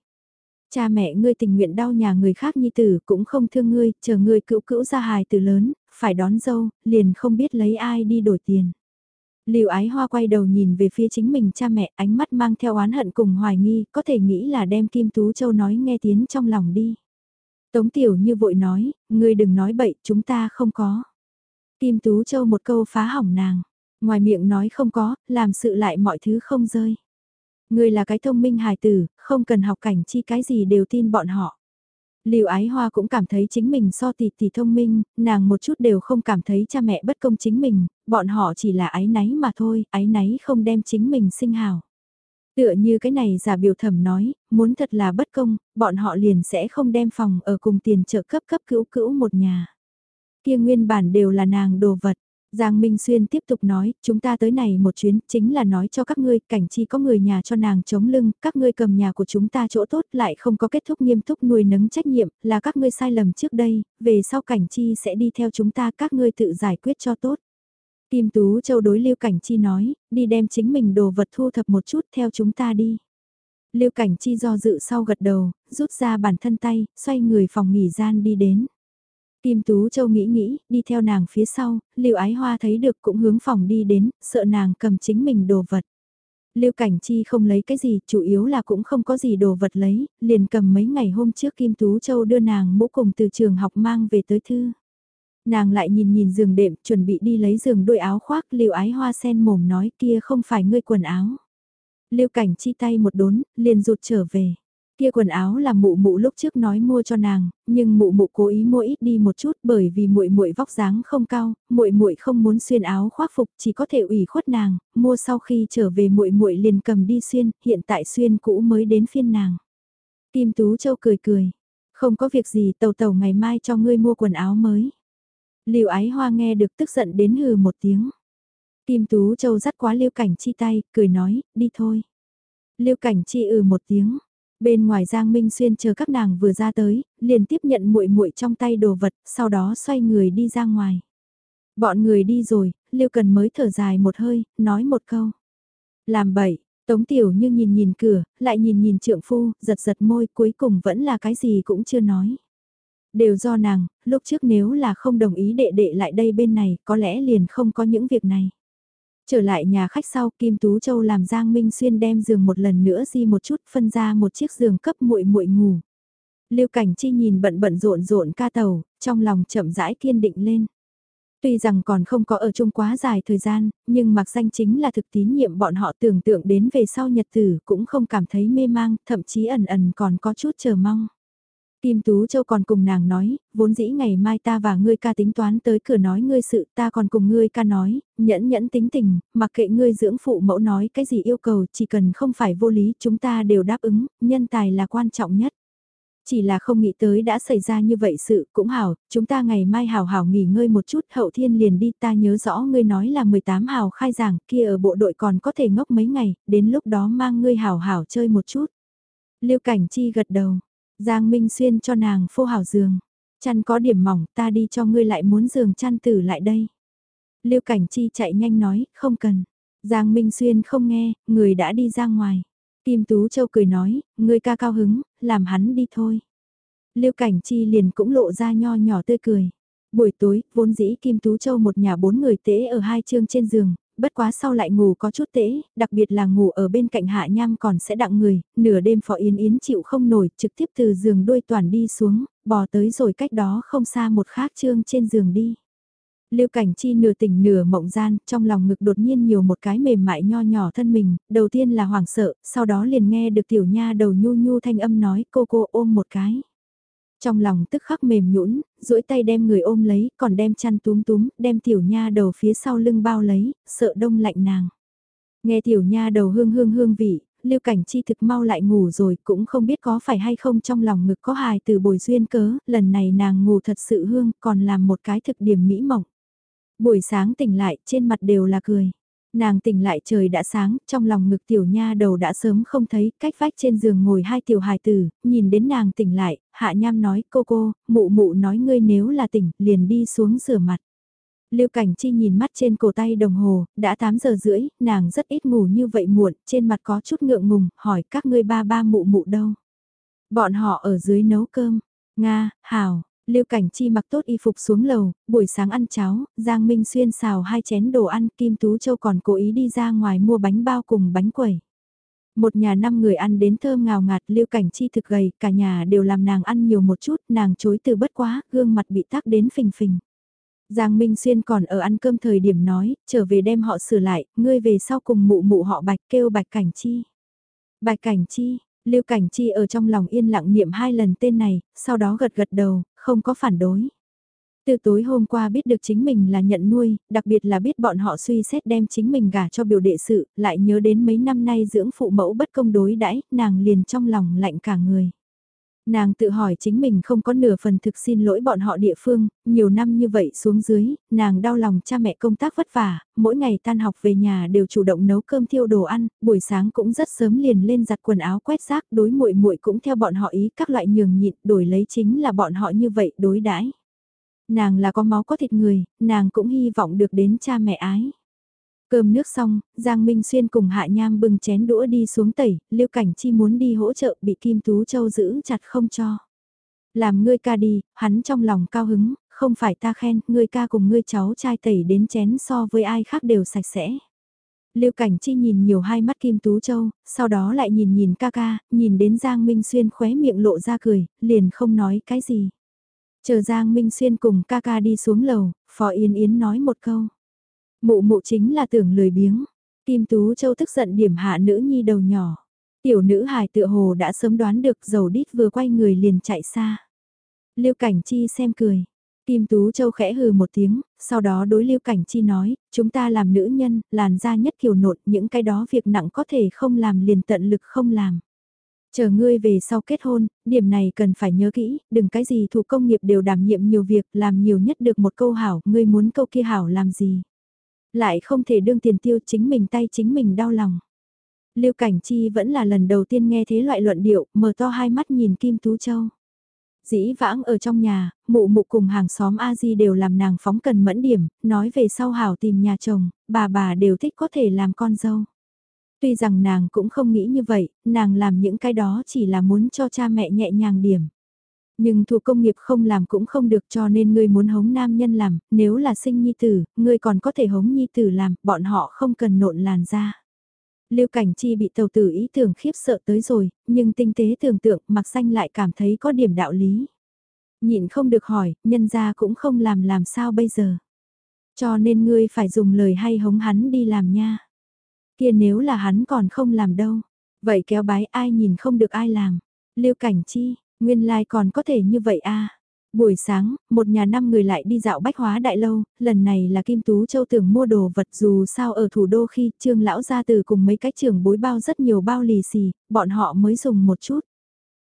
Cha mẹ ngươi tình nguyện đau nhà người khác nhi tử cũng không thương ngươi, chờ ngươi cữu cữu ra hài từ lớn, phải đón dâu, liền không biết lấy ai đi đổi tiền. Lưu Ái Hoa quay đầu nhìn về phía chính mình cha mẹ, ánh mắt mang theo oán hận cùng hoài nghi, có thể nghĩ là đem Kim Tú Châu nói nghe tiếng trong lòng đi. Tống Tiểu như vội nói, ngươi đừng nói bậy, chúng ta không có. Kim Tú Châu một câu phá hỏng nàng. Ngoài miệng nói không có, làm sự lại mọi thứ không rơi. Người là cái thông minh hài tử, không cần học cảnh chi cái gì đều tin bọn họ. Lưu Ái Hoa cũng cảm thấy chính mình so tỷ tỷ thông minh, nàng một chút đều không cảm thấy cha mẹ bất công chính mình, bọn họ chỉ là ái náy mà thôi, ái náy không đem chính mình sinh hào. Tựa như cái này giả biểu thẩm nói, muốn thật là bất công, bọn họ liền sẽ không đem phòng ở cùng tiền trợ cấp cấp cữu cữu một nhà. Kia nguyên bản đều là nàng đồ vật, Giang Minh Xuyên tiếp tục nói, chúng ta tới này một chuyến, chính là nói cho các ngươi, cảnh chi có người nhà cho nàng chống lưng, các ngươi cầm nhà của chúng ta chỗ tốt lại không có kết thúc nghiêm túc nuôi nấng trách nhiệm, là các ngươi sai lầm trước đây, về sau cảnh chi sẽ đi theo chúng ta các ngươi tự giải quyết cho tốt. Kim Tú Châu đối Lưu Cảnh Chi nói, đi đem chính mình đồ vật thu thập một chút theo chúng ta đi. Lưu Cảnh Chi do dự sau gật đầu, rút ra bản thân tay, xoay người phòng nghỉ gian đi đến. Kim Tú Châu nghĩ nghĩ, đi theo nàng phía sau, Lưu Ái Hoa thấy được cũng hướng phòng đi đến, sợ nàng cầm chính mình đồ vật. Lưu Cảnh Chi không lấy cái gì, chủ yếu là cũng không có gì đồ vật lấy, liền cầm mấy ngày hôm trước Kim Tú Châu đưa nàng mũ cùng từ trường học mang về tới thư. Nàng lại nhìn nhìn giường đệm, chuẩn bị đi lấy giường đôi áo khoác, Lưu Ái Hoa sen mồm nói kia không phải ngươi quần áo. Lưu Cảnh Chi tay một đốn, liền rụt trở về. Kia quần áo là mụ mụ lúc trước nói mua cho nàng, nhưng mụ mụ cố ý mua ít đi một chút bởi vì muội muội vóc dáng không cao, muội muội không muốn xuyên áo khoác phục, chỉ có thể ủy khuất nàng, mua sau khi trở về muội muội liền cầm đi xuyên, hiện tại xuyên cũ mới đến phiên nàng. Kim Tú Châu cười cười, không có việc gì, tàu tàu ngày mai cho ngươi mua quần áo mới. Lưu Ái Hoa nghe được tức giận đến hừ một tiếng. Kim Tú Châu dắt quá liêu Cảnh Chi tay, cười nói, đi thôi. liêu Cảnh Chi ừ một tiếng, Bên ngoài Giang Minh Xuyên chờ các nàng vừa ra tới, liền tiếp nhận muội muội trong tay đồ vật, sau đó xoay người đi ra ngoài. Bọn người đi rồi, Lưu Cần mới thở dài một hơi, nói một câu. Làm bậy, Tống Tiểu như nhìn nhìn cửa, lại nhìn nhìn trượng phu, giật giật môi cuối cùng vẫn là cái gì cũng chưa nói. Đều do nàng, lúc trước nếu là không đồng ý đệ đệ lại đây bên này, có lẽ liền không có những việc này. Trở lại nhà khách sau Kim Tú Châu làm Giang Minh Xuyên đem giường một lần nữa di một chút phân ra một chiếc giường cấp muội muội ngủ. Lưu Cảnh Chi nhìn bận bận rộn rộn ca tàu, trong lòng chậm rãi kiên định lên. Tuy rằng còn không có ở chung quá dài thời gian, nhưng mặc danh chính là thực tín nhiệm bọn họ tưởng tượng đến về sau nhật tử cũng không cảm thấy mê mang, thậm chí ẩn ẩn còn có chút chờ mong. Kim Tú Châu còn cùng nàng nói, vốn dĩ ngày mai ta và ngươi ca tính toán tới cửa nói ngươi sự ta còn cùng ngươi ca nói, nhẫn nhẫn tính tình, mặc kệ ngươi dưỡng phụ mẫu nói cái gì yêu cầu chỉ cần không phải vô lý chúng ta đều đáp ứng, nhân tài là quan trọng nhất. Chỉ là không nghĩ tới đã xảy ra như vậy sự cũng hảo, chúng ta ngày mai hảo hảo nghỉ ngơi một chút hậu thiên liền đi ta nhớ rõ ngươi nói là 18 hảo khai giảng kia ở bộ đội còn có thể ngốc mấy ngày, đến lúc đó mang ngươi hảo hảo chơi một chút. Lưu Cảnh Chi gật đầu Giang Minh Xuyên cho nàng phô hảo giường. Chăn có điểm mỏng ta đi cho ngươi lại muốn giường chăn tử lại đây. Lưu Cảnh Chi chạy nhanh nói, không cần. Giang Minh Xuyên không nghe, người đã đi ra ngoài. Kim Tú Châu cười nói, ngươi ca cao hứng, làm hắn đi thôi. Lưu Cảnh Chi liền cũng lộ ra nho nhỏ tươi cười. Buổi tối, vốn dĩ Kim Tú Châu một nhà bốn người tễ ở hai chương trên giường, bất quá sau lại ngủ có chút tễ, đặc biệt là ngủ ở bên cạnh hạ nham còn sẽ đặng người, nửa đêm phó yến yến chịu không nổi, trực tiếp từ giường đuôi toàn đi xuống, bò tới rồi cách đó không xa một khác trương trên giường đi. Lưu Cảnh Chi nửa tỉnh nửa mộng gian, trong lòng ngực đột nhiên nhiều một cái mềm mại nho nhỏ thân mình, đầu tiên là hoảng sợ, sau đó liền nghe được tiểu nha đầu nhu nhu thanh âm nói cô cô ôm một cái. Trong lòng tức khắc mềm nhũn, duỗi tay đem người ôm lấy, còn đem chăn túm túm, đem tiểu nha đầu phía sau lưng bao lấy, sợ đông lạnh nàng. Nghe tiểu nha đầu hương hương hương vị, Lưu Cảnh Chi thực mau lại ngủ rồi, cũng không biết có phải hay không trong lòng ngực có hài từ bồi duyên cớ, lần này nàng ngủ thật sự hương, còn làm một cái thực điểm mỹ mộng. Buổi sáng tỉnh lại, trên mặt đều là cười. Nàng tỉnh lại trời đã sáng, trong lòng ngực tiểu nha đầu đã sớm không thấy, cách vách trên giường ngồi hai tiểu hài tử, nhìn đến nàng tỉnh lại, hạ nham nói, cô cô, mụ mụ nói ngươi nếu là tỉnh, liền đi xuống rửa mặt. Lưu Cảnh Chi nhìn mắt trên cổ tay đồng hồ, đã 8 giờ rưỡi, nàng rất ít ngủ như vậy muộn, trên mặt có chút ngượng ngùng, hỏi các ngươi ba ba mụ mụ đâu. Bọn họ ở dưới nấu cơm. Nga, Hảo, Lưu Cảnh Chi mặc tốt y phục xuống lầu, buổi sáng ăn cháo, Giang Minh Xuyên xào hai chén đồ ăn, Kim Tú Châu còn cố ý đi ra ngoài mua bánh bao cùng bánh quẩy. Một nhà năm người ăn đến thơm ngào ngạt, Lưu Cảnh Chi thực gầy, cả nhà đều làm nàng ăn nhiều một chút, nàng chối từ bất quá, gương mặt bị tắc đến phình phình. Giang Minh Xuyên còn ở ăn cơm thời điểm nói, trở về đem họ sửa lại, ngươi về sau cùng mụ mụ họ Bạch kêu Bạch Cảnh Chi. Bạch Cảnh Chi, Lưu Cảnh Chi ở trong lòng yên lặng niệm hai lần tên này, sau đó gật gật đầu, không có phản đối. Từ tối hôm qua biết được chính mình là nhận nuôi, đặc biệt là biết bọn họ suy xét đem chính mình gả cho biểu đệ sự, lại nhớ đến mấy năm nay dưỡng phụ mẫu bất công đối đãi, nàng liền trong lòng lạnh cả người. Nàng tự hỏi chính mình không có nửa phần thực xin lỗi bọn họ địa phương, nhiều năm như vậy xuống dưới, nàng đau lòng cha mẹ công tác vất vả, mỗi ngày tan học về nhà đều chủ động nấu cơm thiêu đồ ăn, buổi sáng cũng rất sớm liền lên giặt quần áo quét rác, đối muội muội cũng theo bọn họ ý các loại nhường nhịn, đổi lấy chính là bọn họ như vậy đối đãi. Nàng là có máu có thịt người, nàng cũng hy vọng được đến cha mẹ ái. Cơm nước xong, Giang Minh Xuyên cùng Hạ Nham bưng chén đũa đi xuống tẩy, Lưu Cảnh Chi muốn đi hỗ trợ bị Kim Tú Châu giữ chặt không cho. Làm ngươi ca đi, hắn trong lòng cao hứng, không phải ta khen, ngươi ca cùng ngươi cháu trai tẩy đến chén so với ai khác đều sạch sẽ. Lưu Cảnh Chi nhìn nhiều hai mắt Kim Tú Châu, sau đó lại nhìn nhìn ca ca, nhìn đến Giang Minh Xuyên khóe miệng lộ ra cười, liền không nói cái gì. Chờ Giang Minh Xuyên cùng ca ca đi xuống lầu, Phó Yến Yến nói một câu. Mụ mụ chính là tưởng lười biếng. Kim Tú Châu tức giận điểm hạ nữ nhi đầu nhỏ. Tiểu nữ hài tựa hồ đã sớm đoán được dầu đít vừa quay người liền chạy xa. Lưu Cảnh Chi xem cười. Kim Tú Châu khẽ hừ một tiếng, sau đó đối Lưu Cảnh Chi nói, chúng ta làm nữ nhân, làn da nhất kiều nộn, những cái đó việc nặng có thể không làm liền tận lực không làm. Chờ ngươi về sau kết hôn, điểm này cần phải nhớ kỹ, đừng cái gì thủ công nghiệp đều đảm nhiệm nhiều việc, làm nhiều nhất được một câu hảo, ngươi muốn câu kia hảo làm gì. Lại không thể đương tiền tiêu chính mình tay chính mình đau lòng. Lưu Cảnh Chi vẫn là lần đầu tiên nghe thế loại luận điệu, mở to hai mắt nhìn Kim Tú Châu. Dĩ vãng ở trong nhà, mụ mụ cùng hàng xóm A Di đều làm nàng phóng cần mẫn điểm, nói về sau hảo tìm nhà chồng, bà bà đều thích có thể làm con dâu. Tuy rằng nàng cũng không nghĩ như vậy, nàng làm những cái đó chỉ là muốn cho cha mẹ nhẹ nhàng điểm. Nhưng thủ công nghiệp không làm cũng không được cho nên ngươi muốn hống nam nhân làm, nếu là sinh nhi tử, ngươi còn có thể hống nhi tử làm, bọn họ không cần nộn làn ra. Lưu Cảnh Chi bị tàu tử ý tưởng khiếp sợ tới rồi, nhưng tinh tế tưởng tượng mặc xanh lại cảm thấy có điểm đạo lý. Nhịn không được hỏi, nhân ra cũng không làm làm sao bây giờ. Cho nên ngươi phải dùng lời hay hống hắn đi làm nha. Kia nếu là hắn còn không làm đâu. Vậy kéo bái ai nhìn không được ai làm. Lưu Cảnh Chi, Nguyên lai like còn có thể như vậy a. À. Buổi sáng, một nhà năm người lại đi dạo bách hóa đại lâu, lần này là Kim Tú Châu tưởng mua đồ vật dù sao ở thủ đô khi trương lão ra từ cùng mấy cái trưởng bối bao rất nhiều bao lì xì, bọn họ mới dùng một chút.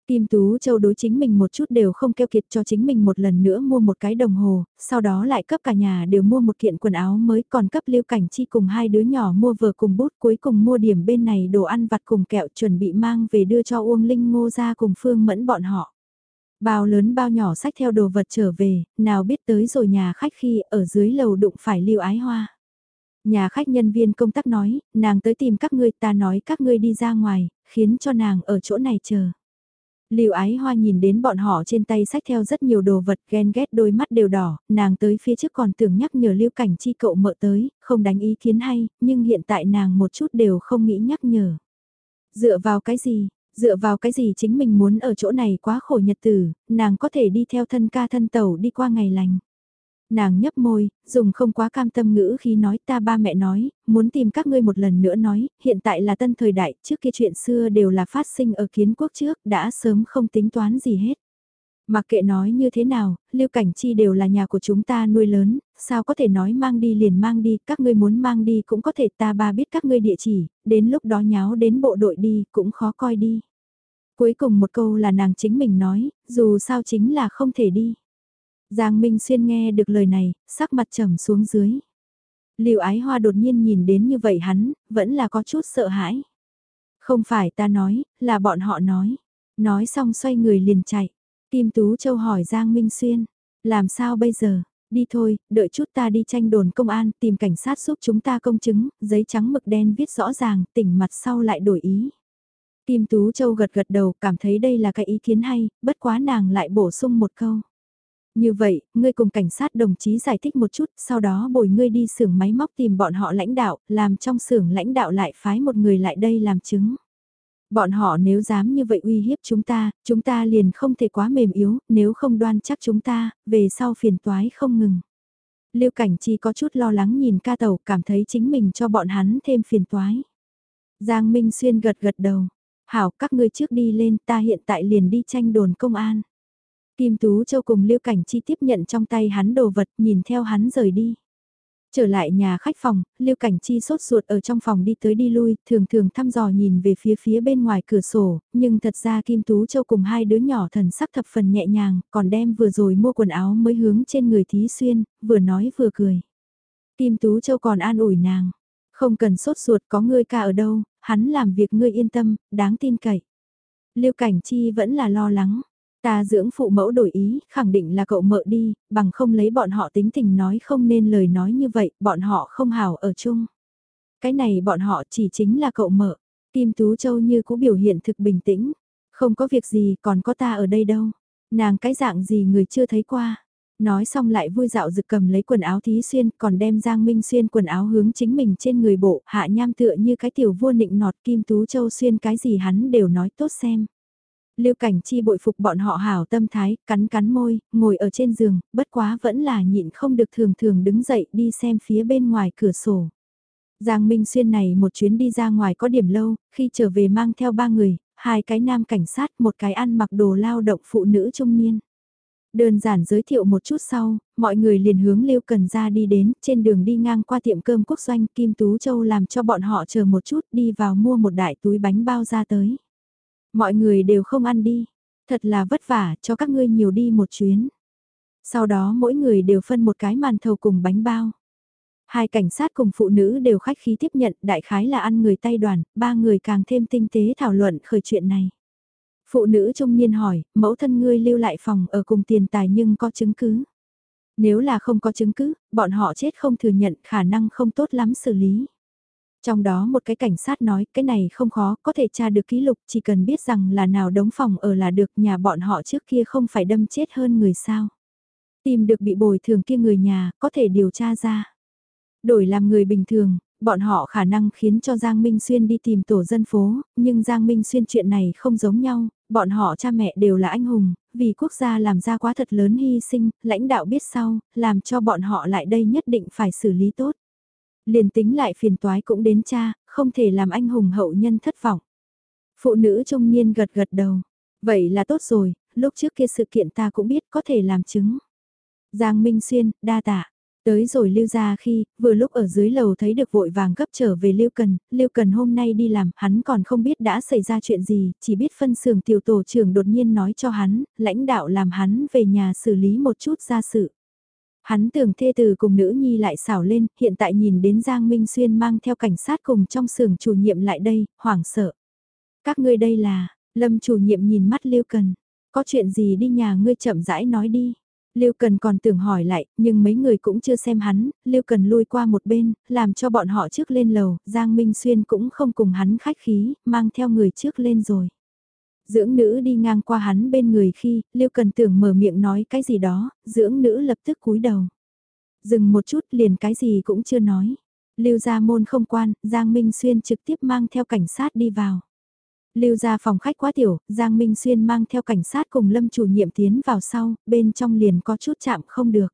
Kim Tú Châu đối chính mình một chút đều không keo kiệt cho chính mình một lần nữa mua một cái đồng hồ, sau đó lại cấp cả nhà đều mua một kiện quần áo mới còn cấp Lưu Cảnh Chi cùng hai đứa nhỏ mua vừa cùng bút cuối cùng mua điểm bên này đồ ăn vặt cùng kẹo chuẩn bị mang về đưa cho Uông Linh Ngô ra cùng Phương Mẫn bọn họ. Bao lớn bao nhỏ sách theo đồ vật trở về, nào biết tới rồi nhà khách khi ở dưới lầu đụng phải Lưu Ái Hoa. Nhà khách nhân viên công tác nói, nàng tới tìm các ngươi ta nói các ngươi đi ra ngoài, khiến cho nàng ở chỗ này chờ. Lưu ái hoa nhìn đến bọn họ trên tay sách theo rất nhiều đồ vật ghen ghét đôi mắt đều đỏ, nàng tới phía trước còn tưởng nhắc nhở lưu cảnh chi cậu mợ tới, không đánh ý kiến hay, nhưng hiện tại nàng một chút đều không nghĩ nhắc nhở. Dựa vào cái gì, dựa vào cái gì chính mình muốn ở chỗ này quá khổ nhật tử, nàng có thể đi theo thân ca thân tàu đi qua ngày lành. Nàng nhấp môi, dùng không quá cam tâm ngữ khi nói ta ba mẹ nói, muốn tìm các ngươi một lần nữa nói, hiện tại là tân thời đại, trước kia chuyện xưa đều là phát sinh ở kiến quốc trước, đã sớm không tính toán gì hết. Mặc kệ nói như thế nào, Lưu Cảnh Chi đều là nhà của chúng ta nuôi lớn, sao có thể nói mang đi liền mang đi, các ngươi muốn mang đi cũng có thể ta ba biết các ngươi địa chỉ, đến lúc đó nháo đến bộ đội đi cũng khó coi đi. Cuối cùng một câu là nàng chính mình nói, dù sao chính là không thể đi. Giang Minh Xuyên nghe được lời này, sắc mặt trầm xuống dưới. Liệu ái hoa đột nhiên nhìn đến như vậy hắn, vẫn là có chút sợ hãi. Không phải ta nói, là bọn họ nói. Nói xong xoay người liền chạy. Kim Tú Châu hỏi Giang Minh Xuyên, làm sao bây giờ? Đi thôi, đợi chút ta đi tranh đồn công an, tìm cảnh sát giúp chúng ta công chứng, giấy trắng mực đen viết rõ ràng, tỉnh mặt sau lại đổi ý. Kim Tú Châu gật gật đầu, cảm thấy đây là cái ý kiến hay, bất quá nàng lại bổ sung một câu. Như vậy, ngươi cùng cảnh sát đồng chí giải thích một chút, sau đó bồi ngươi đi xưởng máy móc tìm bọn họ lãnh đạo, làm trong xưởng lãnh đạo lại phái một người lại đây làm chứng. Bọn họ nếu dám như vậy uy hiếp chúng ta, chúng ta liền không thể quá mềm yếu, nếu không đoan chắc chúng ta, về sau phiền toái không ngừng. Lưu Cảnh Chi có chút lo lắng nhìn ca tàu, cảm thấy chính mình cho bọn hắn thêm phiền toái. Giang Minh Xuyên gật gật đầu. Hảo, các ngươi trước đi lên, ta hiện tại liền đi tranh đồn công an. Kim Tú Châu cùng Lưu Cảnh Chi tiếp nhận trong tay hắn đồ vật, nhìn theo hắn rời đi. Trở lại nhà khách phòng, Lưu Cảnh Chi sốt ruột ở trong phòng đi tới đi lui, thường thường thăm dò nhìn về phía phía bên ngoài cửa sổ, nhưng thật ra Kim Tú Châu cùng hai đứa nhỏ thần sắc thập phần nhẹ nhàng, còn đem vừa rồi mua quần áo mới hướng trên người Thí Xuyên, vừa nói vừa cười. Kim Tú Châu còn an ủi nàng, không cần sốt ruột có ngươi ca ở đâu, hắn làm việc ngươi yên tâm, đáng tin cậy. Lưu Cảnh Chi vẫn là lo lắng. Ta dưỡng phụ mẫu đổi ý, khẳng định là cậu mợ đi, bằng không lấy bọn họ tính tình nói không nên lời nói như vậy, bọn họ không hào ở chung. Cái này bọn họ chỉ chính là cậu mợ. Kim Tú Châu như cũng biểu hiện thực bình tĩnh. Không có việc gì còn có ta ở đây đâu. Nàng cái dạng gì người chưa thấy qua. Nói xong lại vui dạo rực cầm lấy quần áo thí xuyên còn đem Giang Minh xuyên quần áo hướng chính mình trên người bộ hạ nham tựa như cái tiểu vua nịnh nọt Kim Tú Châu xuyên cái gì hắn đều nói tốt xem. Lưu Cảnh Chi bội phục bọn họ hảo tâm thái, cắn cắn môi, ngồi ở trên giường, bất quá vẫn là nhịn không được thường thường đứng dậy đi xem phía bên ngoài cửa sổ. Giang Minh Xuyên này một chuyến đi ra ngoài có điểm lâu, khi trở về mang theo ba người, hai cái nam cảnh sát, một cái ăn mặc đồ lao động phụ nữ trung niên. Đơn giản giới thiệu một chút sau, mọi người liền hướng Lưu Cần ra đi đến, trên đường đi ngang qua tiệm cơm quốc doanh Kim Tú Châu làm cho bọn họ chờ một chút đi vào mua một đại túi bánh bao ra tới. Mọi người đều không ăn đi. Thật là vất vả cho các ngươi nhiều đi một chuyến. Sau đó mỗi người đều phân một cái màn thầu cùng bánh bao. Hai cảnh sát cùng phụ nữ đều khách khí tiếp nhận đại khái là ăn người tay đoàn, ba người càng thêm tinh tế thảo luận khởi chuyện này. Phụ nữ trung niên hỏi, mẫu thân ngươi lưu lại phòng ở cùng tiền tài nhưng có chứng cứ. Nếu là không có chứng cứ, bọn họ chết không thừa nhận khả năng không tốt lắm xử lý. Trong đó một cái cảnh sát nói cái này không khó, có thể tra được ký lục, chỉ cần biết rằng là nào đóng phòng ở là được nhà bọn họ trước kia không phải đâm chết hơn người sao. Tìm được bị bồi thường kia người nhà, có thể điều tra ra. Đổi làm người bình thường, bọn họ khả năng khiến cho Giang Minh Xuyên đi tìm tổ dân phố, nhưng Giang Minh Xuyên chuyện này không giống nhau, bọn họ cha mẹ đều là anh hùng, vì quốc gia làm ra quá thật lớn hy sinh, lãnh đạo biết sau, làm cho bọn họ lại đây nhất định phải xử lý tốt. Liền tính lại phiền toái cũng đến cha, không thể làm anh hùng hậu nhân thất vọng. Phụ nữ trung niên gật gật đầu. Vậy là tốt rồi, lúc trước kia sự kiện ta cũng biết có thể làm chứng. Giang Minh Xuyên, đa tạ. Tới rồi lưu ra khi, vừa lúc ở dưới lầu thấy được vội vàng gấp trở về lưu cần, lưu cần hôm nay đi làm, hắn còn không biết đã xảy ra chuyện gì, chỉ biết phân xưởng tiểu tổ trưởng đột nhiên nói cho hắn, lãnh đạo làm hắn về nhà xử lý một chút ra sự. Hắn tưởng thê từ cùng nữ nhi lại xảo lên, hiện tại nhìn đến Giang Minh Xuyên mang theo cảnh sát cùng trong xưởng chủ nhiệm lại đây, hoảng sợ. Các ngươi đây là, Lâm chủ nhiệm nhìn mắt Lưu Cần, có chuyện gì đi nhà ngươi chậm rãi nói đi. Lưu Cần còn tưởng hỏi lại, nhưng mấy người cũng chưa xem hắn, Lưu Cần lui qua một bên, làm cho bọn họ trước lên lầu, Giang Minh Xuyên cũng không cùng hắn khách khí, mang theo người trước lên rồi. Dưỡng nữ đi ngang qua hắn bên người khi, Lưu Cần tưởng mở miệng nói cái gì đó, dưỡng nữ lập tức cúi đầu. Dừng một chút liền cái gì cũng chưa nói. Lưu ra môn không quan, Giang Minh Xuyên trực tiếp mang theo cảnh sát đi vào. Lưu ra phòng khách quá tiểu, Giang Minh Xuyên mang theo cảnh sát cùng Lâm chủ nhiệm tiến vào sau, bên trong liền có chút chạm không được.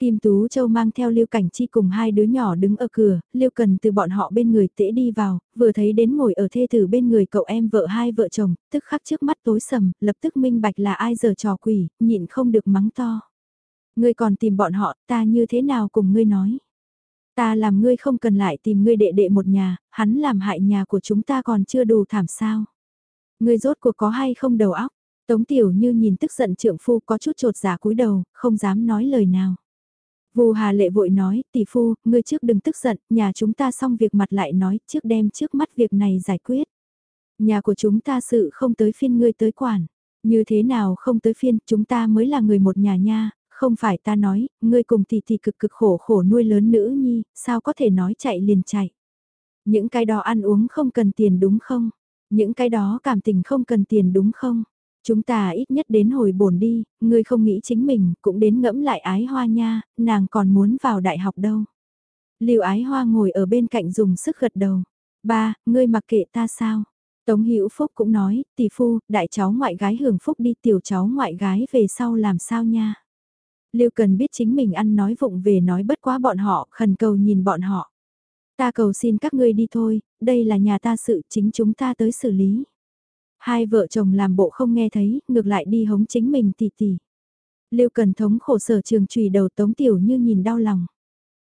Kim Tú Châu mang theo Lưu Cảnh Chi cùng hai đứa nhỏ đứng ở cửa, Lưu Cần từ bọn họ bên người tễ đi vào, vừa thấy đến ngồi ở thê tử bên người cậu em vợ hai vợ chồng, tức khắc trước mắt tối sầm, lập tức minh bạch là ai giờ trò quỷ, nhịn không được mắng to. Ngươi còn tìm bọn họ, ta như thế nào cùng ngươi nói. Ta làm ngươi không cần lại tìm ngươi đệ đệ một nhà, hắn làm hại nhà của chúng ta còn chưa đủ thảm sao. Ngươi rốt cuộc có hay không đầu óc, Tống Tiểu Như nhìn tức giận trượng phu có chút trột giả dạ cúi đầu, không dám nói lời nào. Vù Hà Lệ vội nói, tỷ phu, ngươi trước đừng tức giận, nhà chúng ta xong việc mặt lại nói, trước đem trước mắt việc này giải quyết. Nhà của chúng ta sự không tới phiên ngươi tới quản. Như thế nào không tới phiên, chúng ta mới là người một nhà nha, không phải ta nói, ngươi cùng tỷ tỷ cực cực khổ khổ nuôi lớn nữ nhi, sao có thể nói chạy liền chạy. Những cái đó ăn uống không cần tiền đúng không? Những cái đó cảm tình không cần tiền đúng không? Chúng ta ít nhất đến hồi bổn đi, ngươi không nghĩ chính mình, cũng đến ngẫm lại ái hoa nha, nàng còn muốn vào đại học đâu. Lưu ái hoa ngồi ở bên cạnh dùng sức gật đầu. Ba, ngươi mặc kệ ta sao? Tống Hữu Phúc cũng nói, tỷ phu, đại cháu ngoại gái hưởng phúc đi tiểu cháu ngoại gái về sau làm sao nha. Lưu cần biết chính mình ăn nói vụng về nói bất quá bọn họ, khẩn cầu nhìn bọn họ. Ta cầu xin các ngươi đi thôi, đây là nhà ta sự chính chúng ta tới xử lý. Hai vợ chồng làm bộ không nghe thấy, ngược lại đi hống chính mình tỉ tỉ. Lưu Cần thống khổ sở trường trùy đầu Tống Tiểu Như nhìn đau lòng.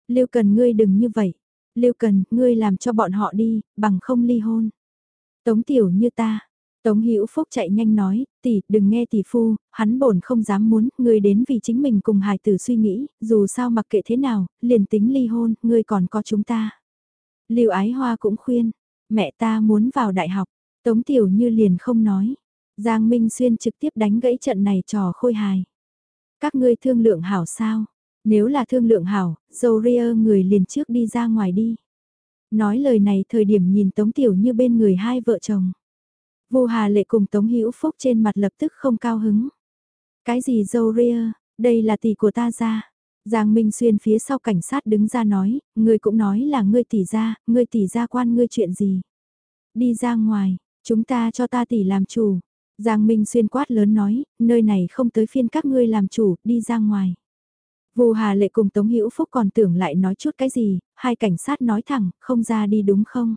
Lưu Cần ngươi đừng như vậy. Lưu Cần, ngươi làm cho bọn họ đi, bằng không ly hôn. Tống Tiểu Như ta. Tống Hữu Phúc chạy nhanh nói, tỷ, đừng nghe tỷ phu, hắn bổn không dám muốn, ngươi đến vì chính mình cùng hài tử suy nghĩ, dù sao mặc kệ thế nào, liền tính ly hôn, ngươi còn có chúng ta. Lưu Ái Hoa cũng khuyên, mẹ ta muốn vào đại học, Tống Tiểu Như liền không nói. Giang Minh Xuyên trực tiếp đánh gãy trận này trò khôi hài. Các ngươi thương lượng hảo sao? Nếu là thương lượng hảo, dâu ria người liền trước đi ra ngoài đi. Nói lời này thời điểm nhìn Tống Tiểu Như bên người hai vợ chồng. Vô Hà Lệ cùng Tống Hữu Phúc trên mặt lập tức không cao hứng. Cái gì dâu ria, đây là tỷ của ta ra. Giang Minh Xuyên phía sau cảnh sát đứng ra nói, ngươi cũng nói là ngươi tỷ ra, ngươi tỷ ra quan ngươi chuyện gì. Đi ra ngoài, Chúng ta cho ta tỷ làm chủ. Giang Minh xuyên quát lớn nói, nơi này không tới phiên các ngươi làm chủ, đi ra ngoài. Vù Hà Lệ cùng Tống Hữu Phúc còn tưởng lại nói chút cái gì, hai cảnh sát nói thẳng, không ra đi đúng không?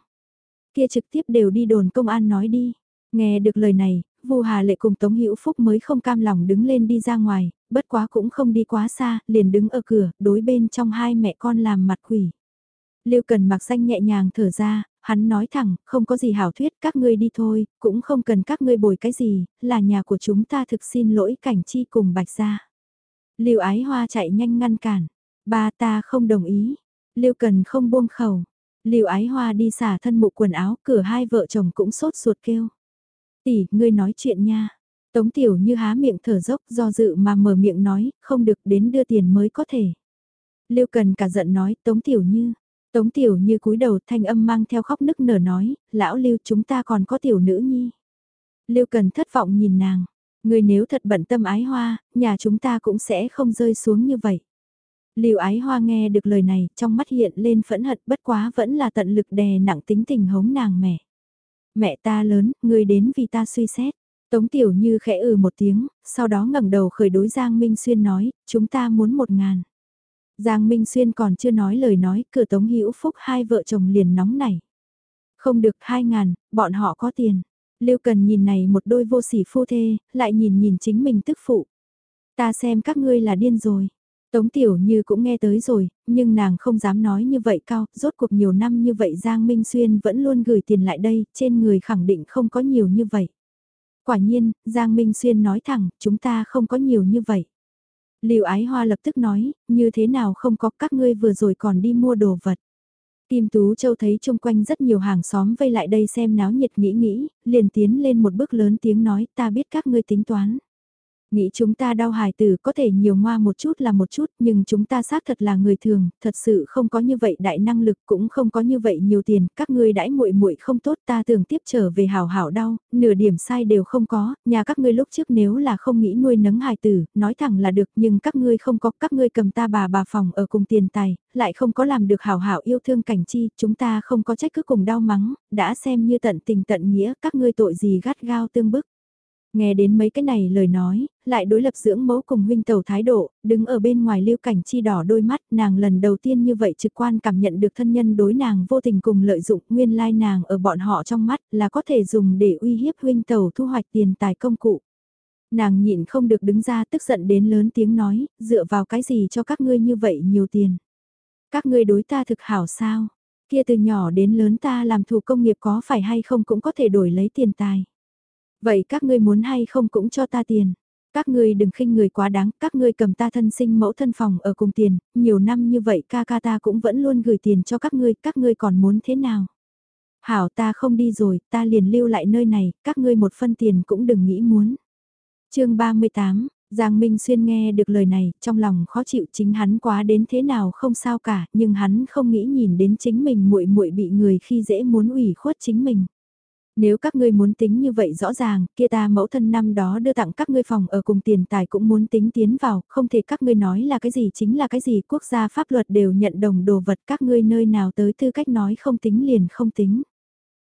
Kia trực tiếp đều đi đồn công an nói đi. Nghe được lời này, Vu Hà Lệ cùng Tống Hữu Phúc mới không cam lòng đứng lên đi ra ngoài, bất quá cũng không đi quá xa, liền đứng ở cửa, đối bên trong hai mẹ con làm mặt quỷ. Lưu Cần mặc danh nhẹ nhàng thở ra, Hắn nói thẳng, không có gì hảo thuyết, các ngươi đi thôi, cũng không cần các ngươi bồi cái gì, là nhà của chúng ta thực xin lỗi cảnh chi cùng bạch gia. Lưu ái hoa chạy nhanh ngăn cản, ba ta không đồng ý, Lưu cần không buông khẩu, Lưu ái hoa đi xả thân mụ quần áo, cửa hai vợ chồng cũng sốt ruột kêu. Tỷ, ngươi nói chuyện nha. Tống tiểu như há miệng thở dốc do dự mà mở miệng nói, không được đến đưa tiền mới có thể. Lưu cần cả giận nói, tống tiểu như, Tống tiểu như cúi đầu thanh âm mang theo khóc nức nở nói, lão lưu chúng ta còn có tiểu nữ nhi. Lưu cần thất vọng nhìn nàng, người nếu thật bận tâm ái hoa, nhà chúng ta cũng sẽ không rơi xuống như vậy. Lưu ái hoa nghe được lời này, trong mắt hiện lên phẫn hận bất quá vẫn là tận lực đè nặng tính tình hống nàng mẹ. Mẹ ta lớn, người đến vì ta suy xét. Tống tiểu như khẽ ừ một tiếng, sau đó ngẩng đầu khởi đối Giang Minh Xuyên nói, chúng ta muốn một ngàn. Giang Minh Xuyên còn chưa nói lời nói, cửa Tống Hữu Phúc hai vợ chồng liền nóng nảy. Không được hai ngàn, bọn họ có tiền. Lưu Cần nhìn này một đôi vô sỉ phu thê, lại nhìn nhìn chính mình tức phụ. Ta xem các ngươi là điên rồi. Tống Tiểu Như cũng nghe tới rồi, nhưng nàng không dám nói như vậy cao, rốt cuộc nhiều năm như vậy Giang Minh Xuyên vẫn luôn gửi tiền lại đây, trên người khẳng định không có nhiều như vậy. Quả nhiên, Giang Minh Xuyên nói thẳng, chúng ta không có nhiều như vậy. Lưu Ái Hoa lập tức nói, như thế nào không có các ngươi vừa rồi còn đi mua đồ vật. Kim Tú Châu thấy chung quanh rất nhiều hàng xóm vây lại đây xem náo nhiệt nghĩ nghĩ, liền tiến lên một bước lớn tiếng nói ta biết các ngươi tính toán. Nghĩ chúng ta đau hài tử có thể nhiều ngoa một chút là một chút nhưng chúng ta xác thật là người thường, thật sự không có như vậy đại năng lực cũng không có như vậy nhiều tiền, các ngươi đãi muội muội không tốt ta tưởng tiếp trở về hào hảo đau, nửa điểm sai đều không có, nhà các ngươi lúc trước nếu là không nghĩ nuôi nấng hài tử, nói thẳng là được nhưng các ngươi không có, các ngươi cầm ta bà bà phòng ở cùng tiền tài, lại không có làm được hào hảo yêu thương cảnh chi, chúng ta không có trách cứ cùng đau mắng, đã xem như tận tình tận nghĩa, các ngươi tội gì gắt gao tương bức. Nghe đến mấy cái này lời nói, lại đối lập dưỡng mẫu cùng huynh tàu thái độ, đứng ở bên ngoài lưu cảnh chi đỏ đôi mắt, nàng lần đầu tiên như vậy trực quan cảm nhận được thân nhân đối nàng vô tình cùng lợi dụng nguyên lai nàng ở bọn họ trong mắt là có thể dùng để uy hiếp huynh tàu thu hoạch tiền tài công cụ. Nàng nhịn không được đứng ra tức giận đến lớn tiếng nói, dựa vào cái gì cho các ngươi như vậy nhiều tiền. Các ngươi đối ta thực hảo sao? Kia từ nhỏ đến lớn ta làm thủ công nghiệp có phải hay không cũng có thể đổi lấy tiền tài. Vậy các ngươi muốn hay không cũng cho ta tiền. Các ngươi đừng khinh người quá đáng, các ngươi cầm ta thân sinh mẫu thân phòng ở cùng tiền, nhiều năm như vậy ca ca ta cũng vẫn luôn gửi tiền cho các ngươi, các ngươi còn muốn thế nào? Hảo ta không đi rồi, ta liền lưu lại nơi này, các ngươi một phân tiền cũng đừng nghĩ muốn. chương 38, Giang Minh Xuyên nghe được lời này, trong lòng khó chịu chính hắn quá đến thế nào không sao cả, nhưng hắn không nghĩ nhìn đến chính mình muội muội bị người khi dễ muốn ủy khuất chính mình. Nếu các ngươi muốn tính như vậy rõ ràng, kia ta mẫu thân năm đó đưa tặng các ngươi phòng ở cùng tiền tài cũng muốn tính tiến vào, không thể các ngươi nói là cái gì chính là cái gì, quốc gia pháp luật đều nhận đồng đồ vật các ngươi nơi nào tới tư cách nói không tính liền không tính.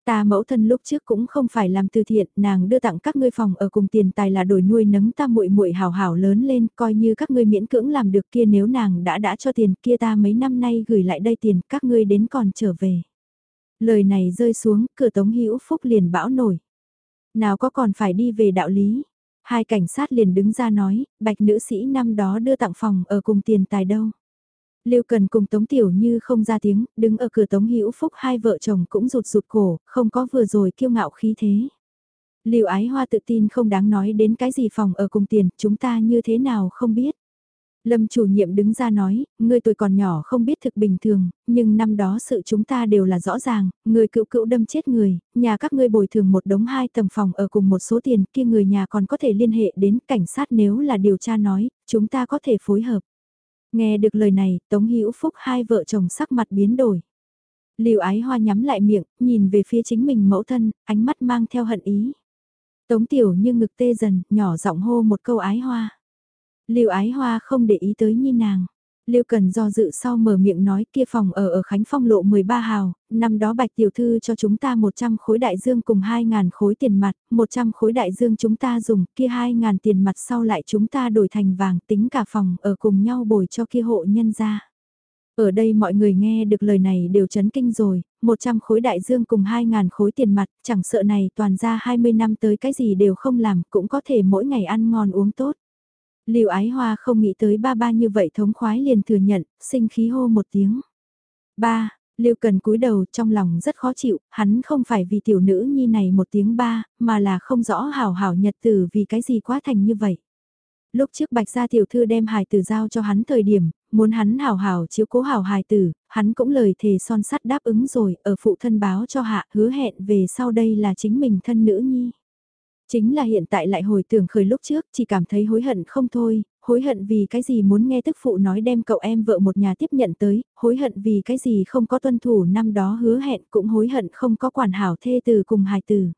Ta mẫu thân lúc trước cũng không phải làm từ thiện, nàng đưa tặng các ngươi phòng ở cùng tiền tài là đổi nuôi nấng ta muội muội hào hảo lớn lên, coi như các ngươi miễn cưỡng làm được kia nếu nàng đã đã cho tiền kia ta mấy năm nay gửi lại đây tiền, các ngươi đến còn trở về. Lời này rơi xuống, cửa Tống Hữu Phúc liền bão nổi. Nào có còn phải đi về đạo lý. Hai cảnh sát liền đứng ra nói, bạch nữ sĩ năm đó đưa tặng phòng ở cùng tiền tài đâu. Lưu Cần cùng Tống Tiểu Như không ra tiếng, đứng ở cửa Tống Hữu Phúc hai vợ chồng cũng rụt rụt cổ, không có vừa rồi kiêu ngạo khí thế. Lưu Ái Hoa tự tin không đáng nói đến cái gì phòng ở cùng tiền, chúng ta như thế nào không biết. Lâm chủ nhiệm đứng ra nói, người tuổi còn nhỏ không biết thực bình thường, nhưng năm đó sự chúng ta đều là rõ ràng, người cựu cựu đâm chết người, nhà các ngươi bồi thường một đống hai tầng phòng ở cùng một số tiền kia người nhà còn có thể liên hệ đến cảnh sát nếu là điều tra nói, chúng ta có thể phối hợp. Nghe được lời này, Tống Hữu Phúc hai vợ chồng sắc mặt biến đổi. Liều ái hoa nhắm lại miệng, nhìn về phía chính mình mẫu thân, ánh mắt mang theo hận ý. Tống tiểu như ngực tê dần, nhỏ giọng hô một câu ái hoa. Lưu ái hoa không để ý tới nhi nàng. Lưu Cần do dự sau mở miệng nói kia phòng ở ở Khánh Phong lộ 13 hào, năm đó Bạch Tiểu Thư cho chúng ta 100 khối đại dương cùng 2.000 khối tiền mặt, 100 khối đại dương chúng ta dùng, kia 2.000 tiền mặt sau lại chúng ta đổi thành vàng tính cả phòng ở cùng nhau bồi cho kia hộ nhân ra. Ở đây mọi người nghe được lời này đều chấn kinh rồi, 100 khối đại dương cùng 2.000 khối tiền mặt, chẳng sợ này toàn ra 20 năm tới cái gì đều không làm, cũng có thể mỗi ngày ăn ngon uống tốt. Lưu ái hoa không nghĩ tới ba ba như vậy thống khoái liền thừa nhận, sinh khí hô một tiếng. Ba, Lưu cần cúi đầu trong lòng rất khó chịu, hắn không phải vì tiểu nữ nhi này một tiếng ba, mà là không rõ hảo hảo nhật tử vì cái gì quá thành như vậy. Lúc trước bạch gia tiểu thư đem hài tử giao cho hắn thời điểm, muốn hắn hảo hảo chiếu cố hảo hài tử, hắn cũng lời thề son sắt đáp ứng rồi, ở phụ thân báo cho hạ hứa hẹn về sau đây là chính mình thân nữ nhi. Chính là hiện tại lại hồi tưởng khởi lúc trước, chỉ cảm thấy hối hận không thôi, hối hận vì cái gì muốn nghe tức phụ nói đem cậu em vợ một nhà tiếp nhận tới, hối hận vì cái gì không có tuân thủ năm đó hứa hẹn cũng hối hận không có quản hảo thê từ cùng hài tử.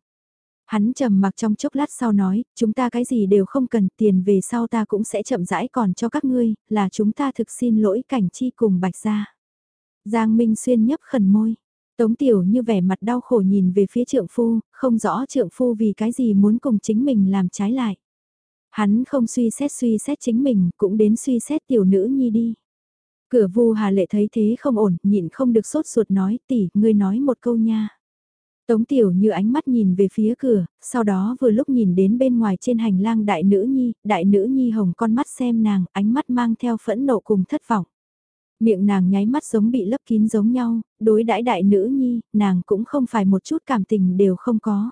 Hắn trầm mặc trong chốc lát sau nói, chúng ta cái gì đều không cần, tiền về sau ta cũng sẽ chậm rãi còn cho các ngươi, là chúng ta thực xin lỗi cảnh chi cùng bạch gia. Giang Minh Xuyên nhấp khẩn môi, Tống tiểu như vẻ mặt đau khổ nhìn về phía trượng phu, không rõ trượng phu vì cái gì muốn cùng chính mình làm trái lại. Hắn không suy xét suy xét chính mình, cũng đến suy xét tiểu nữ nhi đi. Cửa vu hà lệ thấy thế không ổn, nhịn không được sốt ruột nói, tỷ, ngươi nói một câu nha. Tống tiểu như ánh mắt nhìn về phía cửa, sau đó vừa lúc nhìn đến bên ngoài trên hành lang đại nữ nhi, đại nữ nhi hồng con mắt xem nàng, ánh mắt mang theo phẫn nộ cùng thất vọng. Miệng nàng nháy mắt giống bị lấp kín giống nhau, đối đãi đại nữ nhi, nàng cũng không phải một chút cảm tình đều không có.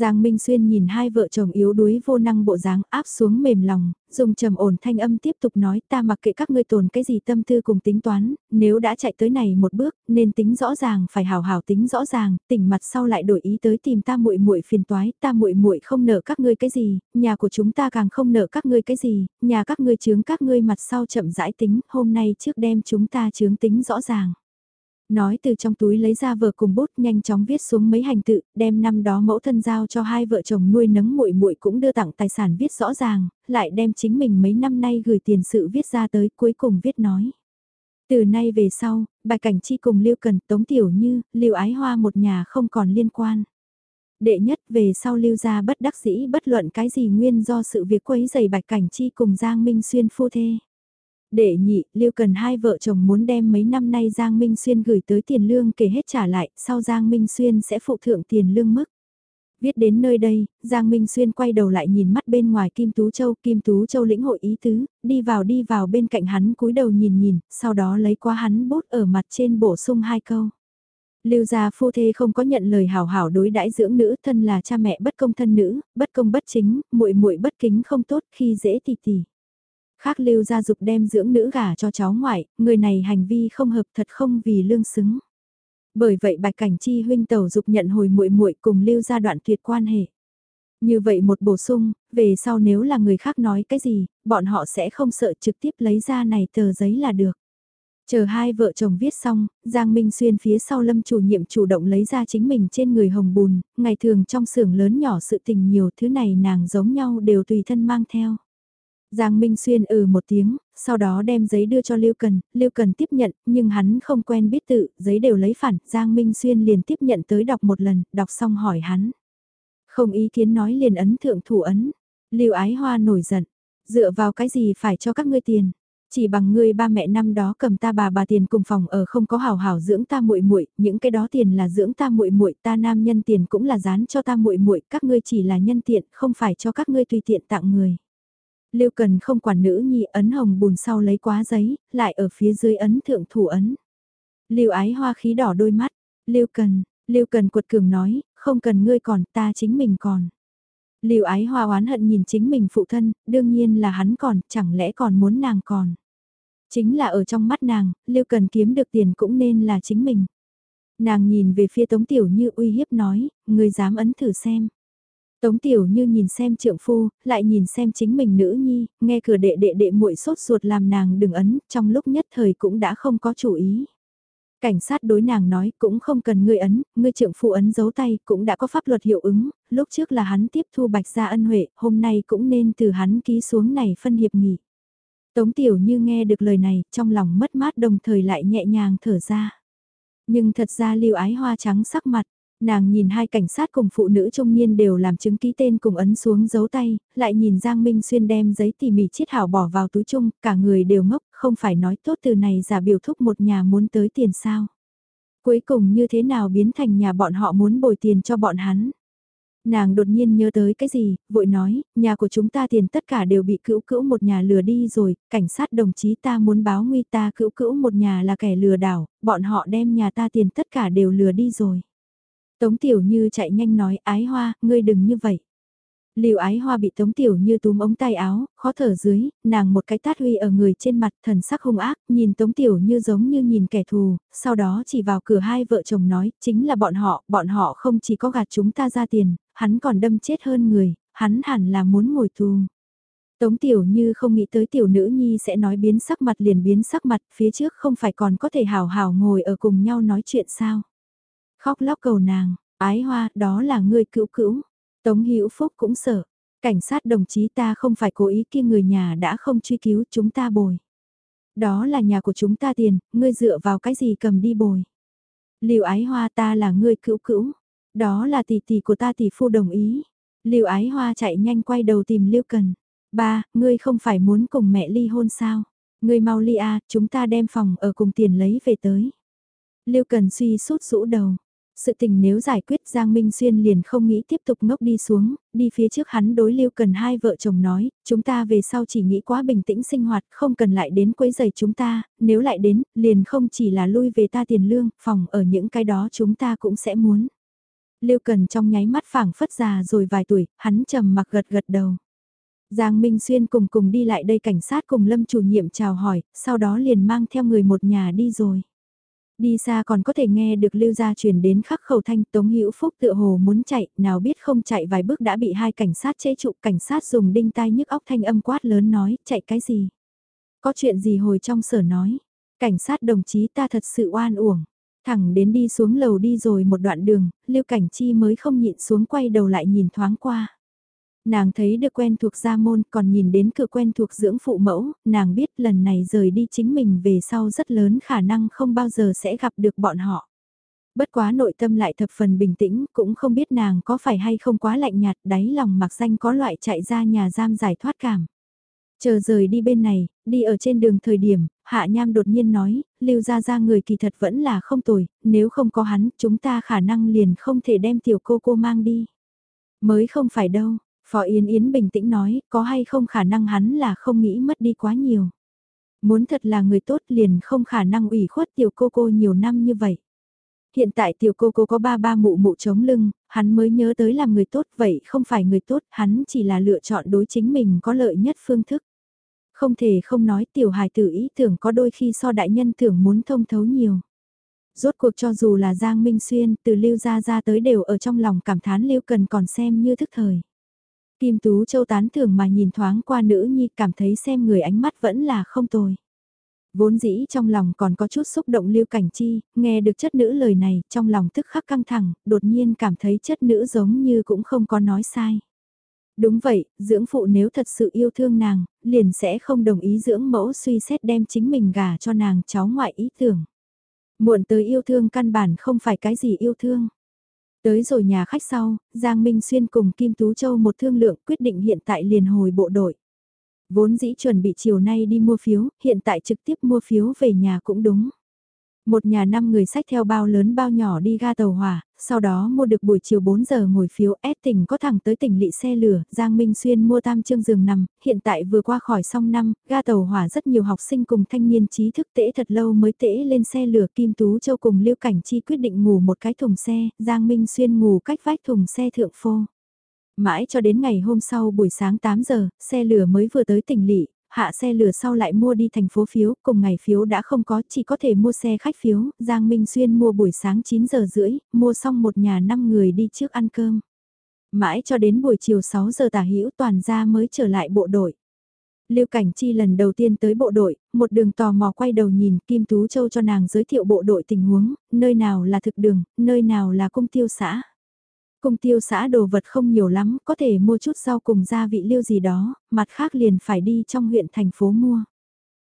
Giang Minh Xuyên nhìn hai vợ chồng yếu đuối vô năng bộ dáng áp xuống mềm lòng, dùng trầm ổn thanh âm tiếp tục nói ta mặc kệ các ngươi tồn cái gì tâm tư cùng tính toán, nếu đã chạy tới này một bước, nên tính rõ ràng phải hào hào tính rõ ràng, tỉnh mặt sau lại đổi ý tới tìm ta muội muội phiền toái, ta muội muội không nợ các ngươi cái gì, nhà của chúng ta càng không nợ các ngươi cái gì, nhà các ngươi chướng các ngươi mặt sau chậm rãi tính, hôm nay trước đem chúng ta chướng tính rõ ràng. Nói từ trong túi lấy ra vở cùng bút nhanh chóng viết xuống mấy hành tự, đem năm đó mẫu thân giao cho hai vợ chồng nuôi nấng muội muội cũng đưa tặng tài sản viết rõ ràng, lại đem chính mình mấy năm nay gửi tiền sự viết ra tới cuối cùng viết nói. Từ nay về sau, bài cảnh chi cùng Lưu Cần Tống Tiểu Như, Lưu Ái Hoa một nhà không còn liên quan. Đệ nhất về sau Lưu gia bất đắc dĩ bất luận cái gì nguyên do sự việc quấy giày bạch cảnh chi cùng Giang Minh Xuyên phu thê. Đệ nhị, Lưu Cần hai vợ chồng muốn đem mấy năm nay Giang Minh Xuyên gửi tới tiền lương kể hết trả lại, sau Giang Minh Xuyên sẽ phụ thượng tiền lương mức. Viết đến nơi đây, Giang Minh Xuyên quay đầu lại nhìn mắt bên ngoài Kim Tú Châu, Kim Tú Châu lĩnh hội ý tứ, đi vào đi vào bên cạnh hắn cúi đầu nhìn nhìn, sau đó lấy qua hắn bút ở mặt trên bổ sung hai câu. Lưu gia phu thê không có nhận lời hảo hảo đối đãi dưỡng nữ, thân là cha mẹ bất công thân nữ, bất công bất chính, muội muội bất kính không tốt khi dễ tỉ tỉ. Khác lưu gia dục đem dưỡng nữ gả cho cháu ngoại, người này hành vi không hợp thật không vì lương xứng. Bởi vậy Bạch Cảnh Chi huynh tẩu dục nhận hồi muội muội cùng lưu gia đoạn tuyệt quan hệ. Như vậy một bổ sung, về sau nếu là người khác nói cái gì, bọn họ sẽ không sợ trực tiếp lấy ra này tờ giấy là được. Chờ hai vợ chồng viết xong, Giang Minh Xuyên phía sau lâm chủ nhiệm chủ động lấy ra chính mình trên người hồng bùn, ngày thường trong xưởng lớn nhỏ sự tình nhiều thứ này nàng giống nhau đều tùy thân mang theo. Giang Minh Xuyên ừ một tiếng, sau đó đem giấy đưa cho Lưu Cần, Lưu Cần tiếp nhận, nhưng hắn không quen biết tự, giấy đều lấy phản, Giang Minh Xuyên liền tiếp nhận tới đọc một lần, đọc xong hỏi hắn. Không ý kiến nói liền ấn thượng thủ ấn, Lưu Ái Hoa nổi giận, dựa vào cái gì phải cho các ngươi tiền. Chỉ bằng ngươi ba mẹ năm đó cầm ta bà bà tiền cùng phòng ở không có hảo hảo dưỡng ta muội muội, những cái đó tiền là dưỡng ta muội muội, ta nam nhân tiền cũng là dán cho ta muội muội, các ngươi chỉ là nhân tiện, không phải cho các ngươi tùy tiện tặng người. Lưu Cần không quản nữ nhi ấn hồng bùn sau lấy quá giấy, lại ở phía dưới ấn thượng thủ ấn. Lưu Ái Hoa khí đỏ đôi mắt, Lưu Cần, Lưu Cần quật cường nói, không cần ngươi còn, ta chính mình còn. Lưu ái hoa oán hận nhìn chính mình phụ thân, đương nhiên là hắn còn, chẳng lẽ còn muốn nàng còn. Chính là ở trong mắt nàng, Lưu cần kiếm được tiền cũng nên là chính mình. Nàng nhìn về phía Tống Tiểu Như uy hiếp nói, ngươi dám ấn thử xem. Tống Tiểu Như nhìn xem trượng phu, lại nhìn xem chính mình nữ nhi, nghe cửa đệ đệ đệ muội sốt ruột làm nàng đừng ấn, trong lúc nhất thời cũng đã không có chủ ý. Cảnh sát đối nàng nói cũng không cần ngươi ấn, ngươi trưởng Phu ấn dấu tay cũng đã có pháp luật hiệu ứng, lúc trước là hắn tiếp thu bạch gia ân huệ, hôm nay cũng nên từ hắn ký xuống này phân hiệp nghỉ. Tống tiểu như nghe được lời này, trong lòng mất mát đồng thời lại nhẹ nhàng thở ra. Nhưng thật ra lưu ái hoa trắng sắc mặt, Nàng nhìn hai cảnh sát cùng phụ nữ trung niên đều làm chứng ký tên cùng ấn xuống dấu tay, lại nhìn Giang Minh Xuyên đem giấy tỉ mỉ chiết hảo bỏ vào túi chung, cả người đều ngốc, không phải nói tốt từ này giả biểu thúc một nhà muốn tới tiền sao. Cuối cùng như thế nào biến thành nhà bọn họ muốn bồi tiền cho bọn hắn. Nàng đột nhiên nhớ tới cái gì, vội nói, nhà của chúng ta tiền tất cả đều bị cữu cữu một nhà lừa đi rồi, cảnh sát đồng chí ta muốn báo nguy ta cữu cữu một nhà là kẻ lừa đảo, bọn họ đem nhà ta tiền tất cả đều lừa đi rồi. Tống Tiểu Như chạy nhanh nói, ái hoa, ngươi đừng như vậy. Liều ái hoa bị Tống Tiểu Như túm ống tay áo, khó thở dưới, nàng một cái tát huy ở người trên mặt thần sắc hung ác, nhìn Tống Tiểu Như giống như nhìn kẻ thù, sau đó chỉ vào cửa hai vợ chồng nói, chính là bọn họ, bọn họ không chỉ có gạt chúng ta ra tiền, hắn còn đâm chết hơn người, hắn hẳn là muốn ngồi tù. Tống Tiểu Như không nghĩ tới Tiểu Nữ Nhi sẽ nói biến sắc mặt liền biến sắc mặt, phía trước không phải còn có thể hào hào ngồi ở cùng nhau nói chuyện sao. Khóc lóc cầu nàng, ái hoa, đó là ngươi cữu cữu. Tống Hữu Phúc cũng sợ. Cảnh sát đồng chí ta không phải cố ý kia người nhà đã không truy cứu chúng ta bồi. Đó là nhà của chúng ta tiền, ngươi dựa vào cái gì cầm đi bồi. Liều ái hoa ta là ngươi cữu cữu. Đó là tỷ tỷ của ta tỷ phu đồng ý. Liều ái hoa chạy nhanh quay đầu tìm Liêu Cần. Ba, ngươi không phải muốn cùng mẹ ly hôn sao? Ngươi mau ly a, chúng ta đem phòng ở cùng tiền lấy về tới. Liêu Cần suy sút rũ đầu. Sự tình nếu giải quyết Giang Minh Xuyên liền không nghĩ tiếp tục ngốc đi xuống, đi phía trước hắn đối lưu cần hai vợ chồng nói, chúng ta về sau chỉ nghĩ quá bình tĩnh sinh hoạt, không cần lại đến quấy giày chúng ta, nếu lại đến, liền không chỉ là lui về ta tiền lương, phòng ở những cái đó chúng ta cũng sẽ muốn. Lưu cần trong nháy mắt phảng phất già rồi vài tuổi, hắn trầm mặc gật gật đầu. Giang Minh Xuyên cùng cùng đi lại đây cảnh sát cùng lâm chủ nhiệm chào hỏi, sau đó liền mang theo người một nhà đi rồi. Đi xa còn có thể nghe được lưu gia truyền đến khắc khẩu thanh Tống Hữu Phúc tựa hồ muốn chạy, nào biết không chạy vài bước đã bị hai cảnh sát chế trụ, cảnh sát dùng đinh tai nhức óc thanh âm quát lớn nói, chạy cái gì? Có chuyện gì hồi trong sở nói? Cảnh sát đồng chí ta thật sự oan uổng. Thẳng đến đi xuống lầu đi rồi một đoạn đường, lưu cảnh chi mới không nhịn xuống quay đầu lại nhìn thoáng qua. Nàng thấy được quen thuộc gia môn còn nhìn đến cửa quen thuộc dưỡng phụ mẫu, nàng biết lần này rời đi chính mình về sau rất lớn khả năng không bao giờ sẽ gặp được bọn họ. Bất quá nội tâm lại thập phần bình tĩnh, cũng không biết nàng có phải hay không quá lạnh nhạt, đáy lòng mặc danh có loại chạy ra nhà giam giải thoát cảm. Chờ rời đi bên này, đi ở trên đường thời điểm, Hạ Nham đột nhiên nói, lưu ra ra người kỳ thật vẫn là không tồi, nếu không có hắn, chúng ta khả năng liền không thể đem tiểu cô cô mang đi. Mới không phải đâu, Phó Yến Yến bình tĩnh nói, có hay không khả năng hắn là không nghĩ mất đi quá nhiều. Muốn thật là người tốt liền không khả năng ủy khuất tiểu cô cô nhiều năm như vậy. Hiện tại tiểu cô cô có ba ba mụ mụ chống lưng, hắn mới nhớ tới làm người tốt vậy không phải người tốt, hắn chỉ là lựa chọn đối chính mình có lợi nhất phương thức. Không thể không nói tiểu hài tử ý tưởng có đôi khi so đại nhân tưởng muốn thông thấu nhiều. Rốt cuộc cho dù là Giang Minh Xuyên từ lưu ra ra tới đều ở trong lòng cảm thán lưu cần còn xem như thức thời. Kim Tú Châu tán thưởng mà nhìn thoáng qua nữ nhi cảm thấy xem người ánh mắt vẫn là không tồi. Vốn dĩ trong lòng còn có chút xúc động lưu cảnh chi, nghe được chất nữ lời này, trong lòng tức khắc căng thẳng, đột nhiên cảm thấy chất nữ giống như cũng không có nói sai. Đúng vậy, dưỡng phụ nếu thật sự yêu thương nàng, liền sẽ không đồng ý dưỡng mẫu suy xét đem chính mình gả cho nàng cháu ngoại ý tưởng. Muộn tới yêu thương căn bản không phải cái gì yêu thương. Tới rồi nhà khách sau, Giang Minh Xuyên cùng Kim Tú Châu một thương lượng quyết định hiện tại liền hồi bộ đội. Vốn dĩ chuẩn bị chiều nay đi mua phiếu, hiện tại trực tiếp mua phiếu về nhà cũng đúng. Một nhà năm người sách theo bao lớn bao nhỏ đi ga tàu hỏa, sau đó mua được buổi chiều 4 giờ ngồi phiếu S tỉnh có thẳng tới tỉnh lỵ xe lửa, Giang Minh Xuyên mua tam trương giường nằm, hiện tại vừa qua khỏi xong năm, ga tàu hỏa rất nhiều học sinh cùng thanh niên trí thức tễ thật lâu mới tễ lên xe lửa Kim Tú Châu cùng Lưu Cảnh Chi quyết định ngủ một cái thùng xe, Giang Minh Xuyên ngủ cách vách thùng xe thượng phô. Mãi cho đến ngày hôm sau buổi sáng 8 giờ, xe lửa mới vừa tới tỉnh lỵ, hạ xe lửa sau lại mua đi thành phố phiếu, cùng ngày phiếu đã không có, chỉ có thể mua xe khách phiếu, Giang Minh Xuyên mua buổi sáng 9 giờ rưỡi, mua xong một nhà 5 người đi trước ăn cơm. Mãi cho đến buổi chiều 6 giờ tả hữu toàn gia mới trở lại bộ đội. Lưu Cảnh Chi lần đầu tiên tới bộ đội, một đường tò mò quay đầu nhìn Kim Tú Châu cho nàng giới thiệu bộ đội tình huống, nơi nào là thực đường, nơi nào là cung tiêu xã. Cung tiêu xã đồ vật không nhiều lắm, có thể mua chút rau cùng gia vị liêu gì đó, mặt khác liền phải đi trong huyện thành phố mua.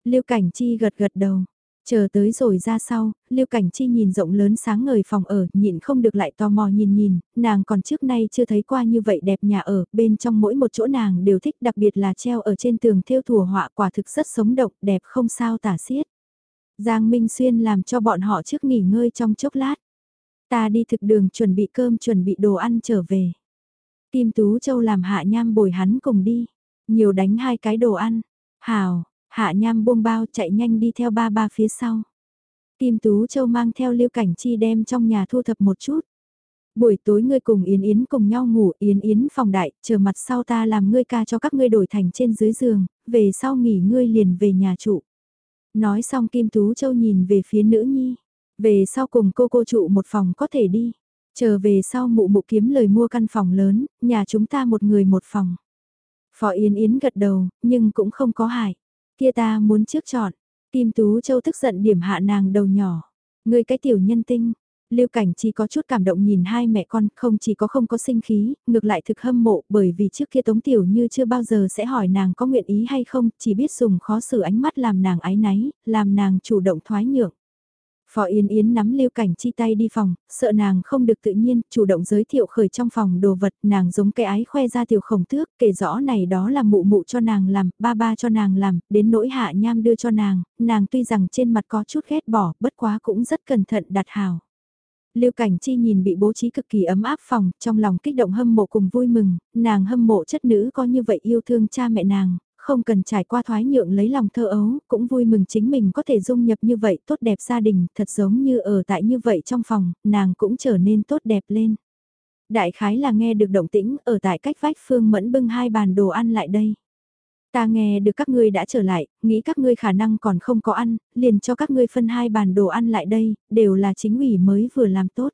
Liêu Cảnh Chi gật gật đầu. Chờ tới rồi ra sau, Liêu Cảnh Chi nhìn rộng lớn sáng ngời phòng ở, nhịn không được lại tò mò nhìn nhìn, nàng còn trước nay chưa thấy qua như vậy đẹp nhà ở, bên trong mỗi một chỗ nàng đều thích đặc biệt là treo ở trên tường theo thùa họa quả thực rất sống động, đẹp không sao tả xiết. Giang Minh Xuyên làm cho bọn họ trước nghỉ ngơi trong chốc lát. Ta đi thực đường chuẩn bị cơm chuẩn bị đồ ăn trở về. Kim Tú Châu làm hạ nham bồi hắn cùng đi. Nhiều đánh hai cái đồ ăn. Hào, hạ nham buông bao chạy nhanh đi theo ba ba phía sau. Kim Tú Châu mang theo Lưu Cảnh Chi đem trong nhà thu thập một chút. Buổi tối ngươi cùng Yến Yến cùng nhau ngủ Yến Yến phòng đại, chờ mặt sau ta làm ngươi ca cho các ngươi đổi thành trên dưới giường, về sau nghỉ ngươi liền về nhà trụ. Nói xong Kim Tú Châu nhìn về phía nữ nhi. Về sau cùng cô cô trụ một phòng có thể đi. Chờ về sau mụ mụ kiếm lời mua căn phòng lớn, nhà chúng ta một người một phòng. Phó Yến Yến gật đầu, nhưng cũng không có hại. Kia ta muốn trước chọn. Kim Tú Châu tức giận điểm hạ nàng đầu nhỏ. Người cái tiểu nhân tinh. Lưu Cảnh chỉ có chút cảm động nhìn hai mẹ con, không chỉ có không có sinh khí, ngược lại thực hâm mộ bởi vì trước kia Tống Tiểu Như chưa bao giờ sẽ hỏi nàng có nguyện ý hay không, chỉ biết dùng khó xử ánh mắt làm nàng ái náy, làm nàng chủ động thoái nhượng. Phó Yên Yến nắm Lưu Cảnh Chi tay đi phòng, sợ nàng không được tự nhiên, chủ động giới thiệu khởi trong phòng đồ vật, nàng giống cái ái khoe ra tiểu khổng thước, kể rõ này đó là mụ mụ cho nàng làm, ba ba cho nàng làm, đến nỗi hạ nham đưa cho nàng, nàng tuy rằng trên mặt có chút ghét bỏ, bất quá cũng rất cẩn thận đặt hào. Lưu Cảnh Chi nhìn bị bố trí cực kỳ ấm áp phòng, trong lòng kích động hâm mộ cùng vui mừng, nàng hâm mộ chất nữ có như vậy yêu thương cha mẹ nàng, không cần trải qua thoái nhượng lấy lòng thơ ấu, cũng vui mừng chính mình có thể dung nhập như vậy tốt đẹp gia đình, thật giống như ở tại như vậy trong phòng, nàng cũng trở nên tốt đẹp lên. Đại khái là nghe được động tĩnh ở tại cách vách phương mẫn bưng hai bàn đồ ăn lại đây. Ta nghe được các ngươi đã trở lại, nghĩ các ngươi khả năng còn không có ăn, liền cho các ngươi phân hai bàn đồ ăn lại đây, đều là chính ủy mới vừa làm tốt.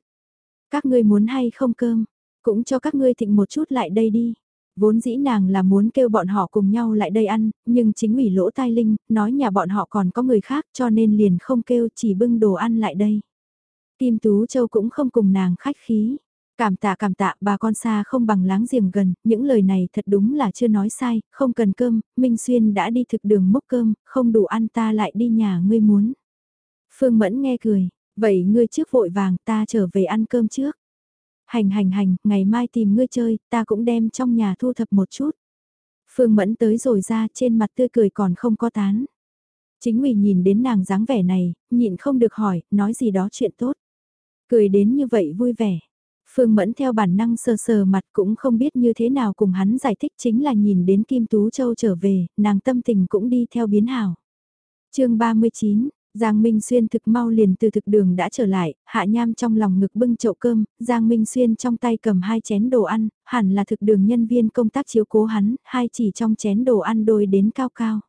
Các ngươi muốn hay không cơm, cũng cho các ngươi thịnh một chút lại đây đi. Vốn dĩ nàng là muốn kêu bọn họ cùng nhau lại đây ăn, nhưng chính ủy lỗ tai linh, nói nhà bọn họ còn có người khác cho nên liền không kêu chỉ bưng đồ ăn lại đây. Kim Tú Châu cũng không cùng nàng khách khí. Cảm tạ cảm tạ bà con xa không bằng láng giềng gần, những lời này thật đúng là chưa nói sai, không cần cơm, Minh Xuyên đã đi thực đường múc cơm, không đủ ăn ta lại đi nhà ngươi muốn. Phương Mẫn nghe cười, vậy ngươi trước vội vàng ta trở về ăn cơm trước hành hành hành, ngày mai tìm ngươi chơi, ta cũng đem trong nhà thu thập một chút. Phương Mẫn tới rồi ra trên mặt tươi cười còn không có tán. Chính ủy nhìn đến nàng dáng vẻ này, nhịn không được hỏi, nói gì đó chuyện tốt. Cười đến như vậy vui vẻ. Phương Mẫn theo bản năng sờ sờ mặt cũng không biết như thế nào cùng hắn giải thích chính là nhìn đến Kim Tú Châu trở về, nàng tâm tình cũng đi theo biến hảo. chương 39, Giang Minh Xuyên thực mau liền từ thực đường đã trở lại, hạ nham trong lòng ngực bưng chậu cơm, Giang Minh Xuyên trong tay cầm hai chén đồ ăn, hẳn là thực đường nhân viên công tác chiếu cố hắn, hai chỉ trong chén đồ ăn đôi đến cao cao.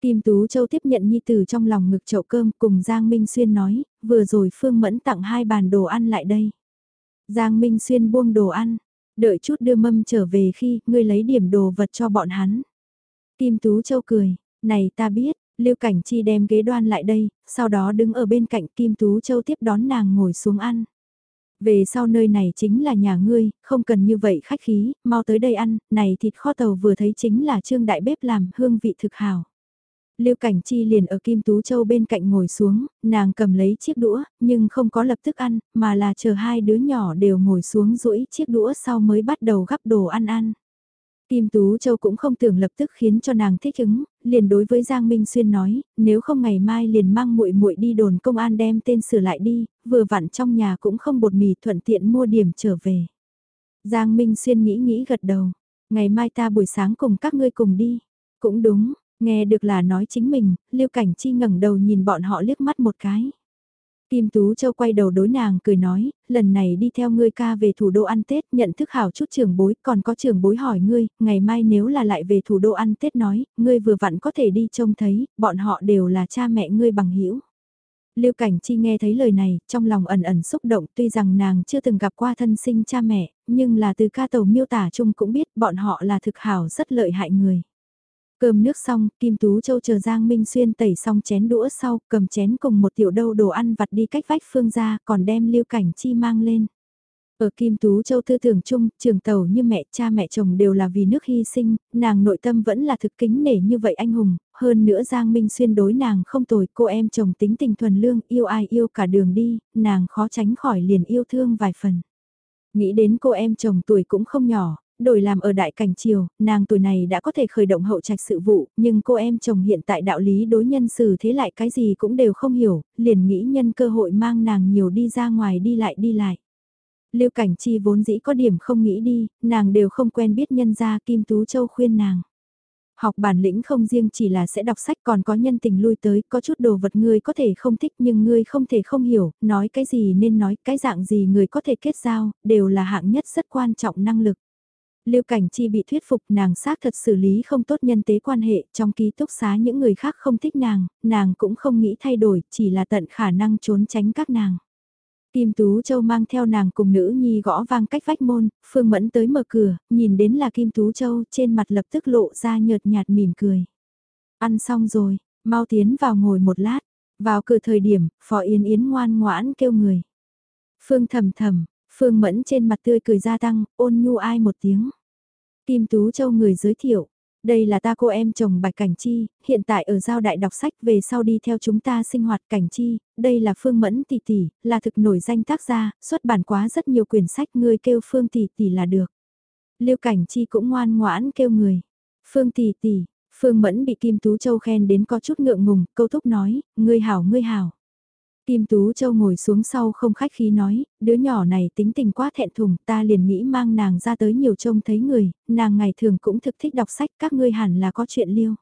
Kim Tú Châu tiếp nhận Nhi Tử trong lòng ngực chậu cơm cùng Giang Minh Xuyên nói, vừa rồi Phương Mẫn tặng hai bàn đồ ăn lại đây. Giang Minh Xuyên buông đồ ăn, đợi chút đưa mâm trở về khi ngươi lấy điểm đồ vật cho bọn hắn. Kim Tú Châu cười, này ta biết, Lưu Cảnh Chi đem ghế đoan lại đây, sau đó đứng ở bên cạnh Kim Tú Châu tiếp đón nàng ngồi xuống ăn. Về sau nơi này chính là nhà ngươi, không cần như vậy khách khí, mau tới đây ăn, này thịt kho tàu vừa thấy chính là trương đại bếp làm, hương vị thực hào. Lưu Cảnh Chi liền ở Kim Tú Châu bên cạnh ngồi xuống, nàng cầm lấy chiếc đũa, nhưng không có lập tức ăn, mà là chờ hai đứa nhỏ đều ngồi xuống rũi chiếc đũa sau mới bắt đầu gắp đồ ăn ăn. Kim Tú Châu cũng không tưởng lập tức khiến cho nàng thích ứng, liền đối với Giang Minh Xuyên nói, nếu không ngày mai liền mang muội muội đi đồn công an đem tên sửa lại đi, vừa vặn trong nhà cũng không bột mì thuận tiện mua điểm trở về. Giang Minh Xuyên nghĩ nghĩ gật đầu, ngày mai ta buổi sáng cùng các ngươi cùng đi. Cũng đúng, nghe được là nói chính mình, Lưu Cảnh Chi ngẩng đầu nhìn bọn họ liếc mắt một cái. Kim Tú Châu quay đầu đối nàng cười nói, lần này đi theo ngươi ca về thủ đô ăn Tết nhận thức hảo chút trường bối, còn có trường bối hỏi ngươi, ngày mai nếu là lại về thủ đô ăn Tết nói, ngươi vừa vặn có thể đi trông thấy, bọn họ đều là cha mẹ ngươi bằng hữu Lưu Cảnh Chi nghe thấy lời này, trong lòng ẩn ẩn xúc động tuy rằng nàng chưa từng gặp qua thân sinh cha mẹ, nhưng là từ ca tàu miêu tả chung cũng biết bọn họ là thực hảo rất lợi hại người. Cơm nước xong, Kim Tú Châu chờ Giang Minh Xuyên tẩy xong chén đũa sau, cầm chén cùng một tiểu đâu đồ ăn vặt đi cách vách phương ra, còn đem lưu cảnh chi mang lên. Ở Kim Tú Châu tư tưởng chung, trường tàu như mẹ cha mẹ chồng đều là vì nước hy sinh, nàng nội tâm vẫn là thực kính nể như vậy anh hùng, hơn nữa Giang Minh Xuyên đối nàng không tồi, cô em chồng tính tình thuần lương, yêu ai yêu cả đường đi, nàng khó tránh khỏi liền yêu thương vài phần. Nghĩ đến cô em chồng tuổi cũng không nhỏ, đổi làm ở đại cảnh triều, nàng tuổi này đã có thể khởi động hậu trạch sự vụ, nhưng cô em chồng hiện tại đạo lý đối nhân xử thế lại cái gì cũng đều không hiểu, liền nghĩ nhân cơ hội mang nàng nhiều đi ra ngoài đi lại đi lại. Lưu Cảnh Chi vốn dĩ có điểm không nghĩ đi, nàng đều không quen biết nhân gia Kim Tú Châu khuyên nàng. Học bản lĩnh không riêng chỉ là sẽ đọc sách còn có nhân tình lui tới, có chút đồ vật ngươi có thể không thích nhưng ngươi không thể không hiểu, nói cái gì nên nói, cái dạng gì người có thể kết giao, đều là hạng nhất rất quan trọng năng lực. Lưu Cảnh Chi bị thuyết phục nàng xác thật xử lý không tốt nhân tế quan hệ trong ký túc xá những người khác không thích nàng, nàng cũng không nghĩ thay đổi, chỉ là tận khả năng trốn tránh các nàng. Kim Tú Châu mang theo nàng cùng nữ nhi gõ vang cách vách môn, Phương Mẫn tới mở cửa, nhìn đến là Kim Tú Châu trên mặt lập tức lộ ra nhợt nhạt mỉm cười. Ăn xong rồi, mau tiến vào ngồi một lát, vào cửa thời điểm, Phó Yên Yến ngoan ngoãn kêu người. Phương thầm thầm, Phương Mẫn trên mặt tươi cười gia tăng, ôn nhu ai một tiếng. Kim Tú Châu người giới thiệu, đây là ta cô em chồng Bạch Cảnh Chi, hiện tại ở giao đại đọc sách về sau đi theo chúng ta sinh hoạt Cảnh Chi, đây là Phương Mẫn Tỷ Tỷ, là thực nổi danh tác gia, xuất bản quá rất nhiều quyển sách người kêu Phương Tỷ Tỷ là được. Lưu Cảnh Chi cũng ngoan ngoãn kêu người. Phương Tỷ Tỷ, Phương Mẫn bị Kim Tú Châu khen đến có chút ngượng ngùng, câu thúc nói, ngươi hảo ngươi hảo. Kim Tú Châu ngồi xuống sau không khách khí nói, đứa nhỏ này tính tình quá thẹn thùng, ta liền nghĩ mang nàng ra tới nhiều trông thấy người, nàng ngày thường cũng thực thích đọc sách, các ngươi hẳn là có chuyện liêu.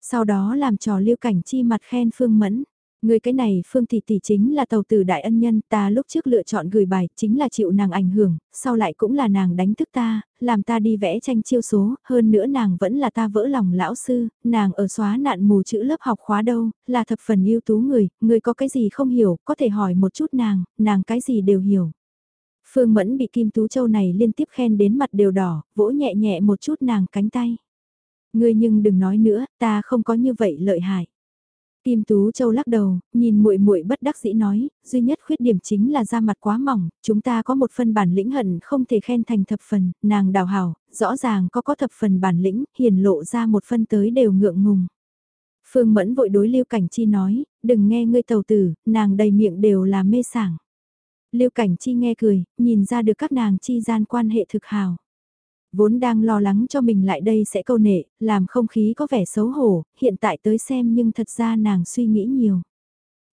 Sau đó làm trò liêu cảnh chi mặt khen Phương Mẫn. Người cái này Phương Thị Tỷ chính là tàu tử đại ân nhân ta lúc trước lựa chọn gửi bài chính là chịu nàng ảnh hưởng, sau lại cũng là nàng đánh thức ta, làm ta đi vẽ tranh chiêu số, hơn nữa nàng vẫn là ta vỡ lòng lão sư, nàng ở xóa nạn mù chữ lớp học khóa đâu, là thập phần ưu tú người, người có cái gì không hiểu, có thể hỏi một chút nàng, nàng cái gì đều hiểu. Phương Mẫn bị Kim Tú Châu này liên tiếp khen đến mặt đều đỏ, vỗ nhẹ nhẹ một chút nàng cánh tay. Ngươi nhưng đừng nói nữa, ta không có như vậy lợi hại. Kim Tú Châu lắc đầu, nhìn muội muội bất đắc dĩ nói, duy nhất khuyết điểm chính là da mặt quá mỏng, chúng ta có một phần bản lĩnh hận không thể khen thành thập phần, nàng đào hảo, rõ ràng có có thập phần bản lĩnh, hiền lộ ra một phân tới đều ngượng ngùng. Phương Mẫn vội đối Lưu Cảnh Chi nói, đừng nghe ngươi tàu tử, nàng đầy miệng đều là mê sảng. Lưu Cảnh Chi nghe cười, nhìn ra được các nàng chi gian quan hệ thực hào vốn đang lo lắng cho mình lại đây sẽ câu nệ, làm không khí có vẻ xấu hổ, hiện tại tới xem nhưng thật ra nàng suy nghĩ nhiều.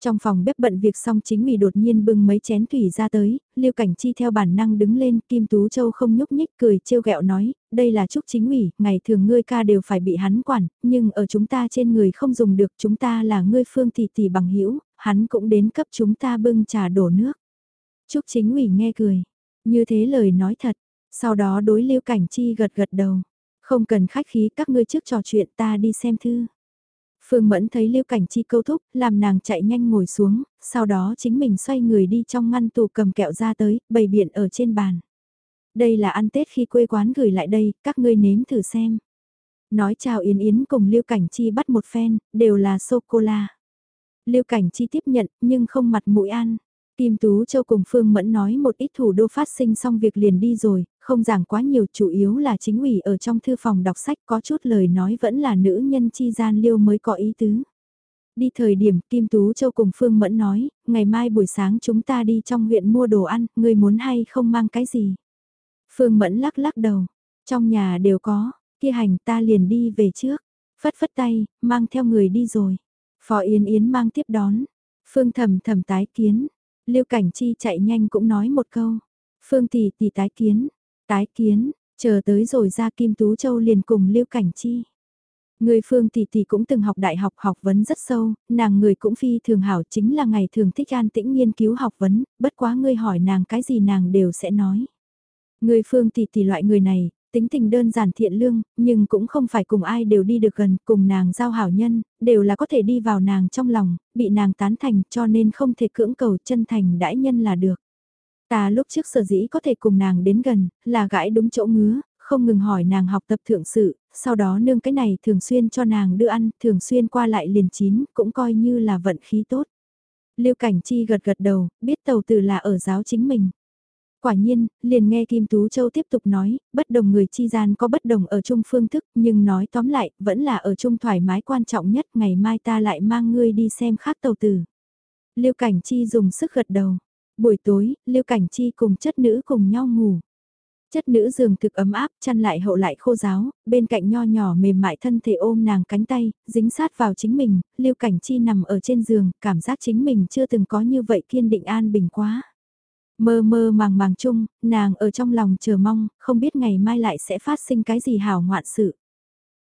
Trong phòng bếp bận việc xong chính ủy đột nhiên bưng mấy chén thủy ra tới, Lưu Cảnh Chi theo bản năng đứng lên, Kim Tú Châu không nhúc nhích cười trêu ghẹo nói, đây là chúc chính ủy, ngày thường ngươi ca đều phải bị hắn quản, nhưng ở chúng ta trên người không dùng được, chúng ta là ngươi phương tỷ tỷ bằng hữu hắn cũng đến cấp chúng ta bưng trà đổ nước. Trúc chính ủy nghe cười, như thế lời nói thật, sau đó đối Lưu Cảnh Chi gật gật đầu, không cần khách khí các ngươi trước trò chuyện ta đi xem thư. Phương Mẫn thấy Lưu Cảnh Chi câu thúc, làm nàng chạy nhanh ngồi xuống, sau đó chính mình xoay người đi trong ngăn tủ cầm kẹo ra tới, bày biện ở trên bàn. Đây là ăn Tết khi quê quán gửi lại đây, các ngươi nếm thử xem. Nói chào Yến Yến cùng Lưu Cảnh Chi bắt một phen, đều là sô-cô-la. Lưu Cảnh Chi tiếp nhận, nhưng không mặt mũi ăn. Kim Tú Châu cùng Phương Mẫn nói một ít thủ đô phát sinh xong việc liền đi rồi, không giảng quá nhiều chủ yếu là chính ủy ở trong thư phòng đọc sách có chút lời nói vẫn là nữ nhân chi gian liêu mới có ý tứ. Đi thời điểm Kim Tú Châu cùng Phương Mẫn nói, ngày mai buổi sáng chúng ta đi trong huyện mua đồ ăn, người muốn hay không mang cái gì? Phương Mẫn lắc lắc đầu, trong nhà đều có, kia hành ta liền đi về trước, phất phất tay, mang theo người đi rồi. Phó Yến Yến mang tiếp đón, Phương thầm thầm tái kiến, Lưu Cảnh Chi chạy nhanh cũng nói một câu, Phương tỷ tỷ tái kiến, Tái kiến, chờ tới rồi ra Kim Tú Châu liền cùng Lưu Cảnh Chi. Người Phương Tỷ Tỷ cũng từng học đại học học vấn rất sâu, nàng người cũng phi thường hảo chính là ngày thường thích an tĩnh nghiên cứu học vấn, bất quá ngươi hỏi nàng cái gì nàng đều sẽ nói. Người Phương Tỷ Tỷ loại người này, tính tình đơn giản thiện lương, nhưng cũng không phải cùng ai đều đi được gần, cùng nàng giao hảo nhân, đều là có thể đi vào nàng trong lòng, bị nàng tán thành cho nên không thể cưỡng cầu chân thành đãi nhân là được. Ta lúc trước sở dĩ có thể cùng nàng đến gần, là gãi đúng chỗ ngứa, không ngừng hỏi nàng học tập thượng sự, sau đó nương cái này thường xuyên cho nàng đưa ăn, thường xuyên qua lại liền chín, cũng coi như là vận khí tốt. Lưu Cảnh Chi gật gật đầu, biết tàu tử là ở giáo chính mình. Quả nhiên, liền nghe Kim Tú Châu tiếp tục nói, bất đồng người chi gian có bất đồng ở chung phương thức, nhưng nói tóm lại, vẫn là ở chung thoải mái quan trọng nhất, ngày mai ta lại mang ngươi đi xem khác tàu tử. Lưu Cảnh Chi dùng sức gật đầu. Buổi tối, Lưu Cảnh Chi cùng chất nữ cùng nhau ngủ. Chất nữ giường thực ấm áp, chăn lại hậu lại khô giáo, bên cạnh nho nhỏ mềm mại thân thể ôm nàng cánh tay, dính sát vào chính mình, Lưu Cảnh Chi nằm ở trên giường, cảm giác chính mình chưa từng có như vậy kiên định an bình quá. Mơ mơ màng màng chung, nàng ở trong lòng chờ mong, không biết ngày mai lại sẽ phát sinh cái gì hảo ngoạn sự.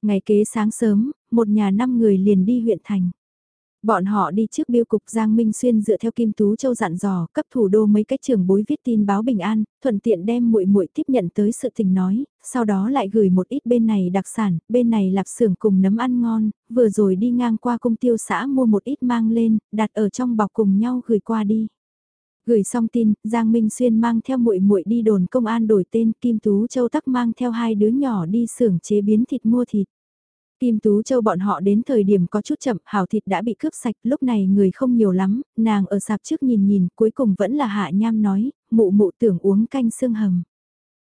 Ngày kế sáng sớm, một nhà năm người liền đi huyện thành. Bọn họ đi trước biêu cục Giang Minh Xuyên dựa theo Kim Tú Châu dặn dò, cấp thủ đô mấy cách trường bối viết tin báo bình an, thuận tiện đem muội muội tiếp nhận tới sự tình nói, sau đó lại gửi một ít bên này đặc sản, bên này lạp xưởng cùng nấm ăn ngon, vừa rồi đi ngang qua cung tiêu xã mua một ít mang lên, đặt ở trong bọc cùng nhau gửi qua đi. Gửi xong tin, Giang Minh Xuyên mang theo muội muội đi đồn công an đổi tên, Kim Tú Châu tắc mang theo hai đứa nhỏ đi xưởng chế biến thịt mua thịt. Kim Tú Châu bọn họ đến thời điểm có chút chậm, hào thịt đã bị cướp sạch, lúc này người không nhiều lắm, nàng ở sạp trước nhìn nhìn, cuối cùng vẫn là hạ nham nói, mụ mụ tưởng uống canh xương hầm.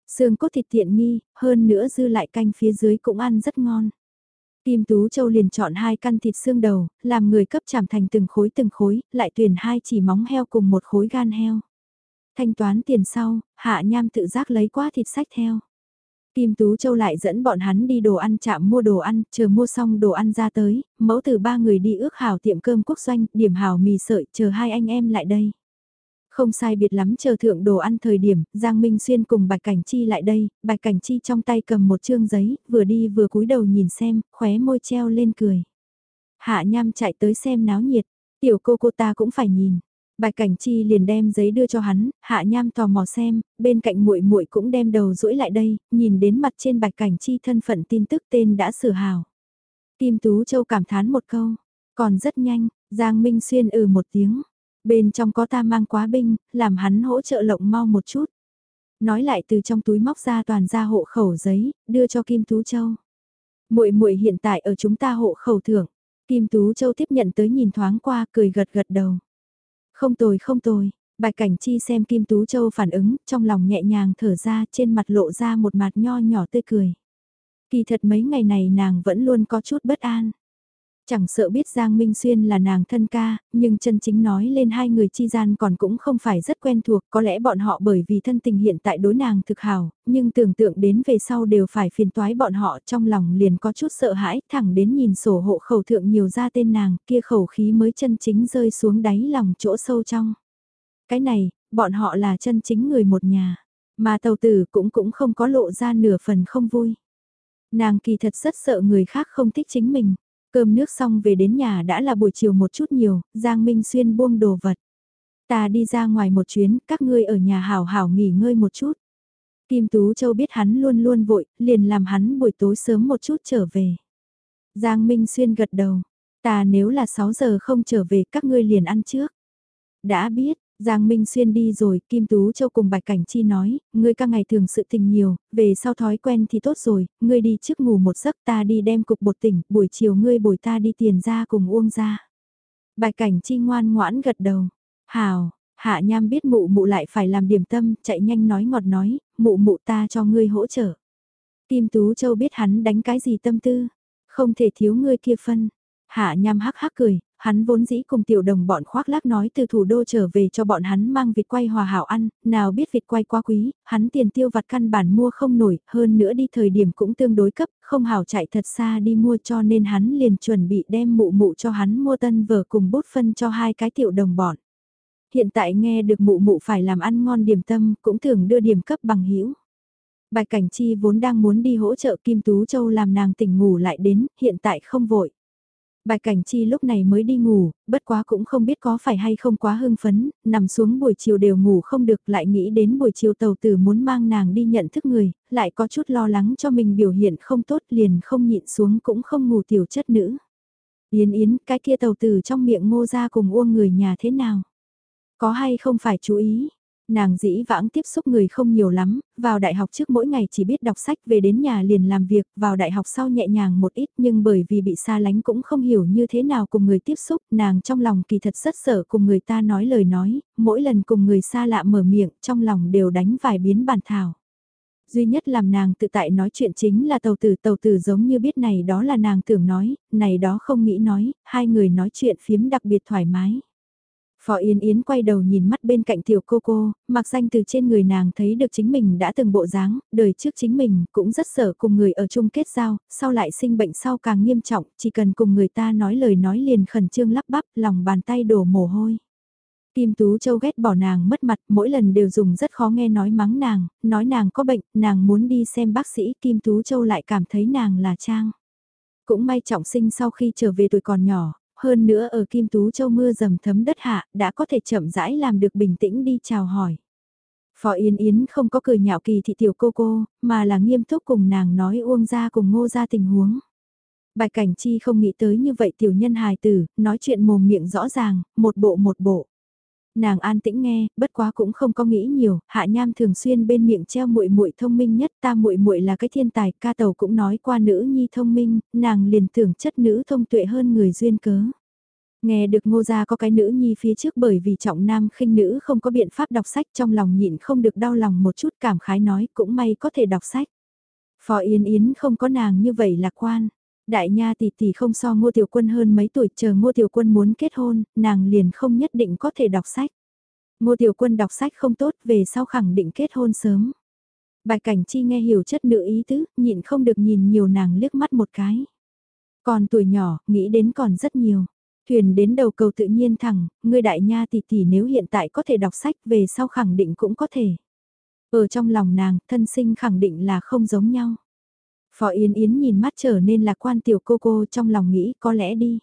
Xương cốt thịt tiện nghi, hơn nữa dư lại canh phía dưới cũng ăn rất ngon. Kim Tú Châu liền chọn hai căn thịt xương đầu, làm người cấp chảm thành từng khối từng khối, lại tuyển hai chỉ móng heo cùng một khối gan heo. Thanh toán tiền sau, hạ nham tự giác lấy qua thịt sách theo. Kim Tú Châu lại dẫn bọn hắn đi đồ ăn chạm mua đồ ăn, chờ mua xong đồ ăn ra tới, mẫu từ ba người đi ước hào tiệm cơm quốc doanh, điểm hào mì sợi, chờ hai anh em lại đây. Không sai biệt lắm chờ thượng đồ ăn thời điểm, Giang Minh Xuyên cùng Bạch Cảnh Chi lại đây, Bạch Cảnh Chi trong tay cầm một chương giấy, vừa đi vừa cúi đầu nhìn xem, khóe môi treo lên cười. Hạ Nham chạy tới xem náo nhiệt, tiểu cô cô ta cũng phải nhìn. Bạch Cảnh Chi liền đem giấy đưa cho hắn, Hạ Nham tò mò xem, bên cạnh muội muội cũng đem đầu duỗi lại đây, nhìn đến mặt trên Bạch Cảnh Chi thân phận tin tức tên đã sửa hào. Kim Tú Châu cảm thán một câu, còn rất nhanh, Giang Minh Xuyên ừ một tiếng, bên trong có ta mang quá binh, làm hắn hỗ trợ lộng mau một chút. Nói lại từ trong túi móc ra toàn ra hộ khẩu giấy, đưa cho Kim Tú Châu. Muội muội hiện tại ở chúng ta hộ khẩu thưởng. Kim Tú Châu tiếp nhận tới nhìn thoáng qua cười gật gật đầu. Không tồi không tồi, Bạch Cảnh Chi xem Kim Tú Châu phản ứng, trong lòng nhẹ nhàng thở ra trên mặt lộ ra một mặt nho nhỏ tươi cười. Kỳ thật mấy ngày này nàng vẫn luôn có chút bất an. Chẳng sợ biết Giang Minh Xuyên là nàng thân ca, nhưng chân chính nói lên hai người chi gian còn cũng không phải rất quen thuộc, có lẽ bọn họ bởi vì thân tình hiện tại đối nàng thực hào, nhưng tưởng tượng đến về sau đều phải phiền toái bọn họ trong lòng liền có chút sợ hãi, thẳng đến nhìn sổ hộ khẩu thượng nhiều ra tên nàng, kia khẩu khí mới chân chính rơi xuống đáy lòng chỗ sâu trong. Cái này, bọn họ là chân chính người một nhà, mà tàu tử cũng cũng không có lộ ra nửa phần không vui. Nàng kỳ thật rất sợ người khác không thích chính mình. Cơm nước xong về đến nhà đã là buổi chiều một chút nhiều, Giang Minh Xuyên buông đồ vật. Ta đi ra ngoài một chuyến, các ngươi ở nhà hảo hảo nghỉ ngơi một chút. Kim Tú Châu biết hắn luôn luôn vội, liền làm hắn buổi tối sớm một chút trở về. Giang Minh Xuyên gật đầu, ta nếu là 6 giờ không trở về các ngươi liền ăn trước. Đã biết, Giang Minh Xuyên đi rồi, Kim Tú Châu cùng Bạch Cảnh Chi nói, ngươi ca ngày thường sự tình nhiều, về sau thói quen thì tốt rồi, ngươi đi trước ngủ một giấc ta đi đem cục bột tỉnh, buổi chiều ngươi bồi ta đi tiền ra cùng uông ra. Bạch Cảnh Chi ngoan ngoãn gật đầu, hào, hạ nham biết mụ mụ lại phải làm điểm tâm, chạy nhanh nói ngọt nói, mụ mụ ta cho ngươi hỗ trợ. Kim Tú Châu biết hắn đánh cái gì tâm tư, không thể thiếu ngươi kia phân. Hạ nham hắc hắc cười, hắn vốn dĩ cùng tiểu đồng bọn khoác lác nói từ thủ đô trở về cho bọn hắn mang vịt quay hòa hảo ăn, nào biết vịt quay quá quý, hắn tiền tiêu vặt căn bản mua không nổi, hơn nữa đi thời điểm cũng tương đối cấp, không hảo chạy thật xa đi mua cho nên hắn liền chuẩn bị đem mụ mụ cho hắn mua tân vở cùng bút phân cho hai cái tiểu đồng bọn. Hiện tại nghe được mụ mụ phải làm ăn ngon điểm tâm, cũng thường đưa điểm cấp bằng hữu Bạch Cảnh Chi vốn đang muốn đi hỗ trợ Kim Tú Châu làm nàng tỉnh ngủ lại đến, hiện tại không vội. Bài cảnh chi lúc này mới đi ngủ, bất quá cũng không biết có phải hay không quá hưng phấn, nằm xuống buổi chiều đều ngủ không được lại nghĩ đến buổi chiều tàu tử muốn mang nàng đi nhận thức người, lại có chút lo lắng cho mình biểu hiện không tốt liền không nhịn xuống cũng không ngủ tiểu chất nữ. Yến Yến, cái kia tàu tử trong miệng ngô ra cùng uông người nhà thế nào? Có hay không phải chú ý? Nàng dĩ vãng tiếp xúc người không nhiều lắm, vào đại học trước mỗi ngày chỉ biết đọc sách về đến nhà liền làm việc, vào đại học sau nhẹ nhàng một ít nhưng bởi vì bị xa lánh cũng không hiểu như thế nào cùng người tiếp xúc, nàng trong lòng kỳ thật rất sợ cùng người ta nói lời nói, mỗi lần cùng người xa lạ mở miệng trong lòng đều đánh vài biến bản thảo. Duy nhất làm nàng tự tại nói chuyện chính là tàu tử tàu tử giống như biết này đó là nàng tưởng nói, này đó không nghĩ nói, hai người nói chuyện phiếm đặc biệt thoải mái. Phó Yến Yến quay đầu nhìn mắt bên cạnh tiểu cô cô, mặc danh từ trên người nàng thấy được chính mình đã từng bộ dáng, đời trước chính mình cũng rất sợ cùng người ở chung kết giao, sau lại sinh bệnh sau càng nghiêm trọng, chỉ cần cùng người ta nói lời nói liền khẩn trương lắp bắp, lòng bàn tay đổ mồ hôi. Kim Tú Châu ghét bỏ nàng mất mặt, mỗi lần đều dùng rất khó nghe nói mắng nàng, nói nàng có bệnh, nàng muốn đi xem bác sĩ, Kim Tú Châu lại cảm thấy nàng là Trang. Cũng may trọng sinh sau khi trở về tuổi còn nhỏ, hơn nữa ở Kim Tú Châu mưa dầm thấm đất hạ, đã có thể chậm rãi làm được bình tĩnh đi chào hỏi. Phó Yến Yến không có cười nhạo kỳ thị tiểu cô cô, mà là nghiêm túc cùng nàng nói uông ra cùng ngô ra tình huống. Bài cảnh chi không nghĩ tới như vậy tiểu nhân hài tử, nói chuyện mồm miệng rõ ràng, một bộ một bộ. Nàng an tĩnh nghe, bất quá cũng không có nghĩ nhiều, Hạ Nham thường xuyên bên miệng treo muội muội thông minh nhất, ta muội muội là cái thiên tài, ca tàu cũng nói qua nữ nhi thông minh, nàng liền tưởng chất nữ thông tuệ hơn người duyên cớ. Nghe được ngô gia có cái nữ nhi phía trước bởi vì trọng nam khinh nữ không có biện pháp đọc sách trong lòng nhịn không được đau lòng một chút cảm khái nói cũng may có thể đọc sách. Phò Yến Yến không có nàng như vậy lạc quan. Đại nha tỷ tỷ không so ngô tiểu quân hơn mấy tuổi chờ ngô tiểu quân muốn kết hôn, nàng liền không nhất định có thể đọc sách. Ngô tiểu quân đọc sách không tốt về sau khẳng định kết hôn sớm. Bài cảnh chi nghe hiểu chất nữ ý tứ, nhịn không được nhìn nhiều nàng liếc mắt một cái. Còn tuổi nhỏ, nghĩ đến còn rất nhiều. Thuyền đến đầu cầu tự nhiên thẳng, ngươi đại nha tỷ tỷ nếu hiện tại có thể đọc sách về sau khẳng định cũng có thể. Ở trong lòng nàng, thân sinh khẳng định là không giống nhau. Phó Yến Yến nhìn mắt trở nên lạc quan tiểu cô cô trong lòng nghĩ có lẽ đi.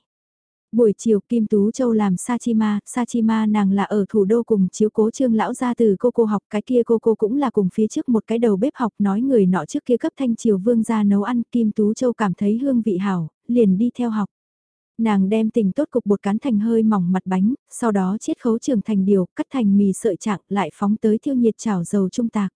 Buổi chiều Kim Tú Châu làm Sachima, Sachima nàng là ở thủ đô cùng chiếu cố trương lão ra từ cô cô học cái kia cô cô cũng là cùng phía trước một cái đầu bếp học nói người nọ trước kia cấp thanh triều vương ra nấu ăn Kim Tú Châu cảm thấy hương vị hảo, liền đi theo học. Nàng đem tình tốt cục bột cán thành hơi mỏng mặt bánh, sau đó chiết khấu trường thành điều, cắt thành mì sợi trạng lại phóng tới thiêu nhiệt chảo dầu trung tạc.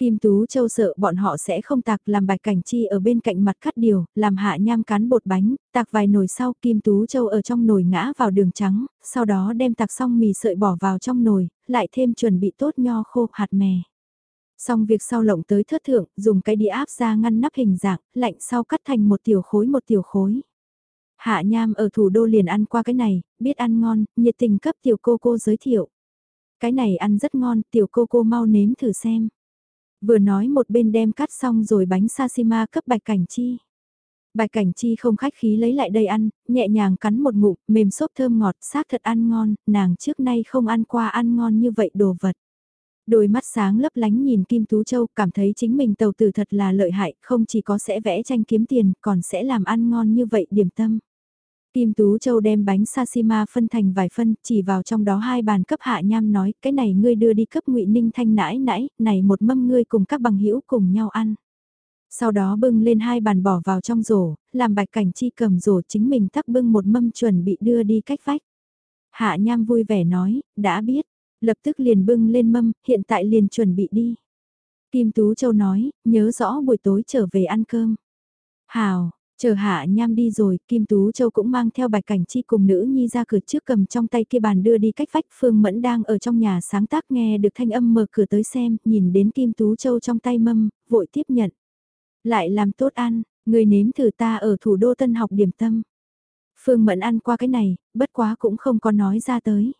Kim Tú Châu sợ bọn họ sẽ không tạc làm bạch cảnh chi ở bên cạnh mặt cắt điều, làm hạ nham cán bột bánh, tạc vài nồi sau Kim Tú Châu ở trong nồi ngã vào đường trắng, sau đó đem tạc xong mì sợi bỏ vào trong nồi, lại thêm chuẩn bị tốt nho khô hạt mè. Xong việc sau lộng tới thất thượng, dùng cái đĩa áp ra ngăn nắp hình dạng, lạnh sau cắt thành một tiểu khối một tiểu khối. Hạ Nham ở thủ đô liền ăn qua cái này, biết ăn ngon, nhiệt tình cấp tiểu cô cô giới thiệu. Cái này ăn rất ngon, tiểu cô cô mau nếm thử xem. Vừa nói một bên đem cắt xong rồi bánh sashima cấp bạch cảnh chi. Bạch cảnh chi không khách khí lấy lại đây ăn, nhẹ nhàng cắn một ngụm, mềm xốp thơm ngọt, xác thật ăn ngon, nàng trước nay không ăn qua ăn ngon như vậy đồ vật. Đôi mắt sáng lấp lánh nhìn Kim Tú Châu cảm thấy chính mình tàu tử thật là lợi hại, không chỉ có sẽ vẽ tranh kiếm tiền, còn sẽ làm ăn ngon như vậy điểm tâm. Kim Tú Châu đem bánh sashima phân thành vài phân, chỉ vào trong đó hai bàn cấp hạ nham nói, cái này ngươi đưa đi cấp ngụy Ninh Thanh nãi nãi, này một mâm ngươi cùng các bằng hữu cùng nhau ăn. Sau đó bưng lên hai bàn bỏ vào trong rổ, làm bạch cảnh chi cầm rổ chính mình tắc bưng một mâm chuẩn bị đưa đi cách vách. Hạ nham vui vẻ nói, đã biết, lập tức liền bưng lên mâm, hiện tại liền chuẩn bị đi. Kim Tú Châu nói, nhớ rõ buổi tối trở về ăn cơm. Hào, chờ hạ nham đi rồi, Kim Tú Châu cũng mang theo bạch cảnh chi cùng nữ nhi ra cửa trước cầm trong tay kia bàn đưa đi cách vách Phương Mẫn đang ở trong nhà sáng tác nghe được thanh âm mở cửa tới xem, nhìn đến Kim Tú Châu trong tay mâm, vội tiếp nhận. Lại làm tốt ăn, người nếm thử ta ở thủ đô tân học điểm tâm. Phương Mẫn ăn qua cái này, bất quá cũng không có nói ra tới.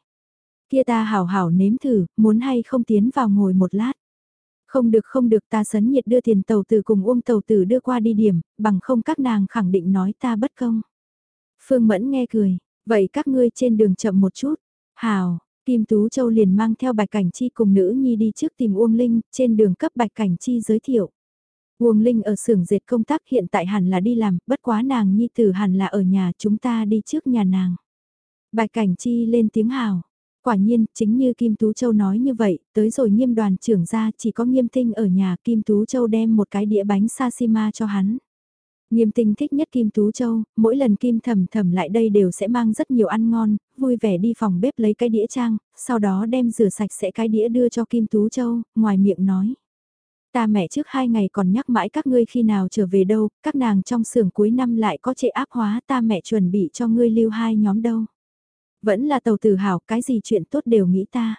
Kia ta hảo hảo nếm thử, muốn hay không tiến vào ngồi một lát. Không được không được ta sấn nhiệt đưa tiền tàu tử cùng uông tàu tử đưa qua đi điểm, bằng không các nàng khẳng định nói ta bất công. Phương Mẫn nghe cười, vậy các ngươi trên đường chậm một chút. hào Kim Tú Châu liền mang theo Bạch Cảnh Chi cùng nữ nhi đi trước tìm Uông Linh, trên đường cấp Bạch Cảnh Chi giới thiệu. Uông Linh ở xưởng dệt công tác hiện tại hẳn là đi làm, bất quá nàng nhi tử hẳn là ở nhà chúng ta đi trước nhà nàng. Bạch Cảnh Chi lên tiếng hào. Quả nhiên, chính như Kim Tú Châu nói như vậy, tới rồi nghiêm đoàn trưởng ra chỉ có nghiêm tinh ở nhà Kim Tú Châu đem một cái đĩa bánh sashima cho hắn. Nghiêm tinh thích nhất Kim Tú Châu, mỗi lần Kim thầm thầm lại đây đều sẽ mang rất nhiều ăn ngon, vui vẻ đi phòng bếp lấy cái đĩa trang, sau đó đem rửa sạch sẽ cái đĩa đưa cho Kim Tú Châu, ngoài miệng nói. Ta mẹ trước hai ngày còn nhắc mãi các ngươi khi nào trở về đâu, các nàng trong xưởng cuối năm lại có trệ áp hóa ta mẹ chuẩn bị cho ngươi lưu hai nhóm đâu. Vẫn là tàu tử hảo, cái gì chuyện tốt đều nghĩ ta.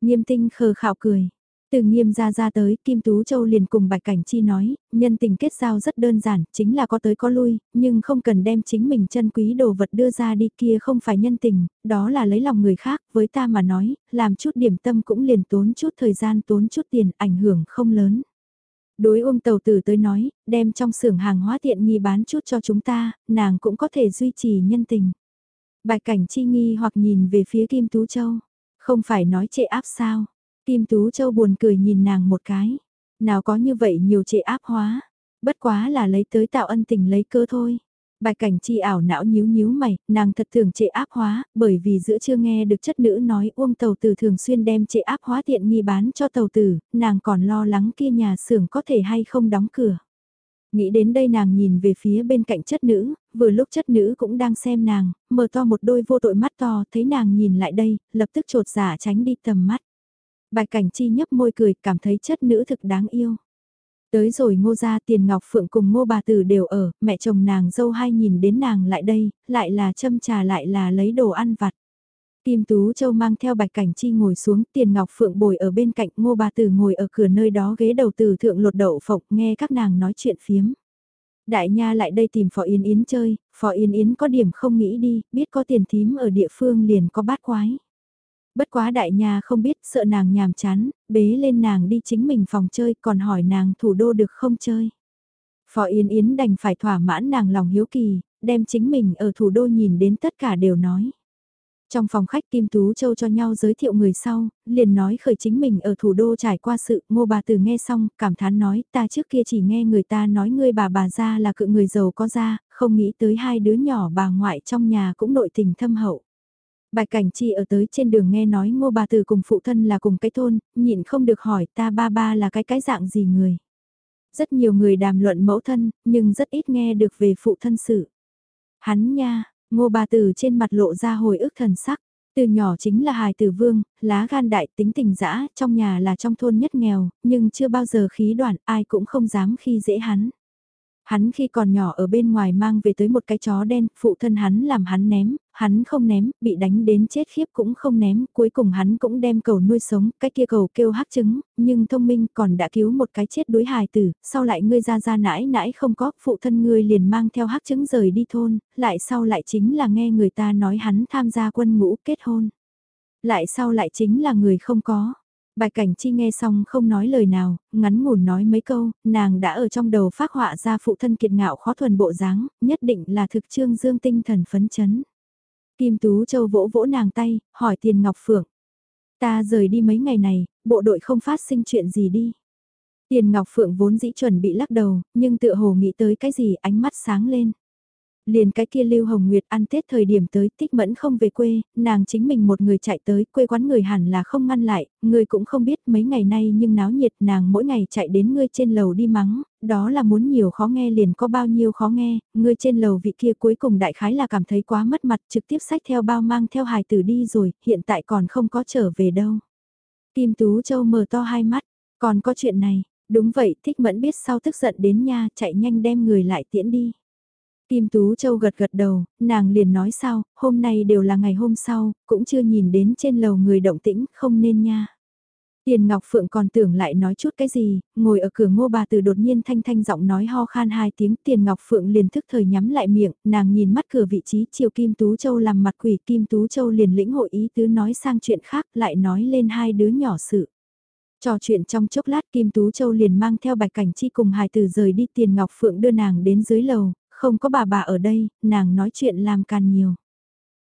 Nghiêm tinh khờ khạo cười. Từ nghiêm ra ra tới, Kim Tú Châu liền cùng Bạch Cảnh Chi nói, nhân tình kết giao rất đơn giản, chính là có tới có lui, nhưng không cần đem chính mình chân quý đồ vật đưa ra đi kia không phải nhân tình, đó là lấy lòng người khác, với ta mà nói, làm chút điểm tâm cũng liền tốn chút thời gian tốn chút tiền, ảnh hưởng không lớn. Đối ôm tàu tử tới nói, đem trong xưởng hàng hóa tiện nghi bán chút cho chúng ta, nàng cũng có thể duy trì nhân tình. Bạch cảnh chi nghi hoặc nhìn về phía Kim Tú Châu. Không phải nói trệ áp sao. Kim Tú Châu buồn cười nhìn nàng một cái. Nào có như vậy nhiều trệ áp hóa. Bất quá là lấy tới tạo ân tình lấy cơ thôi. Bạch cảnh chi ảo não nhíu nhíu mày, nàng thật thường trệ áp hóa, bởi vì giữa chưa nghe được chất nữ nói uông tàu tử thường xuyên đem trệ áp hóa tiện nghi bán cho tàu tử, nàng còn lo lắng kia nhà xưởng có thể hay không đóng cửa. Nghĩ đến đây nàng nhìn về phía bên cạnh chất nữ, vừa lúc chất nữ cũng đang xem nàng, mở to một đôi vô tội mắt to, thấy nàng nhìn lại đây, lập tức trột giả tránh đi tầm mắt. Bạch cảnh chi nhấp môi cười, cảm thấy chất nữ thực đáng yêu. Tới rồi ngô gia tiền ngọc phượng cùng ngô bà tử đều ở, mẹ chồng nàng dâu hai nhìn đến nàng lại đây, lại là châm trà lại là lấy đồ ăn vặt. Kim Tú Châu mang theo bạch cảnh chi ngồi xuống tiền ngọc phượng bồi ở bên cạnh ngô bà tử ngồi ở cửa nơi đó ghế đầu từ thượng lột đậu phộng nghe các nàng nói chuyện phiếm. Đại nha lại đây tìm Phó Yên Yến chơi, Phó Yên Yến có điểm không nghĩ đi, biết có tiền thím ở địa phương liền có bát quái. Bất quá đại nha không biết sợ nàng nhàm chán, bế lên nàng đi chính mình phòng chơi còn hỏi nàng thủ đô được không chơi. Phó Yên Yến đành phải thỏa mãn nàng lòng hiếu kỳ, đem chính mình ở thủ đô nhìn đến tất cả đều nói. Trong phòng khách Kim Tú Châu cho nhau giới thiệu người sau, liền nói khởi chính mình ở thủ đô trải qua sự, ngô bà từ nghe xong, cảm thán nói, ta trước kia chỉ nghe người ta nói ngươi bà bà ra là cự người giàu có ra, không nghĩ tới hai đứa nhỏ bà ngoại trong nhà cũng nội tình thâm hậu. Bạch Cảnh Chi ở tới trên đường nghe nói ngô bà từ cùng phụ thân là cùng cái thôn, nhịn không được hỏi ta ba ba là cái cái dạng gì người. Rất nhiều người đàm luận mẫu thân, nhưng rất ít nghe được về phụ thân sự. Hắn nha, Ngô bà tử trên mặt lộ ra hồi ức thần sắc. Từ nhỏ chính là hài tử vương, lá gan đại tính tình dã, trong nhà là trong thôn nhất nghèo, nhưng chưa bao giờ khí đoạn ai cũng không dám khi dễ hắn. Hắn khi còn nhỏ ở bên ngoài mang về tới một cái chó đen, phụ thân hắn làm hắn ném, hắn không ném, bị đánh đến chết khiếp cũng không ném, cuối cùng hắn cũng đem cầu nuôi sống, cái kia cầu kêu hắc trứng, nhưng thông minh còn đã cứu một cái chết đuối hài tử, sau lại ngươi ra ra nãi nãi không có, phụ thân ngươi liền mang theo hắc trứng rời đi thôn, lại sau lại chính là nghe người ta nói hắn tham gia quân ngũ kết hôn. Lại sau lại chính là người không có. Bài cảnh chi nghe xong không nói lời nào, ngắn ngủn nói mấy câu, nàng đã ở trong đầu phát họa ra phụ thân kiệt ngạo khó thuần bộ dáng, nhất định là thực trương dương tinh thần phấn chấn. Kim Tú Châu vỗ vỗ nàng tay, hỏi Tiền Ngọc Phượng. Ta rời đi mấy ngày này, bộ đội không phát sinh chuyện gì đi. Tiền Ngọc Phượng vốn dĩ chuẩn bị lắc đầu, nhưng tựa hồ nghĩ tới cái gì ánh mắt sáng lên. Liền cái kia Lưu Hồng Nguyệt ăn Tết thời điểm tới tích mẫn không về quê, nàng chính mình một người chạy tới quê quán người hẳn là không ngăn lại, người cũng không biết mấy ngày nay nhưng náo nhiệt nàng mỗi ngày chạy đến ngươi trên lầu đi mắng, đó là muốn nhiều khó nghe liền có bao nhiêu khó nghe, ngươi trên lầu vị kia cuối cùng đại khái là cảm thấy quá mất mặt trực tiếp sách theo bao mang theo hài tử đi rồi, hiện tại còn không có trở về đâu. Kim Tú Châu mở to hai mắt, còn có chuyện này, đúng vậy thích mẫn biết sau tức giận đến nha chạy nhanh đem người lại tiễn đi. Kim Tú Châu gật gật đầu, nàng liền nói sao, hôm nay đều là ngày hôm sau, cũng chưa nhìn đến trên lầu người động tĩnh, không nên nha. Tiền Ngọc Phượng còn tưởng lại nói chút cái gì, ngồi ở cửa ngô bà từ đột nhiên thanh thanh giọng nói ho khan hai tiếng Tiền Ngọc Phượng liền thức thời nhắm lại miệng, nàng nhìn mắt cửa vị trí chiều Kim Tú Châu làm mặt quỷ Kim Tú Châu liền lĩnh hội ý tứ nói sang chuyện khác lại nói lên hai đứa nhỏ sự. Trò chuyện trong chốc lát Kim Tú Châu liền mang theo bạch cảnh chi cùng hài từ rời đi Tiền Ngọc Phượng đưa nàng đến dưới lầu, không có bà bà ở đây, nàng nói chuyện làm càng nhiều.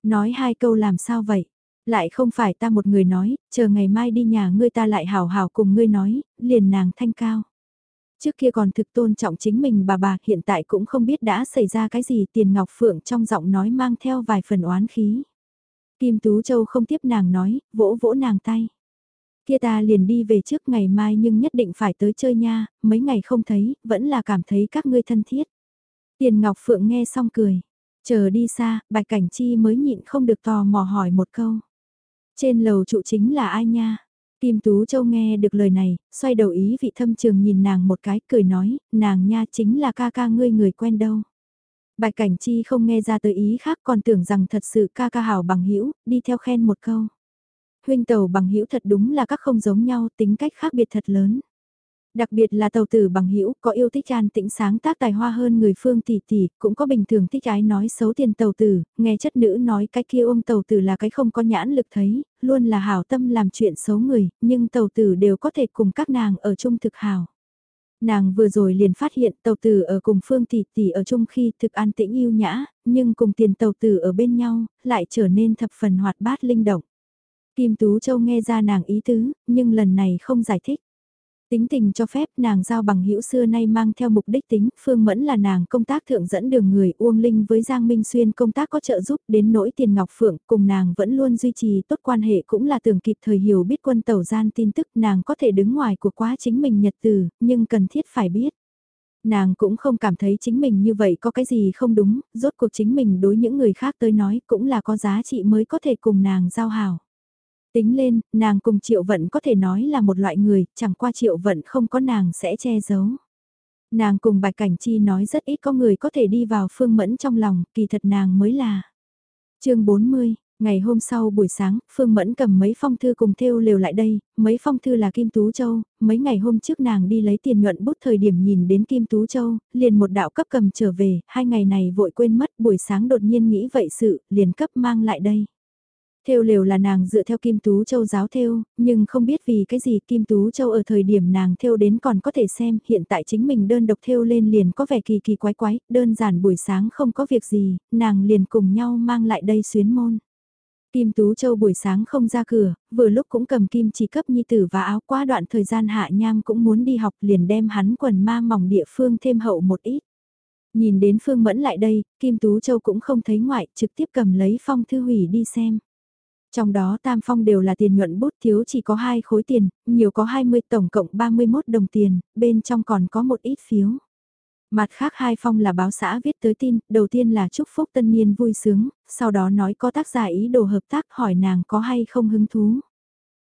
Nói hai câu làm sao vậy? Lại không phải ta một người nói, chờ ngày mai đi nhà ngươi ta lại hào hào cùng ngươi nói, liền nàng thanh cao. Trước kia còn thực tôn trọng chính mình bà bà hiện tại cũng không biết đã xảy ra cái gì tiền ngọc phượng trong giọng nói mang theo vài phần oán khí. Kim Tú Châu không tiếp nàng nói, vỗ vỗ nàng tay. Kia ta liền đi về trước ngày mai nhưng nhất định phải tới chơi nha, mấy ngày không thấy, vẫn là cảm thấy các ngươi thân thiết. Tiền Ngọc Phượng nghe xong cười. Chờ đi xa, Bạch Cảnh Chi mới nhịn không được tò mò hỏi một câu. Trên lầu trụ chính là ai nha? Kim Tú Châu nghe được lời này, xoay đầu ý vị thâm trường nhìn nàng một cái cười nói, nàng nha chính là ca ca ngươi người quen đâu. Bạch Cảnh Chi không nghe ra tới ý khác còn tưởng rằng thật sự ca ca hảo bằng hữu đi theo khen một câu. Huynh tàu bằng hữu thật đúng là các không giống nhau, tính cách khác biệt thật lớn. Đặc biệt là tàu tử bằng hữu có yêu thích an tĩnh sáng tác tài hoa hơn người phương tỷ tỷ, cũng có bình thường thích ái nói xấu tiền tàu tử, nghe chất nữ nói cái kia ông tàu tử là cái không có nhãn lực thấy, luôn là hảo tâm làm chuyện xấu người, nhưng tàu tử đều có thể cùng các nàng ở chung thực hảo. Nàng vừa rồi liền phát hiện tàu tử ở cùng phương tỷ tỷ ở chung khi thực an tĩnh yêu nhã, nhưng cùng tiền tàu tử ở bên nhau, lại trở nên thập phần hoạt bát linh động. Kim Tú Châu nghe ra nàng ý tứ, nhưng lần này không giải thích. Tính tình cho phép nàng giao bằng hữu xưa nay mang theo mục đích tính, Phương Mẫn là nàng công tác thượng dẫn đường người Uông Linh với Giang Minh Xuyên công tác có trợ giúp đến nỗi tiền Ngọc Phượng cùng nàng vẫn luôn duy trì tốt quan hệ cũng là tưởng kịp thời hiểu biết quân tẩu gian tin tức nàng có thể đứng ngoài của quá chính mình nhật từ, nhưng cần thiết phải biết. Nàng cũng không cảm thấy chính mình như vậy có cái gì không đúng, rốt cuộc chính mình đối những người khác tới nói cũng là có giá trị mới có thể cùng nàng giao hảo. Tính lên, nàng cùng triệu vận có thể nói là một loại người, chẳng qua triệu vận không có nàng sẽ che giấu. Nàng cùng bạch cảnh chi nói rất ít có người có thể đi vào phương mẫn trong lòng, kỳ thật nàng mới là. chương 40, Ngày hôm sau buổi sáng, Phương Mẫn cầm mấy phong thư cùng theo lều lại đây, mấy phong thư là Kim Tú Châu, mấy ngày hôm trước nàng đi lấy tiền nhuận bút thời điểm nhìn đến Kim Tú Châu, liền một đạo cấp cầm trở về, hai ngày này vội quên mất buổi sáng đột nhiên nghĩ vậy sự, liền cấp mang lại đây. Theo lều là nàng dựa theo Kim Tú Châu giáo theo, nhưng không biết vì cái gì Kim Tú Châu ở thời điểm nàng theo đến còn có thể xem hiện tại chính mình đơn độc theo lên liền có vẻ kỳ kỳ quái quái, đơn giản buổi sáng không có việc gì, nàng liền cùng nhau mang lại đây xuyến môn. Kim Tú Châu buổi sáng không ra cửa, vừa lúc cũng cầm kim chỉ cấp nhi tử và áo qua đoạn thời gian hạ nham cũng muốn đi học liền đem hắn quần ma mỏng địa phương thêm hậu một ít. Nhìn đến Phương Mẫn lại đây, Kim Tú Châu cũng không thấy ngoại, trực tiếp cầm lấy phong thư hủy đi xem. Trong đó tam phong đều là tiền nhuận bút thiếu chỉ có 2 khối tiền, nhiều có 20 tổng cộng 31 đồng tiền, bên trong còn có một ít phiếu. Mặt khác hai phong là báo xã viết tới tin, đầu tiên là chúc phúc tân niên vui sướng, sau đó nói có tác giả ý đồ hợp tác hỏi nàng có hay không hứng thú.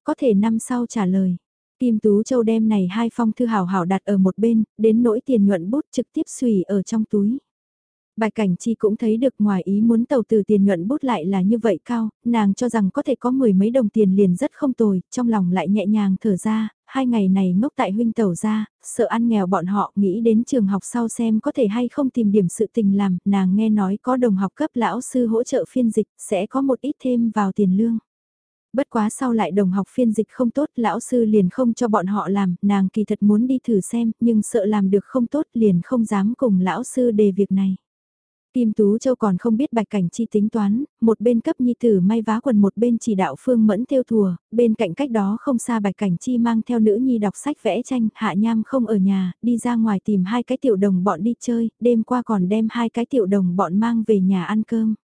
Có thể năm sau trả lời. Kim Tú Châu đem này hai phong thư hảo hảo đặt ở một bên, đến nỗi tiền nhuận bút trực tiếp xùy ở trong túi. Bạch Cảnh Chi cũng thấy được ngoài ý muốn tàu từ tiền nhuận bút lại là như vậy cao, nàng cho rằng có thể có mười mấy đồng tiền liền rất không tồi, trong lòng lại nhẹ nhàng thở ra, hai ngày này ngốc tại huynh tàu ra, sợ ăn nghèo bọn họ nghĩ đến trường học sau xem có thể hay không tìm điểm sự tình làm, nàng nghe nói có đồng học cấp lão sư hỗ trợ phiên dịch, sẽ có một ít thêm vào tiền lương bất quá sau lại đồng học phiên dịch không tốt, lão sư liền không cho bọn họ làm, nàng kỳ thật muốn đi thử xem, nhưng sợ làm được không tốt liền không dám cùng lão sư đề việc này. Kim Tú Châu còn không biết bạch cảnh chi tính toán, một bên cấp nhi tử may vá quần một bên chỉ đạo phương mẫn theo thùa, bên cạnh cách đó không xa bạch cảnh chi mang theo nữ nhi đọc sách vẽ tranh, hạ nham không ở nhà, đi ra ngoài tìm hai cái tiểu đồng bọn đi chơi, đêm qua còn đem hai cái tiểu đồng bọn mang về nhà ăn cơm.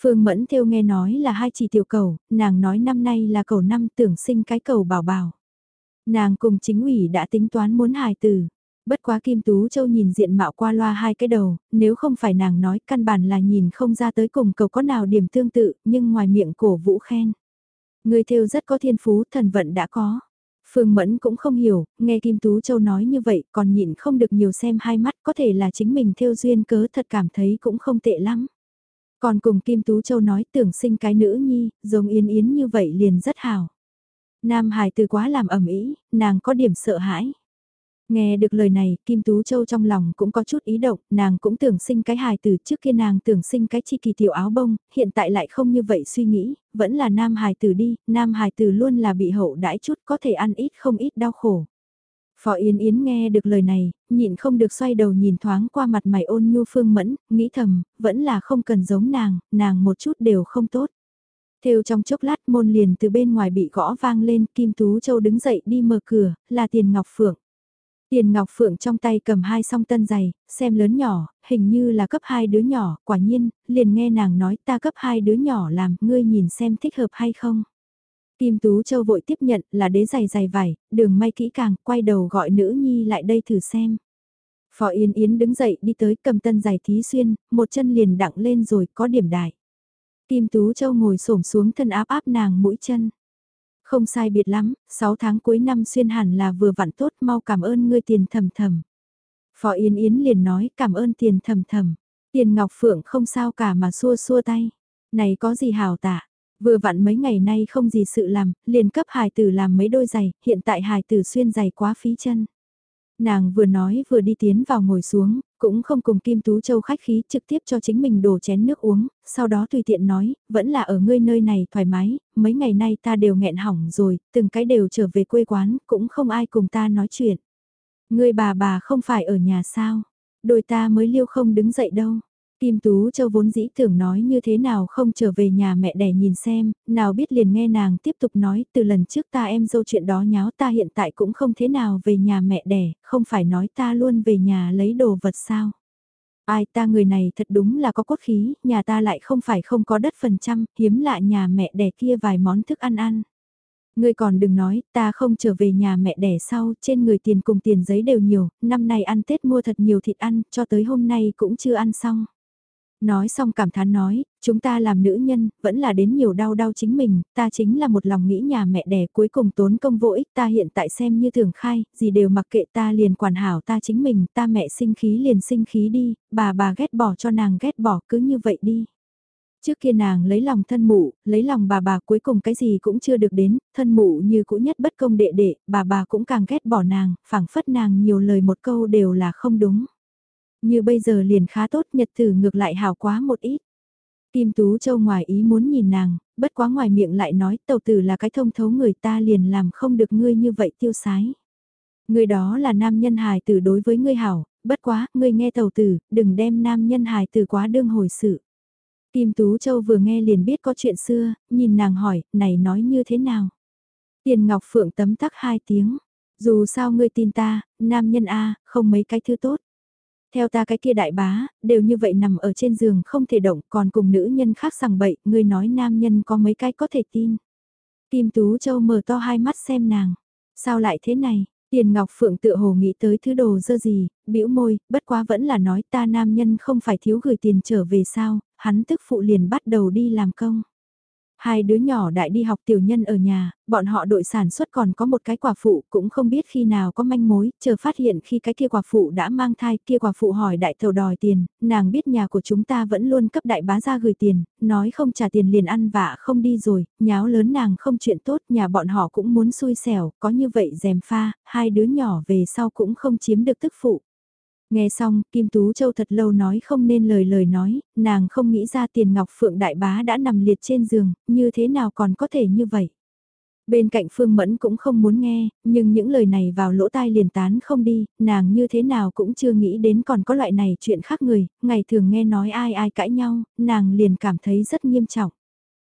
Phương Mẫn theo nghe nói là hai chỉ tiểu cầu, nàng nói năm nay là cầu năm tưởng sinh cái cầu bảo bảo. Nàng cùng chính ủy đã tính toán muốn hài tử. Bất quá Kim Tú Châu nhìn diện mạo qua loa hai cái đầu, nếu không phải nàng nói căn bản là nhìn không ra tới cùng cầu có nào điểm tương tự, nhưng ngoài miệng cổ vũ khen. Người theo rất có thiên phú, thần vận đã có. Phương Mẫn cũng không hiểu, nghe Kim Tú Châu nói như vậy còn nhịn không được nhiều xem hai mắt có thể là chính mình theo duyên cớ thật cảm thấy cũng không tệ lắm. Còn cùng Kim Tú Châu nói tưởng sinh cái nữ nhi, giống Yến Yến như vậy liền rất hào. Nam Hải từ quá làm ẩm ý, nàng có điểm sợ hãi. Nghe được lời này, Kim Tú Châu trong lòng cũng có chút ý động, nàng cũng tưởng sinh cái hài từ trước kia nàng tưởng sinh cái chi kỳ tiểu áo bông, hiện tại lại không như vậy suy nghĩ, vẫn là nam hài tử đi, nam hài tử luôn là bị hậu đãi chút có thể ăn ít không ít đau khổ. Phó Yến Yến nghe được lời này, nhịn không được xoay đầu nhìn thoáng qua mặt mày ôn nhu phương mẫn, nghĩ thầm, vẫn là không cần giống nàng, nàng một chút đều không tốt. Theo trong chốc lát môn liền từ bên ngoài bị gõ vang lên, Kim Tú Châu đứng dậy đi mở cửa, là Tiền Ngọc Phượng. Tiền Ngọc Phượng trong tay cầm hai song tân giày, xem lớn nhỏ, hình như là cấp hai đứa nhỏ, quả nhiên, liền nghe nàng nói ta cấp hai đứa nhỏ làm, ngươi nhìn xem thích hợp hay không. Kim Tú Châu vội tiếp nhận là đế giày giày vải, đường may kỹ càng, quay đầu gọi nữ nhi lại đây thử xem. Phó Yên Yến đứng dậy đi tới cầm tân giày thí xuyên, một chân liền đặng lên rồi có điểm đại. Kim Tú Châu ngồi xổm xuống thân áp áp nàng mũi chân. Không sai biệt lắm, 6 tháng cuối năm xuyên hẳn là vừa vặn tốt mau cảm ơn ngươi tiền thầm thầm. Phó Yên Yến liền nói cảm ơn tiền thầm thầm. Tiền Ngọc Phượng không sao cả mà xua xua tay. Này có gì hào tạ, Vừa vặn mấy ngày nay không gì sự làm, liền cấp hài tử làm mấy đôi giày, hiện tại hài tử xuyên giày quá phí chân. Nàng vừa nói vừa đi tiến vào ngồi xuống, cũng không cùng Kim Tú Châu khách khí trực tiếp cho chính mình đổ chén nước uống, sau đó tùy tiện nói, vẫn là ở ngươi nơi này thoải mái, mấy ngày nay ta đều nghẹn hỏng rồi, từng cái đều trở về quê quán, cũng không ai cùng ta nói chuyện. Ngươi bà bà không phải ở nhà sao, đôi ta mới liêu không đứng dậy đâu. Kim Tú Châu vốn dĩ tưởng nói như thế nào không trở về nhà mẹ đẻ nhìn xem, nào biết liền nghe nàng tiếp tục nói từ lần trước ta em dâu chuyện đó nháo ta hiện tại cũng không thế nào về nhà mẹ đẻ, không phải nói ta luôn về nhà lấy đồ vật sao. Ai ta người này thật đúng là có cốt khí, nhà ta lại không phải không có đất phần trăm, hiếm lạ nhà mẹ đẻ kia vài món thức ăn ăn. Ngươi còn đừng nói, ta không trở về nhà mẹ đẻ sau, trên người tiền cùng tiền giấy đều nhiều, năm nay ăn Tết mua thật nhiều thịt ăn, cho tới hôm nay cũng chưa ăn xong. Nói xong cảm thán nói, chúng ta làm nữ nhân, vẫn là đến nhiều đau đau chính mình, ta chính là một lòng nghĩ nhà mẹ đẻ cuối cùng tốn công vô ích ta hiện tại xem như thường khai, gì đều mặc kệ ta liền quản hảo ta chính mình, ta mẹ sinh khí liền sinh khí đi, bà bà ghét bỏ cho nàng ghét bỏ cứ như vậy đi. Trước kia nàng lấy lòng thân mụ, lấy lòng bà bà cuối cùng cái gì cũng chưa được đến, thân mụ như cũ nhất bất công đệ đệ, bà bà cũng càng ghét bỏ nàng, phảng phất nàng nhiều lời một câu đều là không đúng. Như bây giờ liền khá tốt nhật tử ngược lại hào quá một ít. Kim Tú Châu ngoài ý muốn nhìn nàng, bất quá ngoài miệng lại nói tàu tử là cái thông thấu người ta liền làm không được ngươi như vậy tiêu sái. Người đó là nam nhân hài tử đối với ngươi hảo, bất quá, ngươi nghe tàu tử, đừng đem nam nhân hài tử quá đương hồi sự. Kim Tú Châu vừa nghe liền biết có chuyện xưa, nhìn nàng hỏi, này nói như thế nào? Tiền Ngọc Phượng tấm tắc hai tiếng, dù sao ngươi tin ta, nam nhân A, không mấy cái thứ tốt. Theo ta cái kia đại bá, đều như vậy nằm ở trên giường không thể động còn cùng nữ nhân khác sằng bậy, ngươi nói nam nhân có mấy cái có thể tin. Kim Tú Châu mở to hai mắt xem nàng. Sao lại thế này? Tiền Ngọc Phượng tự hồ nghĩ tới thứ đồ dơ gì, bĩu môi, bất quá vẫn là nói ta nam nhân không phải thiếu gửi tiền trở về sao, hắn tức phụ liền bắt đầu đi làm công. Hai đứa nhỏ đại đi học tiểu nhân ở nhà, bọn họ đội sản xuất còn có một cái quả phụ cũng không biết khi nào có manh mối, chờ phát hiện khi cái kia quả phụ đã mang thai kia quả phụ hỏi đại thầu đòi tiền, nàng biết nhà của chúng ta vẫn luôn cấp đại bá ra gửi tiền, nói không trả tiền liền ăn vạ không đi rồi, nháo lớn nàng không chuyện tốt, nhà bọn họ cũng muốn xui xẻo, có như vậy dèm pha, hai đứa nhỏ về sau cũng không chiếm được tức phụ. Nghe xong, Kim Tú Châu thật lâu nói không nên lời lời nói, nàng không nghĩ ra tiền ngọc phượng đại bá đã nằm liệt trên giường, như thế nào còn có thể như vậy. Bên cạnh Phương Mẫn cũng không muốn nghe, nhưng những lời này vào lỗ tai liền tán không đi, nàng như thế nào cũng chưa nghĩ đến còn có loại này chuyện khác người, ngày thường nghe nói ai ai cãi nhau, nàng liền cảm thấy rất nghiêm trọng.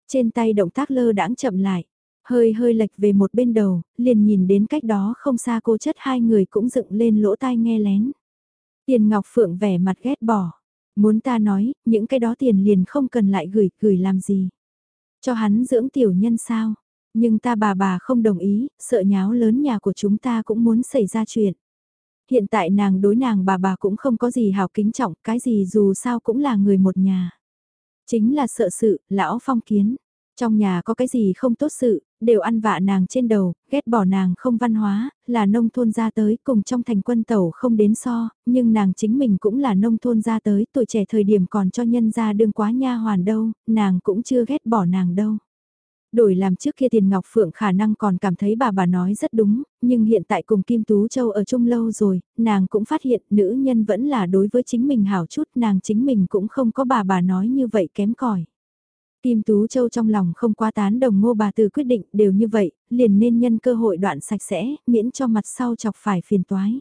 Trên tay động tác lơ đãng chậm lại, hơi hơi lệch về một bên đầu, liền nhìn đến cách đó không xa cô chất hai người cũng dựng lên lỗ tai nghe lén. Tiền Ngọc Phượng vẻ mặt ghét bỏ. Muốn ta nói, những cái đó tiền liền không cần lại gửi, gửi làm gì. Cho hắn dưỡng tiểu nhân sao. Nhưng ta bà bà không đồng ý, sợ nháo lớn nhà của chúng ta cũng muốn xảy ra chuyện. Hiện tại nàng đối nàng bà bà cũng không có gì hào kính trọng, cái gì dù sao cũng là người một nhà. Chính là sợ sự, lão phong kiến. Trong nhà có cái gì không tốt sự, đều ăn vạ nàng trên đầu, ghét bỏ nàng không văn hóa, là nông thôn ra tới cùng trong thành quân tẩu không đến so, nhưng nàng chính mình cũng là nông thôn ra tới, tuổi trẻ thời điểm còn cho nhân ra đương quá nha hoàn đâu, nàng cũng chưa ghét bỏ nàng đâu. Đổi làm trước kia tiền Ngọc Phượng khả năng còn cảm thấy bà bà nói rất đúng, nhưng hiện tại cùng Kim Tú Châu ở chung lâu rồi, nàng cũng phát hiện nữ nhân vẫn là đối với chính mình hảo chút, nàng chính mình cũng không có bà bà nói như vậy kém cỏi Kim Tú Châu trong lòng không quá tán đồng ngô bà từ quyết định đều như vậy, liền nên nhân cơ hội đoạn sạch sẽ, miễn cho mặt sau chọc phải phiền toái.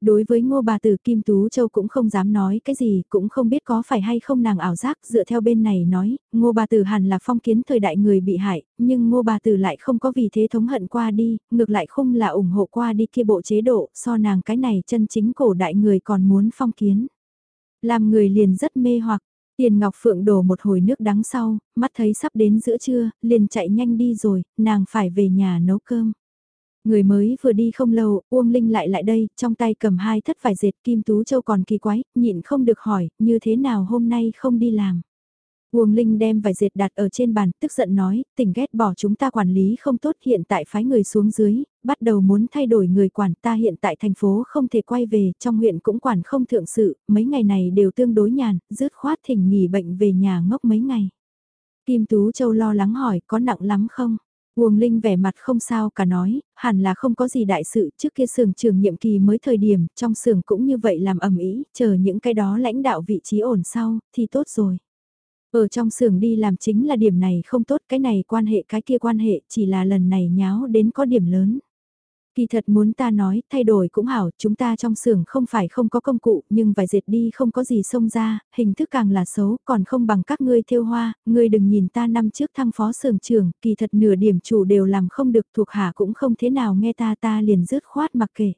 Đối với ngô bà tử Kim Tú Châu cũng không dám nói cái gì, cũng không biết có phải hay không nàng ảo giác dựa theo bên này nói, ngô bà tử hẳn là phong kiến thời đại người bị hại, nhưng ngô bà tử lại không có vì thế thống hận qua đi, ngược lại không là ủng hộ qua đi kia bộ chế độ, so nàng cái này chân chính cổ đại người còn muốn phong kiến. Làm người liền rất mê hoặc, Tiền Ngọc Phượng đổ một hồi nước đắng sau, mắt thấy sắp đến giữa trưa, liền chạy nhanh đi rồi, nàng phải về nhà nấu cơm. Người mới vừa đi không lâu, Uông Linh lại lại đây, trong tay cầm hai thất vải dệt Kim Tú Châu còn kỳ quái, nhịn không được hỏi, như thế nào hôm nay không đi làm. Uông Linh đem vài dệt đặt ở trên bàn, tức giận nói, tỉnh ghét bỏ chúng ta quản lý không tốt hiện tại phái người xuống dưới, bắt đầu muốn thay đổi người quản ta hiện tại thành phố không thể quay về, trong huyện cũng quản không thượng sự, mấy ngày này đều tương đối nhàn, dứt khoát thỉnh nghỉ bệnh về nhà ngốc mấy ngày. Kim Tú Châu lo lắng hỏi, có nặng lắm không? Uông Linh vẻ mặt không sao cả nói, hẳn là không có gì đại sự, trước kia sưởng trường nhiệm kỳ mới thời điểm, trong sưởng cũng như vậy làm ẩm ý, chờ những cái đó lãnh đạo vị trí ổn sau, thì tốt rồi. Ở trong xưởng đi làm chính là điểm này không tốt, cái này quan hệ cái kia quan hệ, chỉ là lần này nháo đến có điểm lớn. Kỳ thật muốn ta nói, thay đổi cũng hảo, chúng ta trong xưởng không phải không có công cụ, nhưng vài dệt đi không có gì xông ra, hình thức càng là xấu, còn không bằng các ngươi thiêu hoa, ngươi đừng nhìn ta năm trước thăng phó xưởng trưởng, kỳ thật nửa điểm chủ đều làm không được thuộc hạ cũng không thế nào nghe ta ta liền rứt khoát mặc kệ.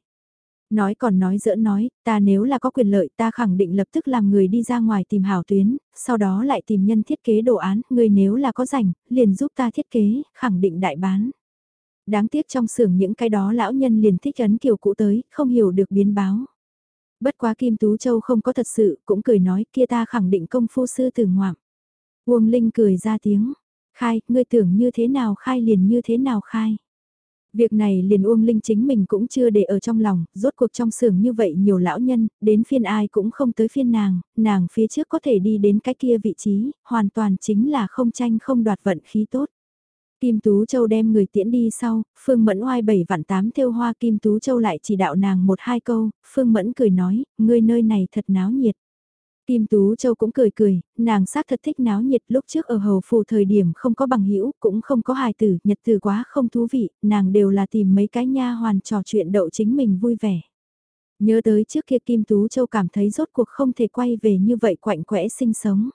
Nói còn nói dỡ nói, ta nếu là có quyền lợi ta khẳng định lập tức làm người đi ra ngoài tìm hảo tuyến, sau đó lại tìm nhân thiết kế đồ án, người nếu là có rảnh, liền giúp ta thiết kế, khẳng định đại bán. Đáng tiếc trong xưởng những cái đó lão nhân liền thích ấn kiểu cũ tới, không hiểu được biến báo. Bất quá Kim Tú Châu không có thật sự, cũng cười nói kia ta khẳng định công phu sư tử ngoạm. Uông Linh cười ra tiếng, khai, ngươi tưởng như thế nào khai liền như thế nào khai. Việc này liền Uông Linh chính mình cũng chưa để ở trong lòng, rốt cuộc trong xưởng như vậy nhiều lão nhân, đến phiên ai cũng không tới phiên nàng, nàng phía trước có thể đi đến cái kia vị trí, hoàn toàn chính là không tranh không đoạt vận khí tốt. Kim Tú Châu đem người tiễn đi sau, Phương Mẫn oai bảy vạn tám theo hoa Kim Tú Châu lại chỉ đạo nàng một hai câu, Phương Mẫn cười nói, ngươi nơi này thật náo nhiệt. Kim Tú Châu cũng cười cười, nàng xác thật thích náo nhiệt lúc trước ở hầu phù thời điểm không có bằng hữu cũng không có hài tử, nhật tử quá không thú vị, nàng đều là tìm mấy cái nha hoàn trò chuyện đậu chính mình vui vẻ. Nhớ tới trước kia Kim Tú Châu cảm thấy rốt cuộc không thể quay về như vậy quạnh quẽ sinh sống.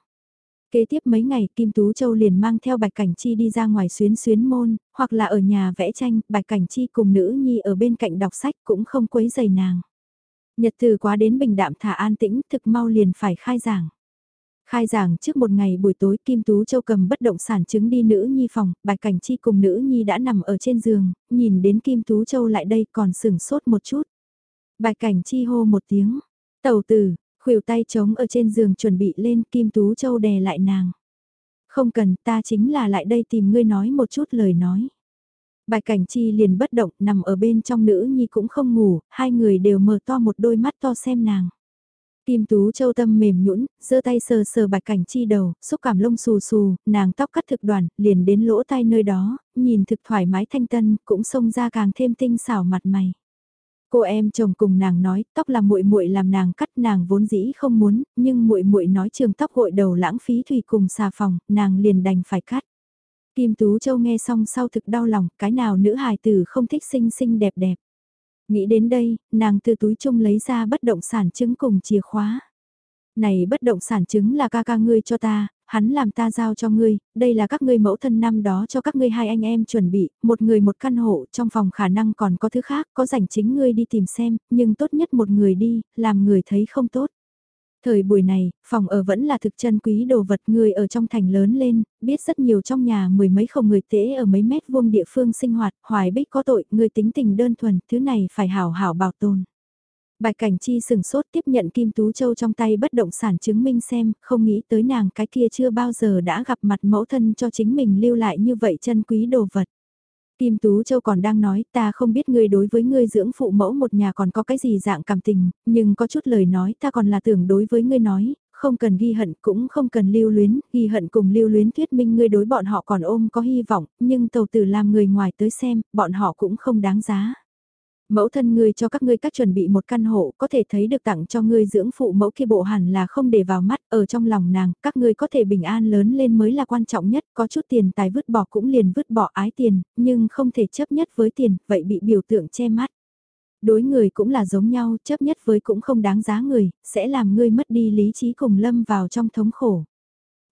Kế tiếp mấy ngày Kim Tú Châu liền mang theo Bạch Cảnh Chi đi ra ngoài xuyến xuyến môn, hoặc là ở nhà vẽ tranh, Bạch Cảnh Chi cùng nữ nhi ở bên cạnh đọc sách cũng không quấy dày nàng. Nhật từ quá đến bình đạm thả an tĩnh thực mau liền phải khai giảng. Khai giảng trước một ngày buổi tối Kim Tú Châu cầm bất động sản chứng đi nữ nhi phòng, Bạch Cảnh Chi cùng nữ nhi đã nằm ở trên giường, nhìn đến Kim Tú Châu lại đây còn sửng sốt một chút. Bạch Cảnh Chi hô một tiếng, tàu tử, khuỷu tay trống ở trên giường chuẩn bị lên Kim Tú Châu đè lại nàng. Không cần, ta chính là lại đây tìm ngươi nói một chút lời nói. Bạch Cảnh Chi liền bất động, nằm ở bên trong nữ nhi cũng không ngủ, hai người đều mở to một đôi mắt to xem nàng. Kim Tú Châu tâm mềm nhũn, giơ tay sờ sờ Bạch Cảnh Chi đầu, xúc cảm lông xù xù, nàng tóc cắt thực đoàn, liền đến lỗ tai nơi đó, nhìn thực thoải mái thanh tân, cũng xông ra càng thêm tinh xảo mặt mày. Cô em chồng cùng nàng nói, tóc là muội muội làm nàng cắt, nàng vốn dĩ không muốn, nhưng muội muội nói trường tóc gội đầu lãng phí thủy cùng xà phòng, nàng liền đành phải cắt. Kim Tú Châu nghe xong sau thực đau lòng, cái nào nữ hài tử không thích xinh xinh đẹp đẹp. Nghĩ đến đây, nàng từ túi chung lấy ra bất động sản chứng cùng chìa khóa. Này bất động sản chứng là ca ca ngươi cho ta, hắn làm ta giao cho ngươi, đây là các ngươi mẫu thân năm đó cho các ngươi hai anh em chuẩn bị, một người một căn hộ, trong phòng khả năng còn có thứ khác, có rảnh chính ngươi đi tìm xem, nhưng tốt nhất một người đi, làm người thấy không tốt. Thời buổi này, phòng ở vẫn là thực chân quý đồ vật người ở trong thành lớn lên, biết rất nhiều trong nhà mười mấy không người tễ ở mấy mét vuông địa phương sinh hoạt, hoài bích có tội, người tính tình đơn thuần, thứ này phải hảo hảo bảo tồn. Bạch Cảnh Chi sừng sốt tiếp nhận Kim Tú Châu trong tay bất động sản chứng minh xem, không nghĩ tới nàng cái kia chưa bao giờ đã gặp mặt mẫu thân cho chính mình lưu lại như vậy chân quý đồ vật. Kim Tú Châu còn đang nói ta không biết ngươi đối với ngươi dưỡng phụ mẫu một nhà còn có cái gì dạng cảm tình, nhưng có chút lời nói ta còn là tưởng đối với ngươi nói, không cần ghi hận cũng không cần lưu luyến, ghi hận cùng lưu luyến thuyết minh ngươi đối bọn họ còn ôm có hy vọng, nhưng tàu tử làm người ngoài tới xem, bọn họ cũng không đáng giá. Mẫu thân ngươi cho các ngươi các chuẩn bị một căn hộ có thể thấy được tặng cho ngươi dưỡng phụ mẫu kia bộ hẳn là không để vào mắt ở trong lòng nàng, các ngươi có thể bình an lớn lên mới là quan trọng nhất, có chút tiền tài vứt bỏ cũng liền vứt bỏ ái tiền, nhưng không thể chấp nhất với tiền, vậy bị biểu tượng che mắt. Đối người cũng là giống nhau, chấp nhất với cũng không đáng giá người, sẽ làm ngươi mất đi lý trí cùng lâm vào trong thống khổ.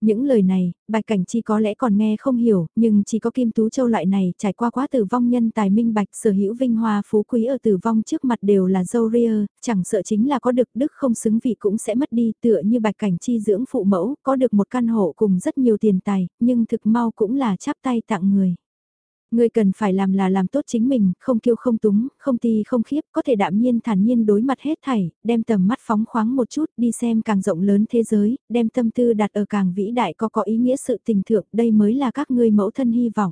Những lời này, Bạch Cảnh Chi có lẽ còn nghe không hiểu, nhưng chỉ có Kim Tú Châu loại này trải qua quá tử vong nhân tài minh bạch sở hữu vinh hoa phú quý ở tử vong trước mặt đều là dâu ria, chẳng sợ chính là có được đức không xứng vị cũng sẽ mất đi tựa như Bạch Cảnh Chi dưỡng phụ mẫu, có được một căn hộ cùng rất nhiều tiền tài, nhưng thực mau cũng là chắp tay tặng người. Ngươi cần phải làm là làm tốt chính mình, không kiêu không túng, không ti không khiếp, có thể đạm nhiên thản nhiên đối mặt hết thảy, đem tầm mắt phóng khoáng một chút, đi xem càng rộng lớn thế giới, đem tâm tư đặt ở càng vĩ đại có có ý nghĩa sự tình thượng, đây mới là các ngươi mẫu thân hy vọng.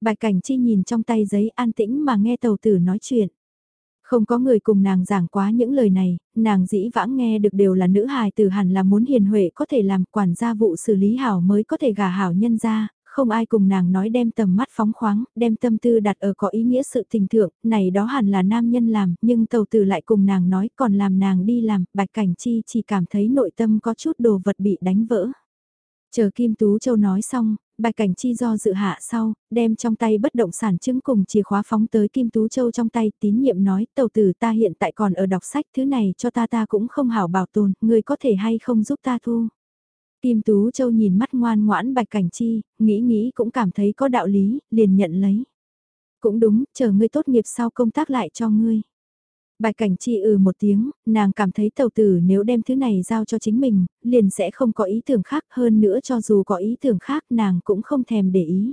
Bạch Cảnh Chi nhìn trong tay giấy an tĩnh mà nghe tàu tử nói chuyện. Không có người cùng nàng giảng quá những lời này, nàng dĩ vãng nghe được đều là nữ hài tử hẳn là muốn hiền huệ có thể làm quản gia vụ xử lý hảo mới có thể gả hảo nhân ra, không ai cùng nàng nói đem tầm mắt phóng khoáng, đem tâm tư đặt ở có ý nghĩa sự tình thượng, này đó hẳn là nam nhân làm, nhưng tàu tử lại cùng nàng nói còn làm nàng đi làm, bạch cảnh chi chỉ cảm thấy nội tâm có chút đồ vật bị đánh vỡ. Chờ Kim Tú Châu nói xong, bạch cảnh chi do dự hạ sau, đem trong tay bất động sản chứng cùng chìa khóa phóng tới Kim Tú Châu trong tay tín nhiệm nói tàu tử ta hiện tại còn ở đọc sách thứ này cho ta ta cũng không hảo bảo tồn, người có thể hay không giúp ta thu. Kim Tú Châu nhìn mắt ngoan ngoãn Bạch Cảnh Chi, nghĩ nghĩ cũng cảm thấy có đạo lý, liền nhận lấy. Cũng đúng, chờ ngươi tốt nghiệp sau công tác lại cho ngươi. Bạch Cảnh Chi ừ một tiếng, nàng cảm thấy tàu tử nếu đem thứ này giao cho chính mình, liền sẽ không có ý tưởng khác hơn nữa cho dù có ý tưởng khác nàng cũng không thèm để ý.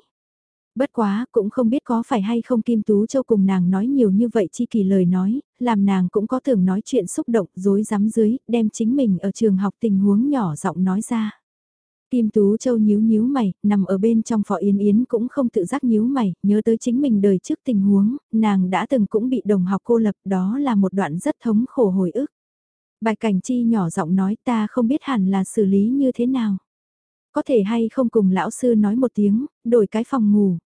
Bất quá, cũng không biết có phải hay không Kim Tú Châu cùng nàng nói nhiều như vậy chi kỳ lời nói, làm nàng cũng có thường nói chuyện xúc động, dối rắm dưới, đem chính mình ở trường học tình huống nhỏ giọng nói ra. Kim Tú Châu nhíu nhíu mày, nằm ở bên trong phỏ Yến Yến cũng không tự giác nhíu mày, nhớ tới chính mình đời trước tình huống, nàng đã từng cũng bị đồng học cô lập, đó là một đoạn rất thống khổ hồi ức. Bài cảnh chi nhỏ giọng nói ta không biết hẳn là xử lý như thế nào. Có thể hay không cùng lão sư nói một tiếng, đổi cái phòng ngủ.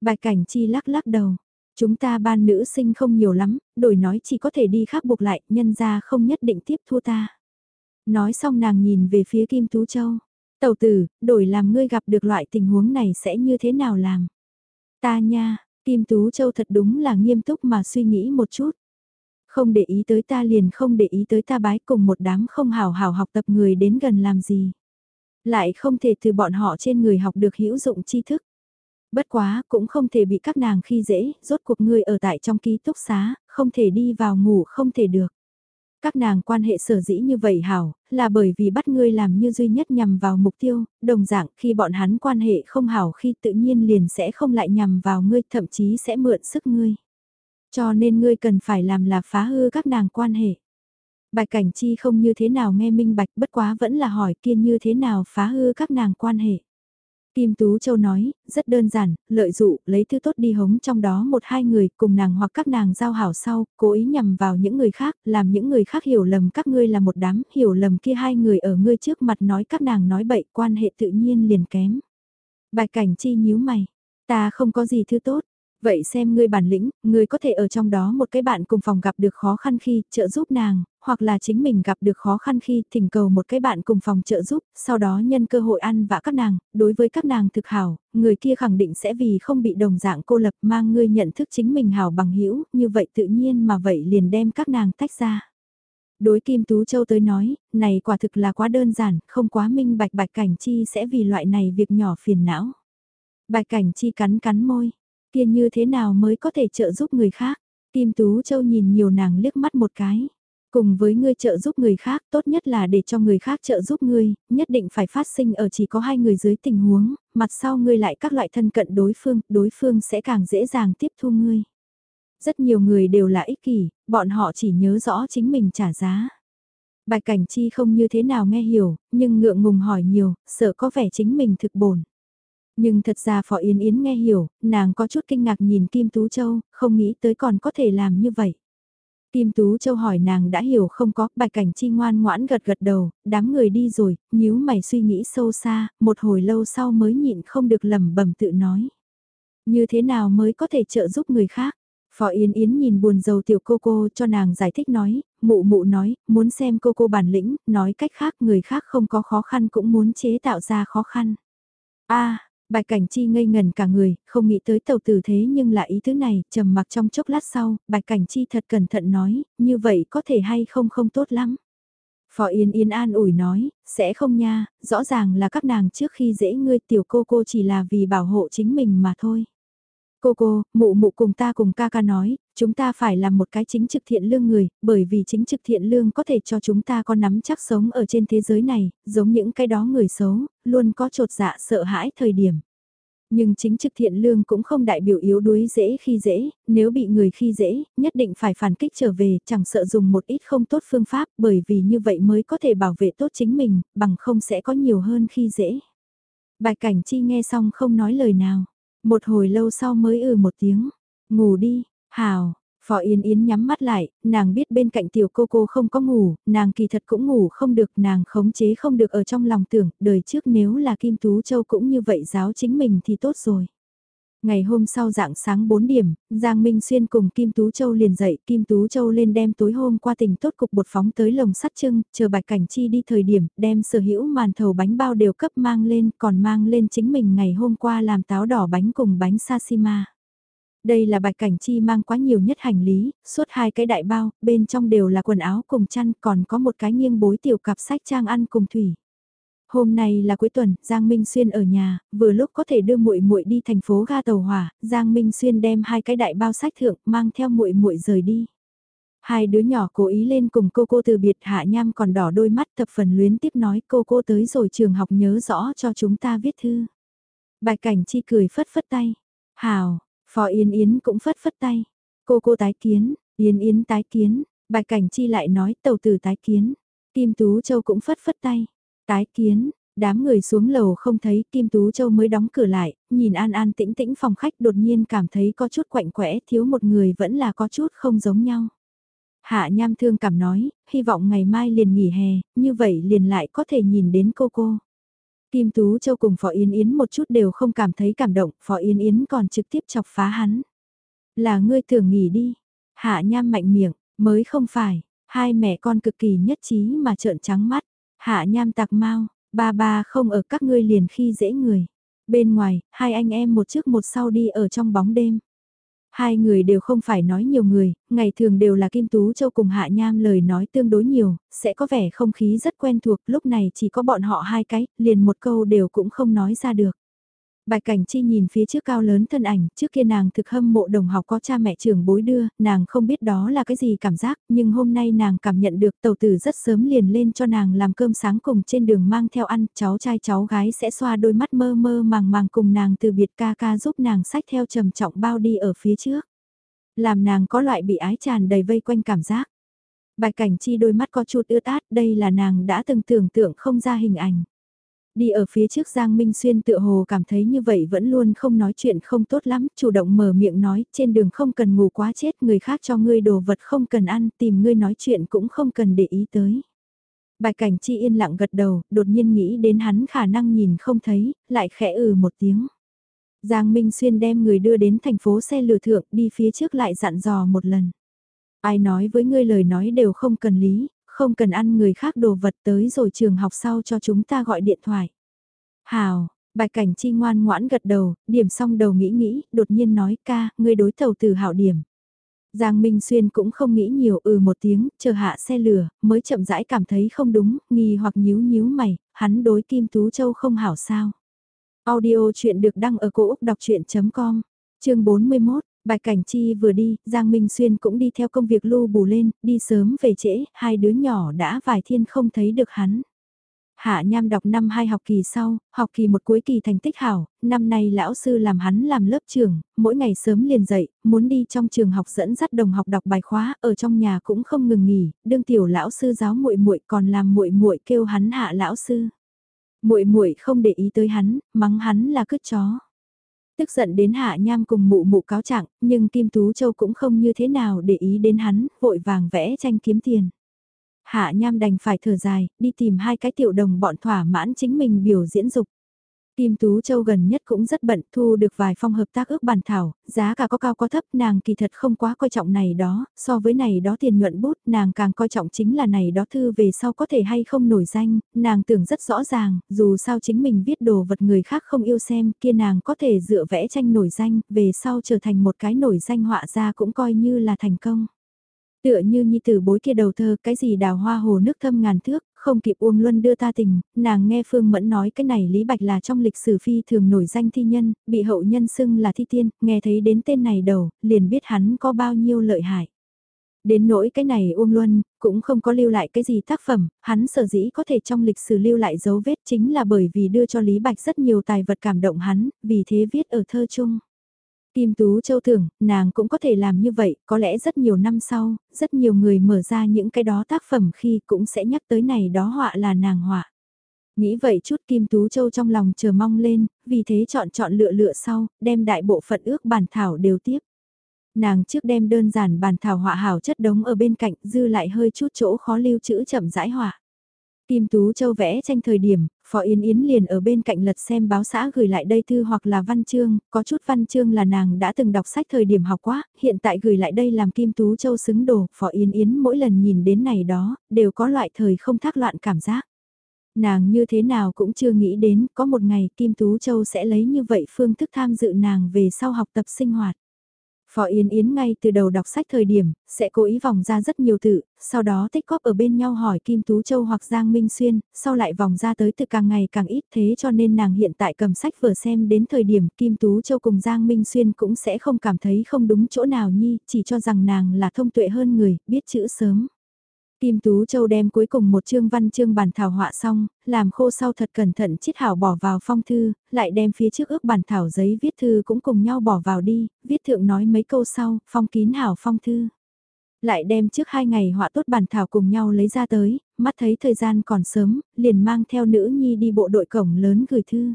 Bài cảnh chi lắc lắc đầu. Chúng ta ban nữ sinh không nhiều lắm, đổi nói chỉ có thể đi khác buộc lại, nhân ra không nhất định tiếp thua ta. Nói xong nàng nhìn về phía Kim Tú Châu. Tầu tử, đổi làm ngươi gặp được loại tình huống này sẽ như thế nào làm? Ta nha, Kim Tú Châu thật đúng là nghiêm túc mà suy nghĩ một chút. Không để ý tới ta liền không để ý tới ta bái cùng một đám không hào hào học tập người đến gần làm gì. Lại không thể từ bọn họ trên người học được hữu dụng tri thức. Bất quá, cũng không thể bị các nàng khi dễ, rốt cuộc người ở tại trong ký túc xá, không thể đi vào ngủ không thể được. Các nàng quan hệ sở dĩ như vậy hảo, là bởi vì bắt ngươi làm như duy nhất nhằm vào mục tiêu, đồng dạng khi bọn hắn quan hệ không hảo khi tự nhiên liền sẽ không lại nhằm vào ngươi thậm chí sẽ mượn sức ngươi. Cho nên ngươi cần phải làm là phá hư các nàng quan hệ. bài Cảnh Chi không như thế nào nghe minh bạch bất quá vẫn là hỏi kia như thế nào phá hư các nàng quan hệ. Kim Tú Châu nói, rất đơn giản, lợi dụ, lấy thứ tốt đi hống trong đó một hai người cùng nàng hoặc các nàng giao hảo sau, cố ý nhằm vào những người khác, làm những người khác hiểu lầm các ngươi là một đám, hiểu lầm kia hai người ở ngươi trước mặt nói các nàng nói bậy, quan hệ tự nhiên liền kém. Bài cảnh chi nhíu mày, ta không có gì thứ tốt, Vậy xem ngươi bản lĩnh, ngươi có thể ở trong đó một cái bạn cùng phòng gặp được khó khăn khi trợ giúp nàng, hoặc là chính mình gặp được khó khăn khi thỉnh cầu một cái bạn cùng phòng trợ giúp, sau đó nhân cơ hội ăn vạ các nàng, đối với các nàng thực hảo, người kia khẳng định sẽ vì không bị đồng dạng cô lập mang ngươi nhận thức chính mình hảo bằng hữu như vậy tự nhiên mà vậy liền đem các nàng tách ra. Đối Kim Tú Châu tới nói, này quả thực là quá đơn giản, không quá minh bạch bạch cảnh chi sẽ vì loại này việc nhỏ phiền não. Bạch cảnh chi cắn cắn môi, kia như thế nào mới có thể trợ giúp người khác. Kim Tú Châu nhìn nhiều nàng liếc mắt một cái. Cùng với ngươi trợ giúp người khác, tốt nhất là để cho người khác trợ giúp ngươi, nhất định phải phát sinh ở chỉ có hai người dưới tình huống, mặt sau ngươi lại các loại thân cận đối phương, đối phương sẽ càng dễ dàng tiếp thu ngươi. Rất nhiều người đều là ích kỷ, bọn họ chỉ nhớ rõ chính mình trả giá. Bạch Cảnh Chi không như thế nào nghe hiểu, nhưng ngượng ngùng hỏi nhiều, sợ có vẻ chính mình thực bổn. Nhưng thật ra Phó Yến Yến nghe hiểu, nàng có chút kinh ngạc nhìn Kim Tú Châu, không nghĩ tới còn có thể làm như vậy. Kim Tú Châu hỏi nàng đã hiểu không có, bạch cảnh chi ngoan ngoãn gật gật đầu, đám người đi rồi, nhíu mày suy nghĩ sâu xa, một hồi lâu sau mới nhịn không được lẩm bẩm tự nói. Như thế nào mới có thể trợ giúp người khác? Phó Yến Yến nhìn buồn rầu tiểu cô cô cho nàng giải thích nói, mụ mụ nói, muốn xem cô cô bản lĩnh, nói cách khác người khác không có khó khăn cũng muốn chế tạo ra khó khăn. a Bạch Cảnh Chi ngây ngần cả người, không nghĩ tới tàu tử thế nhưng là ý thứ này, trầm mặc trong chốc lát sau, Bạch Cảnh Chi thật cẩn thận nói, như vậy có thể hay không không tốt lắm. Phó Yên Yên an ủi nói, sẽ không nha, rõ ràng là các nàng trước khi dễ ngươi tiểu cô cô chỉ là vì bảo hộ chính mình mà thôi. Cô cô, mụ mụ cùng ta cùng ca ca nói, chúng ta phải làm một cái chính trực thiện lương người, bởi vì chính trực thiện lương có thể cho chúng ta có nắm chắc sống ở trên thế giới này, giống những cái đó người xấu, luôn có trột dạ sợ hãi thời điểm. Nhưng chính trực thiện lương cũng không đại biểu yếu đuối dễ khi dễ, nếu bị người khi dễ, nhất định phải phản kích trở về, chẳng sợ dùng một ít không tốt phương pháp, bởi vì như vậy mới có thể bảo vệ tốt chính mình, bằng không sẽ có nhiều hơn khi dễ. Bài cảnh chi nghe xong không nói lời nào. Một hồi lâu sau mới ừ một tiếng, ngủ đi, hào, Phó Yên Yến nhắm mắt lại, nàng biết bên cạnh tiểu cô cô không có ngủ, nàng kỳ thật cũng ngủ không được, nàng khống chế không được ở trong lòng tưởng, đời trước nếu là Kim Tú Châu cũng như vậy giáo chính mình thì tốt rồi. Ngày hôm sau dạng sáng 4 điểm, Giang Minh Xuyên cùng Kim Tú Châu liền dậy, Kim Tú Châu lên đem tối hôm qua tình tốt cục bột phóng tới lồng sắt trưng, chờ Bạch Cảnh Chi đi thời điểm, đem sở hữu màn thầu bánh bao đều cấp mang lên, còn mang lên chính mình ngày hôm qua làm táo đỏ bánh cùng bánh sashima. Đây là Bạch Cảnh Chi mang quá nhiều nhất hành lý, suốt hai cái đại bao, bên trong đều là quần áo cùng chăn, còn có một cái nghiêng bối tiểu cặp sách trang ăn cùng thủy. Hôm nay là cuối tuần, Giang Minh Xuyên ở nhà, vừa lúc có thể đưa muội muội đi thành phố ga tàu hỏa, Giang Minh Xuyên đem hai cái đại bao sách thượng, mang theo muội muội rời đi. Hai đứa nhỏ cố ý lên cùng cô cô từ biệt hạ nham còn đỏ đôi mắt thập phần luyến tiếp nói cô cô tới rồi trường học nhớ rõ cho chúng ta viết thư. Bạch cảnh chi cười phất phất tay. Hào, Phó Yên Yến cũng phất phất tay. Cô cô tái kiến, Yên Yến tái kiến, Bạch cảnh chi lại nói tàu từ tái kiến. Kim Tú Châu cũng phất phất tay. Tái kiến, đám người xuống lầu không thấy Kim Tú Châu mới đóng cửa lại, nhìn an an tĩnh tĩnh phòng khách đột nhiên cảm thấy có chút quạnh quẽ thiếu một người vẫn là có chút không giống nhau. Hạ Nham thương cảm nói, hy vọng ngày mai liền nghỉ hè, như vậy liền lại có thể nhìn đến cô cô. Kim Tú Châu cùng Phó Yến Yến một chút đều không cảm thấy cảm động, Phó Yến Yến còn trực tiếp chọc phá hắn. Là ngươi tưởng nghỉ đi. Hạ Nham mạnh miệng, mới không phải, hai mẹ con cực kỳ nhất trí mà trợn trắng mắt. Hạ nham tạc mau, ba ba không ở các ngươi liền khi dễ người. Bên ngoài, hai anh em một trước một sau đi ở trong bóng đêm. Hai người đều không phải nói nhiều người, ngày thường đều là Kim Tú Châu cùng Hạ Nham lời nói tương đối nhiều, sẽ có vẻ không khí rất quen thuộc, lúc này chỉ có bọn họ hai cái, liền một câu đều cũng không nói ra được. Bạch Cảnh Chi nhìn phía trước cao lớn thân ảnh, trước kia nàng thực hâm mộ đồng học có cha mẹ trưởng bối đưa, nàng không biết đó là cái gì cảm giác, nhưng hôm nay nàng cảm nhận được tàu tử rất sớm liền lên cho nàng làm cơm sáng cùng trên đường mang theo ăn, cháu trai cháu gái sẽ xoa đôi mắt mơ mơ màng màng cùng nàng từ biệt ca ca giúp nàng sách theo trầm trọng bao đi ở phía trước. Làm nàng có loại bị ái tràn đầy vây quanh cảm giác. Bạch Cảnh Chi đôi mắt có chút ướt át, đây là nàng đã từng tưởng tượng không ra hình ảnh. Đi ở phía trước Giang Minh Xuyên tựa hồ cảm thấy như vậy vẫn luôn không nói chuyện không tốt lắm, chủ động mở miệng nói, trên đường không cần ngủ quá chết, người khác cho ngươi đồ vật không cần ăn, tìm ngươi nói chuyện cũng không cần để ý tới. Bạch Cảnh Chi yên lặng gật đầu, đột nhiên nghĩ đến hắn khả năng nhìn không thấy, lại khẽ ừ một tiếng. Giang Minh Xuyên đem người đưa đến thành phố xe lừa thượng đi phía trước lại dặn dò một lần. Ai nói với ngươi lời nói đều không cần lý, không cần ăn người khác đồ vật tới rồi trường học sau cho chúng ta gọi điện thoại. Hào, Bạch Cảnh Chi ngoan ngoãn gật đầu, điểm xong đầu nghĩ nghĩ, đột nhiên nói ca, ngươi đối tàu từ hảo điểm. Giang Minh Xuyên cũng không nghĩ nhiều ừ một tiếng, chờ hạ xe lửa, mới chậm rãi cảm thấy không đúng, nghi hoặc nhíu nhíu mày, hắn đối Kim Tú Châu không hảo sao. Audio chuyện được đăng ở cổ Úc đọc chuyện.com, chương 41, Bạch Cảnh Chi vừa đi, Giang Minh Xuyên cũng đi theo công việc lưu bù lên, đi sớm về trễ, hai đứa nhỏ đã vài thiên không thấy được hắn. Hạ Nham đọc năm hai học kỳ sau, học kỳ một cuối kỳ thành tích hảo, năm nay lão sư làm hắn làm lớp trưởng, mỗi ngày sớm liền dậy, muốn đi trong trường học dẫn dắt đồng học đọc bài khóa, ở trong nhà cũng không ngừng nghỉ, đương tiểu lão sư giáo muội muội còn làm muội muội kêu hắn hạ lão sư. Muội muội không để ý tới hắn, mắng hắn là cứt chó. Tức giận đến Hạ Nham cùng mụ mụ cáo trạng, nhưng Kim Tú Châu cũng không như thế nào để ý đến hắn, vội vàng vẽ tranh kiếm tiền. Hạ Nham đành phải thở dài, đi tìm hai cái tiểu đồng bọn thỏa mãn chính mình biểu diễn dục. Kim Tú Châu gần nhất cũng rất bận thu được vài phong hợp tác ước bàn thảo, giá cả có cao có thấp nàng kỳ thật không quá coi trọng này đó, so với này đó tiền nhuận bút nàng càng coi trọng chính là này đó thư về sau có thể hay không nổi danh, nàng tưởng rất rõ ràng, dù sao chính mình viết đồ vật người khác không yêu xem kia nàng có thể dựa vẽ tranh nổi danh, về sau trở thành một cái nổi danh họa ra cũng coi như là thành công. Tựa như nhi tử bối kia đầu thơ cái gì đào hoa hồ nước thâm ngàn thước, không kịp Uông Luân đưa ta tình, nàng nghe Phương Mẫn nói cái này Lý Bạch là trong lịch sử phi thường nổi danh thi nhân, bị hậu nhân xưng là thi tiên, nghe thấy đến tên này đầu, liền biết hắn có bao nhiêu lợi hại. Đến nỗi cái này Uông Luân, cũng không có lưu lại cái gì tác phẩm, hắn sở dĩ có thể trong lịch sử lưu lại dấu vết chính là bởi vì đưa cho Lý Bạch rất nhiều tài vật cảm động hắn, vì thế viết ở thơ chung. Kim Tú Châu tưởng, nàng cũng có thể làm như vậy, có lẽ rất nhiều năm sau, rất nhiều người mở ra những cái đó tác phẩm khi cũng sẽ nhắc tới này đó họa là nàng họa. Nghĩ vậy chút Kim Tú Châu trong lòng chờ mong lên, vì thế chọn chọn lựa lựa sau, đem đại bộ phận ước bản thảo đều tiếp. Nàng trước đem đơn giản bản thảo họa hảo chất đống ở bên cạnh, dư lại hơi chút chỗ khó lưu trữ chậm rãi họa. Kim Tú Châu vẽ tranh thời điểm, Phó Yến Yến liền ở bên cạnh lật xem báo xã gửi lại đây thư hoặc là văn chương, có chút văn chương là nàng đã từng đọc sách thời điểm học quá, hiện tại gửi lại đây làm Kim Tú Châu xứng đồ, Phó Yến Yến mỗi lần nhìn đến này đó, đều có loại thời không thác loạn cảm giác. Nàng như thế nào cũng chưa nghĩ đến, có một ngày Kim Tú Châu sẽ lấy như vậy phương thức tham dự nàng về sau học tập sinh hoạt. Phó Yến Yến ngay từ đầu đọc sách thời điểm, sẽ cố ý vòng ra rất nhiều tự, sau đó tích góp ở bên nhau hỏi Kim Tú Châu hoặc Giang Minh Xuyên, sau lại vòng ra tới từ càng ngày càng ít thế cho nên nàng hiện tại cầm sách vừa xem đến thời điểm Kim Tú Châu cùng Giang Minh Xuyên cũng sẽ không cảm thấy không đúng chỗ nào nhi, chỉ cho rằng nàng là thông tuệ hơn người, biết chữ sớm. Kim Tú Châu đem cuối cùng một chương văn chương bản thảo họa xong, làm khô sau thật cẩn thận chiết hảo bỏ vào phong thư, lại đem phía trước ước bản thảo giấy viết thư cũng cùng nhau bỏ vào đi, viết thượng nói mấy câu sau, phong kín hảo phong thư. Lại đem trước hai ngày họa tốt bản thảo cùng nhau lấy ra tới, mắt thấy thời gian còn sớm, liền mang theo nữ nhi đi bộ đội cổng lớn gửi thư.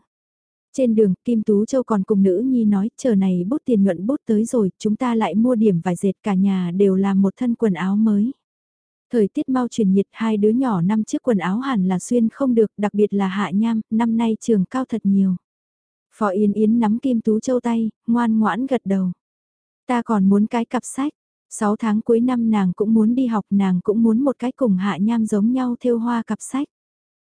Trên đường, Kim Tú Châu còn cùng nữ nhi nói, chờ này bút tiền nhuận bút tới rồi, chúng ta lại mua điểm vải dệt cả nhà đều làm một thân quần áo mới. Thời tiết mau truyền nhiệt hai đứa nhỏ năm chiếc quần áo hẳn là xuyên không được, đặc biệt là hạ nham, năm nay trường cao thật nhiều. Phó Yến Yến nắm Kim Tú Châu tay, ngoan ngoãn gật đầu. Ta còn muốn cái cặp sách. 6 tháng cuối năm nàng cũng muốn đi học nàng cũng muốn một cái cùng hạ nham giống nhau theo hoa cặp sách.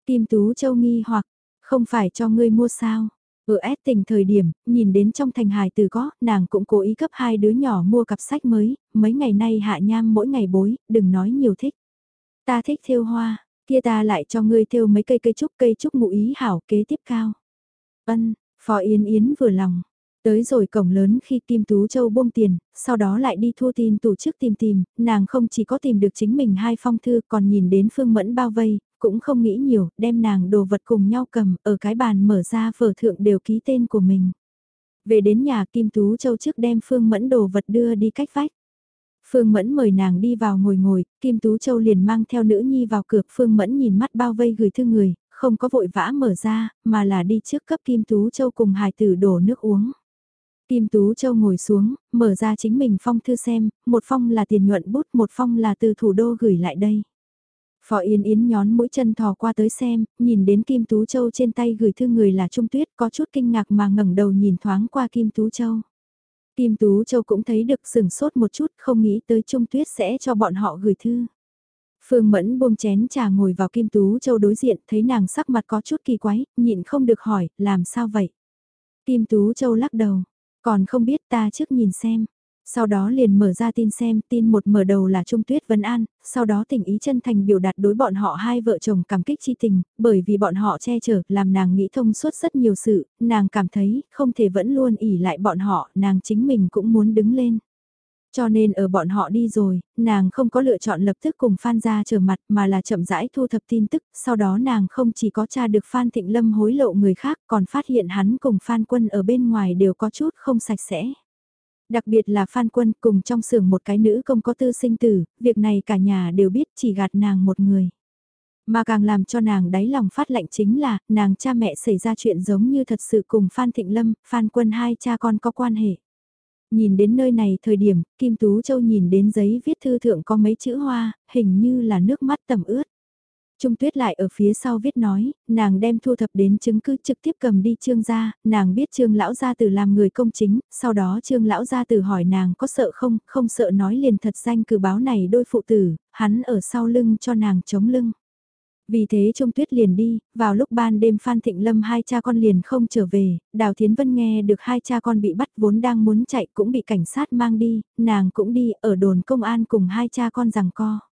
Kim Tú Châu nghi hoặc, không phải cho ngươi mua sao. Ở S tình thời điểm, nhìn đến trong thành hài từ có, nàng cũng cố ý cấp hai đứa nhỏ mua cặp sách mới, mấy ngày nay hạ nham mỗi ngày bối, đừng nói nhiều thích. Ta thích thêu hoa, kia ta lại cho ngươi thêu mấy cây cây trúc cây trúc ngụ ý hảo kế tiếp cao. Ân, Phó Yến Yến vừa lòng. Tới rồi cổng lớn khi Kim Tú Châu buông tiền, sau đó lại đi thua tin tổ chức tìm tìm, nàng không chỉ có tìm được chính mình hai phong thư còn nhìn đến Phương Mẫn bao vây, cũng không nghĩ nhiều, đem nàng đồ vật cùng nhau cầm, ở cái bàn mở ra vở thượng đều ký tên của mình. Về đến nhà Kim Tú Châu trước đem Phương Mẫn đồ vật đưa đi cách vách. Phương Mẫn mời nàng đi vào ngồi ngồi, Kim Tú Châu liền mang theo nữ nhi vào cửa, Phương Mẫn nhìn mắt bao vây gửi thư người, không có vội vã mở ra, mà là đi trước cấp Kim Tú Châu cùng hài tử đổ nước uống. Kim Tú Châu ngồi xuống, mở ra chính mình phong thư xem, một phong là tiền nhuận bút, một phong là từ thủ đô gửi lại đây phò Yên Yến nhón mũi chân thò qua tới xem, nhìn đến Kim Tú Châu trên tay gửi thư người là Trung Tuyết có chút kinh ngạc mà ngẩng đầu nhìn thoáng qua Kim Tú Châu. Kim Tú Châu cũng thấy được sừng sốt một chút không nghĩ tới Trung Tuyết sẽ cho bọn họ gửi thư. Phương Mẫn buông chén trà ngồi vào Kim Tú Châu đối diện thấy nàng sắc mặt có chút kỳ quái, nhịn không được hỏi, làm sao vậy? Kim Tú Châu lắc đầu, còn không biết ta trước nhìn xem. Sau đó liền mở ra tin xem, tin một mở đầu là Trung Tuyết Vân An, sau đó tình ý chân thành biểu đạt đối bọn họ hai vợ chồng cảm kích chi tình, bởi vì bọn họ che chở, làm nàng nghĩ thông suốt rất nhiều sự, nàng cảm thấy không thể vẫn luôn ỉ lại bọn họ, nàng chính mình cũng muốn đứng lên. Cho nên ở bọn họ đi rồi, nàng không có lựa chọn lập tức cùng Phan ra trở mặt mà là chậm rãi thu thập tin tức, sau đó nàng không chỉ có tra được Phan Thịnh Lâm hối lộ người khác còn phát hiện hắn cùng Phan Quân ở bên ngoài đều có chút không sạch sẽ. Đặc biệt là Phan Quân cùng trong xưởng một cái nữ công có tư sinh tử, việc này cả nhà đều biết chỉ gạt nàng một người. Mà càng làm cho nàng đáy lòng phát lạnh chính là, nàng cha mẹ xảy ra chuyện giống như thật sự cùng Phan Thịnh Lâm, Phan Quân hai cha con có quan hệ. Nhìn đến nơi này thời điểm, Kim Tú Châu nhìn đến giấy viết thư thượng có mấy chữ hoa, hình như là nước mắt tầm ướt. Trung tuyết lại ở phía sau viết nói, nàng đem thu thập đến chứng cứ trực tiếp cầm đi trương gia, nàng biết trương lão gia tử làm người công chính, sau đó trương lão gia tử hỏi nàng có sợ không, không sợ nói liền thật danh cử báo này đôi phụ tử, hắn ở sau lưng cho nàng chống lưng. Vì thế Trung Tuyết liền đi, vào lúc ban đêm Phan Thịnh Lâm hai cha con liền không trở về, Đào Thiến Vân nghe được hai cha con bị bắt vốn đang muốn chạy cũng bị cảnh sát mang đi, nàng cũng đi ở đồn công an cùng hai cha con rằng co.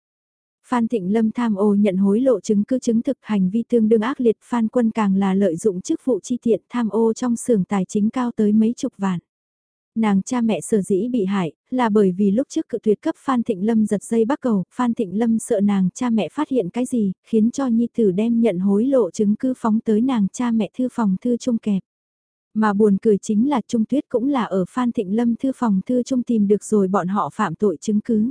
Phan Thịnh Lâm tham ô nhận hối lộ chứng cứ chứng thực hành vi tương đương ác liệt Phan Quân càng là lợi dụng chức vụ chi tiện tham ô trong xưởng tài chính cao tới mấy chục vạn. Nàng cha mẹ sở dĩ bị hại, là bởi vì lúc trước cự tuyệt cấp Phan Thịnh Lâm giật dây bắt cầu, Phan Thịnh Lâm sợ nàng cha mẹ phát hiện cái gì, khiến cho Nhi Tử đem nhận hối lộ chứng cứ phóng tới nàng cha mẹ thư phòng thư trung kẹp. Mà buồn cười chính là Trung Tuyết cũng là ở Phan Thịnh Lâm thư phòng thư trung tìm được rồi bọn họ phạm tội chứng cứ.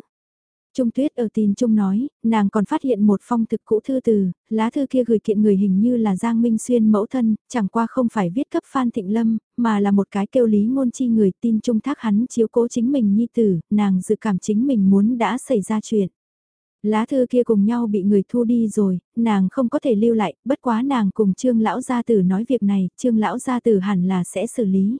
Trung Tuyết ở tin Trung nói, nàng còn phát hiện một phong thực cũ thư từ, lá thư kia gửi kiện người hình như là Giang Minh Xuyên mẫu thân, chẳng qua không phải viết cấp Phan Thịnh Lâm, mà là một cái kêu lý ngôn chi người tin Trung thác hắn chiếu cố chính mình nhi tử, nàng dự cảm chính mình muốn đã xảy ra chuyện. Lá thư kia cùng nhau bị người thu đi rồi, nàng không có thể lưu lại, bất quá nàng cùng Trương Lão Gia Tử nói việc này, Trương Lão Gia Tử hẳn là sẽ xử lý.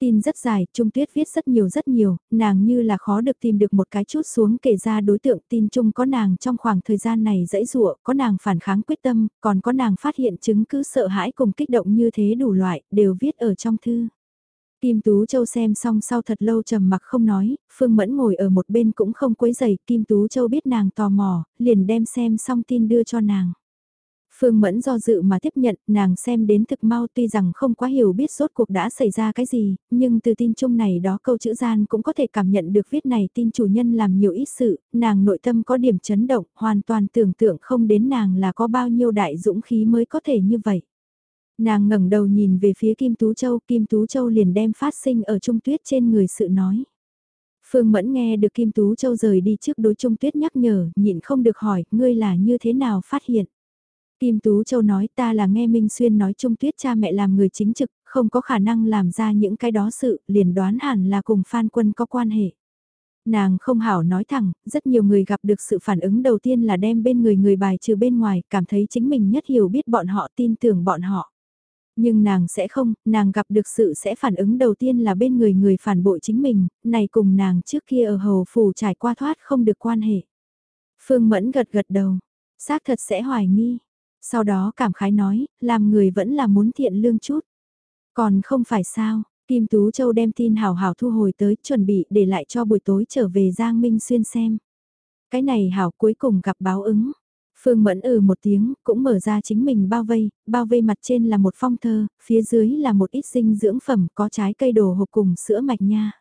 Tin rất dài, Trung Tuyết viết rất nhiều rất nhiều, nàng như là khó được tìm được một cái chút xuống kể ra đối tượng tin Trung có nàng trong khoảng thời gian này dãy dụa, có nàng phản kháng quyết tâm, còn có nàng phát hiện chứng cứ sợ hãi cùng kích động như thế đủ loại, đều viết ở trong thư. Kim Tú Châu xem xong sau thật lâu trầm mặc không nói, Phương Mẫn ngồi ở một bên cũng không quấy giày, Kim Tú Châu biết nàng tò mò, liền đem xem xong tin đưa cho nàng. Phương Mẫn do dự mà tiếp nhận, nàng xem đến thực mau tuy rằng không quá hiểu biết rốt cuộc đã xảy ra cái gì, nhưng từ tin chung này đó câu chữ gian cũng có thể cảm nhận được viết này tin chủ nhân làm nhiều ít sự, nàng nội tâm có điểm chấn động, hoàn toàn tưởng tượng không đến nàng là có bao nhiêu đại dũng khí mới có thể như vậy. Nàng ngẩng đầu nhìn về phía Kim Tú Châu, Kim Tú Châu liền đem phát sinh ở trung tuyết trên người sự nói. Phương Mẫn nghe được Kim Tú Châu rời đi trước đối trung tuyết nhắc nhở, nhịn không được hỏi, ngươi là như thế nào phát hiện. Kim Tú Châu nói ta là nghe Minh Xuyên nói Trung Tuyết cha mẹ làm người chính trực, không có khả năng làm ra những cái đó sự, liền đoán hẳn là cùng Phan Quân có quan hệ. Nàng không hảo nói thẳng, rất nhiều người gặp được sự phản ứng đầu tiên là đem bên người người bài trừ bên ngoài, cảm thấy chính mình nhất hiểu biết bọn họ tin tưởng bọn họ. Nhưng nàng sẽ không, nàng gặp được sự sẽ phản ứng đầu tiên là bên người người phản bội chính mình, này cùng nàng trước kia ở hầu phủ trải qua thoát không được quan hệ. Phương Mẫn gật gật đầu, xác thật sẽ hoài nghi, sau đó cảm khái nói, làm người vẫn là muốn thiện lương chút. Còn không phải sao, Kim Tú Châu đem tin hào hào thu hồi tới chuẩn bị để lại cho buổi tối trở về Giang Minh Xuyên xem. Cái này hảo cuối cùng gặp báo ứng. Phương Mẫn ừ một tiếng, cũng mở ra chính mình bao vây, bao vây mặt trên là một phong thơ, phía dưới là một ít dinh dưỡng phẩm có trái cây đồ hộp cùng sữa mạch nha.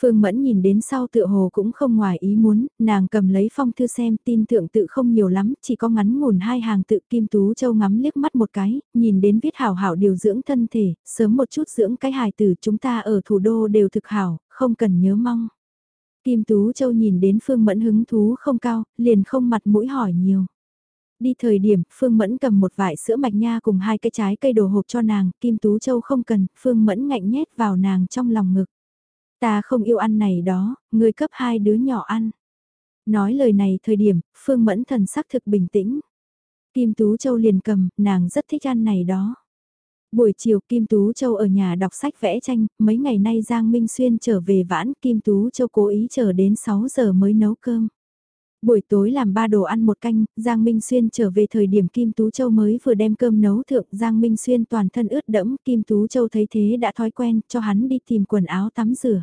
Phương Mẫn nhìn đến sau tựa hồ cũng không ngoài ý muốn, nàng cầm lấy phong thư xem tin thượng tự không nhiều lắm, chỉ có ngắn ngủn hai hàng tự Kim Tú Châu ngắm liếc mắt một cái, nhìn đến viết hảo hảo điều dưỡng thân thể, sớm một chút dưỡng cái hài tử chúng ta ở thủ đô đều thực hảo, không cần nhớ mong. Kim Tú Châu nhìn đến Phương Mẫn hứng thú không cao, liền không mặt mũi hỏi nhiều. Đi thời điểm, Phương Mẫn cầm một vải sữa mạch nha cùng hai cái trái cây đồ hộp cho nàng, Kim Tú Châu không cần, Phương Mẫn ngạnh nhét vào nàng trong lòng ngực. Ta không yêu ăn này đó, người cấp hai đứa nhỏ ăn. Nói lời này thời điểm, Phương Mẫn thần sắc thực bình tĩnh. Kim Tú Châu liền cầm, nàng rất thích ăn này đó. Buổi chiều Kim Tú Châu ở nhà đọc sách vẽ tranh, mấy ngày nay Giang Minh Xuyên trở về vãn, Kim Tú Châu cố ý chờ đến 6 giờ mới nấu cơm. Buổi tối làm ba đồ ăn một canh, Giang Minh Xuyên trở về thời điểm Kim Tú Châu mới vừa đem cơm nấu thượng, Giang Minh Xuyên toàn thân ướt đẫm, Kim Tú Châu thấy thế đã thói quen, cho hắn đi tìm quần áo tắm rửa.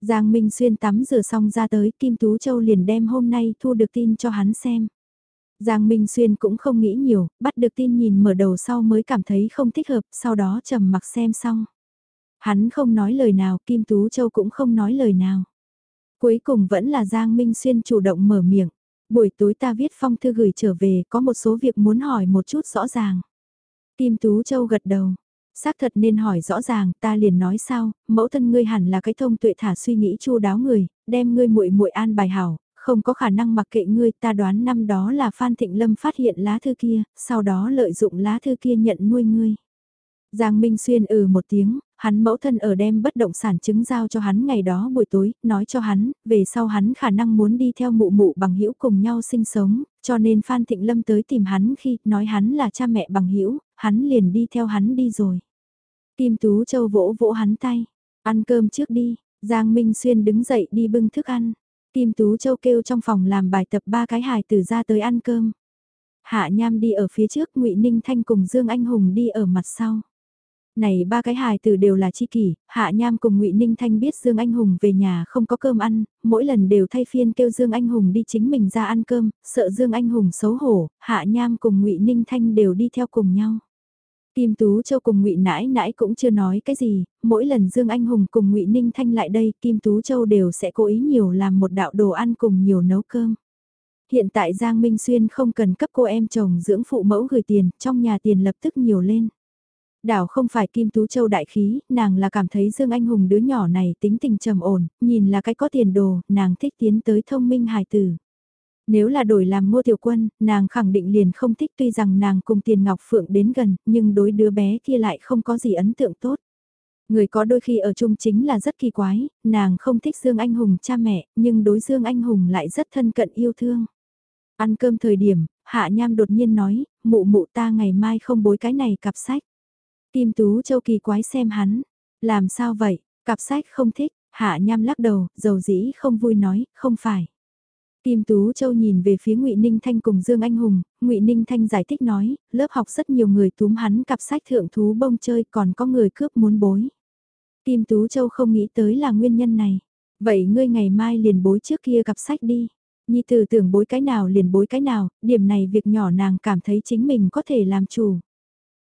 Giang Minh Xuyên tắm rửa xong ra tới, Kim Tú Châu liền đem hôm nay thu được tin cho hắn xem. Giang Minh Xuyên cũng không nghĩ nhiều, bắt được tin nhìn mở đầu sau mới cảm thấy không thích hợp, sau đó trầm mặc xem xong. Hắn không nói lời nào, Kim Tú Châu cũng không nói lời nào. Cuối cùng vẫn là Giang Minh Xuyên chủ động mở miệng. Buổi tối ta viết phong thư gửi trở về, có một số việc muốn hỏi một chút rõ ràng. Kim Tú Châu gật đầu. Xác thật nên hỏi rõ ràng, ta liền nói sao, mẫu thân ngươi hẳn là cái thông tuệ thả suy nghĩ chu đáo người, đem ngươi muội muội an bài hảo, không có khả năng mặc kệ ngươi, ta đoán năm đó là Phan Thịnh Lâm phát hiện lá thư kia, sau đó lợi dụng lá thư kia nhận nuôi ngươi. Giang Minh Xuyên ừ một tiếng, hắn mẫu thân ở đem bất động sản chứng giao cho hắn ngày đó buổi tối, nói cho hắn, về sau hắn khả năng muốn đi theo mụ mụ bằng hữu cùng nhau sinh sống, cho nên Phan Thịnh Lâm tới tìm hắn khi nói hắn là cha mẹ bằng hữu hắn liền đi theo hắn đi rồi. Kim Tú Châu vỗ vỗ hắn tay, ăn cơm trước đi, Giang Minh Xuyên đứng dậy đi bưng thức ăn. Kim Tú Châu kêu trong phòng làm bài tập ba cái hài tử ra tới ăn cơm. Hạ Nham đi ở phía trước, Ngụy Ninh Thanh cùng Dương Anh Hùng đi ở mặt sau. Này ba cái hài tử đều là chi kỷ, Hạ Nham cùng Ngụy Ninh Thanh biết Dương Anh Hùng về nhà không có cơm ăn, mỗi lần đều thay phiên kêu Dương Anh Hùng đi chính mình ra ăn cơm, sợ Dương Anh Hùng xấu hổ, Hạ Nham cùng Ngụy Ninh Thanh đều đi theo cùng nhau. Kim Tú Châu cùng Ngụy Nãi Nãi cũng chưa nói cái gì, mỗi lần Dương Anh Hùng cùng Ngụy Ninh Thanh lại đây, Kim Tú Châu đều sẽ cố ý nhiều làm một đạo đồ ăn cùng nhiều nấu cơm. Hiện tại Giang Minh Xuyên không cần cấp cô em chồng dưỡng phụ mẫu gửi tiền, trong nhà tiền lập tức nhiều lên. Đảo không phải Kim Tú Châu đại khí, nàng là cảm thấy Dương Anh Hùng đứa nhỏ này tính tình trầm ổn, nhìn là cái có tiền đồ, nàng thích tiến tới thông minh hài tử. Nếu là đổi làm ngô tiểu quân, nàng khẳng định liền không thích tuy rằng nàng cùng tiền ngọc phượng đến gần, nhưng đối đứa bé kia lại không có gì ấn tượng tốt. Người có đôi khi ở chung chính là rất kỳ quái, nàng không thích Dương Anh Hùng cha mẹ, nhưng đối Dương Anh Hùng lại rất thân cận yêu thương. Ăn cơm thời điểm, Hạ Nham đột nhiên nói, mụ mụ ta ngày mai không bối cái này cặp sách. Kim Tú Châu kỳ quái xem hắn, làm sao vậy, cặp sách không thích, Hạ Nham lắc đầu, dầu dĩ không vui nói, không phải. Kim Tú Châu nhìn về phía Ngụy Ninh Thanh cùng Dương Anh Hùng, Ngụy Ninh Thanh giải thích nói, lớp học rất nhiều người túm hắn cặp sách thượng thú bông chơi còn có người cướp muốn bối. Kim Tú Châu không nghĩ tới là nguyên nhân này. Vậy ngươi ngày mai liền bối trước kia cặp sách đi. Nhi tử tưởng bối cái nào liền bối cái nào, điểm này việc nhỏ nàng cảm thấy chính mình có thể làm chủ.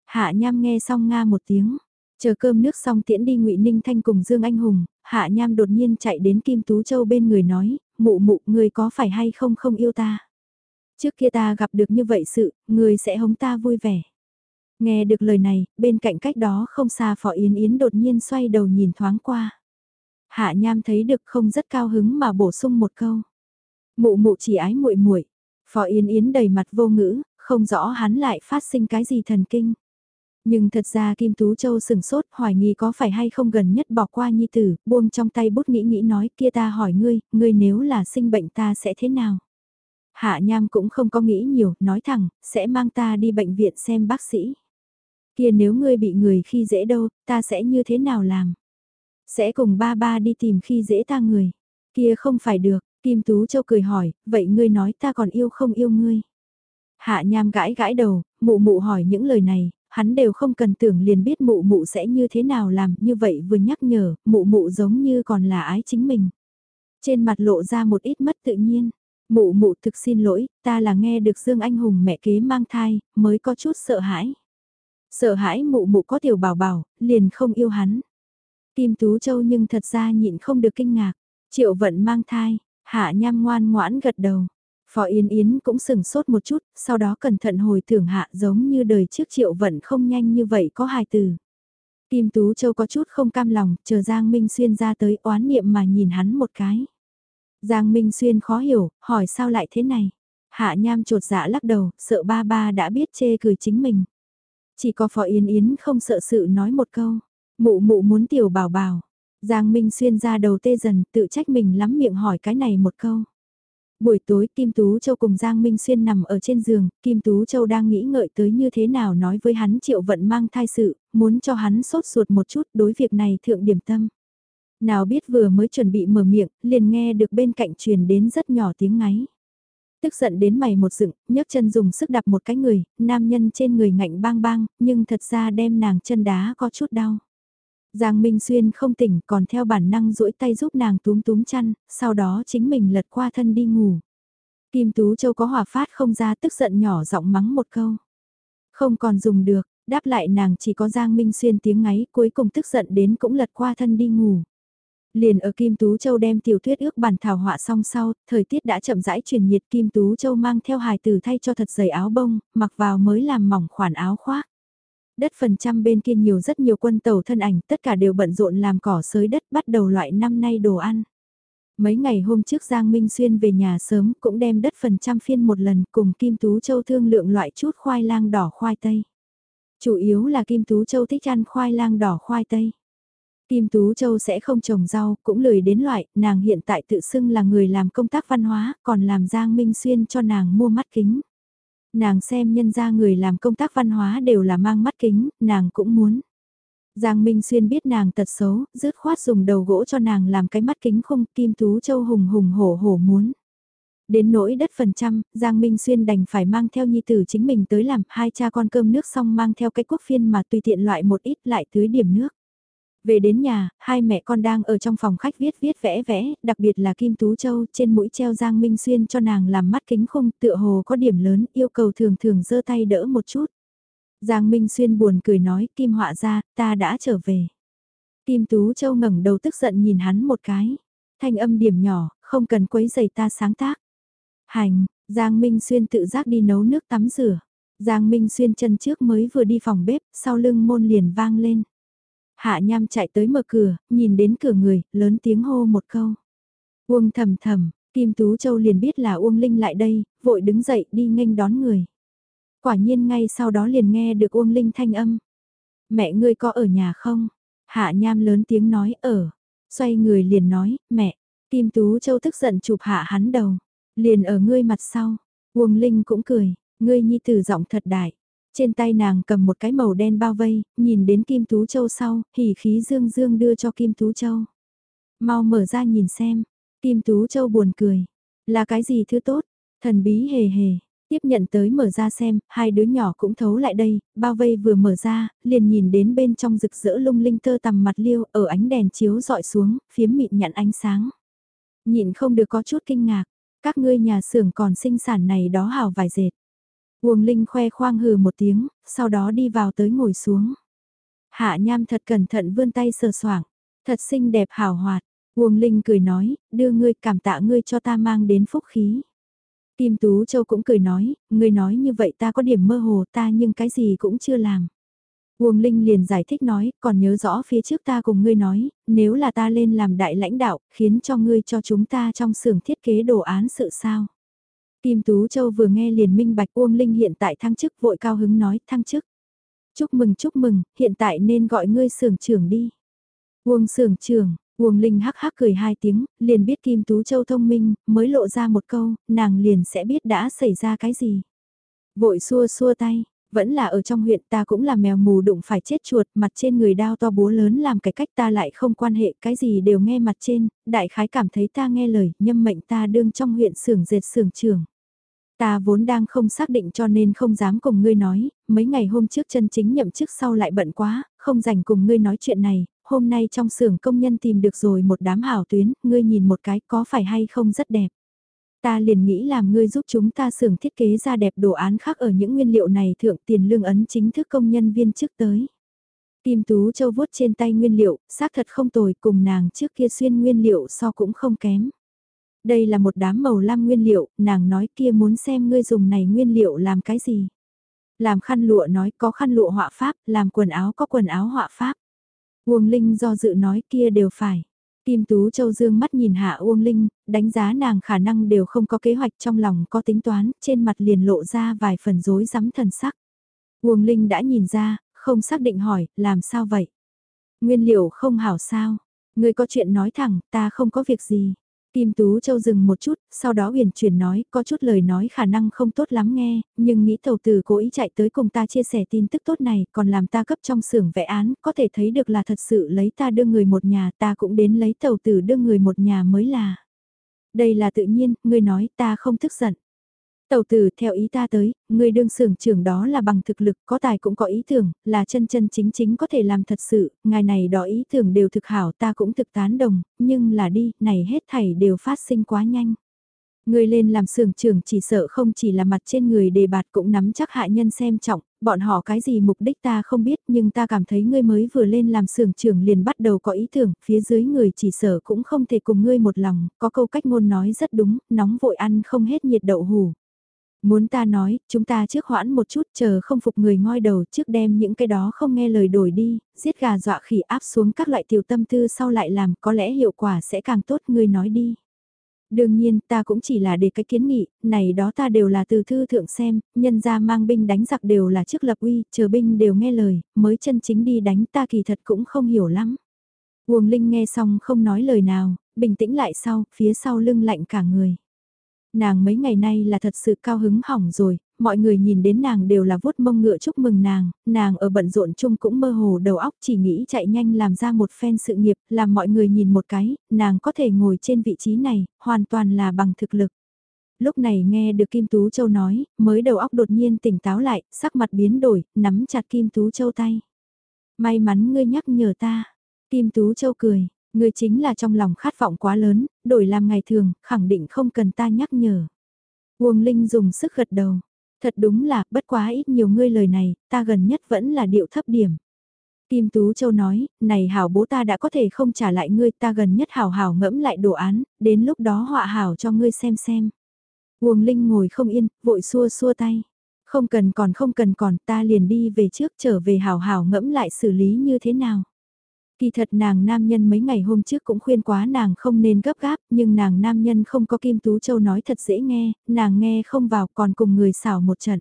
Hạ Nham nghe xong nga một tiếng, chờ cơm nước xong tiễn đi Ngụy Ninh Thanh cùng Dương Anh Hùng, Hạ Nham đột nhiên chạy đến Kim Tú Châu bên người nói, mụ mụ người có phải hay không không yêu ta. Trước kia ta gặp được như vậy sự, người sẽ hống ta vui vẻ. Nghe được lời này, bên cạnh cách đó không xa Phó Yến Yến đột nhiên xoay đầu nhìn thoáng qua. Hạ Nham thấy được không rất cao hứng mà bổ sung một câu. Mụ mụ chỉ ái muội muội. Phó Yến Yến đầy mặt vô ngữ, không rõ hắn lại phát sinh cái gì thần kinh. Nhưng thật ra Kim Tú Châu sừng sốt hoài nghi có phải hay không gần nhất bỏ qua nhi tử, buông trong tay bút nghĩ nghĩ nói kia ta hỏi ngươi, ngươi nếu là sinh bệnh ta sẽ thế nào? Hạ Nham cũng không có nghĩ nhiều, nói thẳng, sẽ mang ta đi bệnh viện xem bác sĩ. Kia nếu ngươi bị người khi dễ đâu, ta sẽ như thế nào làm? Sẽ cùng ba ba đi tìm khi dễ ta người. Kia không phải được, Kim Tú Châu cười hỏi, vậy ngươi nói ta còn yêu không yêu ngươi? Hạ Nham gãi gãi đầu, mụ mụ hỏi những lời này, hắn đều không cần tưởng liền biết mụ mụ sẽ như thế nào làm, như vậy vừa nhắc nhở, mụ mụ giống như còn là ái chính mình. Trên mặt lộ ra một ít mất tự nhiên, mụ mụ thực xin lỗi, ta là nghe được Dương Anh Hùng mẹ kế mang thai, mới có chút sợ hãi. Sợ hãi mụ mụ có tiểu bảo bảo, liền không yêu hắn. Kim Tú Châu nhưng thật ra nhịn không được kinh ngạc, triệu vận mang thai, hạ nham ngoan ngoãn gật đầu. Phó Yến Yến cũng sừng sốt một chút, sau đó cẩn thận hồi tưởng hạ giống như đời trước triệu vận không nhanh như vậy có hài từ. Kim Tú Châu có chút không cam lòng, chờ Giang Minh Xuyên ra tới oán niệm mà nhìn hắn một cái. Giang Minh Xuyên khó hiểu, hỏi sao lại thế này. Hạ Nham trột dạ lắc đầu, sợ ba ba đã biết chê cười chính mình. Chỉ có Phó Yến Yến không sợ sự nói một câu. Mụ mụ muốn tiểu bảo bảo. Giang Minh Xuyên ra đầu tê dần, tự trách mình lắm miệng hỏi cái này một câu. Buổi tối Kim Tú Châu cùng Giang Minh Xuyên nằm ở trên giường, Kim Tú Châu đang nghĩ ngợi tới như thế nào nói với hắn triệu vận mang thai sự, muốn cho hắn sốt ruột một chút đối việc này thượng điểm tâm. Nào biết vừa mới chuẩn bị mở miệng, liền nghe được bên cạnh truyền đến rất nhỏ tiếng ngáy. Tức giận đến mày một dựng, nhấc chân dùng sức đạp một cái người, nam nhân trên người ngạnh bang bang, nhưng thật ra đem nàng chân đá có chút đau. Giang Minh Xuyên không tỉnh còn theo bản năng duỗi tay giúp nàng túm túm chăn, sau đó chính mình lật qua thân đi ngủ. Kim Tú Châu có hỏa phát không ra tức giận nhỏ giọng mắng một câu. Không còn dùng được, đáp lại nàng chỉ có Giang Minh Xuyên tiếng ngáy cuối cùng tức giận đến cũng lật qua thân đi ngủ. Liền ở Kim Tú Châu đem tiểu thuyết ước bản thảo họa xong sau, thời tiết đã chậm rãi truyền nhiệt Kim Tú Châu mang theo hài tử thay cho thật dày áo bông, mặc vào mới làm mỏng khoản áo khoác. Đất phần trăm bên kia nhiều rất nhiều quân tàu thân ảnh, tất cả đều bận rộn làm cỏ sới đất bắt đầu loại năm nay đồ ăn. Mấy ngày hôm trước Giang Minh Xuyên về nhà sớm cũng đem đất phần trăm phiên một lần cùng Kim Tú Châu thương lượng loại chút khoai lang đỏ khoai tây. Chủ yếu là Kim Tú Châu thích ăn khoai lang đỏ khoai tây. Kim Tú Châu sẽ không trồng rau, cũng lười đến loại, nàng hiện tại tự xưng là người làm công tác văn hóa, còn làm Giang Minh Xuyên cho nàng mua mắt kính. Nàng xem nhân ra người làm công tác văn hóa đều là mang mắt kính, nàng cũng muốn. Giang Minh Xuyên biết nàng tật xấu, dứt khoát dùng đầu gỗ cho nàng làm cái mắt kính khung Kim Tú Châu hùng hùng hổ hổ muốn. Đến nỗi đất phần trăm, Giang Minh Xuyên đành phải mang theo nhi tử chính mình tới làm hai cha con cơm nước xong mang theo cái quốc phiên mà tùy tiện loại một ít lại tưới điểm nước. Về đến nhà, hai mẹ con đang ở trong phòng khách viết viết vẽ vẽ, đặc biệt là Kim Tú Châu trên mũi treo Giang Minh Xuyên cho nàng làm mắt kính khung tựa hồ có điểm lớn yêu cầu thường thường giơ tay đỡ một chút. Giang Minh Xuyên buồn cười nói Kim họa ra, ta đã trở về. Kim Tú Châu ngẩng đầu tức giận nhìn hắn một cái. Thanh âm điểm nhỏ, không cần quấy giày ta sáng tác. Hành, Giang Minh Xuyên tự giác đi nấu nước tắm rửa. Giang Minh Xuyên chân trước mới vừa đi phòng bếp, sau lưng môn liền vang lên. Hạ Nham chạy tới mở cửa, nhìn đến cửa người, lớn tiếng hô một câu. Uông thầm thầm, Kim Tú Châu liền biết là Uông Linh lại đây, vội đứng dậy đi nghênh đón người. Quả nhiên ngay sau đó liền nghe được Uông Linh thanh âm. Mẹ ngươi có ở nhà không? Hạ Nham lớn tiếng nói ở. Xoay người liền nói, mẹ. Kim Tú Châu tức giận chụp hạ hắn đầu. Liền ở ngươi mặt sau. Uông Linh cũng cười, ngươi nhi tử giọng thật đại. Trên tay nàng cầm một cái màu đen bao vây, nhìn đến Kim Tú Châu sau, hỉ khí dương dương đưa cho Kim Tú Châu. Mau mở ra nhìn xem, Kim Tú Châu buồn cười. Là cái gì thứ tốt? Thần bí hề hề. Tiếp nhận tới mở ra xem, hai đứa nhỏ cũng thấu lại đây, bao vây vừa mở ra, liền nhìn đến bên trong rực rỡ lung linh tơ tằm mặt liêu ở ánh đèn chiếu dọi xuống, phiếm mịn nhặn ánh sáng. Nhìn không được có chút kinh ngạc, các ngươi nhà xưởng còn sinh sản này đó hào vài dệt. Uông Linh khoe khoang hừ một tiếng, sau đó đi vào tới ngồi xuống. Hạ Nham thật cẩn thận vươn tay sờ soảng, thật xinh đẹp hào hoạt. Uông Linh cười nói, đưa ngươi cảm tạ ngươi cho ta mang đến phúc khí. Kim Tú Châu cũng cười nói, ngươi nói như vậy ta có điểm mơ hồ ta nhưng cái gì cũng chưa làm. Uông Linh liền giải thích nói, còn nhớ rõ phía trước ta cùng ngươi nói, nếu là ta lên làm đại lãnh đạo, khiến cho ngươi cho chúng ta trong xưởng thiết kế đồ án sự sao. Kim Tú Châu vừa nghe liền minh bạch Uông Linh hiện tại thăng chức vội cao hứng nói thăng chức. Chúc mừng chúc mừng, hiện tại nên gọi ngươi sưởng trưởng đi. Uông sưởng trưởng, Uông Linh hắc hắc cười hai tiếng, liền biết Kim Tú Châu thông minh, mới lộ ra một câu, nàng liền sẽ biết đã xảy ra cái gì. Vội xua xua tay, vẫn là ở trong huyện ta cũng là mèo mù đụng phải chết chuột, mặt trên người đao to búa lớn làm cái cách ta lại không quan hệ, cái gì đều nghe mặt trên, đại khái cảm thấy ta nghe lời, nhâm mệnh ta đương trong huyện xưởng dệt xưởng trưởng. Ta vốn đang không xác định cho nên không dám cùng ngươi nói, mấy ngày hôm trước chân chính nhậm chức sau lại bận quá, không rảnh cùng ngươi nói chuyện này, hôm nay trong xưởng công nhân tìm được rồi một đám hảo tuyến, ngươi nhìn một cái có phải hay không rất đẹp. Ta liền nghĩ làm ngươi giúp chúng ta xưởng thiết kế ra đẹp đồ án khác ở những nguyên liệu này thượng tiền lương ấn chính thức công nhân viên chức tới. Kim Tú Châu vuốt trên tay nguyên liệu, xác thật không tồi cùng nàng trước kia xuyên nguyên liệu so cũng không kém. Đây là một đám màu lam nguyên liệu, nàng nói kia muốn xem ngươi dùng này nguyên liệu làm cái gì. Làm khăn lụa nói có khăn lụa họa pháp, làm quần áo có quần áo họa pháp. Uông Linh do dự nói kia đều phải. Kim Tú Châu dương mắt nhìn Hạ Uông Linh, đánh giá nàng khả năng đều không có kế hoạch trong lòng có tính toán, trên mặt liền lộ ra vài phần rối rắm thần sắc. Uông Linh đã nhìn ra, không xác định hỏi, làm sao vậy? Nguyên liệu không hảo sao? Người có chuyện nói thẳng, ta không có việc gì. Kim Tú Châu dừng một chút, sau đó huyền chuyển nói, có chút lời nói khả năng không tốt lắm nghe, nhưng nghĩ tàu tử cố ý chạy tới cùng ta chia sẻ tin tức tốt này, còn làm ta cấp trong xưởng vẽ án, có thể thấy được là thật sự lấy ta đưa người một nhà, ta cũng đến lấy tàu tử đưa người một nhà mới là. Đây là tự nhiên, ngươi nói ta không tức giận. Tàu tử theo ý ta tới, người đương sưởng trưởng đó là bằng thực lực, có tài cũng có ý tưởng, là chân chân chính chính có thể làm thật sự, ngài này đó ý tưởng đều thực hảo ta cũng thực tán đồng, nhưng là đi, này hết thảy đều phát sinh quá nhanh. Người lên làm sưởng trưởng chỉ sợ không chỉ là mặt trên người đề bạt cũng nắm chắc hạ nhân xem trọng, bọn họ cái gì mục đích ta không biết nhưng ta cảm thấy ngươi mới vừa lên làm sưởng trưởng liền bắt đầu có ý tưởng, phía dưới người chỉ sợ cũng không thể cùng ngươi một lòng, có câu cách ngôn nói rất đúng, nóng vội ăn không hết nhiệt đậu hù Muốn ta nói, chúng ta trước hoãn một chút chờ không phục người ngoi đầu trước đem những cái đó không nghe lời đổi đi, giết gà dọa khỉ áp xuống các loại tiểu tâm tư sau lại làm có lẽ hiệu quả sẽ càng tốt người nói đi. Đương nhiên ta cũng chỉ là để cái kiến nghị, này đó ta đều là từ thư thượng xem, nhân ra mang binh đánh giặc đều là trước lập uy, chờ binh đều nghe lời, mới chân chính đi đánh ta kỳ thật cũng không hiểu lắm. Uông Linh nghe xong không nói lời nào, bình tĩnh lại sau, phía sau lưng lạnh cả người nàng mấy ngày nay là thật sự cao hứng hỏng rồi, mọi người nhìn đến nàng đều là vuốt mông ngựa chúc mừng nàng, nàng ở bận rộn chung cũng mơ hồ đầu óc chỉ nghĩ chạy nhanh làm ra một phen sự nghiệp, làm mọi người nhìn một cái, nàng có thể ngồi trên vị trí này, hoàn toàn là bằng thực lực. Lúc này nghe được Kim Tú Châu nói, mới đầu óc đột nhiên tỉnh táo lại, sắc mặt biến đổi, nắm chặt Kim Tú Châu tay. May mắn ngươi nhắc nhở ta. Kim Tú Châu cười, Người chính là trong lòng khát vọng quá lớn, đổi làm ngày thường, khẳng định không cần ta nhắc nhở. Uông Linh dùng sức gật đầu. Thật đúng là, bất quá ít nhiều ngươi lời này, ta gần nhất vẫn là điệu thấp điểm. Kim Tú Châu nói, này hảo bố ta đã có thể không trả lại ngươi, ta gần nhất hảo hảo ngẫm lại đồ án, đến lúc đó họa hảo cho ngươi xem xem. Uông Linh ngồi không yên, vội xua xua tay. Không cần còn không cần còn, ta liền đi về trước trở về hảo hảo ngẫm lại xử lý như thế nào. Kỳ thật nàng nam nhân mấy ngày hôm trước cũng khuyên quá nàng không nên gấp gáp, nhưng nàng nam nhân không có Kim Tú Châu nói thật dễ nghe, nàng nghe không vào còn cùng người xảo một trận.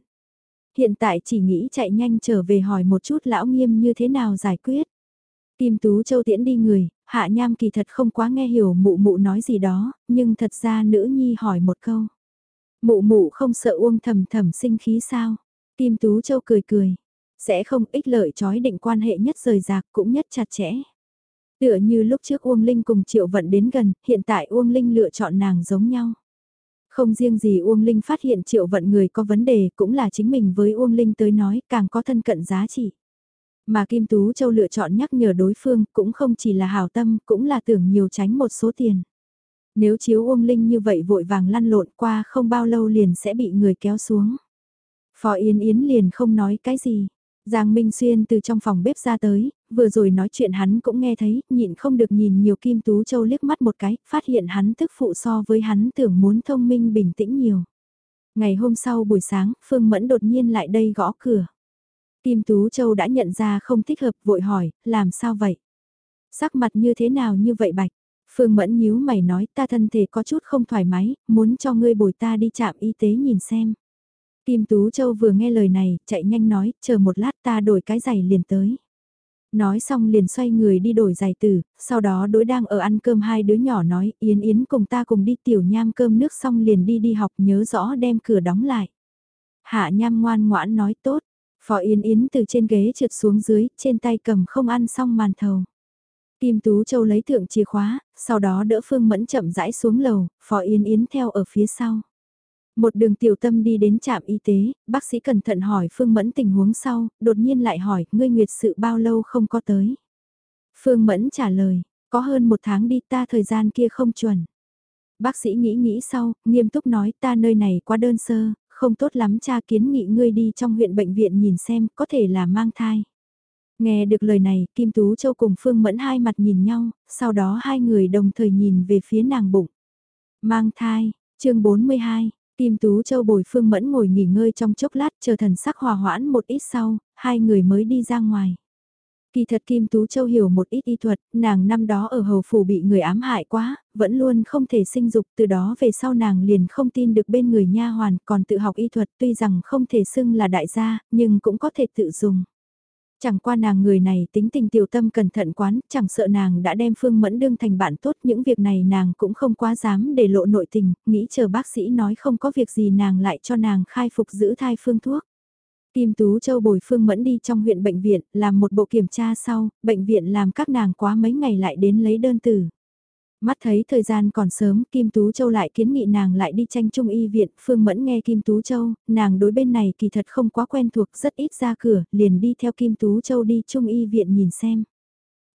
Hiện tại chỉ nghĩ chạy nhanh trở về hỏi một chút lão nghiêm như thế nào giải quyết. Kim Tú Châu tiễn đi người, hạ nham kỳ thật không quá nghe hiểu mụ mụ nói gì đó, nhưng thật ra nữ nhi hỏi một câu. Mụ mụ không sợ uông thầm thầm sinh khí sao? Kim Tú Châu cười cười sẽ không ích lợi chói định quan hệ nhất rời rạc cũng nhất chặt chẽ. Tựa như lúc trước Uông Linh cùng Triệu Vận đến gần, hiện tại Uông Linh lựa chọn nàng giống nhau. Không riêng gì Uông Linh phát hiện Triệu Vận người có vấn đề cũng là chính mình với Uông Linh tới nói càng có thân cận giá trị. Mà Kim Tú Châu lựa chọn nhắc nhở đối phương cũng không chỉ là hào tâm cũng là tưởng nhiều tránh một số tiền. Nếu chiếu Uông Linh như vậy vội vàng lăn lộn qua không bao lâu liền sẽ bị người kéo xuống. Phò Yên Yến liền không nói cái gì. Giang Minh Xuyên từ trong phòng bếp ra tới, vừa rồi nói chuyện hắn cũng nghe thấy, nhịn không được nhìn nhiều Kim Tú Châu liếc mắt một cái, phát hiện hắn tức phụ so với hắn tưởng muốn thông minh bình tĩnh nhiều. Ngày hôm sau buổi sáng, Phương Mẫn đột nhiên lại đây gõ cửa. Kim Tú Châu đã nhận ra không thích hợp vội hỏi, làm sao vậy? Sắc mặt như thế nào như vậy bạch? Phương Mẫn nhíu mày nói ta thân thể có chút không thoải mái, muốn cho ngươi bồi ta đi chạm y tế nhìn xem. Kim Tú Châu vừa nghe lời này, chạy nhanh nói, chờ một lát ta đổi cái giày liền tới. Nói xong liền xoay người đi đổi giày tử, sau đó đối đang ở ăn cơm hai đứa nhỏ nói, Yến Yến cùng ta cùng đi tiểu nham cơm nước xong liền đi đi học nhớ rõ đem cửa đóng lại. Hạ nham ngoan ngoãn nói tốt, Phó Yến Yến từ trên ghế trượt xuống dưới, trên tay cầm không ăn xong màn thầu. Kim Tú Châu lấy thượng chìa khóa, sau đó đỡ Phương Mẫn chậm rãi xuống lầu, Phó Yến Yến theo ở phía sau. Một đường tiểu tâm đi đến trạm y tế, bác sĩ cẩn thận hỏi Phương Mẫn tình huống sau, đột nhiên lại hỏi, ngươi nguyệt sự bao lâu không có tới. Phương Mẫn trả lời, có hơn một tháng đi ta thời gian kia không chuẩn. Bác sĩ nghĩ nghĩ sau, nghiêm túc nói ta nơi này quá đơn sơ, không tốt lắm cha kiến nghị ngươi đi trong huyện bệnh viện nhìn xem có thể là mang thai. Nghe được lời này, Kim Tú Châu cùng Phương Mẫn hai mặt nhìn nhau, sau đó hai người đồng thời nhìn về phía nàng bụng. Mang thai, chương 42, Kim Tú Châu bồi Phương Mẫn ngồi nghỉ ngơi trong chốc lát chờ thần sắc hòa hoãn một ít sau, hai người mới đi ra ngoài. Kỳ thật Kim Tú Châu hiểu một ít y thuật, nàng năm đó ở hầu phủ bị người ám hại quá, vẫn luôn không thể sinh dục, từ đó về sau nàng liền không tin được bên người nha hoàn, còn tự học y thuật tuy rằng không thể xưng là đại gia, nhưng cũng có thể tự dùng. Chẳng qua nàng người này tính tình tiểu tâm cẩn thận quán, chẳng sợ nàng đã đem Phương Mẫn đương thành bạn tốt, những việc này nàng cũng không quá dám để lộ nội tình, nghĩ chờ bác sĩ nói không có việc gì nàng lại cho nàng khai phục giữ thai phương thuốc. Kim Tú Châu bồi Phương Mẫn đi trong huyện bệnh viện, làm một bộ kiểm tra sau, bệnh viện làm các nàng quá mấy ngày lại đến lấy đơn tử. Mắt thấy thời gian còn sớm, Kim Tú Châu lại kiến nghị nàng lại đi tranh trung y viện, Phương Mẫn nghe Kim Tú Châu, nàng đối bên này kỳ thật không quá quen thuộc, rất ít ra cửa, liền đi theo Kim Tú Châu đi trung y viện nhìn xem.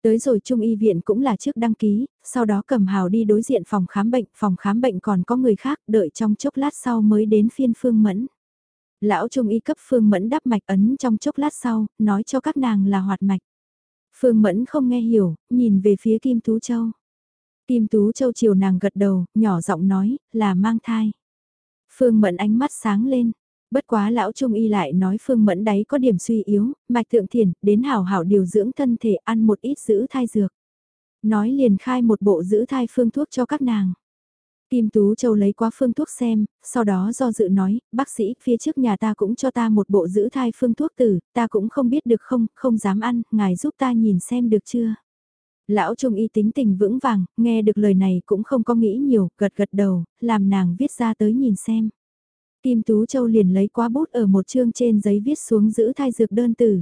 Tới rồi trung y viện cũng là trước đăng ký, sau đó cầm hào đi đối diện phòng khám bệnh, phòng khám bệnh còn có người khác, đợi trong chốc lát sau mới đến phiên Phương Mẫn. Lão trung y cấp Phương Mẫn đắp mạch ấn trong chốc lát sau, nói cho các nàng là hoạt mạch. Phương Mẫn không nghe hiểu, nhìn về phía Kim Tú Châu. Kim Tú Châu chiều nàng gật đầu, nhỏ giọng nói, là mang thai. Phương Mẫn ánh mắt sáng lên. Bất quá lão trung y lại nói Phương Mẫn đấy có điểm suy yếu, mạch thượng thiền, đến hảo hảo điều dưỡng thân thể ăn một ít giữ thai dược. Nói liền khai một bộ giữ thai phương thuốc cho các nàng. Kim Tú Châu lấy qua phương thuốc xem, sau đó do dự nói, bác sĩ, phía trước nhà ta cũng cho ta một bộ giữ thai phương thuốc tử, ta cũng không biết được không, không dám ăn, ngài giúp ta nhìn xem được chưa. Lão Trung y tính tình vững vàng, nghe được lời này cũng không có nghĩ nhiều, gật gật đầu, làm nàng viết ra tới nhìn xem. Kim Tú Châu liền lấy quá bút ở một chương trên giấy viết xuống giữ thai dược đơn tử.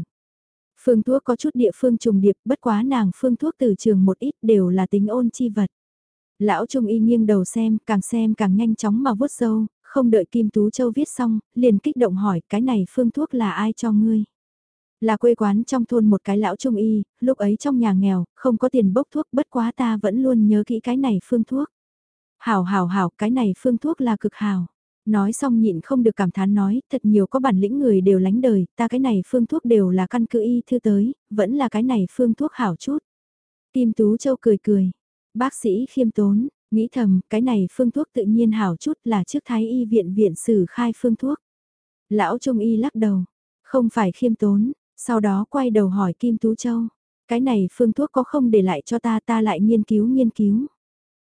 Phương thuốc có chút địa phương trùng điệp, bất quá nàng phương thuốc từ trường một ít đều là tính ôn chi vật. Lão Trung y nghiêng đầu xem, càng xem càng nhanh chóng mà vuốt dâu, không đợi Kim Tú Châu viết xong, liền kích động hỏi cái này phương thuốc là ai cho ngươi. Là quê quán trong thôn một cái lão trung y, lúc ấy trong nhà nghèo, không có tiền bốc thuốc bất quá ta vẫn luôn nhớ kỹ cái này phương thuốc. Hảo hảo hảo, cái này phương thuốc là cực hảo. Nói xong nhịn không được cảm thán nói, thật nhiều có bản lĩnh người đều lánh đời, ta cái này phương thuốc đều là căn cứ y thư tới, vẫn là cái này phương thuốc hảo chút. Kim Tú Châu cười cười, bác sĩ khiêm tốn, nghĩ thầm, cái này phương thuốc tự nhiên hảo chút là trước thái y viện viện sử khai phương thuốc. Lão Trung y lắc đầu, không phải khiêm tốn, sau đó quay đầu hỏi Kim Tú Châu, cái này phương thuốc có không để lại cho ta ta lại nghiên cứu nghiên cứu.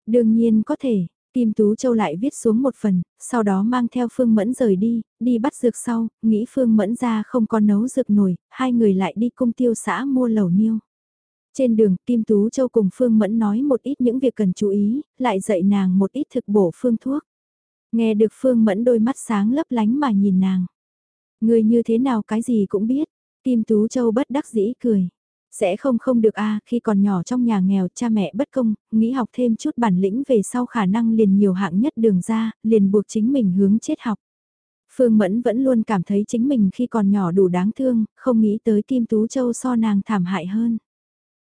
Đương nhiên có thể, Kim Tú Châu lại viết xuống một phần, sau đó mang theo Phương Mẫn rời đi, đi bắt dược sau, nghĩ Phương Mẫn ra không có nấu dược nổi, hai người lại đi cung tiêu xã mua lẩu niêu. Trên đường, Kim Tú Châu cùng Phương Mẫn nói một ít những việc cần chú ý, lại dạy nàng một ít thực bổ phương thuốc. Nghe được Phương Mẫn đôi mắt sáng lấp lánh mà nhìn nàng. Người như thế nào cái gì cũng biết, Kim Tú Châu bất đắc dĩ cười. Sẽ không không được a khi còn nhỏ trong nhà nghèo cha mẹ bất công, nghĩ học thêm chút bản lĩnh về sau khả năng liền nhiều hạng nhất đường ra, liền buộc chính mình hướng chết học. Phương Mẫn vẫn luôn cảm thấy chính mình khi còn nhỏ đủ đáng thương, không nghĩ tới Kim Tú Châu so nàng thảm hại hơn.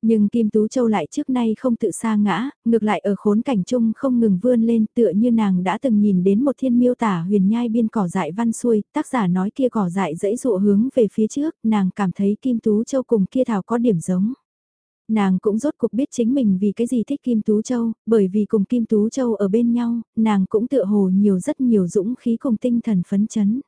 Nhưng Kim Tú Châu lại trước nay không tự sa ngã, ngược lại ở khốn cảnh chung không ngừng vươn lên tựa như nàng đã từng nhìn đến một thiên miêu tả huyền nhai biên cỏ dại văn xuôi, tác giả nói kia cỏ dại dẫy dụ hướng về phía trước, nàng cảm thấy Kim Tú Châu cùng kia thảo có điểm giống. Nàng cũng rốt cuộc biết chính mình vì cái gì thích Kim Tú Châu, bởi vì cùng Kim Tú Châu ở bên nhau, nàng cũng tựa hồ nhiều rất nhiều dũng khí cùng tinh thần phấn chấn.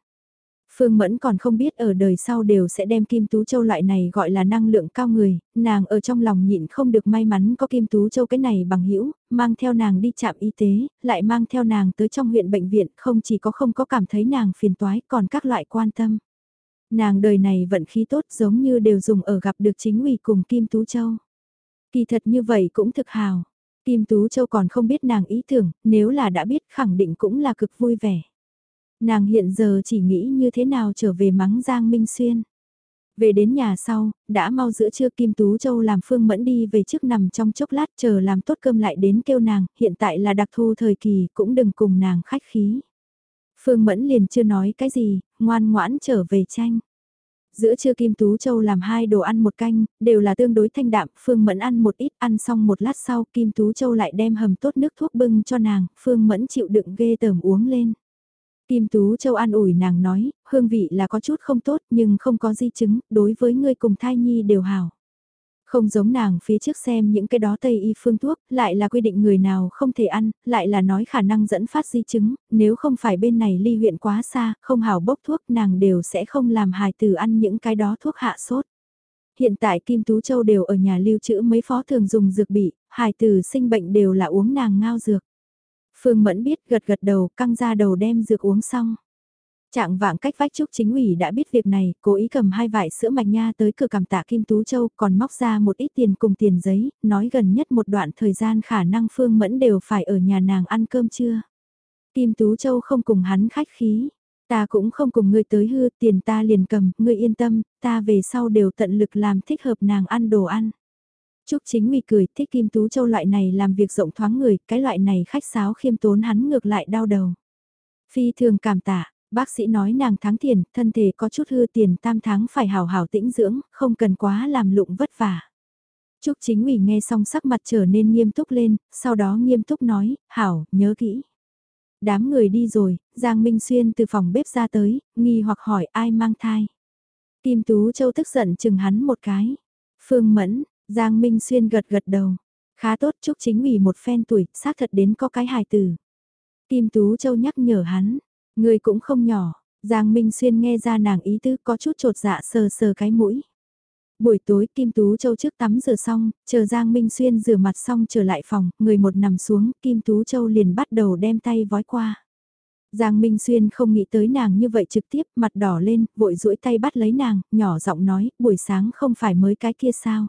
Phương Mẫn còn không biết ở đời sau đều sẽ đem Kim Tú Châu loại này gọi là năng lượng cao người, nàng ở trong lòng nhịn không được may mắn có Kim Tú Châu cái này bằng hữu mang theo nàng đi chạm y tế, lại mang theo nàng tới trong huyện bệnh viện, không chỉ có không có cảm thấy nàng phiền toái còn các loại quan tâm. Nàng đời này vận khí tốt giống như đều dùng ở gặp được chính ủy cùng Kim Tú Châu. Kỳ thật như vậy cũng thực hào. Kim Tú Châu còn không biết nàng ý tưởng, nếu là đã biết khẳng định cũng là cực vui vẻ. Nàng hiện giờ chỉ nghĩ như thế nào trở về mắng Giang Minh Xuyên. Về đến nhà sau, đã mau giữa trưa Kim Tú Châu làm Phương Mẫn đi về trước nằm trong chốc lát chờ làm tốt cơm lại đến kêu nàng, hiện tại là đặc thu thời kỳ cũng đừng cùng nàng khách khí. Phương Mẫn liền chưa nói cái gì, ngoan ngoãn trở về tranh. Giữa trưa Kim Tú Châu làm hai đồ ăn một canh, đều là tương đối thanh đạm, Phương Mẫn ăn một ít, ăn xong một lát sau Kim Tú Châu lại đem hầm tốt nước thuốc bưng cho nàng, Phương Mẫn chịu đựng ghê tởm uống lên. Kim Tú Châu an ủi nàng nói, hương vị là có chút không tốt nhưng không có di chứng, đối với ngươi cùng thai nhi đều hảo. Không giống nàng phía trước xem những cái đó tây y phương thuốc, lại là quy định người nào không thể ăn, lại là nói khả năng dẫn phát di chứng, nếu không phải bên này ly huyện quá xa, không hảo bốc thuốc nàng đều sẽ không làm hài tử ăn những cái đó thuốc hạ sốt. hiện tại Kim Tú Châu đều ở nhà lưu trữ mấy phó thường dùng dược bị, hài tử sinh bệnh đều là uống nàng ngao dược. Phương Mẫn biết gật gật đầu căng ra đầu đem dược uống xong. Trạng vạng cách vách trúc chính ủy đã biết việc này, cố ý cầm hai vải sữa mạch nha tới cửa cảm tạ Kim Tú Châu còn móc ra một ít tiền cùng tiền giấy, nói gần nhất một đoạn thời gian khả năng Phương Mẫn đều phải ở nhà nàng ăn cơm trưa. Kim Tú Châu không cùng hắn khách khí, ta cũng không cùng ngươi tới hư tiền ta liền cầm, ngươi yên tâm, ta về sau đều tận lực làm thích hợp nàng ăn đồ ăn. Trúc chính Nguy cười thích Kim Tú Châu loại này làm việc rộng thoáng người, cái loại này khách sáo khiêm tốn hắn ngược lại đau đầu. Phi thường cảm tạ, Bác sĩ nói nàng tháng tiền, thân thể có chút hư tiền tam tháng phải hào hào tĩnh dưỡng, không cần quá làm lụng vất vả. Trúc chính Nguy nghe xong sắc mặt trở nên nghiêm túc lên, sau đó nghiêm túc nói, hảo, nhớ kỹ. Đám người đi rồi, Giang Minh Xuyên từ phòng bếp ra tới, nghi hoặc hỏi ai mang thai. Kim Tú Châu tức giận chừng hắn một cái. Phương Mẫn, Giang Minh Xuyên gật gật đầu. Khá tốt chúc chính ủy một phen tuổi, xác thật đến có cái hài tử. Kim Tú Châu nhắc nhở hắn, Người cũng không nhỏ, Giang Minh Xuyên nghe ra nàng ý tứ có chút trột dạ sờ sờ cái mũi. Buổi tối Kim Tú Châu trước tắm rửa xong, chờ Giang Minh Xuyên rửa mặt xong trở lại phòng, người một nằm xuống, Kim Tú Châu liền bắt đầu đem tay vói qua. Giang Minh Xuyên không nghĩ tới nàng như vậy trực tiếp, mặt đỏ lên, vội duỗi tay bắt lấy nàng, nhỏ giọng nói, buổi sáng không phải mới cái kia sao.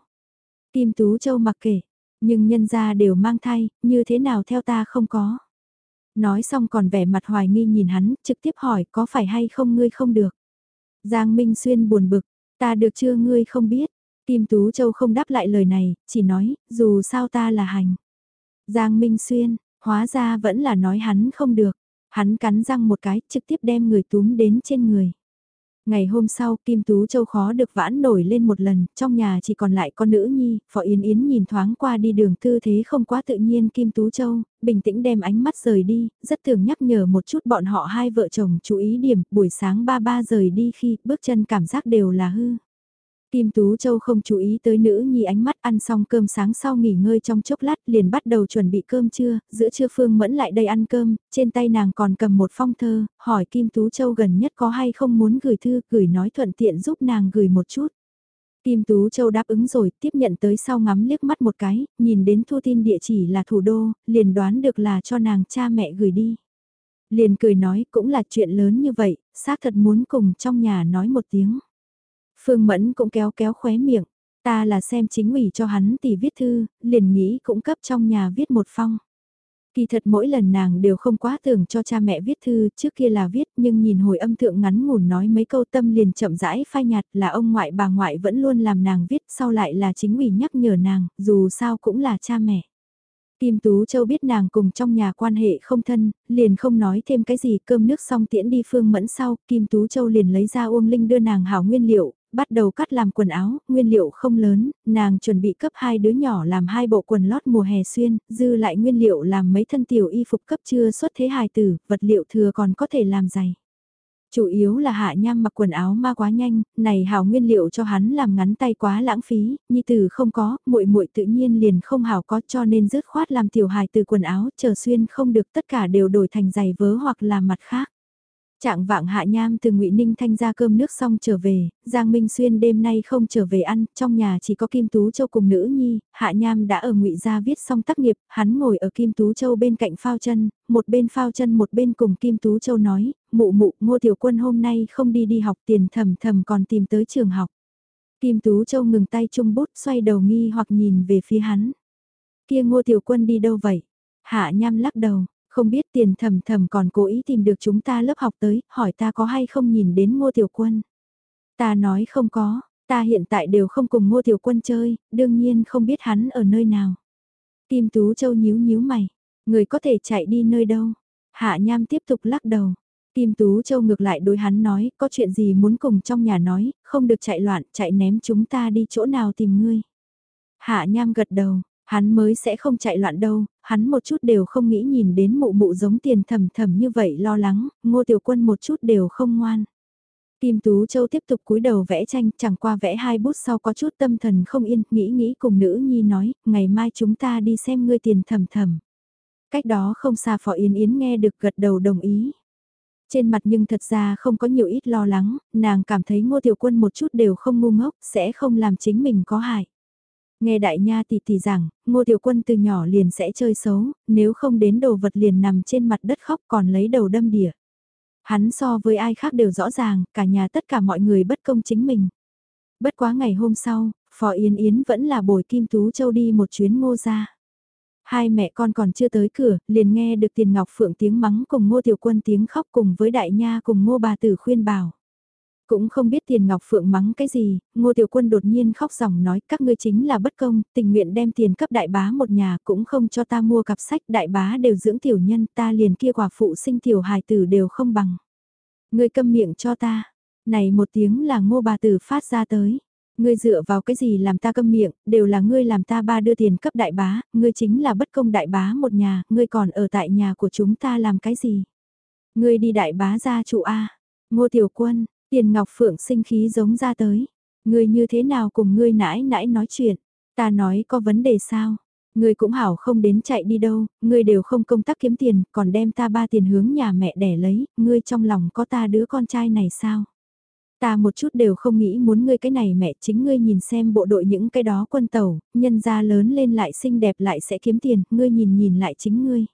Kim Tú Châu mặc kệ, nhưng nhân gia đều mang thai, như thế nào theo ta không có. Nói xong còn vẻ mặt hoài nghi nhìn hắn, trực tiếp hỏi có phải hay không ngươi không được. Giang Minh Xuyên buồn bực, ta được chưa ngươi không biết. Kim Tú Châu không đáp lại lời này, chỉ nói, dù sao ta là hành. Giang Minh Xuyên, hóa ra vẫn là nói hắn không được. Hắn cắn răng một cái, trực tiếp đem người túm đến trên người. Ngày hôm sau, Kim Tú Châu khó được vãn nổi lên một lần, trong nhà chỉ còn lại con nữ nhi, Phó Yến Yến nhìn thoáng qua đi đường tư thế không quá tự nhiên Kim Tú Châu, bình tĩnh đem ánh mắt rời đi, rất thường nhắc nhở một chút bọn họ hai vợ chồng chú ý điểm, buổi sáng ba ba rời đi khi bước chân cảm giác đều là hư. Kim Tú Châu không chú ý tới nữ nhi ánh mắt ăn xong cơm sáng sau nghỉ ngơi trong chốc lát liền bắt đầu chuẩn bị cơm trưa, giữa trưa Phương Mẫn lại đây ăn cơm, trên tay nàng còn cầm một phong thơ, hỏi Kim Tú Châu gần nhất có hay không muốn gửi thư, gửi nói thuận tiện giúp nàng gửi một chút. Kim Tú Châu đáp ứng rồi, tiếp nhận tới sau ngắm liếc mắt một cái, nhìn đến thu tin địa chỉ là thủ đô, liền đoán được là cho nàng cha mẹ gửi đi. Liền cười nói cũng là chuyện lớn như vậy, xác thật muốn cùng trong nhà nói một tiếng. Phương Mẫn cũng kéo kéo khóe miệng, ta là xem chính ủy cho hắn tỷ viết thư, liền nghĩ cũng cấp trong nhà viết một phong. Kỳ thật mỗi lần nàng đều không quá tưởng cho cha mẹ viết thư, trước kia là viết nhưng nhìn hồi âm thượng ngắn ngủn nói mấy câu tâm liền chậm rãi phai nhạt là ông ngoại bà ngoại vẫn luôn làm nàng viết sau lại là chính ủy nhắc nhở nàng, dù sao cũng là cha mẹ. Kim Tú Châu biết nàng cùng trong nhà quan hệ không thân, liền không nói thêm cái gì cơm nước xong tiễn đi phương mẫn sau, Kim Tú Châu liền lấy ra Uông Linh đưa nàng hảo nguyên liệu, bắt đầu cắt làm quần áo, nguyên liệu không lớn, nàng chuẩn bị cấp hai đứa nhỏ làm hai bộ quần lót mùa hè xuyên, dư lại nguyên liệu làm mấy thân tiểu y phục cấp chưa xuất thế hài tử, vật liệu thừa còn có thể làm giày. Chủ yếu là hạ nham mặc quần áo ma quá nhanh, này hảo nguyên liệu cho hắn làm ngắn tay quá lãng phí, nhi tử không có, muội muội tự nhiên liền không hảo có cho nên dứt khoát làm tiểu hài từ quần áo chờ xuyên không được tất cả đều đổi thành giày vớ hoặc là mặt khác. Trạng vạng hạ nham từ ngụy Ninh Thanh ra cơm nước xong trở về, Giang Minh Xuyên đêm nay không trở về ăn, trong nhà chỉ có Kim Tú Châu cùng nữ nhi, hạ nham đã ở ngụy gia viết xong tác nghiệp, hắn ngồi ở Kim Tú Châu bên cạnh phao chân, một bên phao chân một bên cùng Kim Tú Châu nói, mụ mụ, ngô tiểu quân hôm nay không đi đi học tiền thầm thầm còn tìm tới trường học. Kim Tú Châu ngừng tay chung bút xoay đầu nghi hoặc nhìn về phía hắn. Kia ngô tiểu quân đi đâu vậy? Hạ nham lắc đầu, không biết tiền thầm thầm còn cố ý tìm được chúng ta lớp học tới, hỏi ta có hay không nhìn đến ngô tiểu quân. Ta nói không có, ta hiện tại đều không cùng ngô tiểu quân chơi, đương nhiên không biết hắn ở nơi nào. Kim Tú Châu nhíu nhíu mày, người có thể chạy đi nơi đâu. Hạ Nham tiếp tục lắc đầu. Kim Tú Châu ngược lại đối hắn nói, có chuyện gì muốn cùng trong nhà nói, không được chạy loạn, chạy ném chúng ta đi chỗ nào tìm ngươi. Hạ Nham gật đầu, Hắn mới sẽ không chạy loạn đâu, hắn một chút đều không nghĩ nhìn đến mụ mụ giống tiền thầm thầm như vậy lo lắng, ngô tiểu quân một chút đều không ngoan. Kim Tú Châu tiếp tục cúi đầu vẽ tranh, chẳng qua vẽ hai bút sau có chút tâm thần không yên, nghĩ nghĩ cùng nữ nhi nói, ngày mai chúng ta đi xem ngươi tiền thầm thầm. Cách đó không xa Phó Yến Yến nghe được gật đầu đồng ý. Trên mặt nhưng thật ra không có nhiều ít lo lắng, nàng cảm thấy ngô tiểu quân một chút đều không ngu ngốc, sẽ không làm chính mình có hại. Nghe đại nha tỷ tỷ rằng, ngô tiểu quân từ nhỏ liền sẽ chơi xấu, nếu không đến đồ vật liền nằm trên mặt đất khóc còn lấy đầu đâm đỉa. Hắn so với ai khác đều rõ ràng, cả nhà tất cả mọi người bất công chính mình. Bất quá ngày hôm sau, Phó Yến Yến vẫn là bồi Kim Tú Châu đi một chuyến ngô ra. Hai mẹ con còn chưa tới cửa, liền nghe được Tiền Ngọc Phượng tiếng mắng cùng Ngô Tiểu Quân tiếng khóc cùng với Đại Nha cùng Ngô Bà Tử khuyên bảo. Cũng không biết Tiền Ngọc Phượng mắng cái gì, Ngô Tiểu Quân đột nhiên khóc ròng nói các ngươi chính là bất công, tình nguyện đem tiền cấp đại bá một nhà cũng không cho ta mua cặp sách đại bá đều dưỡng tiểu nhân ta liền kia quả phụ sinh tiểu hài tử đều không bằng. Ngươi câm miệng cho ta, này một tiếng là Ngô Bà Tử phát ra tới. Ngươi dựa vào cái gì làm ta câm miệng, đều là ngươi làm ta ba đưa tiền cấp đại bá, ngươi chính là bất công đại bá một nhà, ngươi còn ở tại nhà của chúng ta làm cái gì? Ngươi đi đại bá ra trụ A, ngô tiểu quân, tiền ngọc phượng sinh khí giống ra tới. Ngươi như thế nào cùng ngươi nãi nãi nói chuyện, ta nói có vấn đề sao? Ngươi cũng hảo không đến chạy đi đâu, ngươi đều không công tác kiếm tiền, còn đem ta ba tiền hướng nhà mẹ đẻ lấy, ngươi trong lòng có ta đứa con trai này sao? Ta một chút đều không nghĩ muốn ngươi cái này mẹ chính ngươi nhìn xem bộ đội những cái đó quân tàu, nhân gia lớn lên lại xinh đẹp lại sẽ kiếm tiền, ngươi nhìn nhìn lại chính ngươi.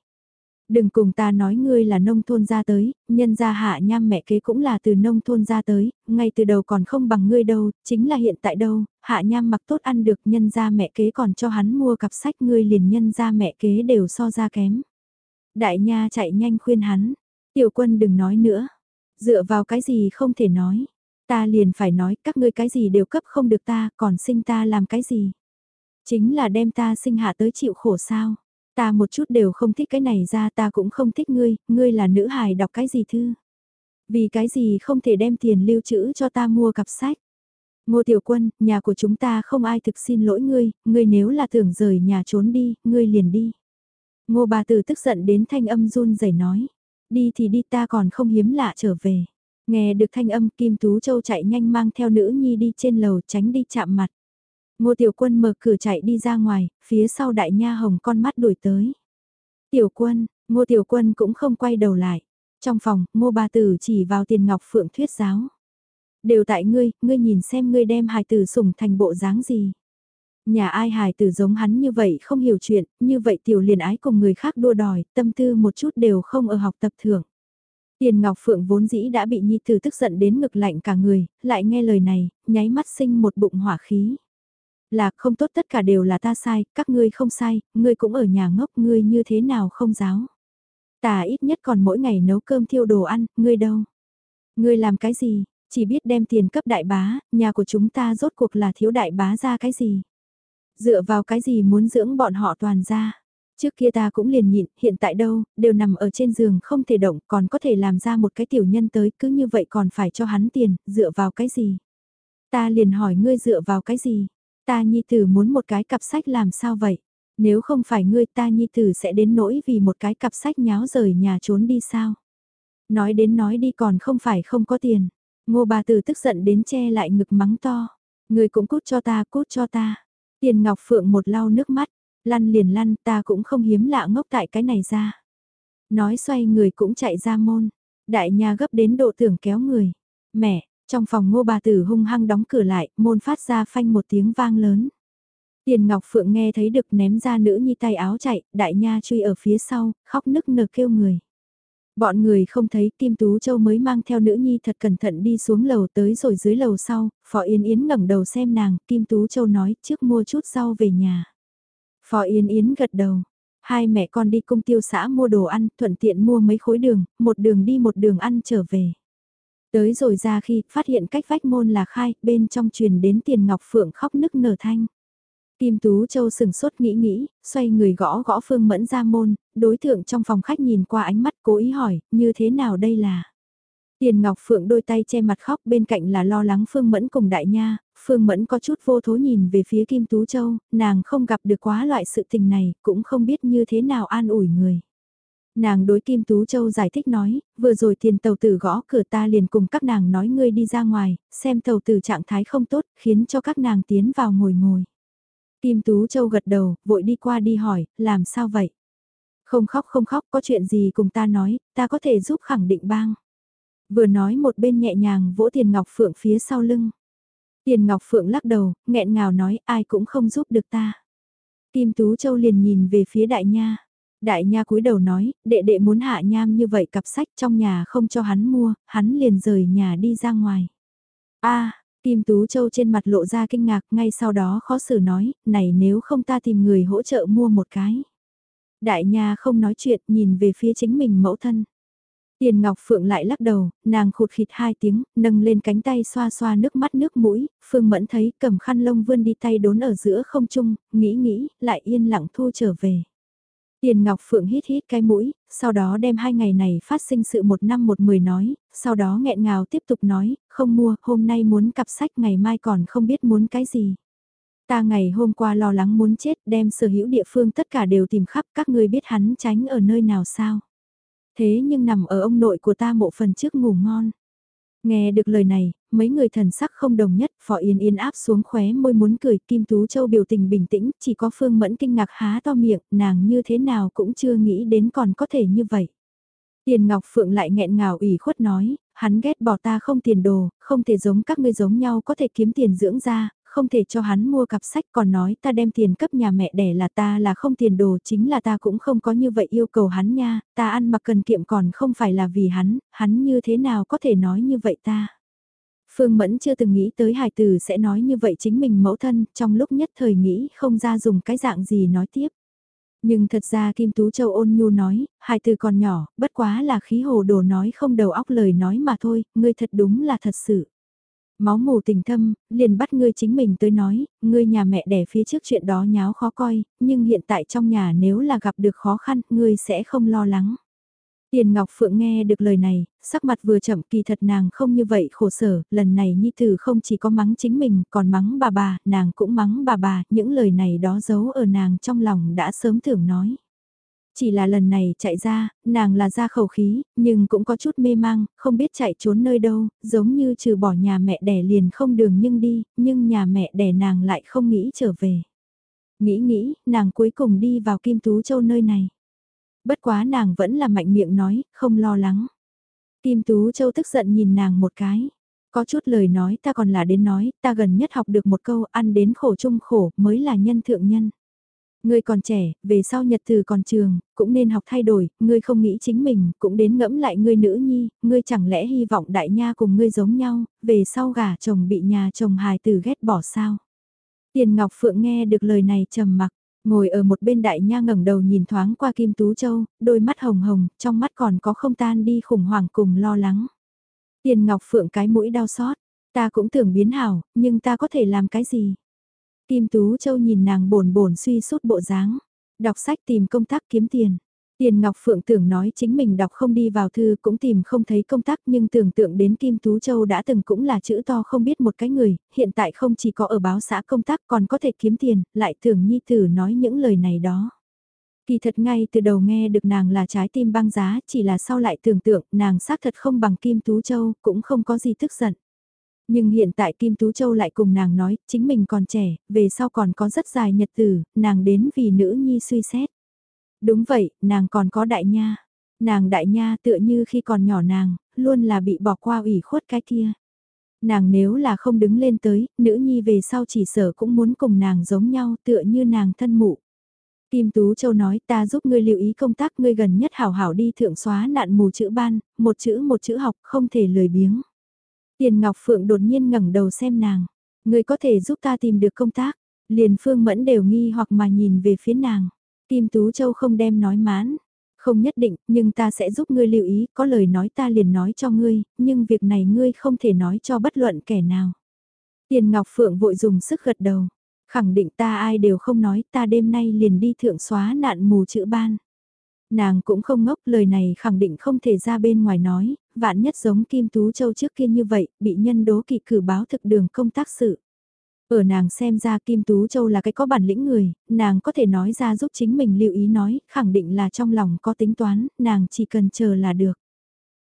Đừng cùng ta nói ngươi là nông thôn ra tới, nhân gia hạ nham mẹ kế cũng là từ nông thôn ra tới, ngay từ đầu còn không bằng ngươi đâu, chính là hiện tại đâu, hạ nham mặc tốt ăn được nhân gia mẹ kế còn cho hắn mua cặp sách ngươi liền nhân gia mẹ kế đều so ra kém. Đại nha chạy nhanh khuyên hắn, tiểu quân đừng nói nữa, dựa vào cái gì không thể nói. Ta liền phải nói các ngươi cái gì đều cấp không được ta, còn sinh ta làm cái gì. Chính là đem ta sinh hạ tới chịu khổ sao. Ta một chút đều không thích cái này ra ta cũng không thích ngươi, ngươi là nữ hài đọc cái gì thư. Vì cái gì không thể đem tiền lưu trữ cho ta mua cặp sách. Ngô Tiểu Quân, nhà của chúng ta không ai thực xin lỗi ngươi, ngươi nếu là tưởng rời nhà trốn đi, ngươi liền đi. Ngô bà tử tức giận đến thanh âm run rẩy nói, đi thì đi ta còn không hiếm lạ trở về. Nghe được thanh âm Kim Tú Châu chạy nhanh mang theo nữ nhi đi trên lầu tránh đi chạm mặt. Ngô Tiểu Quân mở cửa chạy đi ra ngoài, phía sau đại nha hồng con mắt đuổi tới. Tiểu Quân, Ngô Tiểu Quân cũng không quay đầu lại. Trong phòng, Ngô Ba Tử chỉ vào tiền ngọc phượng thuyết giáo. Đều tại ngươi, ngươi nhìn xem ngươi đem hài tử sủng thành bộ dáng gì. Nhà ai hài tử giống hắn như vậy không hiểu chuyện, như vậy tiểu liền ái cùng người khác đua đòi, tâm tư một chút đều không ở học tập thưởng. Tiền Ngọc Phượng vốn dĩ đã bị Nhi Tử tức giận đến ngực lạnh cả người, lại nghe lời này, nháy mắt sinh một bụng hỏa khí. Là không tốt tất cả đều là ta sai, các ngươi không sai, ngươi cũng ở nhà ngốc, ngươi như thế nào không giáo. Ta ít nhất còn mỗi ngày nấu cơm thiêu đồ ăn, ngươi đâu? Ngươi làm cái gì? Chỉ biết đem tiền cấp đại bá, nhà của chúng ta rốt cuộc là thiếu đại bá ra cái gì? Dựa vào cái gì muốn dưỡng bọn họ toàn ra? Trước kia ta cũng liền nhịn, hiện tại đâu, đều nằm ở trên giường không thể động, còn có thể làm ra một cái tiểu nhân tới, cứ như vậy còn phải cho hắn tiền, dựa vào cái gì? Ta liền hỏi ngươi dựa vào cái gì? Ta nhi tử muốn một cái cặp sách làm sao vậy? Nếu không phải ngươi ta nhi tử sẽ đến nỗi vì một cái cặp sách nháo rời nhà trốn đi sao? Nói đến nói đi còn không phải không có tiền. Ngô bà tử tức giận đến che lại ngực mắng to. Ngươi cũng cút cho ta, cút cho ta. Tiền Ngọc Phượng một lau nước mắt, Lăn liền lăn ta cũng không hiếm lạ ngốc tại cái này ra. Nói xoay người cũng chạy ra môn. Đại nhà gấp đến độ tưởng kéo người. Mẹ, trong phòng ngô bà tử hung hăng đóng cửa lại, môn phát ra phanh một tiếng vang lớn. Tiền Ngọc Phượng nghe thấy được ném ra nữ nhi tay áo chạy, đại nha truy ở phía sau, khóc nức nở kêu người. Bọn người không thấy Kim Tú Châu mới mang theo nữ nhi thật cẩn thận đi xuống lầu tới rồi dưới lầu sau, Phó Yến Yến ngẩng đầu xem nàng, Kim Tú Châu nói trước mua chút rau về nhà. Phó Yên Yến gật đầu. Hai mẹ con đi cung tiêu xã mua đồ ăn, thuận tiện mua mấy khối đường, một đường đi một đường ăn trở về. Tới rồi ra khi phát hiện cách vách môn là khai, bên trong truyền đến tiền ngọc phượng khóc nức nở thanh. Kim Tú Châu sừng sốt nghĩ nghĩ, xoay người gõ gõ Phương Mẫn ra môn, đối tượng trong phòng khách nhìn qua ánh mắt cố ý hỏi, như thế nào đây là? Tiền Ngọc Phượng đôi tay che mặt khóc bên cạnh là lo lắng Phương Mẫn cùng đại nha, Phương Mẫn có chút vô thố nhìn về phía Kim Tú Châu, nàng không gặp được quá loại sự tình này, cũng không biết như thế nào an ủi người. Nàng đối Kim Tú Châu giải thích nói, vừa rồi tiền tàu tử gõ cửa ta liền cùng các nàng nói ngươi đi ra ngoài, xem tàu tử trạng thái không tốt, khiến cho các nàng tiến vào ngồi ngồi. Kim Tú Châu gật đầu, vội đi qua đi hỏi, làm sao vậy? Không khóc không khóc, có chuyện gì cùng ta nói, ta có thể giúp khẳng định bang. Vừa nói một bên nhẹ nhàng vỗ Tiền Ngọc Phượng phía sau lưng. Tiền Ngọc Phượng lắc đầu, nghẹn ngào nói ai cũng không giúp được ta. Kim Tú Châu liền nhìn về phía đại nha. Đại nha cúi đầu nói, đệ đệ muốn hạ nham như vậy cặp sách trong nhà không cho hắn mua, hắn liền rời nhà đi ra ngoài. a Kim Tú Châu trên mặt lộ ra kinh ngạc ngay sau đó khó xử nói, này nếu không ta tìm người hỗ trợ mua một cái. Đại nha không nói chuyện nhìn về phía chính mình mẫu thân. Tiền Ngọc Phượng lại lắc đầu, nàng khụt khịt hai tiếng, nâng lên cánh tay xoa xoa nước mắt nước mũi, Phương Mẫn thấy cầm khăn lông vươn đi tay đốn ở giữa không trung, nghĩ nghĩ, lại yên lặng thu trở về. Tiền Ngọc Phượng hít hít cái mũi, sau đó đem hai ngày này phát sinh sự một năm một mười nói, sau đó nghẹn ngào tiếp tục nói, không mua, hôm nay muốn cặp sách ngày mai còn không biết muốn cái gì. Ta ngày hôm qua lo lắng muốn chết đem sở hữu địa phương tất cả đều tìm khắp các ngươi biết hắn tránh ở nơi nào sao. Thế nhưng nằm ở ông nội của ta mộ phần trước ngủ ngon. Nghe được lời này, mấy người thần sắc không đồng nhất, Phó Yên Yên áp xuống khóe môi muốn cười, Kim Tú Châu biểu tình bình tĩnh, chỉ có Phương Mẫn kinh ngạc há to miệng, nàng như thế nào cũng chưa nghĩ đến còn có thể như vậy. Tiền Ngọc Phượng lại nghẹn ngào ủy khuất nói, hắn ghét bỏ ta không tiền đồ, không thể giống các ngươi giống nhau có thể kiếm tiền dưỡng ra, không thể cho hắn mua cặp sách còn nói ta đem tiền cấp nhà mẹ đẻ là ta là không tiền đồ chính là ta cũng không có như vậy yêu cầu hắn nha, ta ăn mặc cần kiệm còn không phải là vì hắn, hắn như thế nào có thể nói như vậy ta. Phương Mẫn chưa từng nghĩ tới hài tử sẽ nói như vậy chính mình mẫu thân, trong lúc nhất thời nghĩ không ra dùng cái dạng gì nói tiếp. Nhưng thật ra Kim Tú Châu ôn nhu nói, hài tử còn nhỏ, bất quá là khí hồ đồ nói không đầu óc lời nói mà thôi, ngươi thật đúng là thật sự. Máu mù tình thâm, liền bắt ngươi chính mình tới nói, ngươi nhà mẹ đẻ phía trước chuyện đó nháo khó coi, nhưng hiện tại trong nhà nếu là gặp được khó khăn, ngươi sẽ không lo lắng. Tiền Ngọc Phượng nghe được lời này, sắc mặt vừa chậm kỳ thật nàng không như vậy khổ sở, lần này Nhi Tử không chỉ có mắng chính mình, còn mắng bà bà, nàng cũng mắng bà bà, những lời này đó giấu ở nàng trong lòng đã sớm tưởng nói. Chỉ là lần này chạy ra, nàng là ra khẩu khí, nhưng cũng có chút mê mang, không biết chạy trốn nơi đâu, giống như trừ bỏ nhà mẹ đẻ liền không đường nhưng đi, nhưng nhà mẹ đẻ nàng lại không nghĩ trở về. Nghĩ nghĩ, nàng cuối cùng đi vào Kim Tú Châu nơi này. Bất quá nàng vẫn là mạnh miệng nói, không lo lắng. Kim Tú Châu tức giận nhìn nàng một cái. Có chút lời nói ta còn là đến nói, ta gần nhất học được một câu ăn đến khổ chung khổ mới là nhân thượng nhân. Ngươi còn trẻ, về sau nhật từ còn trường, cũng nên học thay đổi, ngươi không nghĩ chính mình, cũng đến ngẫm lại ngươi nữ nhi, ngươi chẳng lẽ hy vọng đại nha cùng ngươi giống nhau, về sau gả chồng bị nhà chồng hài từ ghét bỏ sao. Tiền Ngọc Phượng nghe được lời này trầm mặc, ngồi ở một bên đại nha ngẩng đầu nhìn thoáng qua Kim Tú Châu, đôi mắt hồng hồng, trong mắt còn có không tan đi khủng hoảng cùng lo lắng. Tiền Ngọc Phượng cái mũi đau xót, ta cũng tưởng biến hảo, nhưng ta có thể làm cái gì? Kim Tú Châu nhìn nàng bồn bồn suy sút bộ dáng, đọc sách tìm công tác kiếm tiền. Tiền Ngọc Phượng tưởng nói chính mình đọc không đi vào thư cũng tìm không thấy công tác nhưng tưởng tượng đến Kim Tú Châu đã từng cũng là chữ to không biết một cái người, hiện tại không chỉ có ở báo xã công tác còn có thể kiếm tiền, lại tưởng nhi tử nói những lời này đó. Kỳ thật ngay từ đầu nghe được nàng là trái tim băng giá chỉ là sau lại tưởng tượng nàng xác thật không bằng Kim Tú Châu cũng không có gì tức giận. Nhưng hiện tại Kim Tú Châu lại cùng nàng nói, chính mình còn trẻ, về sau còn có rất dài nhật tử, nàng đến vì nữ nhi suy xét. Đúng vậy, nàng còn có đại nha. Nàng đại nha tựa như khi còn nhỏ nàng, luôn là bị bỏ qua ủy khuất cái kia. Nàng nếu là không đứng lên tới, nữ nhi về sau chỉ sở cũng muốn cùng nàng giống nhau tựa như nàng thân mụ. Kim Tú Châu nói ta giúp ngươi lưu ý công tác ngươi gần nhất hảo hảo đi thượng xóa nạn mù chữ ban, một chữ một chữ học không thể lười biếng. Tiền Ngọc Phượng đột nhiên ngẩng đầu xem nàng. Người có thể giúp ta tìm được công tác. Liền Phương Mẫn đều nghi hoặc mà nhìn về phía nàng. Kim Tú Châu không đem nói mán. Không nhất định, nhưng ta sẽ giúp ngươi lưu ý, có lời nói ta liền nói cho ngươi, nhưng việc này ngươi không thể nói cho bất luận kẻ nào. Tiền Ngọc Phượng vội dùng sức gật đầu. Khẳng định ta ai đều không nói, ta đêm nay liền đi thượng xóa nạn mù chữ ban. Nàng cũng không ngốc lời này khẳng định không thể ra bên ngoài nói, vạn nhất giống Kim Tú Châu trước kia như vậy, bị nhân đố kỵ cử báo thực đường công tác sự. Ở nàng xem ra Kim Tú Châu là cái có bản lĩnh người, nàng có thể nói ra giúp chính mình lưu ý nói, khẳng định là trong lòng có tính toán, nàng chỉ cần chờ là được.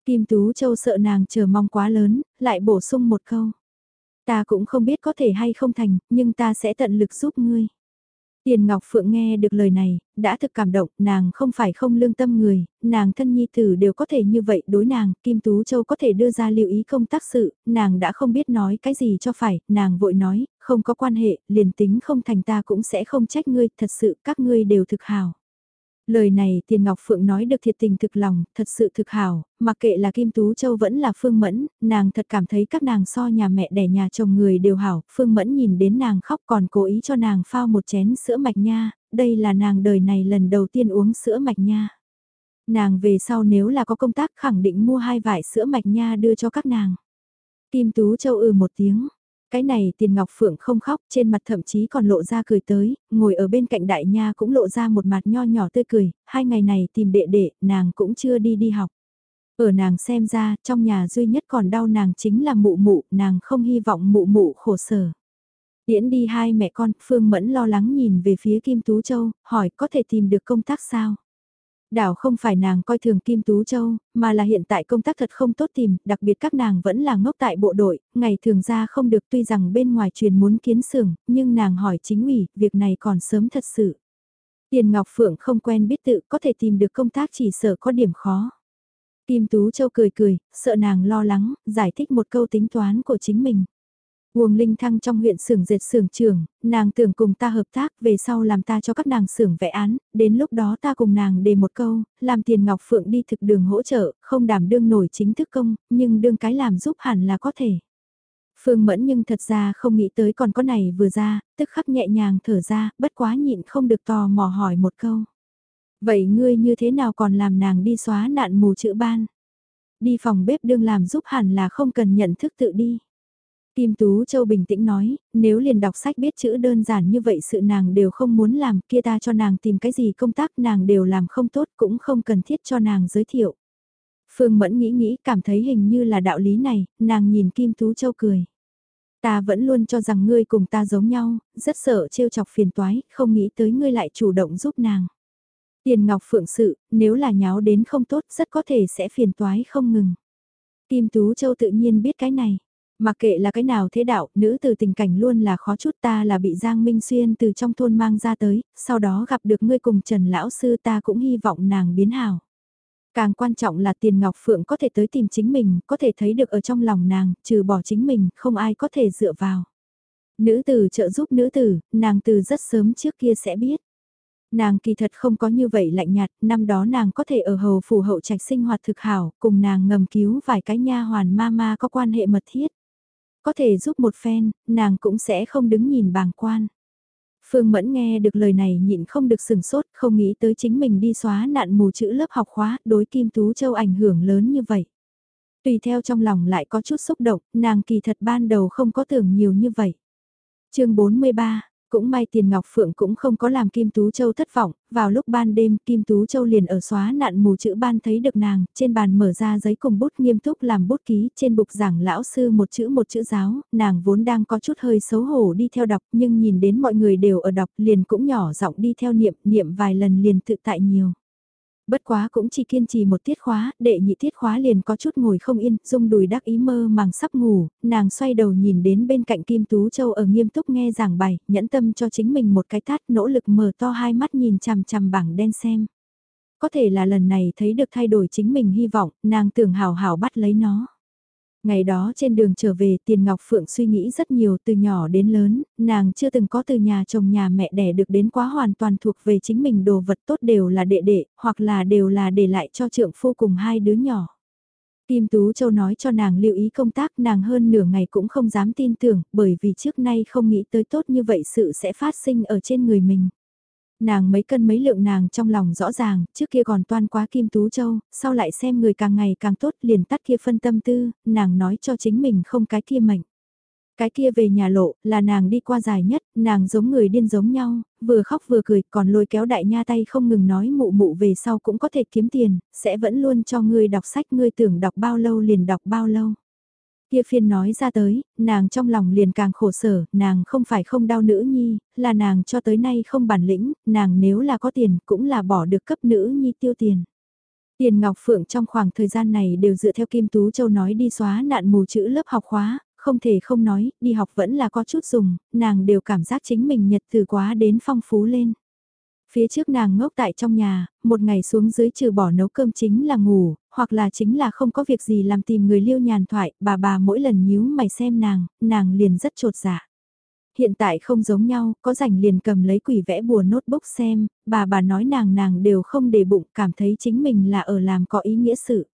Kim Tú Châu sợ nàng chờ mong quá lớn, lại bổ sung một câu. Ta cũng không biết có thể hay không thành, nhưng ta sẽ tận lực giúp ngươi. Tiền Ngọc Phượng nghe được lời này, đã thực cảm động, nàng không phải không lương tâm người, nàng thân nhi tử đều có thể như vậy đối nàng, Kim Tú Châu có thể đưa ra lưu ý công tác sự, nàng đã không biết nói cái gì cho phải, nàng vội nói, không có quan hệ, liền tính không thành ta cũng sẽ không trách ngươi, thật sự các ngươi đều thực hào. Lời này Tiền Ngọc Phượng nói được thiệt tình thực lòng, thật sự thực hảo, mặc kệ là Kim Tú Châu vẫn là Phương Mẫn, nàng thật cảm thấy các nàng so nhà mẹ đẻ nhà chồng người đều hảo, Phương Mẫn nhìn đến nàng khóc còn cố ý cho nàng phao một chén sữa mạch nha, đây là nàng đời này lần đầu tiên uống sữa mạch nha. Nàng về sau nếu là có công tác khẳng định mua hai vải sữa mạch nha đưa cho các nàng. Kim Tú Châu ừ một tiếng, cái này tiền ngọc phượng không khóc, trên mặt thậm chí còn lộ ra cười tới, ngồi ở bên cạnh đại nha cũng lộ ra một mặt nho nhỏ tươi cười, hai ngày này tìm đệ đệ, nàng cũng chưa đi đi học. Ở nàng xem ra, trong nhà duy nhất còn đau nàng chính là mụ mụ, nàng không hy vọng mụ mụ khổ sở. Tiễn đi hai mẹ con, Phương Mẫn lo lắng nhìn về phía Kim Tú Châu, hỏi có thể tìm được công tác sao? Đảo không phải nàng coi thường Kim Tú Châu, mà là hiện tại công tác thật không tốt tìm, đặc biệt các nàng vẫn là ngốc tại bộ đội, ngày thường ra không được tuy rằng bên ngoài truyền muốn kiến xưởng, nhưng nàng hỏi chính ủy, việc này còn sớm thật sự. Tiền Ngọc Phượng không quen biết tự có thể tìm được công tác chỉ sợ có điểm khó. Kim Tú Châu cười cười, sợ nàng lo lắng, giải thích một câu tính toán của chính mình. Uông Linh Thăng trong huyện xưởng dệt xưởng trưởng, nàng tưởng cùng ta hợp tác về sau làm ta cho các nàng xưởng vẽ án, đến lúc đó ta cùng nàng đề một câu, làm tiền Ngọc Phượng đi thực đường hỗ trợ, không đảm đương nổi chính thức công, nhưng đương cái làm giúp hẳn là có thể. Phương Mẫn nhưng thật ra không nghĩ tới còn có này vừa ra, tức khắc nhẹ nhàng thở ra, bất quá nhịn không được tò mò hỏi một câu. Vậy ngươi như thế nào còn làm nàng đi xóa nạn mù chữ ban? Đi phòng bếp đương làm giúp hẳn là không cần nhận thức tự đi. Kim Tú Châu bình tĩnh nói, nếu liền đọc sách biết chữ đơn giản như vậy sự nàng đều không muốn làm kia ta cho nàng tìm cái gì công tác nàng đều làm không tốt cũng không cần thiết cho nàng giới thiệu. Phương Mẫn nghĩ nghĩ cảm thấy hình như là đạo lý này, nàng nhìn Kim Tú Châu cười. Ta vẫn luôn cho rằng ngươi cùng ta giống nhau, rất sợ trêu chọc phiền toái, không nghĩ tới ngươi lại chủ động giúp nàng. Tiền Ngọc Phượng sự, nếu là nháo đến không tốt rất có thể sẽ phiền toái không ngừng. Kim Tú Châu tự nhiên biết cái này. Mặc kệ là cái nào thế đạo, nữ từ tình cảnh luôn là khó chút ta là bị Giang Minh Xuyên từ trong thôn mang ra tới, sau đó gặp được ngươi cùng Trần Lão Sư ta cũng hy vọng nàng biến hảo. Càng quan trọng là tiền Ngọc Phượng có thể tới tìm chính mình, có thể thấy được ở trong lòng nàng, trừ bỏ chính mình, không ai có thể dựa vào. Nữ tử trợ giúp nữ tử, nàng từ rất sớm trước kia sẽ biết. Nàng kỳ thật không có như vậy lạnh nhạt, năm đó nàng có thể ở hầu phủ hậu trạch sinh hoạt thực hảo, cùng nàng ngầm cứu vài cái nha hoàn ma ma có quan hệ mật thiết. Có thể giúp một phen, nàng cũng sẽ không đứng nhìn bàng quan. Phương Mẫn nghe được lời này nhịn không được sừng sốt, không nghĩ tới chính mình đi xóa nạn mù chữ lớp học khóa, đối Kim Tú Châu ảnh hưởng lớn như vậy. Tùy theo trong lòng lại có chút xúc động, nàng kỳ thật ban đầu không có tưởng nhiều như vậy. chương 43, cũng may tiền Ngọc Phượng cũng không có làm Kim Tú Châu thất vọng, vào lúc ban đêm Kim Tú Châu liền ở xóa nạn mù chữ ban thấy được nàng, trên bàn mở ra giấy cùng bút nghiêm túc làm bút ký, trên bục giảng lão sư một chữ một chữ giáo, nàng vốn đang có chút hơi xấu hổ đi theo đọc nhưng nhìn đến mọi người đều ở đọc liền cũng nhỏ giọng đi theo niệm, niệm vài lần liền tự tại nhiều. Bất quá cũng chỉ kiên trì một tiết khóa, đệ nhị tiết khóa liền có chút ngồi không yên, dung đùi đắc ý mơ màng sắp ngủ, nàng xoay đầu nhìn đến bên cạnh Kim Tú Châu ở nghiêm túc nghe giảng bài, nhẫn tâm cho chính mình một cái tát nỗ lực mở to hai mắt nhìn chằm chằm bảng đen xem. Có thể là lần này thấy được thay đổi chính mình hy vọng, nàng tưởng hào hào bắt lấy nó. Ngày đó trên đường trở về Tiền Ngọc Phượng suy nghĩ rất nhiều từ nhỏ đến lớn, nàng chưa từng có từ nhà chồng nhà mẹ đẻ được đến quá hoàn toàn thuộc về chính mình đồ vật tốt đều là đệ đệ, hoặc là đều là để lại cho trượng phu cùng hai đứa nhỏ. Kim Tú Châu nói cho nàng lưu ý công tác nàng hơn nửa ngày cũng không dám tin tưởng bởi vì trước nay không nghĩ tới tốt như vậy sự sẽ phát sinh ở trên người mình. Nàng mấy cân mấy lượng nàng trong lòng rõ ràng, trước kia còn toan quá Kim Tú Châu, sau lại xem người càng ngày càng tốt liền tắt kia phân tâm tư, nàng nói cho chính mình không cái kia mệnh. Cái kia về nhà lộ, là nàng đi qua dài nhất, nàng giống người điên giống nhau, vừa khóc vừa cười, còn lôi kéo đại nha tay không ngừng nói mụ mụ về sau cũng có thể kiếm tiền, sẽ vẫn luôn cho ngươi đọc sách ngươi tưởng đọc bao lâu liền đọc bao lâu. Kia phiên nói ra tới, nàng trong lòng liền càng khổ sở, nàng không phải không đau nữ nhi, là nàng cho tới nay không bản lĩnh, nàng nếu là có tiền cũng là bỏ được cấp nữ nhi tiêu tiền. Tiền Ngọc Phượng trong khoảng thời gian này đều dựa theo Kim Tú Châu nói đi xóa nạn mù chữ lớp học khóa, không thể không nói, đi học vẫn là có chút dùng, nàng đều cảm giác chính mình nhật từ quá đến phong phú lên. Phía trước nàng ngốc tại trong nhà, một ngày xuống dưới trừ bỏ nấu cơm chính là ngủ, hoặc là chính là không có việc gì làm tìm người liêu nhàn thoại, bà bà mỗi lần nhíu mày xem nàng, nàng liền rất trột dạ. Hiện tại không giống nhau, có rảnh liền cầm lấy quỷ vẽ bùa notebook xem, bà bà nói nàng nàng đều không để bụng, cảm thấy chính mình là ở làm có ý nghĩa sự.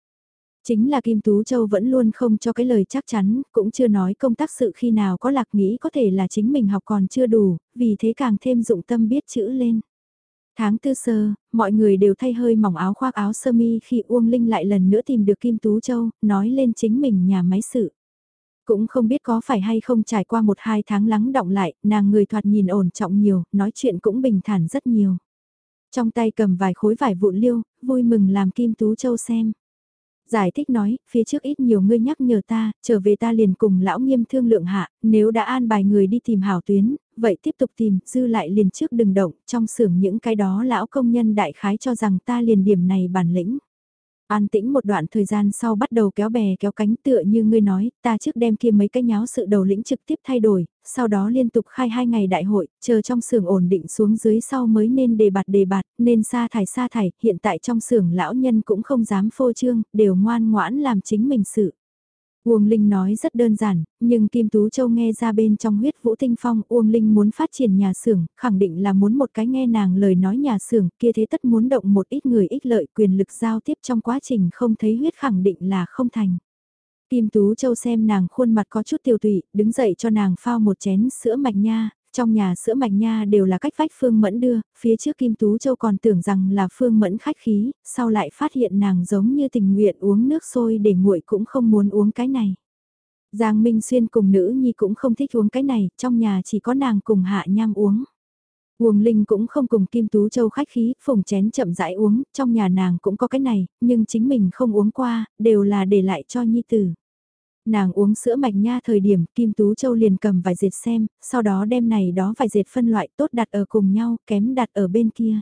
Chính là Kim Tú Châu vẫn luôn không cho cái lời chắc chắn, cũng chưa nói công tác sự khi nào có lạc nghĩ có thể là chính mình học còn chưa đủ, vì thế càng thêm dụng tâm biết chữ lên. Tháng tư sơ, mọi người đều thay hơi mỏng áo khoác áo sơ mi khi Uông Linh lại lần nữa tìm được Kim Tú Châu, nói lên chính mình nhà máy sự. Cũng không biết có phải hay không trải qua một hai tháng lắng động lại, nàng người thoạt nhìn ổn trọng nhiều, nói chuyện cũng bình thản rất nhiều. Trong tay cầm vài khối vải vụn liêu, vui mừng làm Kim Tú Châu xem. Giải thích nói, phía trước ít nhiều ngươi nhắc nhở ta, trở về ta liền cùng lão nghiêm thương lượng hạ, nếu đã an bài người đi tìm hảo tuyến, vậy tiếp tục tìm, dư lại liền trước đừng động, trong xưởng những cái đó lão công nhân đại khái cho rằng ta liền điểm này bản lĩnh. An tĩnh một đoạn thời gian sau bắt đầu kéo bè kéo cánh tựa như ngươi nói, ta trước đem kia mấy cái nháo sự đầu lĩnh trực tiếp thay đổi, sau đó liên tục khai hai ngày đại hội, chờ trong xưởng ổn định xuống dưới sau mới nên đề bạt đề bạt, nên sa thải sa thải, hiện tại trong xưởng lão nhân cũng không dám phô trương, đều ngoan ngoãn làm chính mình sự. Uông Linh nói rất đơn giản, nhưng Kim Tú Châu nghe ra bên trong huyết vũ tinh phong Uông Linh muốn phát triển nhà xưởng, khẳng định là muốn một cái nghe nàng lời nói nhà xưởng kia thế tất muốn động một ít người ích lợi quyền lực giao tiếp trong quá trình không thấy huyết khẳng định là không thành. Kim Tú Châu xem nàng khuôn mặt có chút tiêu tụy, đứng dậy cho nàng phao một chén sữa mạch nha, trong nhà sữa mạch nha đều là cách vách Phương Mẫn đưa, phía trước Kim Tú Châu còn tưởng rằng là Phương Mẫn khách khí, sau lại phát hiện nàng giống như tình nguyện uống nước sôi để nguội cũng không muốn uống cái này. Giang Minh Xuyên cùng nữ nhi cũng không thích uống cái này, trong nhà chỉ có nàng cùng hạ nham uống. Uông Linh cũng không cùng Kim Tú Châu khách khí, phùng chén chậm rãi uống, trong nhà nàng cũng có cái này, nhưng chính mình không uống qua, đều là để lại cho nhi tử. Nàng uống sữa mạch nha thời điểm Kim Tú Châu liền cầm vài dệt xem, sau đó đem này đó vài dệt phân loại tốt đặt ở cùng nhau, kém đặt ở bên kia.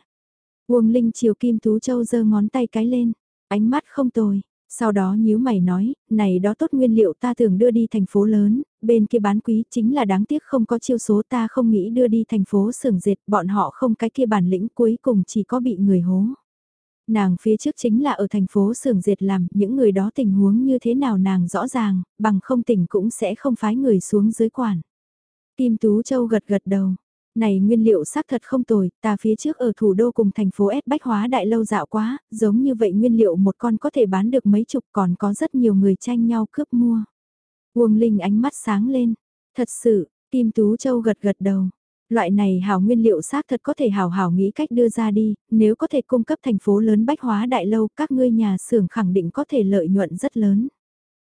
Uông Linh chiều Kim Tú Châu giơ ngón tay cái lên, ánh mắt không tồi. Sau đó nhíu mày nói, này đó tốt nguyên liệu ta thường đưa đi thành phố lớn, bên kia bán quý chính là đáng tiếc không có chiêu số ta không nghĩ đưa đi thành phố xưởng dệt, bọn họ không cái kia bản lĩnh cuối cùng chỉ có bị người hố. Nàng phía trước chính là ở thành phố xưởng dệt làm, những người đó tình huống như thế nào nàng rõ ràng, bằng không tỉnh cũng sẽ không phái người xuống dưới quản. Kim Tú Châu gật gật đầu. Này nguyên liệu xác thật không tồi, ta phía trước ở thủ đô cùng thành phố S Bách Hóa Đại Lâu dạo quá, giống như vậy nguyên liệu một con có thể bán được mấy chục còn có rất nhiều người tranh nhau cướp mua. Uông Linh ánh mắt sáng lên. Thật sự, Kim Tú Châu gật gật đầu. Loại này hào nguyên liệu xác thật có thể hào hào nghĩ cách đưa ra đi, nếu có thể cung cấp thành phố lớn bách hóa đại lâu, các ngươi nhà xưởng khẳng định có thể lợi nhuận rất lớn.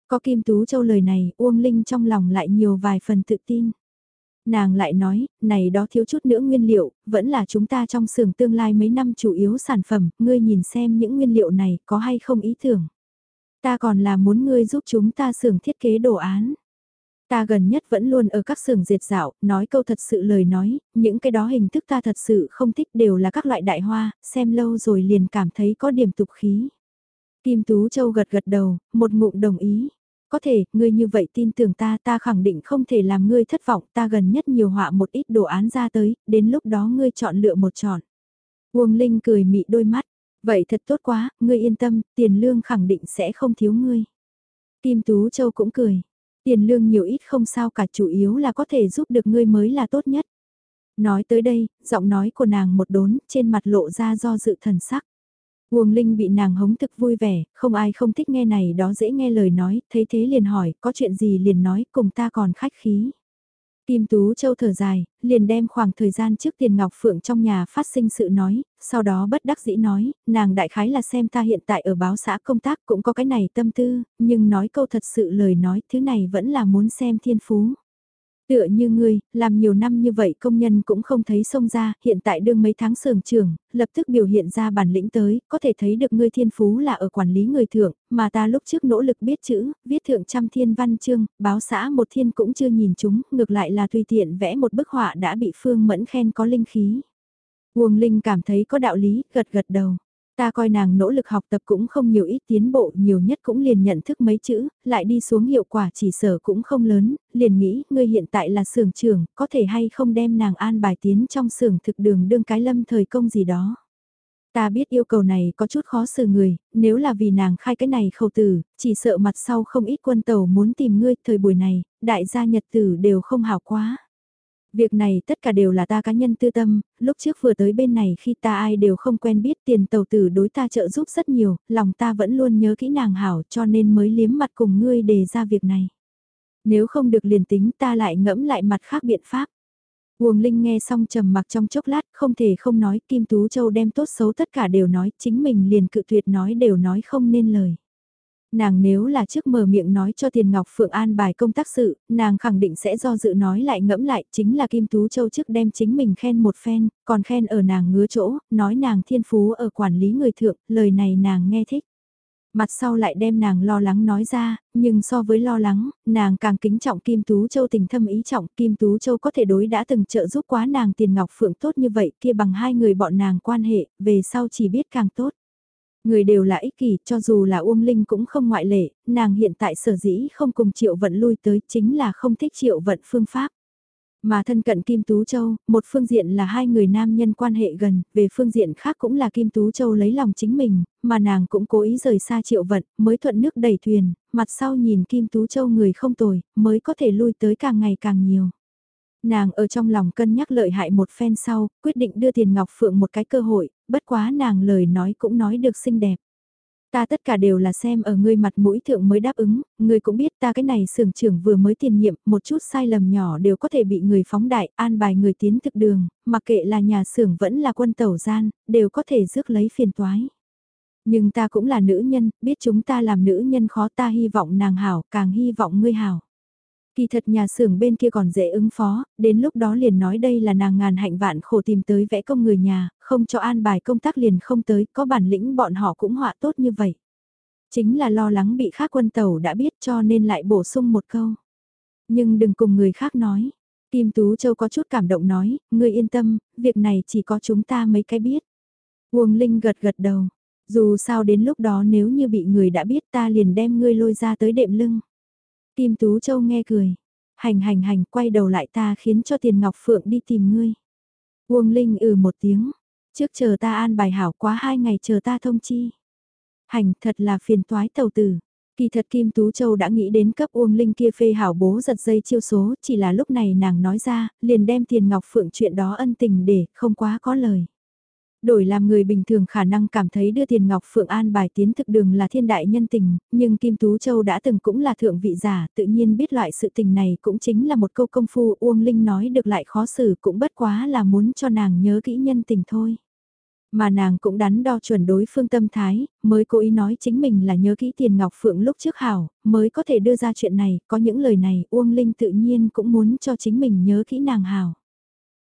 Có Kim Tú Châu lời này, Uông Linh trong lòng lại nhiều vài phần tự tin. Nàng lại nói, này đó thiếu chút nữa nguyên liệu, vẫn là chúng ta trong xưởng tương lai mấy năm chủ yếu sản phẩm, ngươi nhìn xem những nguyên liệu này có hay không ý tưởng. Ta còn là muốn ngươi giúp chúng ta xưởng thiết kế đồ án. Ta gần nhất vẫn luôn ở các xưởng dệt dạo, nói câu thật sự lời nói, những cái đó hình thức ta thật sự không thích đều là các loại đại hoa, xem lâu rồi liền cảm thấy có điểm tục khí. Kim Tú Châu gật gật đầu, một ngụm đồng ý. Có thể, ngươi như vậy tin tưởng ta, ta khẳng định không thể làm ngươi thất vọng, ta gần nhất nhiều họa một ít đồ án ra tới, đến lúc đó ngươi chọn lựa một chọn. Uông Linh cười mị đôi mắt, vậy thật tốt quá, ngươi yên tâm, tiền lương khẳng định sẽ không thiếu ngươi. Kim Tú Châu cũng cười, Tiền lương nhiều ít không sao cả chủ yếu là có thể giúp được ngươi mới là tốt nhất. Nói tới đây, giọng nói của nàng một đốn, trên mặt lộ ra do dự thần sắc. Uông Linh bị nàng hống thực vui vẻ, không ai không thích nghe này đó dễ nghe lời nói, thấy thế liền hỏi, có chuyện gì liền nói, cùng ta còn khách khí. Kim Tú Châu thở dài, liền đem khoảng thời gian trước tiền Ngọc Phượng trong nhà phát sinh sự nói, sau đó bất đắc dĩ nói, nàng đại khái là xem ta hiện tại ở báo xã công tác cũng có cái này tâm tư, nhưng nói câu thật sự lời nói thứ này vẫn là muốn xem thiên phú. Tựa như ngươi, làm nhiều năm như vậy công nhân cũng không thấy xông ra, hiện tại đương mấy tháng sưởng trường, lập tức biểu hiện ra bản lĩnh tới, có thể thấy được ngươi thiên phú là ở quản lý người thượng, mà ta lúc trước nỗ lực biết chữ, viết thượng trăm thiên văn chương, báo xã một thiên cũng chưa nhìn chúng, ngược lại là tùy tiện vẽ một bức họa đã bị Phương Mẫn khen có linh khí. Uông Linh cảm thấy có đạo lý, gật gật đầu. Ta coi nàng nỗ lực học tập cũng không nhiều ít tiến bộ, nhiều nhất cũng liền nhận thức mấy chữ, lại đi xuống hiệu quả chỉ sở cũng không lớn, liền nghĩ ngươi hiện tại là xưởng trưởng, có thể hay không đem nàng an bài tiến trong xưởng thực đường đương cái lâm thời công gì đó. Ta biết yêu cầu này có chút khó xử người, nếu là vì nàng khai cái này khẩu tử, chỉ sợ mặt sau không ít quân tàu muốn tìm ngươi thời buổi này, đại gia nhật tử đều không hảo quá. Việc này tất cả đều là ta cá nhân tư tâm, lúc trước vừa tới bên này khi ta ai đều không quen biết tiền tàu tử đối ta trợ giúp rất nhiều, lòng ta vẫn luôn nhớ kỹ nàng hảo cho nên mới liếm mặt cùng ngươi đề ra việc này. Nếu không được liền tính ta lại ngẫm lại mặt khác biện pháp. Uông Linh nghe xong trầm mặc trong chốc lát, không thể không nói, Kim Tú Châu đem tốt xấu tất cả đều nói, chính mình liền cự tuyệt nói đều nói không nên lời. Nàng nếu là trước mở miệng nói cho Tiền Ngọc Phượng an bài công tác sự, nàng khẳng định sẽ do dự nói lại ngẫm lại, chính là Kim Tú Châu trước đem chính mình khen một phen, còn khen ở nàng ngứa chỗ, nói nàng thiên phú ở quản lý người thượng, lời này nàng nghe thích mặt sau lại đem nàng lo lắng nói ra, nhưng so với lo lắng, nàng càng kính trọng Kim Tú Châu tình thâm ý trọng, Kim Tú Châu có thể đối đã từng trợ giúp quá nàng tiền ngọc phượng tốt như vậy kia bằng hai người bọn nàng quan hệ, về sau chỉ biết càng tốt. Người đều là ích kỷ, cho dù là Uông Linh cũng không ngoại lệ, nàng hiện tại sở dĩ không cùng Triệu Vận lui tới chính là không thích Triệu Vận phương pháp. Mà thân cận Kim Tú Châu, một phương diện là hai người nam nhân quan hệ gần, về phương diện khác cũng là Kim Tú Châu lấy lòng chính mình, mà nàng cũng cố ý rời xa triệu vận, mới thuận nước đẩy thuyền, mặt sau nhìn Kim Tú Châu người không tồi, mới có thể lui tới càng ngày càng nhiều. Nàng ở trong lòng cân nhắc lợi hại một phen sau, quyết định đưa tiền Ngọc Phượng một cái cơ hội, bất quá nàng lời nói cũng nói được xinh đẹp. Ta tất cả đều là xem ở ngươi mặt mũi thượng mới đáp ứng, ngươi cũng biết ta cái này sưởng trưởng vừa mới tiền nhiệm, một chút sai lầm nhỏ đều có thể bị người phóng đại, an bài người tiến thực đường, mặc kệ là nhà xưởng vẫn là quân tẩu gian, đều có thể rước lấy phiền toái. Nhưng ta cũng là nữ nhân, biết chúng ta làm nữ nhân khó ta hy vọng nàng hảo, càng hy vọng ngươi hảo. Kỳ thật nhà xưởng bên kia còn dễ ứng phó, đến lúc đó liền nói đây là nàng ngàn hạnh vạn khổ tìm tới vẽ công người nhà, không cho an bài công tác liền không tới, có bản lĩnh bọn họ cũng họa tốt như vậy. Chính là lo lắng bị khác quân tàu đã biết cho nên lại bổ sung một câu. Nhưng đừng cùng người khác nói. Kim Tú Châu có chút cảm động nói, ngươi yên tâm, việc này chỉ có chúng ta mấy cái biết. Uông Linh gật gật đầu, dù sao đến lúc đó nếu như bị người đã biết ta liền đem ngươi lôi ra tới đệm lưng. Kim Tú Châu nghe cười. Hành hành hành quay đầu lại ta khiến cho tiền Ngọc Phượng đi tìm ngươi. Uông Linh ừ một tiếng. Trước chờ ta an bài hảo quá hai ngày chờ ta thông chi. Hành thật là phiền toái tàu tử. Kỳ thật Kim Tú Châu đã nghĩ đến cấp Uông Linh kia phê hảo bố giật dây chiêu số, chỉ là lúc này nàng nói ra, liền đem tiền Ngọc Phượng chuyện đó ân tình để, không quá có lời. Đổi làm người bình thường khả năng cảm thấy đưa tiền Ngọc Phượng An bài tiến thực đường là thiên đại nhân tình, nhưng Kim Tú Châu đã từng cũng là thượng vị giả, tự nhiên biết loại sự tình này cũng chính là một câu công phu Uông Linh nói được lại khó xử cũng bất quá là muốn cho nàng nhớ kỹ nhân tình thôi. Mà nàng cũng đắn đo chuẩn đối phương tâm thái, mới cố ý nói chính mình là nhớ kỹ tiền Ngọc Phượng lúc trước hảo, mới có thể đưa ra chuyện này, có những lời này Uông Linh tự nhiên cũng muốn cho chính mình nhớ kỹ nàng hảo.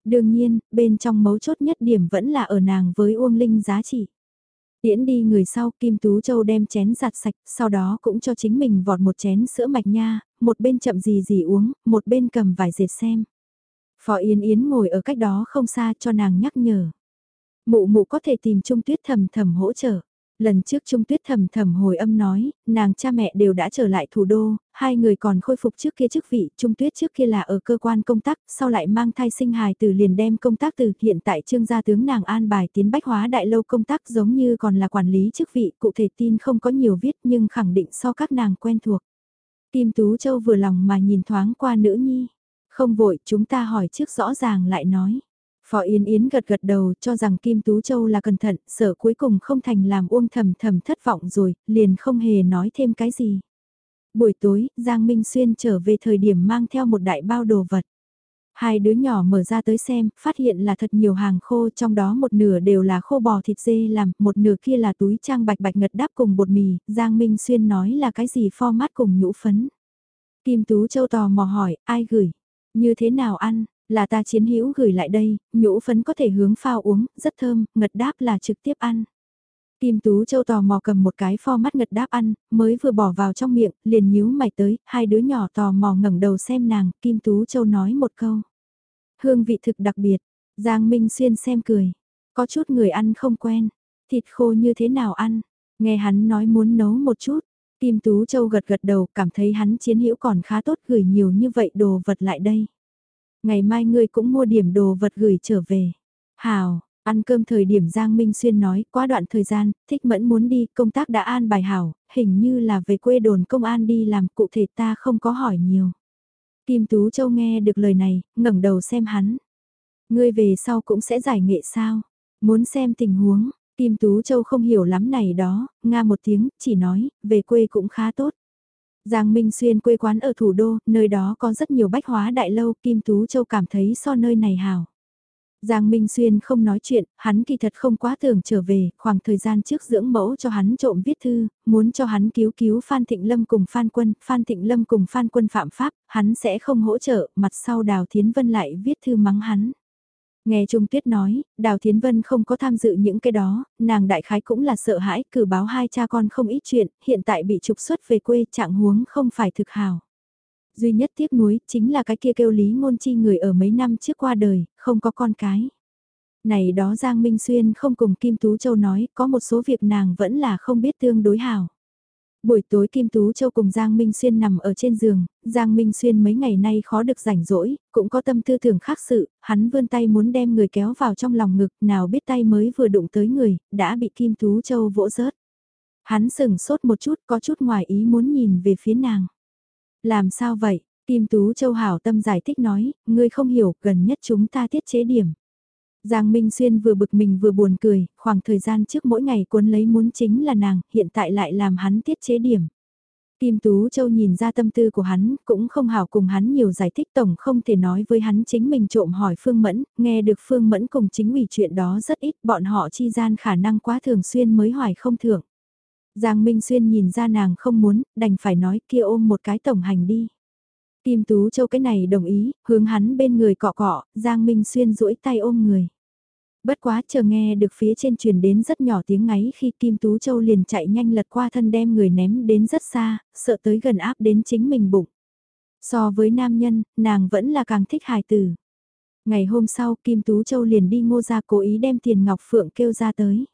Đương nhiên, bên trong mấu chốt nhất điểm vẫn là ở nàng với Uông Linh giá trị. Tiễn đi người sau Kim Tú Châu đem chén giặt sạch, sau đó cũng cho chính mình vọt một chén sữa mạch nha, một bên chậm gì gì uống, một bên cầm vài dệt xem. Phó Yến Yến ngồi ở cách đó không xa cho nàng nhắc nhở. Mụ mụ có thể tìm Trung Tuyết thầm thầm hỗ trợ. Lần trước Trung Tuyết thầm thầm hồi âm nói, nàng cha mẹ đều đã trở lại thủ đô, hai người còn khôi phục trước kia chức vị, Trung Tuyết trước kia là ở cơ quan công tác, sau lại mang thai sinh hài từ liền đem công tác từ hiện tại trương gia tướng nàng an bài tiến bách hóa đại lâu công tác giống như còn là quản lý chức vị, cụ thể tin không có nhiều viết nhưng khẳng định so các nàng quen thuộc. Kim Tú Châu vừa lòng mà nhìn thoáng qua nữ nhi, không vội chúng ta hỏi trước rõ ràng lại nói. Phó Yến Yến gật gật đầu cho rằng Kim Tú Châu là cẩn thận, sợ cuối cùng không thành làm uông thầm thầm thất vọng rồi, liền không hề nói thêm cái gì. Buổi tối, Giang Minh Xuyên trở về thời điểm mang theo một đại bao đồ vật. Hai đứa nhỏ mở ra tới xem, phát hiện là thật nhiều hàng khô, trong đó một nửa đều là khô bò thịt dê làm, một nửa kia là túi trang bạch bạch ngật đáp cùng bột mì, Giang Minh Xuyên nói là cái gì format cùng nhũ phấn. Kim Tú Châu tò mò hỏi, ai gửi? Như thế nào ăn? Là ta chiến hữu gửi lại đây, nhũ phấn có thể hướng phao uống, rất thơm, ngật đáp là trực tiếp ăn. Kim Tú Châu tò mò cầm một cái pho mắt ngật đáp ăn, mới vừa bỏ vào trong miệng, liền nhíu mày tới, hai đứa nhỏ tò mò ngẩng đầu xem nàng, Kim Tú Châu nói một câu. Hương vị thực đặc biệt, Giang Minh Xuyên xem cười, có chút người ăn không quen, Thịt khô như thế nào ăn? Nghe hắn nói muốn nấu một chút. Kim Tú Châu gật gật đầu cảm thấy hắn chiến hữu còn khá tốt gửi nhiều như vậy đồ vật lại đây. Ngày mai ngươi cũng mua điểm đồ vật gửi trở về. Hào, ăn cơm thời điểm Giang Minh Xuyên nói quá đoạn thời gian, thích mẫn muốn đi, công tác đã an bài hảo, hình như là về quê đồn công an đi làm cụ thể ta không có hỏi nhiều. Kim Tú Châu nghe được lời này, ngẩng đầu xem hắn. Ngươi về sau cũng sẽ giải nghệ sao? Muốn xem tình huống, Kim Tú Châu không hiểu lắm này đó, nga một tiếng, chỉ nói, về quê cũng khá tốt. Giang Minh Xuyên quê quán ở thủ đô, nơi đó có rất nhiều bách hóa đại lâu, Kim Tú Châu cảm thấy so nơi này hào. Giang Minh Xuyên không nói chuyện, hắn kỳ thật không quá tưởng trở về, khoảng thời gian trước dưỡng mẫu cho hắn trộm viết thư, muốn cho hắn cứu cứu Phan Thịnh Lâm cùng Phan Quân, Phan Thịnh Lâm cùng Phan Quân phạm pháp, hắn sẽ không hỗ trợ, mặt sau Đào Thiến Vân lại viết thư mắng hắn. Nghe Trung Tuyết nói, Đào Thiến Vân không có tham dự những cái đó, nàng đại khái cũng là sợ hãi, cử báo hai cha con không ít chuyện, hiện tại bị trục xuất về quê trạng huống không phải thực hào. Duy nhất tiếc nuối chính là cái kia kêu lý ngôn chi người ở mấy năm trước qua đời, không có con cái. Này đó Giang Minh Xuyên không cùng Kim Tú Châu nói, có một số việc nàng vẫn là không biết tương đối hào. Buổi tối Kim Tú Châu cùng Giang Minh Xuyên nằm ở trên giường, Giang Minh Xuyên mấy ngày nay khó được rảnh rỗi, cũng có tâm tư tưởng khác sự, hắn vươn tay muốn đem người kéo vào trong lòng ngực, nào biết tay mới vừa đụng tới người, đã bị Kim Tú Châu vỗ rớt. Hắn sừng sốt một chút có chút ngoài ý muốn nhìn về phía nàng. Làm sao vậy? Kim Tú Châu hảo tâm giải thích nói, ngươi không hiểu, gần nhất chúng ta tiết chế điểm. Giang Minh Xuyên vừa bực mình vừa buồn cười, khoảng thời gian trước mỗi ngày cuốn lấy muốn chính là nàng, hiện tại lại làm hắn tiết chế điểm. Kim Tú Châu nhìn ra tâm tư của hắn, cũng không hảo cùng hắn nhiều giải thích tổng không thể nói với hắn chính mình trộm hỏi Phương Mẫn, nghe được Phương Mẫn cùng chính ủy chuyện đó rất ít, bọn họ chi gian khả năng quá thường xuyên mới hỏi không thưởng. Giang Minh Xuyên nhìn ra nàng không muốn, đành phải nói kia ôm một cái tổng hành đi. Kim Tú Châu cái này đồng ý, hướng hắn bên người cọ cọ, Giang Minh Xuyên duỗi tay ôm người. Bất quá chờ nghe được phía trên truyền đến rất nhỏ tiếng ngáy khi Kim Tú Châu liền chạy nhanh lật qua thân đem người ném đến rất xa, sợ tới gần áp đến chính mình bụng. So với nam nhân, nàng vẫn là càng thích hài tử. Ngày hôm sau Kim Tú Châu liền đi ngô ra cố ý đem tiền Ngọc Phượng kêu ra tới.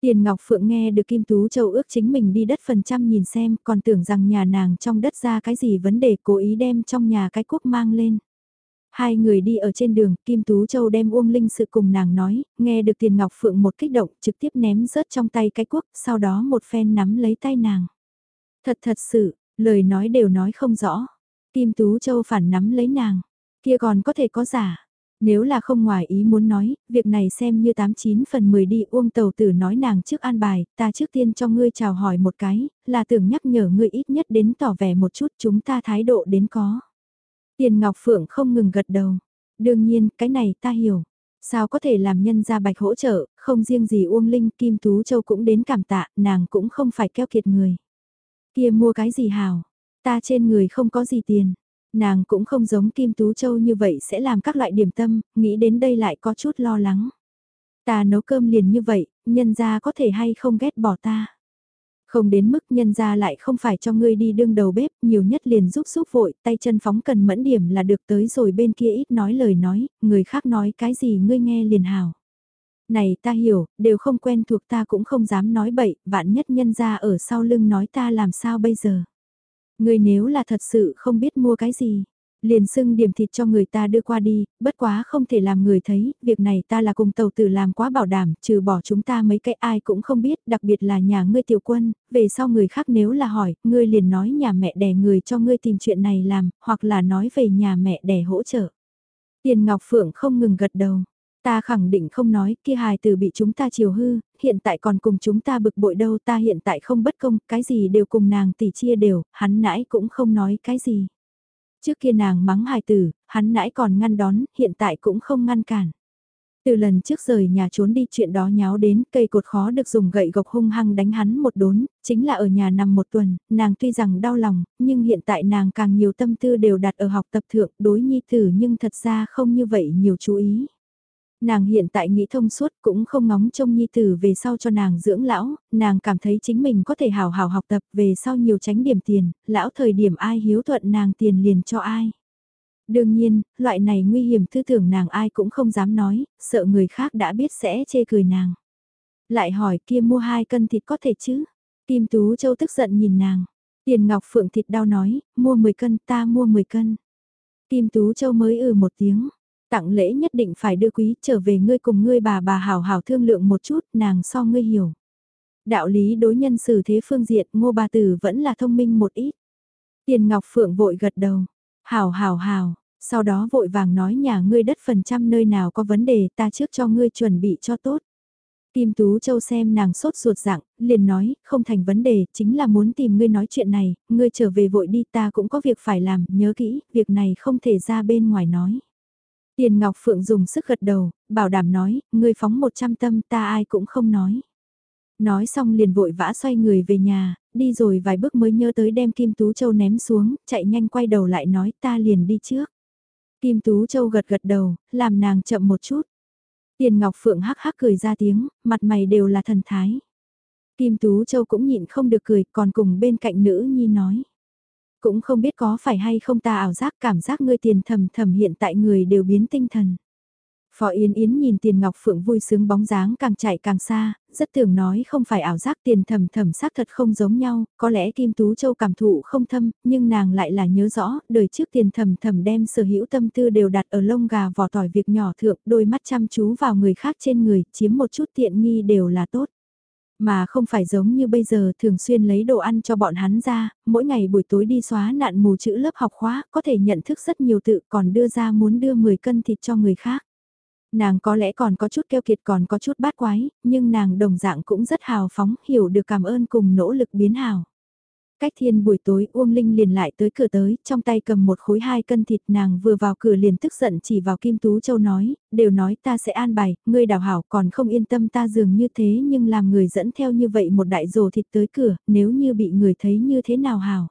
Tiền Ngọc Phượng nghe được Kim Tú Châu ước chính mình đi đất phần trăm nhìn xem, còn tưởng rằng nhà nàng trong đất ra cái gì vấn đề cố ý đem trong nhà cái quốc mang lên. Hai người đi ở trên đường, Kim Tú Châu đem Uông Linh sự cùng nàng nói, nghe được Tiền Ngọc Phượng một kích động, trực tiếp ném rớt trong tay cái quốc, sau đó một phen nắm lấy tay nàng. Thật thật sự, lời nói đều nói không rõ. Kim Tú Châu phản nắm lấy nàng, kia còn có thể có giả. Nếu là không ngoài ý muốn nói, việc này xem như 89 phần 10 đi Uông Tàu Tử nói nàng trước an bài, ta trước tiên cho ngươi chào hỏi một cái, là tưởng nhắc nhở ngươi ít nhất đến tỏ vẻ một chút chúng ta thái độ đến có. Tiền Ngọc Phượng không ngừng gật đầu. Đương nhiên, cái này ta hiểu. Sao có thể làm nhân gia bạch hỗ trợ, không riêng gì Uông Linh, Kim Tú Châu cũng đến cảm tạ, nàng cũng không phải keo kiệt người. Kia mua cái gì hào, ta trên người không có gì tiền. Nàng cũng không giống Kim Tú Châu như vậy sẽ làm các loại điểm tâm, nghĩ đến đây lại có chút lo lắng. Ta nấu cơm liền như vậy, nhân gia có thể hay không ghét bỏ ta. Không đến mức nhân ra lại không phải cho ngươi đi đương đầu bếp, nhiều nhất liền giúp giúp vội, tay chân phóng cần mẫn điểm là được tới rồi bên kia ít nói lời nói, người khác nói cái gì ngươi nghe liền hào. Này ta hiểu, đều không quen thuộc ta cũng không dám nói bậy, vạn nhất nhân ra ở sau lưng nói ta làm sao bây giờ. Ngươi nếu là thật sự không biết mua cái gì, liền xưng điểm thịt cho người ta đưa qua đi, bất quá không thể làm người thấy, việc này ta là cùng tàu tử làm quá bảo đảm, trừ bỏ chúng ta mấy cái ai cũng không biết, đặc biệt là nhà ngươi tiểu quân, về sau người khác nếu là hỏi, ngươi liền nói nhà mẹ đẻ người cho ngươi tìm chuyện này làm, hoặc là nói về nhà mẹ đẻ hỗ trợ. Tiền Ngọc Phượng không ngừng gật đầu. Ta khẳng định không nói, kia hài từ bị chúng ta chiều hư, hiện tại còn cùng chúng ta bực bội đâu, ta hiện tại không bất công, cái gì đều cùng nàng tỷ chia đều, hắn nãy cũng không nói cái gì. Trước kia nàng mắng hài tử, hắn nãy còn ngăn đón, hiện tại cũng không ngăn cản. Từ lần trước rời nhà trốn đi chuyện đó nháo đến cây cột khó được dùng gậy gộc hung hăng đánh hắn một đốn, chính là ở nhà nằm một tuần, nàng tuy rằng đau lòng, nhưng hiện tại nàng càng nhiều tâm tư đều đặt ở học tập thượng đối nhi tử nhưng thật ra không như vậy nhiều chú ý. Nàng hiện tại nghĩ thông suốt cũng không ngóng trông nhi tử về sau cho nàng dưỡng lão, nàng cảm thấy chính mình có thể hào hào học tập về sau nhiều tránh điểm tiền, lão thời điểm ai hiếu thuận nàng tiền liền cho ai. Đương nhiên, loại này nguy hiểm tư tưởng nàng ai cũng không dám nói, sợ người khác đã biết sẽ chê cười nàng. Lại hỏi kia mua hai cân thịt có thể chứ? Kim Tú Châu tức giận nhìn nàng. Tiền Ngọc Phượng thịt đau nói, mua 10 cân ta mua 10 cân. Kim Tú Châu mới ừ một tiếng. Tặng lễ nhất định phải đưa quý trở về ngươi cùng ngươi bà bà hào hào thương lượng một chút nàng so ngươi hiểu. Đạo lý đối nhân xử thế phương diện ngô bà tử vẫn là thông minh một ít. Tiền Ngọc Phượng vội gật đầu. hào hào hào sau đó vội vàng nói nhà ngươi đất phần trăm nơi nào có vấn đề ta trước cho ngươi chuẩn bị cho tốt. Kim Tú Châu xem nàng sốt ruột dạng, liền nói, không thành vấn đề, chính là muốn tìm ngươi nói chuyện này, ngươi trở về vội đi ta cũng có việc phải làm, nhớ kỹ, việc này không thể ra bên ngoài nói. Tiền Ngọc Phượng dùng sức gật đầu, bảo đảm nói, ngươi phóng một trăm tâm ta ai cũng không nói. Nói xong liền vội vã xoay người về nhà, đi rồi vài bước mới nhớ tới đem Kim Tú Châu ném xuống, chạy nhanh quay đầu lại nói ta liền đi trước. Kim Tú Châu gật gật đầu, làm nàng chậm một chút. Tiền Ngọc Phượng hắc hắc cười ra tiếng, mặt mày đều là thần thái. Kim Tú Châu cũng nhịn không được cười, còn cùng bên cạnh nữ nhi nói. Cũng không biết có phải hay không ta ảo giác cảm giác ngươi tiền thầm thầm hiện tại người đều biến tinh thần. Phó Yến Yến nhìn Tiền Ngọc Phượng vui sướng bóng dáng càng chạy càng xa, rất tưởng nói không phải ảo giác tiền thầm thầm xác thật không giống nhau, có lẽ Kim Tú Châu cảm thụ không thâm, nhưng nàng lại là nhớ rõ, đời trước tiền thầm thầm đem sở hữu tâm tư đều đặt ở lông gà vỏ tỏi việc nhỏ thượng, đôi mắt chăm chú vào người khác trên người, chiếm một chút tiện nghi đều là tốt. Mà không phải giống như bây giờ thường xuyên lấy đồ ăn cho bọn hắn ra, mỗi ngày buổi tối đi xóa nạn mù chữ lớp học khóa, có thể nhận thức rất nhiều tự còn đưa ra muốn đưa 10 cân thịt cho người khác. Nàng có lẽ còn có chút keo kiệt còn có chút bát quái, nhưng nàng đồng dạng cũng rất hào phóng, hiểu được cảm ơn cùng nỗ lực biến hào. Cách thiên buổi tối Uông Linh liền lại tới cửa tới, trong tay cầm một khối hai cân thịt nàng vừa vào cửa liền tức giận chỉ vào Kim Tú Châu nói, đều nói ta sẽ an bài, ngươi đào hảo còn không yên tâm ta dường như thế nhưng làm người dẫn theo như vậy một đại rổ thịt tới cửa, nếu như bị người thấy như thế nào hảo.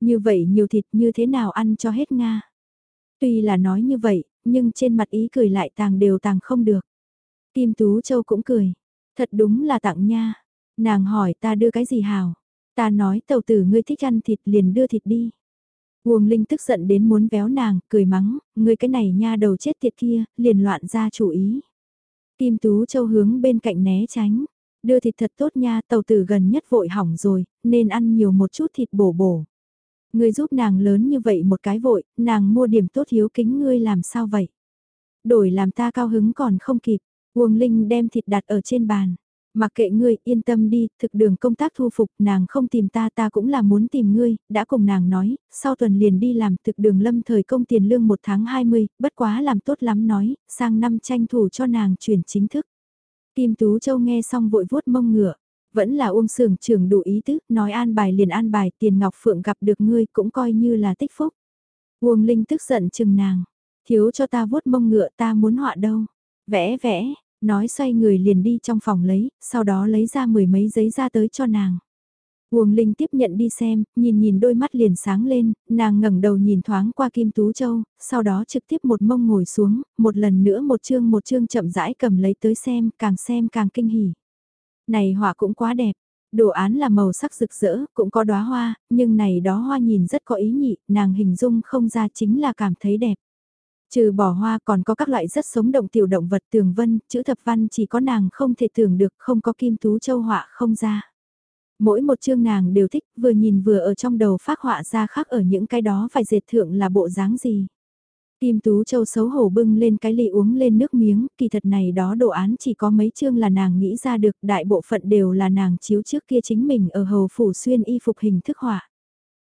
Như vậy nhiều thịt như thế nào ăn cho hết Nga. Tuy là nói như vậy, nhưng trên mặt ý cười lại tàng đều tàng không được. Kim Tú Châu cũng cười, thật đúng là tặng nha. Nàng hỏi ta đưa cái gì hảo Ta nói tàu tử ngươi thích ăn thịt liền đưa thịt đi. Uông Linh tức giận đến muốn véo nàng, cười mắng, ngươi cái này nha đầu chết tiệt kia, liền loạn ra chủ ý. Kim Tú Châu hướng bên cạnh né tránh, đưa thịt thật tốt nha, tàu tử gần nhất vội hỏng rồi, nên ăn nhiều một chút thịt bổ bổ. Ngươi giúp nàng lớn như vậy một cái vội, nàng mua điểm tốt hiếu kính ngươi làm sao vậy? Đổi làm ta cao hứng còn không kịp, Uông Linh đem thịt đặt ở trên bàn. Mặc kệ ngươi, yên tâm đi, thực đường công tác thu phục, nàng không tìm ta ta cũng là muốn tìm ngươi, đã cùng nàng nói, sau tuần liền đi làm thực đường lâm thời công tiền lương một tháng 20, bất quá làm tốt lắm nói, sang năm tranh thủ cho nàng chuyển chính thức. Kim Tú Châu nghe xong vội vuốt mông ngựa, vẫn là Uông Sưởng trưởng đủ ý tứ, nói an bài liền an bài, tiền Ngọc Phượng gặp được ngươi cũng coi như là tích phúc. Uông Linh tức giận chừng nàng, thiếu cho ta vuốt mông ngựa ta muốn họa đâu. Vẽ vẽ, nói xoay người liền đi trong phòng lấy, sau đó lấy ra mười mấy giấy ra tới cho nàng. Uông Linh tiếp nhận đi xem, nhìn nhìn đôi mắt liền sáng lên, nàng ngẩng đầu nhìn thoáng qua Kim Tú Châu, sau đó trực tiếp một mông ngồi xuống, một lần nữa một chương một chương chậm rãi cầm lấy tới xem, càng xem càng kinh hỉ. Này họa cũng quá đẹp, đồ án là màu sắc rực rỡ, cũng có đóa hoa, nhưng này đó hoa nhìn rất có ý nhị, nàng hình dung không ra chính là cảm thấy đẹp. Trừ bỏ hoa còn có các loại rất sống động tiểu động vật tường vân, chữ thập văn chỉ có nàng không thể tưởng được không có kim tú châu họa không ra. Mỗi một chương nàng đều thích, vừa nhìn vừa ở trong đầu phát họa ra khác ở những cái đó phải dệt thượng là bộ dáng gì. Kim Tú Châu xấu hổ bưng lên cái ly uống lên nước miếng, kỳ thật này đó đồ án chỉ có mấy chương là nàng nghĩ ra được, đại bộ phận đều là nàng chiếu trước kia chính mình ở hầu phủ xuyên y phục hình thức họa.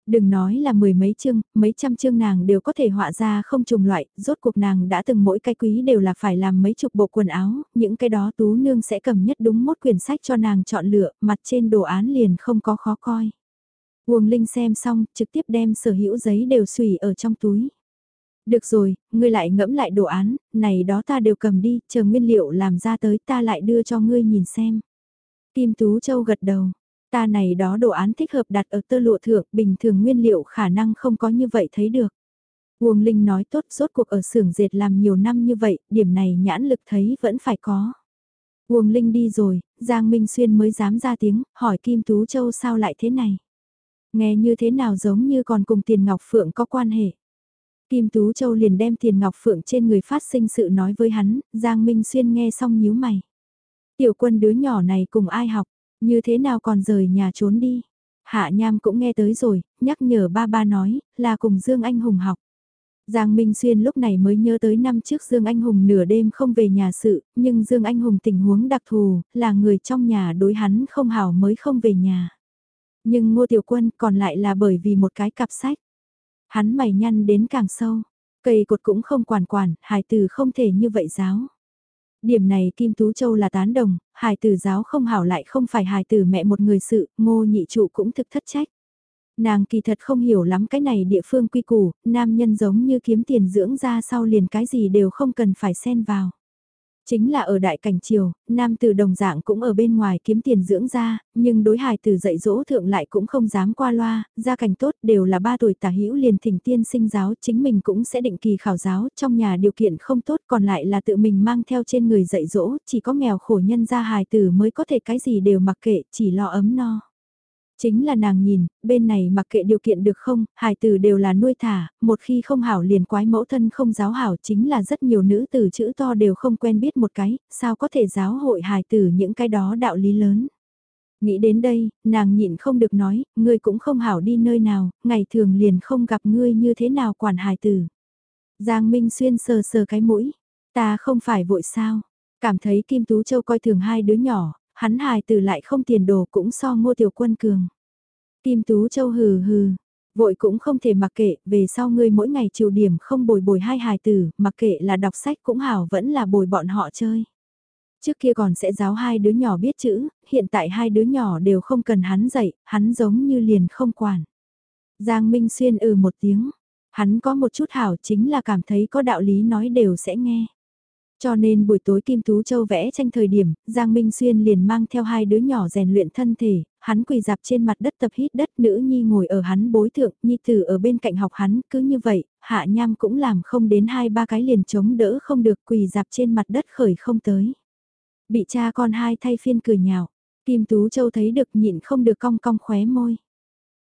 Đừng nói là mười mấy chương, mấy trăm chương nàng đều có thể họa ra không trùng loại, rốt cuộc nàng đã từng mỗi cái quý đều là phải làm mấy chục bộ quần áo, những cái đó tú nương sẽ cầm nhất đúng một quyển sách cho nàng chọn lựa, mặt trên đồ án liền không có khó coi. Uông Linh xem xong, trực tiếp đem sở hữu giấy đều xùy ở trong túi. Được rồi, ngươi lại ngẫm lại đồ án, này đó ta đều cầm đi, chờ nguyên liệu làm ra tới ta lại đưa cho ngươi nhìn xem. Kim Tú Châu gật đầu, ta này đó đồ án thích hợp đặt ở tơ lụa thượng, bình thường nguyên liệu khả năng không có như vậy thấy được. Uông Linh nói tốt rốt cuộc ở xưởng dệt làm nhiều năm như vậy, điểm này nhãn lực thấy vẫn phải có. Uông Linh đi rồi, Giang Minh Xuyên mới dám ra tiếng, hỏi Kim Tú Châu sao lại thế này. Nghe như thế nào giống như còn cùng tiền Ngọc Phượng có quan hệ. Kim Tú Châu liền đem tiền ngọc phượng trên người phát sinh sự nói với hắn, Giang Minh Xuyên nghe xong nhíu mày. Tiểu quân đứa nhỏ này cùng ai học, như thế nào còn rời nhà trốn đi. Hạ Nham cũng nghe tới rồi, nhắc nhở ba ba nói, là cùng Dương Anh Hùng học. Giang Minh Xuyên lúc này mới nhớ tới năm trước Dương Anh Hùng nửa đêm không về nhà sự, nhưng Dương Anh Hùng tình huống đặc thù, là người trong nhà đối hắn không hảo mới không về nhà. Nhưng Ngô Tiểu Quân còn lại là bởi vì một cái cặp sách. Hắn mày nhăn đến càng sâu, cây cột cũng không quản quản, hài từ không thể như vậy giáo. Điểm này Kim Tú Châu là tán đồng, hài tử giáo không hảo lại không phải hài tử mẹ một người sự, ngô nhị trụ cũng thực thất trách. Nàng kỳ thật không hiểu lắm cái này địa phương quy củ, nam nhân giống như kiếm tiền dưỡng ra sau liền cái gì đều không cần phải xen vào. Chính là ở đại cảnh triều, nam tử đồng dạng cũng ở bên ngoài kiếm tiền dưỡng ra, nhưng đối hài tử dạy dỗ thượng lại cũng không dám qua loa, gia cảnh tốt đều là ba tuổi tả hữu liền thỉnh tiên sinh giáo, chính mình cũng sẽ định kỳ khảo giáo, trong nhà điều kiện không tốt còn lại là tự mình mang theo trên người dạy dỗ, chỉ có nghèo khổ nhân gia hài tử mới có thể cái gì đều mặc kệ, chỉ lo ấm no. Chính là nàng nhìn, bên này mặc kệ điều kiện được không, hài tử đều là nuôi thả, một khi không hảo liền quái mẫu thân không giáo hảo chính là rất nhiều nữ tử chữ to đều không quen biết một cái, sao có thể giáo hội hài tử những cái đó đạo lý lớn. Nghĩ đến đây, nàng nhịn không được nói, ngươi cũng không hảo đi nơi nào, ngày thường liền không gặp ngươi như thế nào quản hài tử. Giang Minh Xuyên sờ sờ cái mũi, ta không phải vội sao, cảm thấy Kim Tú Châu coi thường hai đứa nhỏ, hắn hài từ lại không tiền đồ cũng so ngô tiểu quân cường. Kim Tú Châu hừ hừ, vội cũng không thể mặc kệ, về sau ngươi mỗi ngày chiều điểm không bồi bồi hai hài tử, mặc kệ là đọc sách cũng hảo vẫn là bồi bọn họ chơi. Trước kia còn sẽ giáo hai đứa nhỏ biết chữ, hiện tại hai đứa nhỏ đều không cần hắn dạy, hắn giống như liền không quản. Giang Minh Xuyên ừ một tiếng, hắn có một chút hảo chính là cảm thấy có đạo lý nói đều sẽ nghe. Cho nên buổi tối Kim Tú Châu vẽ tranh thời điểm, Giang Minh Xuyên liền mang theo hai đứa nhỏ rèn luyện thân thể, hắn quỳ dạp trên mặt đất tập hít đất nữ nhi ngồi ở hắn bối thượng, nhi tử ở bên cạnh học hắn, cứ như vậy, hạ nham cũng làm không đến hai ba cái liền chống đỡ không được quỳ dạp trên mặt đất khởi không tới. Bị cha con hai thay phiên cười nhạo, Kim Tú Châu thấy được nhịn không được cong cong khóe môi.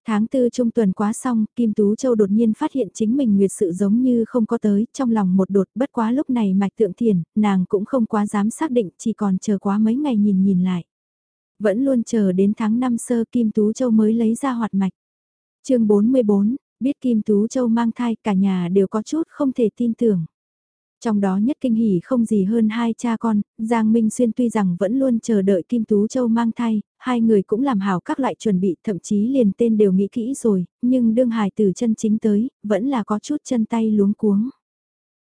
Tháng tư trung tuần quá xong, Kim Tú Châu đột nhiên phát hiện chính mình nguyệt sự giống như không có tới, trong lòng một đột bất quá lúc này mạch tượng thiền, nàng cũng không quá dám xác định, chỉ còn chờ quá mấy ngày nhìn nhìn lại. Vẫn luôn chờ đến tháng 5 sơ Kim Tú Châu mới lấy ra hoạt mạch. chương 44, biết Kim Tú Châu mang thai cả nhà đều có chút không thể tin tưởng. Trong đó nhất kinh hỉ không gì hơn hai cha con, Giang Minh Xuyên tuy rằng vẫn luôn chờ đợi Kim Tú Châu mang thai, hai người cũng làm hảo các loại chuẩn bị thậm chí liền tên đều nghĩ kỹ rồi, nhưng đương hài từ chân chính tới, vẫn là có chút chân tay luống cuống.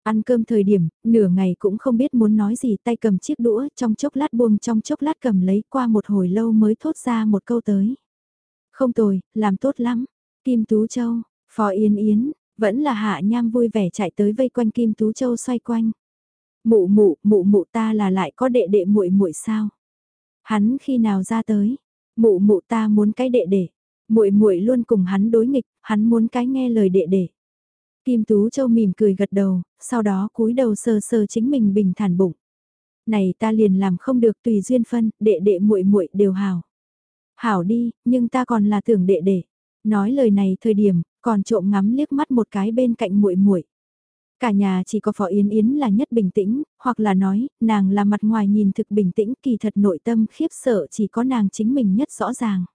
Ăn cơm thời điểm, nửa ngày cũng không biết muốn nói gì tay cầm chiếc đũa trong chốc lát buông trong chốc lát cầm lấy qua một hồi lâu mới thốt ra một câu tới. Không tồi, làm tốt lắm. Kim Tú Châu, Phó Yên Yến, vẫn là hạ nham vui vẻ chạy tới vây quanh Kim Tú Châu xoay quanh. Mụ mụ, mụ mụ ta là lại có đệ đệ muội muội sao? Hắn khi nào ra tới? Mụ mụ ta muốn cái đệ đệ. Muội muội luôn cùng hắn đối nghịch, hắn muốn cái nghe lời đệ đệ. Kim Tú Châu mỉm cười gật đầu, sau đó cúi đầu sờ sờ chính mình bình thản bụng. Này ta liền làm không được tùy duyên phân, đệ đệ muội muội đều hảo. Hảo đi, nhưng ta còn là tưởng đệ đệ. Nói lời này thời điểm, còn trộm ngắm liếc mắt một cái bên cạnh muội muội. Cả nhà chỉ có Phó Yến Yến là nhất bình tĩnh, hoặc là nói, nàng là mặt ngoài nhìn thực bình tĩnh kỳ thật nội tâm khiếp sợ chỉ có nàng chính mình nhất rõ ràng.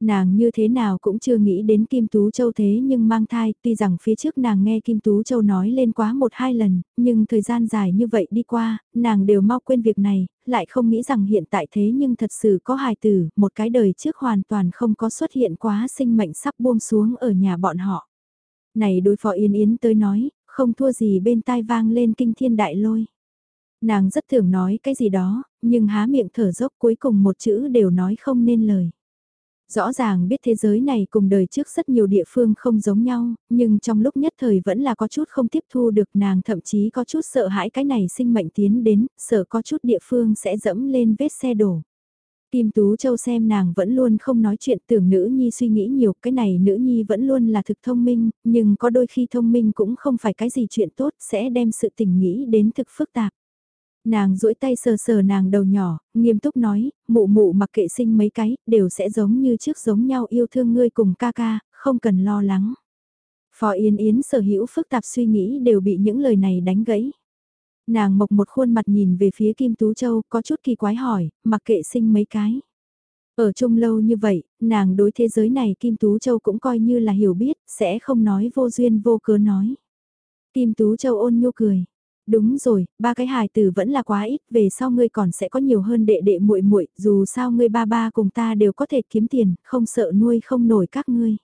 Nàng như thế nào cũng chưa nghĩ đến Kim Tú Châu thế nhưng mang thai, tuy rằng phía trước nàng nghe Kim Tú Châu nói lên quá một hai lần, nhưng thời gian dài như vậy đi qua, nàng đều mau quên việc này, lại không nghĩ rằng hiện tại thế nhưng thật sự có hài tử, một cái đời trước hoàn toàn không có xuất hiện quá sinh mệnh sắp buông xuống ở nhà bọn họ. Này đối phó Yên Yến tới nói, không thua gì bên tai vang lên kinh thiên đại lôi. Nàng rất thường nói cái gì đó, nhưng há miệng thở dốc cuối cùng một chữ đều nói không nên lời. Rõ ràng biết thế giới này cùng đời trước rất nhiều địa phương không giống nhau, nhưng trong lúc nhất thời vẫn là có chút không tiếp thu được nàng thậm chí có chút sợ hãi cái này sinh mệnh tiến đến, sợ có chút địa phương sẽ dẫm lên vết xe đổ. Kim Tú Châu xem nàng vẫn luôn không nói chuyện tưởng nữ nhi suy nghĩ nhiều, cái này nữ nhi vẫn luôn là thực thông minh, nhưng có đôi khi thông minh cũng không phải cái gì chuyện tốt, sẽ đem sự tình nghĩ đến thực phức tạp. Nàng duỗi tay sờ sờ nàng đầu nhỏ, nghiêm túc nói, mụ mụ mặc kệ sinh mấy cái, đều sẽ giống như trước giống nhau yêu thương ngươi cùng ca ca, không cần lo lắng. Phó Yên Yến sở hữu phức tạp suy nghĩ đều bị những lời này đánh gãy. Nàng mộc một khuôn mặt nhìn về phía Kim Tú Châu, có chút kỳ quái hỏi, mặc kệ sinh mấy cái. Ở chung lâu như vậy, nàng đối thế giới này Kim Tú Châu cũng coi như là hiểu biết, sẽ không nói vô duyên vô cớ nói. Kim Tú Châu ôn nhu cười. Đúng rồi, ba cái hài tử vẫn là quá ít, về sau ngươi còn sẽ có nhiều hơn đệ đệ muội muội, dù sao ngươi ba ba cùng ta đều có thể kiếm tiền, không sợ nuôi không nổi các ngươi.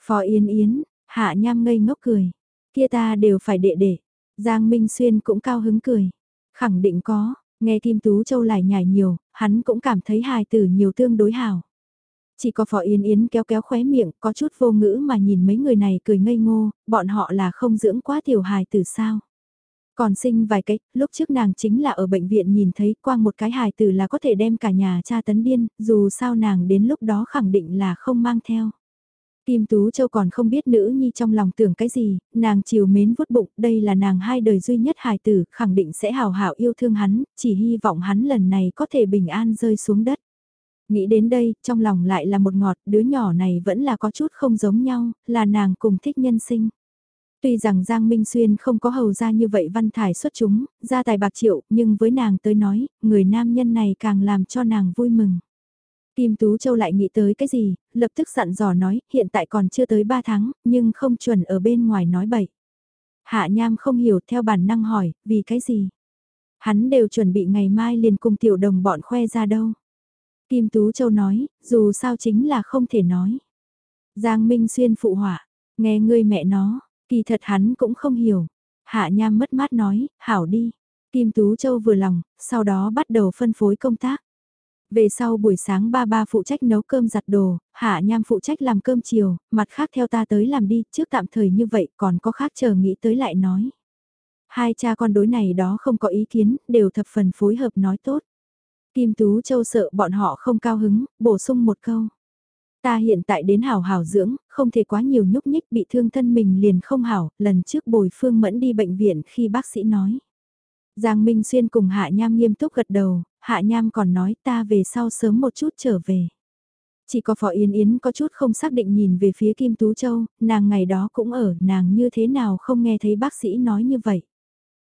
Phó Yên Yến, Hạ Nham ngây ngốc cười. Kia ta đều phải đệ đệ. Giang Minh Xuyên cũng cao hứng cười. Khẳng định có, nghe Kim Tú Châu lại nhảy nhiều, hắn cũng cảm thấy hài tử nhiều tương đối hảo. Chỉ có Phó Yên Yến kéo kéo khóe miệng, có chút vô ngữ mà nhìn mấy người này cười ngây ngô, bọn họ là không dưỡng quá tiểu hài tử sao. Còn sinh vài cái, lúc trước nàng chính là ở bệnh viện nhìn thấy quang một cái hài tử là có thể đem cả nhà cha tấn điên, dù sao nàng đến lúc đó khẳng định là không mang theo. Kim Tú Châu còn không biết nữ nhi trong lòng tưởng cái gì, nàng chiều mến vuốt bụng, đây là nàng hai đời duy nhất hài tử, khẳng định sẽ hào hảo yêu thương hắn, chỉ hy vọng hắn lần này có thể bình an rơi xuống đất. Nghĩ đến đây, trong lòng lại là một ngọt, đứa nhỏ này vẫn là có chút không giống nhau, là nàng cùng thích nhân sinh. Tuy rằng Giang Minh Xuyên không có hầu ra như vậy văn thải xuất chúng, ra tài bạc triệu, nhưng với nàng tới nói, người nam nhân này càng làm cho nàng vui mừng. Kim Tú Châu lại nghĩ tới cái gì, lập tức dặn dò nói, hiện tại còn chưa tới 3 tháng, nhưng không chuẩn ở bên ngoài nói bậy. Hạ Nham không hiểu theo bản năng hỏi, vì cái gì? Hắn đều chuẩn bị ngày mai liền cùng tiểu đồng bọn khoe ra đâu. Kim Tú Châu nói, dù sao chính là không thể nói. Giang Minh Xuyên phụ họa, nghe ngươi mẹ nó, kỳ thật hắn cũng không hiểu. Hạ Nham mất mát nói, hảo đi. Kim Tú Châu vừa lòng, sau đó bắt đầu phân phối công tác. Về sau buổi sáng ba ba phụ trách nấu cơm giặt đồ, Hạ Nham phụ trách làm cơm chiều, mặt khác theo ta tới làm đi, trước tạm thời như vậy còn có khác chờ nghĩ tới lại nói. Hai cha con đối này đó không có ý kiến, đều thập phần phối hợp nói tốt. Kim Tú Châu sợ bọn họ không cao hứng, bổ sung một câu. Ta hiện tại đến hảo hảo dưỡng, không thể quá nhiều nhúc nhích bị thương thân mình liền không hảo, lần trước bồi phương mẫn đi bệnh viện khi bác sĩ nói. Giang Minh Xuyên cùng Hạ Nham nghiêm túc gật đầu, Hạ Nham còn nói ta về sau sớm một chút trở về. Chỉ có Phó Yến Yến có chút không xác định nhìn về phía Kim Tú Châu, nàng ngày đó cũng ở, nàng như thế nào không nghe thấy bác sĩ nói như vậy.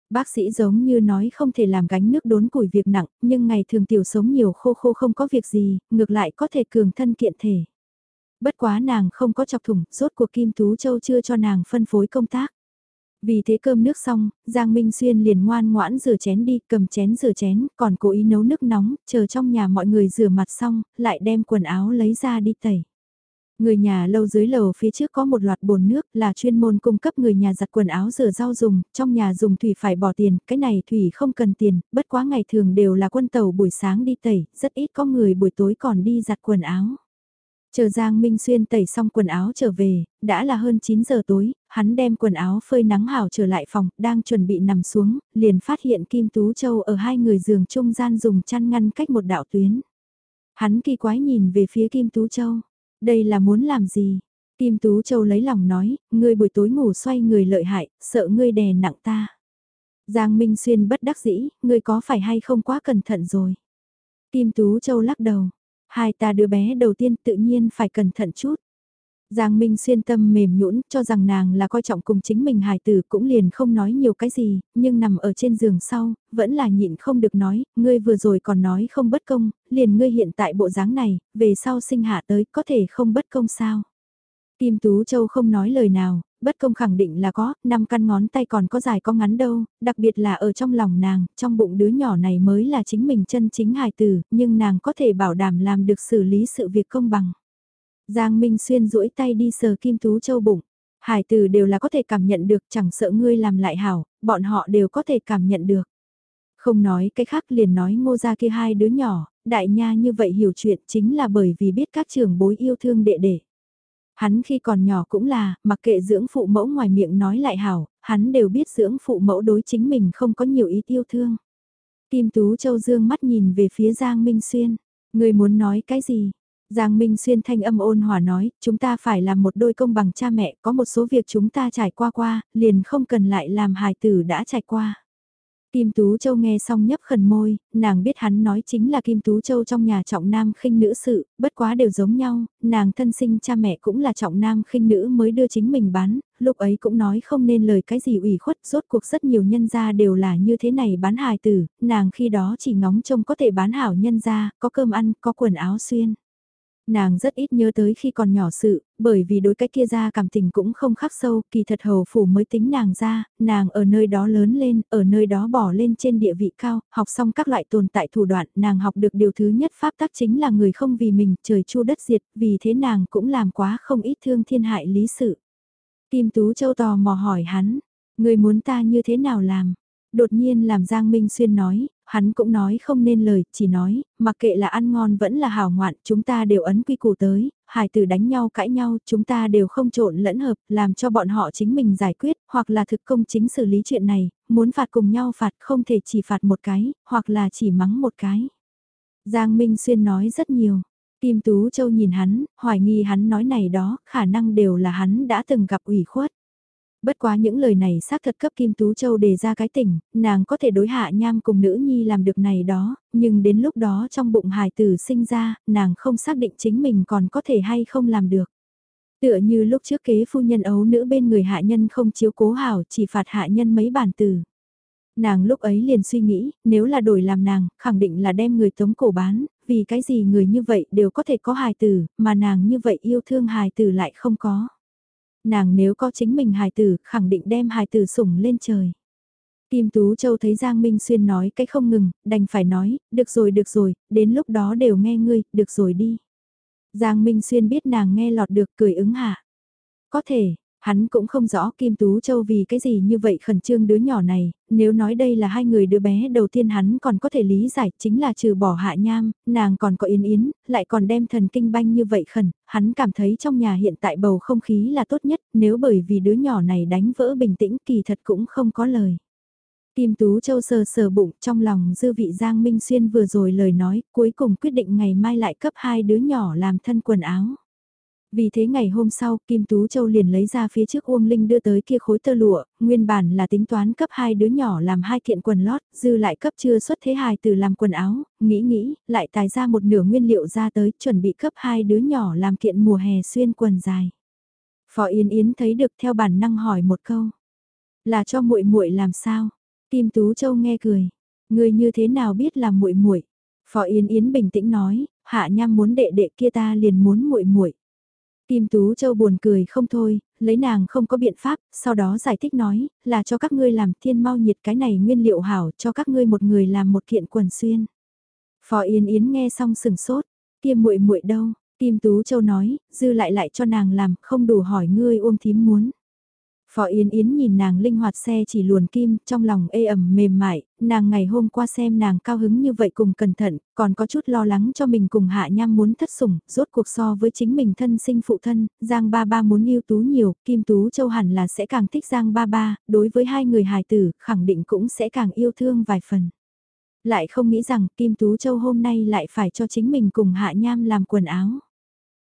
Bác sĩ giống như nói không thể làm gánh nước đốn củi việc nặng, nhưng ngày thường tiểu sống nhiều khô khô không có việc gì, ngược lại có thể cường thân kiện thể. Bất quá nàng không có chọc thủng, rốt cuộc Kim Tú Châu chưa cho nàng phân phối công tác. Vì thế cơm nước xong, Giang Minh Xuyên liền ngoan ngoãn rửa chén đi, cầm chén rửa chén, còn cố ý nấu nước nóng, chờ trong nhà mọi người rửa mặt xong, lại đem quần áo lấy ra đi tẩy. Người nhà lâu dưới lầu phía trước có một loạt bồn nước là chuyên môn cung cấp người nhà giặt quần áo rửa rau dùng, trong nhà dùng thủy phải bỏ tiền, cái này thủy không cần tiền, bất quá ngày thường đều là quân tàu buổi sáng đi tẩy, rất ít có người buổi tối còn đi giặt quần áo. Chờ Giang Minh Xuyên tẩy xong quần áo trở về, đã là hơn 9 giờ tối, hắn đem quần áo phơi nắng hảo trở lại phòng, đang chuẩn bị nằm xuống, liền phát hiện Kim Tú Châu ở hai người giường trung gian dùng chăn ngăn cách một đạo tuyến. Hắn kỳ quái nhìn về phía Kim Tú Châu, đây là muốn làm gì? Kim Tú Châu lấy lòng nói, ngươi buổi tối ngủ xoay người lợi hại, sợ ngươi đè nặng ta. Giang Minh Xuyên bất đắc dĩ, ngươi có phải hay không quá cẩn thận rồi? Kim Tú Châu lắc đầu, Hai ta đứa bé đầu tiên tự nhiên phải cẩn thận chút. Giang Minh xuyên tâm mềm nhũn cho rằng nàng là coi trọng cùng chính mình hài tử cũng liền không nói nhiều cái gì, nhưng nằm ở trên giường sau, vẫn là nhịn không được nói, ngươi vừa rồi còn nói không bất công, liền ngươi hiện tại bộ dáng này, về sau sinh hạ tới có thể không bất công sao. Kim Tú Châu không nói lời nào, bất công khẳng định là có, năm căn ngón tay còn có dài có ngắn đâu, đặc biệt là ở trong lòng nàng, trong bụng đứa nhỏ này mới là chính mình chân chính hài tử, nhưng nàng có thể bảo đảm làm được xử lý sự việc công bằng. Giang Minh Xuyên duỗi tay đi sờ Kim Tú Châu bụng. Hải tử đều là có thể cảm nhận được chẳng sợ ngươi làm lại hảo, bọn họ đều có thể cảm nhận được. Không nói cái khác liền nói ngô ra kia hai đứa nhỏ, đại nha như vậy hiểu chuyện chính là bởi vì biết các trường bối yêu thương đệ đệ. Hắn khi còn nhỏ cũng là, mặc kệ dưỡng phụ mẫu ngoài miệng nói lại hảo, hắn đều biết dưỡng phụ mẫu đối chính mình không có nhiều ý yêu thương. Kim Tú Châu Dương mắt nhìn về phía Giang Minh Xuyên. Người muốn nói cái gì? Giang Minh Xuyên thanh âm ôn hòa nói, chúng ta phải làm một đôi công bằng cha mẹ, có một số việc chúng ta trải qua qua, liền không cần lại làm hài tử đã trải qua. Kim Tú Châu nghe xong nhấp khẩn môi, nàng biết hắn nói chính là Kim Tú Châu trong nhà trọng nam khinh nữ sự, bất quá đều giống nhau, nàng thân sinh cha mẹ cũng là trọng nam khinh nữ mới đưa chính mình bán, lúc ấy cũng nói không nên lời cái gì ủy khuất, rốt cuộc rất nhiều nhân gia đều là như thế này bán hài tử, nàng khi đó chỉ ngóng trông có thể bán hảo nhân gia, có cơm ăn, có quần áo xuyên. Nàng rất ít nhớ tới khi còn nhỏ sự, bởi vì đối cái kia ra cảm tình cũng không khắc sâu, kỳ thật hầu phủ mới tính nàng ra, nàng ở nơi đó lớn lên, ở nơi đó bỏ lên trên địa vị cao, học xong các loại tồn tại thủ đoạn, nàng học được điều thứ nhất pháp tắc chính là người không vì mình, trời chu đất diệt, vì thế nàng cũng làm quá không ít thương thiên hại lý sự. Kim Tú Châu tò mò hỏi hắn, người muốn ta như thế nào làm? Đột nhiên làm Giang Minh Xuyên nói, hắn cũng nói không nên lời, chỉ nói, mặc kệ là ăn ngon vẫn là hào ngoạn, chúng ta đều ấn quy củ tới, hải tử đánh nhau cãi nhau, chúng ta đều không trộn lẫn hợp, làm cho bọn họ chính mình giải quyết, hoặc là thực công chính xử lý chuyện này, muốn phạt cùng nhau phạt không thể chỉ phạt một cái, hoặc là chỉ mắng một cái. Giang Minh Xuyên nói rất nhiều. Kim Tú Châu nhìn hắn, hoài nghi hắn nói này đó, khả năng đều là hắn đã từng gặp ủy khuất. Bất quá những lời này xác thật cấp Kim Tú Châu đề ra cái tỉnh, nàng có thể đối hạ nham cùng nữ nhi làm được này đó, nhưng đến lúc đó trong bụng hài tử sinh ra, nàng không xác định chính mình còn có thể hay không làm được. Tựa như lúc trước kế phu nhân ấu nữ bên người hạ nhân không chiếu cố hảo chỉ phạt hạ nhân mấy bản từ. Nàng lúc ấy liền suy nghĩ, nếu là đổi làm nàng, khẳng định là đem người tống cổ bán, vì cái gì người như vậy đều có thể có hài tử, mà nàng như vậy yêu thương hài tử lại không có nàng nếu có chính mình hài tử, khẳng định đem hài tử sủng lên trời. Kim Tú Châu thấy Giang Minh Xuyên nói cái không ngừng, đành phải nói, được rồi được rồi, đến lúc đó đều nghe ngươi, được rồi đi. Giang Minh Xuyên biết nàng nghe lọt được cười ứng hạ. Có thể, Hắn cũng không rõ Kim Tú Châu vì cái gì như vậy khẩn trương đứa nhỏ này, nếu nói đây là hai người đứa bé đầu tiên hắn còn có thể lý giải chính là trừ bỏ hạ nham, nàng còn có yến yến, lại còn đem thần kinh banh như vậy khẩn, hắn cảm thấy trong nhà hiện tại bầu không khí là tốt nhất, nếu bởi vì đứa nhỏ này đánh vỡ bình tĩnh kỳ thật cũng không có lời. Kim Tú Châu sờ sờ bụng trong lòng dư vị Giang Minh Xuyên vừa rồi lời nói, cuối cùng quyết định ngày mai lại cấp hai đứa nhỏ làm thân quần áo. Vì thế ngày hôm sau, Kim Tú Châu liền lấy ra phía trước Uông Linh đưa tới kia khối tơ lụa, nguyên bản là tính toán cấp hai đứa nhỏ làm hai kiện quần lót, dư lại cấp chưa xuất thế hài từ làm quần áo, nghĩ nghĩ, lại tài ra một nửa nguyên liệu ra tới, chuẩn bị cấp hai đứa nhỏ làm kiện mùa hè xuyên quần dài. Phó Yên Yến thấy được theo bản năng hỏi một câu, là cho muội muội làm sao? Kim Tú Châu nghe cười, người như thế nào biết là muội muội? Phó Yên Yến bình tĩnh nói, hạ nham muốn đệ đệ kia ta liền muốn muội muội. Kim Tú Châu buồn cười không thôi, lấy nàng không có biện pháp, sau đó giải thích nói, là cho các ngươi làm thiên mau nhiệt cái này nguyên liệu hảo cho các ngươi một người làm một kiện quần xuyên. Phò Yến Yến nghe xong sừng sốt, kia muội muội đâu, Kim Tú Châu nói, dư lại lại cho nàng làm, không đủ hỏi ngươi ôm thím muốn. Phó Yến Yến nhìn nàng linh hoạt xe chỉ luồn kim, trong lòng ê ẩm mềm mại, nàng ngày hôm qua xem nàng cao hứng như vậy cùng cẩn thận, còn có chút lo lắng cho mình cùng hạ nham muốn thất sủng, rốt cuộc so với chính mình thân sinh phụ thân, Giang Ba Ba muốn yêu tú nhiều, Kim Tú Châu hẳn là sẽ càng thích Giang Ba Ba, đối với hai người hài tử, khẳng định cũng sẽ càng yêu thương vài phần. Lại không nghĩ rằng Kim Tú Châu hôm nay lại phải cho chính mình cùng hạ nham làm quần áo.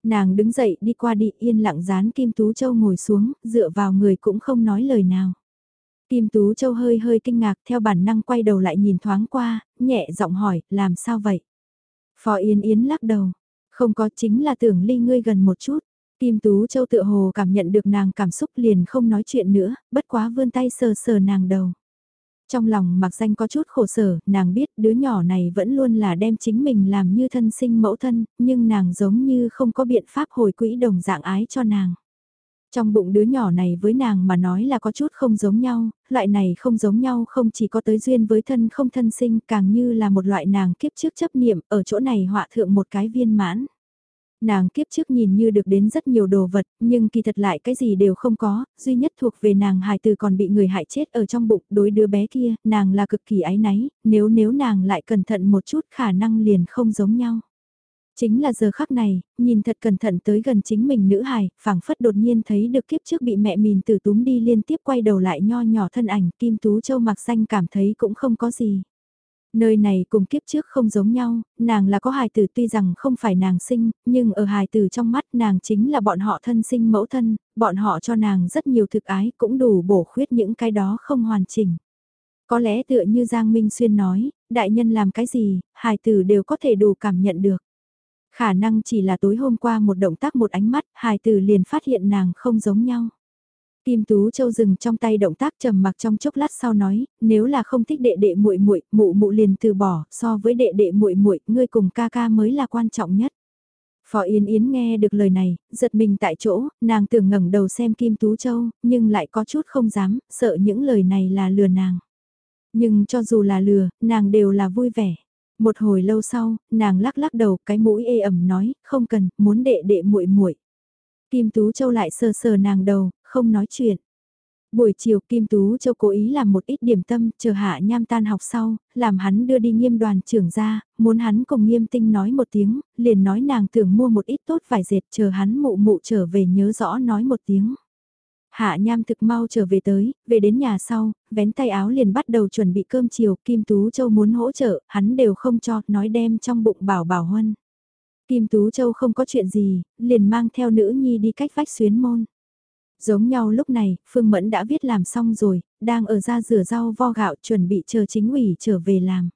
Nàng đứng dậy đi qua đi yên lặng dán Kim Tú Châu ngồi xuống, dựa vào người cũng không nói lời nào. Kim Tú Châu hơi hơi kinh ngạc theo bản năng quay đầu lại nhìn thoáng qua, nhẹ giọng hỏi, làm sao vậy? Phó Yên Yến lắc đầu, không có chính là tưởng ly ngươi gần một chút. Kim Tú Châu tự hồ cảm nhận được nàng cảm xúc liền không nói chuyện nữa, bất quá vươn tay sờ sờ nàng đầu. Trong lòng mặc danh có chút khổ sở, nàng biết đứa nhỏ này vẫn luôn là đem chính mình làm như thân sinh mẫu thân, nhưng nàng giống như không có biện pháp hồi quỹ đồng dạng ái cho nàng. Trong bụng đứa nhỏ này với nàng mà nói là có chút không giống nhau, loại này không giống nhau không chỉ có tới duyên với thân không thân sinh càng như là một loại nàng kiếp trước chấp niệm ở chỗ này họa thượng một cái viên mãn nàng kiếp trước nhìn như được đến rất nhiều đồ vật, nhưng kỳ thật lại cái gì đều không có, duy nhất thuộc về nàng hài từ còn bị người hại chết ở trong bụng đối đứa bé kia, nàng là cực kỳ ái náy, nếu nếu nàng lại cẩn thận một chút khả năng liền không giống nhau. Chính là giờ khắc này, nhìn thật cẩn thận tới gần chính mình nữ hài, phảng phất đột nhiên thấy được kiếp trước bị mẹ mìn tử túm đi liên tiếp quay đầu lại nho nhỏ thân ảnh, Kim Tú Châu mặc xanh cảm thấy cũng không có gì. Nơi này cùng kiếp trước không giống nhau, nàng là có hài tử tuy rằng không phải nàng sinh, nhưng ở hài tử trong mắt nàng chính là bọn họ thân sinh mẫu thân, bọn họ cho nàng rất nhiều thực ái cũng đủ bổ khuyết những cái đó không hoàn chỉnh. Có lẽ tựa như Giang Minh Xuyên nói, đại nhân làm cái gì, hài tử đều có thể đủ cảm nhận được. Khả năng chỉ là tối hôm qua một động tác một ánh mắt, hài tử liền phát hiện nàng không giống nhau. Kim Tú Châu dừng trong tay động tác trầm mặc trong chốc lát sau nói, nếu là không thích đệ đệ muội muội, mụ mụ liền từ bỏ, so với đệ đệ muội muội, ngươi cùng ca ca mới là quan trọng nhất. Phó Yến Yến nghe được lời này, giật mình tại chỗ, nàng tưởng ngẩng đầu xem Kim Tú Châu, nhưng lại có chút không dám, sợ những lời này là lừa nàng. Nhưng cho dù là lừa, nàng đều là vui vẻ. Một hồi lâu sau, nàng lắc lắc đầu, cái mũi ê ẩm nói, không cần, muốn đệ đệ muội muội. Kim Tú Châu lại sờ sờ nàng đầu, không nói chuyện. Buổi chiều Kim Tú Châu cố ý làm một ít điểm tâm, chờ hạ nham tan học sau, làm hắn đưa đi nghiêm đoàn trưởng ra, muốn hắn cùng nghiêm tinh nói một tiếng, liền nói nàng tưởng mua một ít tốt vải dệt chờ hắn mụ mụ trở về nhớ rõ nói một tiếng. Hạ nham thực mau trở về tới, về đến nhà sau, vén tay áo liền bắt đầu chuẩn bị cơm chiều, Kim Tú Châu muốn hỗ trợ, hắn đều không cho, nói đem trong bụng bảo bảo huân. Kim Tú Châu không có chuyện gì, liền mang theo nữ nhi đi cách vách xuyến môn. Giống nhau lúc này, Phương Mẫn đã viết làm xong rồi, đang ở ra rửa rau vo gạo chuẩn bị chờ chính ủy trở về làm.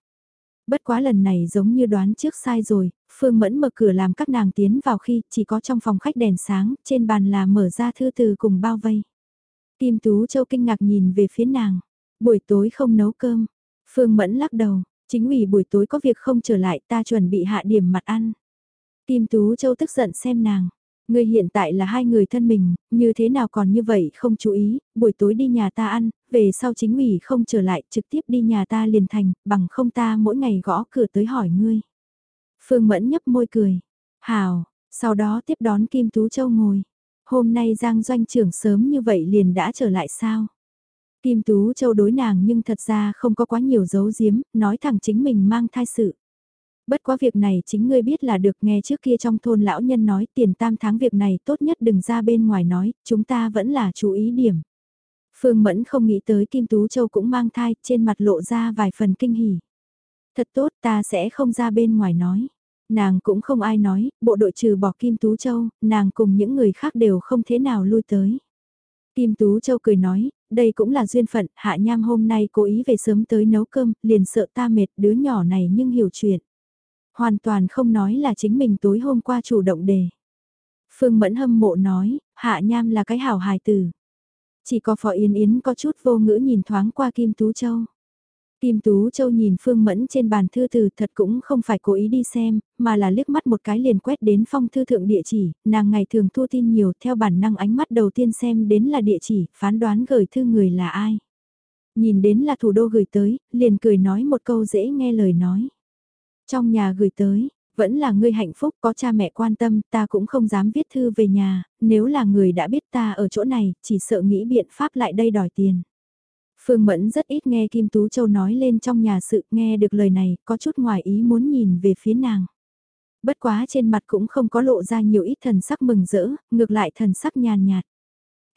Bất quá lần này giống như đoán trước sai rồi, Phương Mẫn mở cửa làm các nàng tiến vào khi chỉ có trong phòng khách đèn sáng, trên bàn là mở ra thư từ cùng bao vây. Kim Tú Châu kinh ngạc nhìn về phía nàng, buổi tối không nấu cơm. Phương Mẫn lắc đầu, chính ủy buổi tối có việc không trở lại ta chuẩn bị hạ điểm mặt ăn. Kim Tú Châu tức giận xem nàng, Ngươi hiện tại là hai người thân mình, như thế nào còn như vậy không chú ý, buổi tối đi nhà ta ăn, về sau chính ủy không trở lại trực tiếp đi nhà ta liền thành, bằng không ta mỗi ngày gõ cửa tới hỏi ngươi. Phương Mẫn nhấp môi cười. Hào, sau đó tiếp đón Kim Tú Châu ngồi. Hôm nay Giang doanh trưởng sớm như vậy liền đã trở lại sao? Kim Tú Châu đối nàng nhưng thật ra không có quá nhiều giấu giếm, nói thẳng chính mình mang thai sự. Bất quá việc này chính ngươi biết là được nghe trước kia trong thôn lão nhân nói tiền tam tháng việc này tốt nhất đừng ra bên ngoài nói, chúng ta vẫn là chú ý điểm. Phương Mẫn không nghĩ tới Kim Tú Châu cũng mang thai, trên mặt lộ ra vài phần kinh hỉ. Thật tốt ta sẽ không ra bên ngoài nói. Nàng cũng không ai nói, bộ đội trừ bỏ Kim Tú Châu, nàng cùng những người khác đều không thế nào lui tới. Kim Tú Châu cười nói, đây cũng là duyên phận, Hạ Nham hôm nay cố ý về sớm tới nấu cơm, liền sợ ta mệt đứa nhỏ này nhưng hiểu chuyện. Hoàn toàn không nói là chính mình tối hôm qua chủ động đề. Phương Mẫn hâm mộ nói, Hạ Nham là cái hảo hài tử. Chỉ có Phó Yến Yến có chút vô ngữ nhìn thoáng qua Kim Tú Châu. Kim Tú Châu nhìn Phương Mẫn trên bàn thư từ thật cũng không phải cố ý đi xem, mà là liếc mắt một cái liền quét đến phong thư thượng địa chỉ, nàng ngày thường thu tin nhiều theo bản năng ánh mắt đầu tiên xem đến là địa chỉ, phán đoán gửi thư người là ai. Nhìn đến là thủ đô gửi tới, liền cười nói một câu dễ nghe lời nói. Trong nhà gửi tới, vẫn là ngươi hạnh phúc có cha mẹ quan tâm ta cũng không dám viết thư về nhà, nếu là người đã biết ta ở chỗ này, chỉ sợ nghĩ biện pháp lại đây đòi tiền. Phương Mẫn rất ít nghe Kim Tú Châu nói lên trong nhà sự nghe được lời này, có chút ngoài ý muốn nhìn về phía nàng. Bất quá trên mặt cũng không có lộ ra nhiều ít thần sắc mừng rỡ, ngược lại thần sắc nhàn nhạt.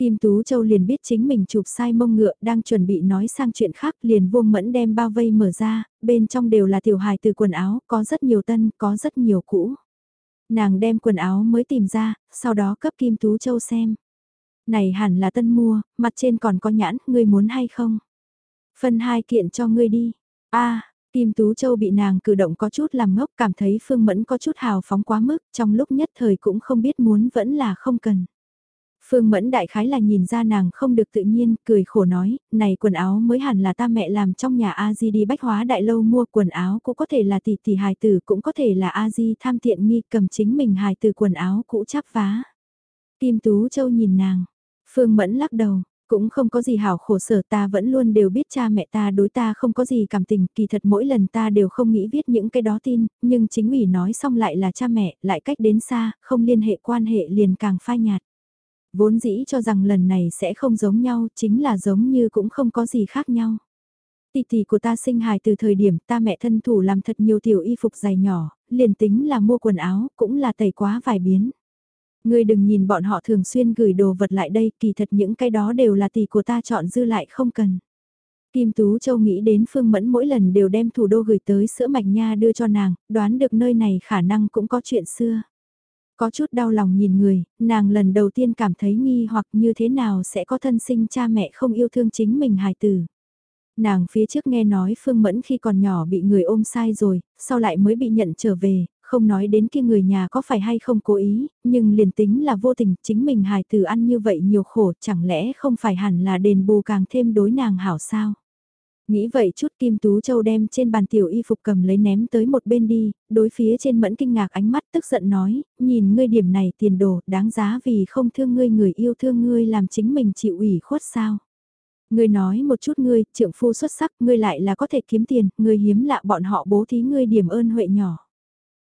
Kim Tú Châu liền biết chính mình chụp sai mông ngựa đang chuẩn bị nói sang chuyện khác liền vuông mẫn đem bao vây mở ra, bên trong đều là tiểu hài từ quần áo, có rất nhiều tân, có rất nhiều cũ. Nàng đem quần áo mới tìm ra, sau đó cấp Kim Tú Châu xem. Này hẳn là tân mua, mặt trên còn có nhãn, ngươi muốn hay không? Phân hai kiện cho ngươi đi. a Kim Tú Châu bị nàng cử động có chút làm ngốc cảm thấy Phương Mẫn có chút hào phóng quá mức, trong lúc nhất thời cũng không biết muốn vẫn là không cần. Phương Mẫn đại khái là nhìn ra nàng không được tự nhiên, cười khổ nói, này quần áo mới hẳn là ta mẹ làm trong nhà A-di đi bách hóa đại lâu mua quần áo cũng có thể là tỷ tỷ hài tử cũng có thể là A-di tham tiện nghi cầm chính mình hài tử quần áo cũ chắp vá. Kim Tú Châu nhìn nàng, Phương Mẫn lắc đầu, cũng không có gì hảo khổ sở ta vẫn luôn đều biết cha mẹ ta đối ta không có gì cảm tình, kỳ thật mỗi lần ta đều không nghĩ viết những cái đó tin, nhưng chính ủy nói xong lại là cha mẹ, lại cách đến xa, không liên hệ quan hệ liền càng phai nhạt. Vốn dĩ cho rằng lần này sẽ không giống nhau, chính là giống như cũng không có gì khác nhau. Tỷ tỷ của ta sinh hài từ thời điểm ta mẹ thân thủ làm thật nhiều tiểu y phục dài nhỏ, liền tính là mua quần áo, cũng là tẩy quá vài biến. Ngươi đừng nhìn bọn họ thường xuyên gửi đồ vật lại đây, kỳ thật những cái đó đều là tỷ của ta chọn dư lại không cần. Kim Tú Châu nghĩ đến Phương Mẫn mỗi lần đều đem thủ đô gửi tới sữa mạch nha đưa cho nàng, đoán được nơi này khả năng cũng có chuyện xưa. Có chút đau lòng nhìn người, nàng lần đầu tiên cảm thấy nghi hoặc như thế nào sẽ có thân sinh cha mẹ không yêu thương chính mình hài tử. Nàng phía trước nghe nói Phương Mẫn khi còn nhỏ bị người ôm sai rồi, sau lại mới bị nhận trở về, không nói đến kia người nhà có phải hay không cố ý, nhưng liền tính là vô tình, chính mình hài tử ăn như vậy nhiều khổ, chẳng lẽ không phải hẳn là đền bù càng thêm đối nàng hảo sao? Nghĩ vậy chút Kim Tú Châu đem trên bàn tiểu y phục cầm lấy ném tới một bên đi, đối phía trên mẫn kinh ngạc ánh mắt tức giận nói, nhìn ngươi điểm này tiền đồ đáng giá vì không thương ngươi người yêu thương ngươi làm chính mình chịu ủy khuất sao. Ngươi nói một chút ngươi, trượng phu xuất sắc, ngươi lại là có thể kiếm tiền, ngươi hiếm lạ bọn họ bố thí ngươi điểm ơn huệ nhỏ.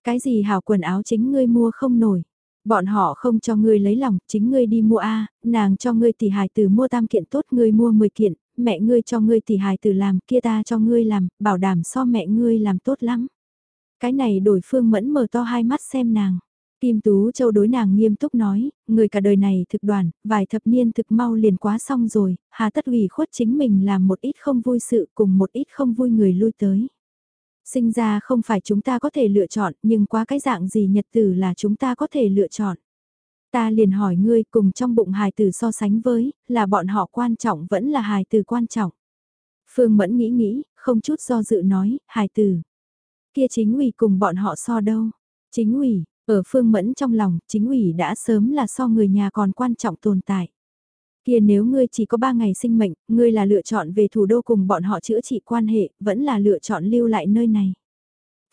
Cái gì hào quần áo chính ngươi mua không nổi. Bọn họ không cho ngươi lấy lòng, chính ngươi đi mua A, nàng cho ngươi tỷ hài từ mua tam kiện tốt ngươi mua 10 kiện, mẹ ngươi cho ngươi tỷ hài tử làm, kia ta cho ngươi làm, bảo đảm so mẹ ngươi làm tốt lắm. Cái này đổi phương mẫn mở to hai mắt xem nàng. Kim Tú Châu đối nàng nghiêm túc nói, người cả đời này thực đoàn, vài thập niên thực mau liền quá xong rồi, hà tất ủy khuất chính mình làm một ít không vui sự cùng một ít không vui người lui tới. Sinh ra không phải chúng ta có thể lựa chọn, nhưng quá cái dạng gì nhật tử là chúng ta có thể lựa chọn. Ta liền hỏi ngươi cùng trong bụng hài tử so sánh với, là bọn họ quan trọng vẫn là hài tử quan trọng. Phương Mẫn nghĩ nghĩ, không chút do dự nói, hài tử. Kia chính ủy cùng bọn họ so đâu. Chính ủy, ở Phương Mẫn trong lòng, chính ủy đã sớm là so người nhà còn quan trọng tồn tại. Kia nếu ngươi chỉ có 3 ngày sinh mệnh, ngươi là lựa chọn về thủ đô cùng bọn họ chữa trị quan hệ, vẫn là lựa chọn lưu lại nơi này.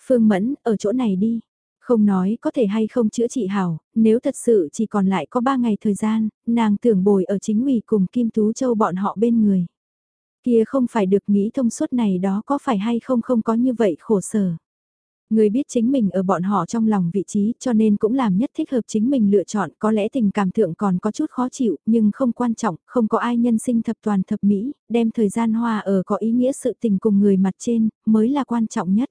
Phương Mẫn, ở chỗ này đi. Không nói có thể hay không chữa trị hảo, nếu thật sự chỉ còn lại có 3 ngày thời gian, nàng tưởng bồi ở chính ủy cùng Kim Tú Châu bọn họ bên người. Kia không phải được nghĩ thông suốt này đó có phải hay không không có như vậy khổ sở. Người biết chính mình ở bọn họ trong lòng vị trí cho nên cũng làm nhất thích hợp chính mình lựa chọn có lẽ tình cảm thượng còn có chút khó chịu nhưng không quan trọng, không có ai nhân sinh thập toàn thập mỹ, đem thời gian hoa ở có ý nghĩa sự tình cùng người mặt trên mới là quan trọng nhất.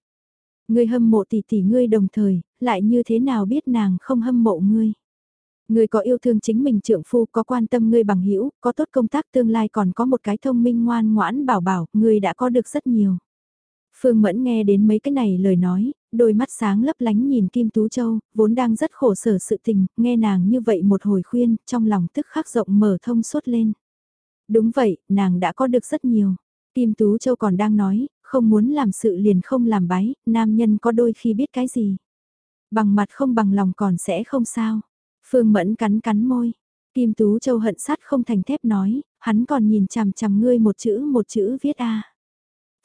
Ngươi hâm mộ tỷ tỷ ngươi đồng thời, lại như thế nào biết nàng không hâm mộ ngươi. Ngươi có yêu thương chính mình trưởng phu, có quan tâm ngươi bằng hữu, có tốt công tác tương lai còn có một cái thông minh ngoan ngoãn bảo bảo, ngươi đã có được rất nhiều. Phương Mẫn nghe đến mấy cái này lời nói, đôi mắt sáng lấp lánh nhìn Kim Tú Châu, vốn đang rất khổ sở sự tình, nghe nàng như vậy một hồi khuyên, trong lòng tức khắc rộng mở thông suốt lên. Đúng vậy, nàng đã có được rất nhiều. Kim Tú Châu còn đang nói, không muốn làm sự liền không làm bái, nam nhân có đôi khi biết cái gì. Bằng mặt không bằng lòng còn sẽ không sao. Phương Mẫn cắn cắn môi. Kim Tú Châu hận sát không thành thép nói, hắn còn nhìn chằm chằm ngươi một chữ một chữ viết a.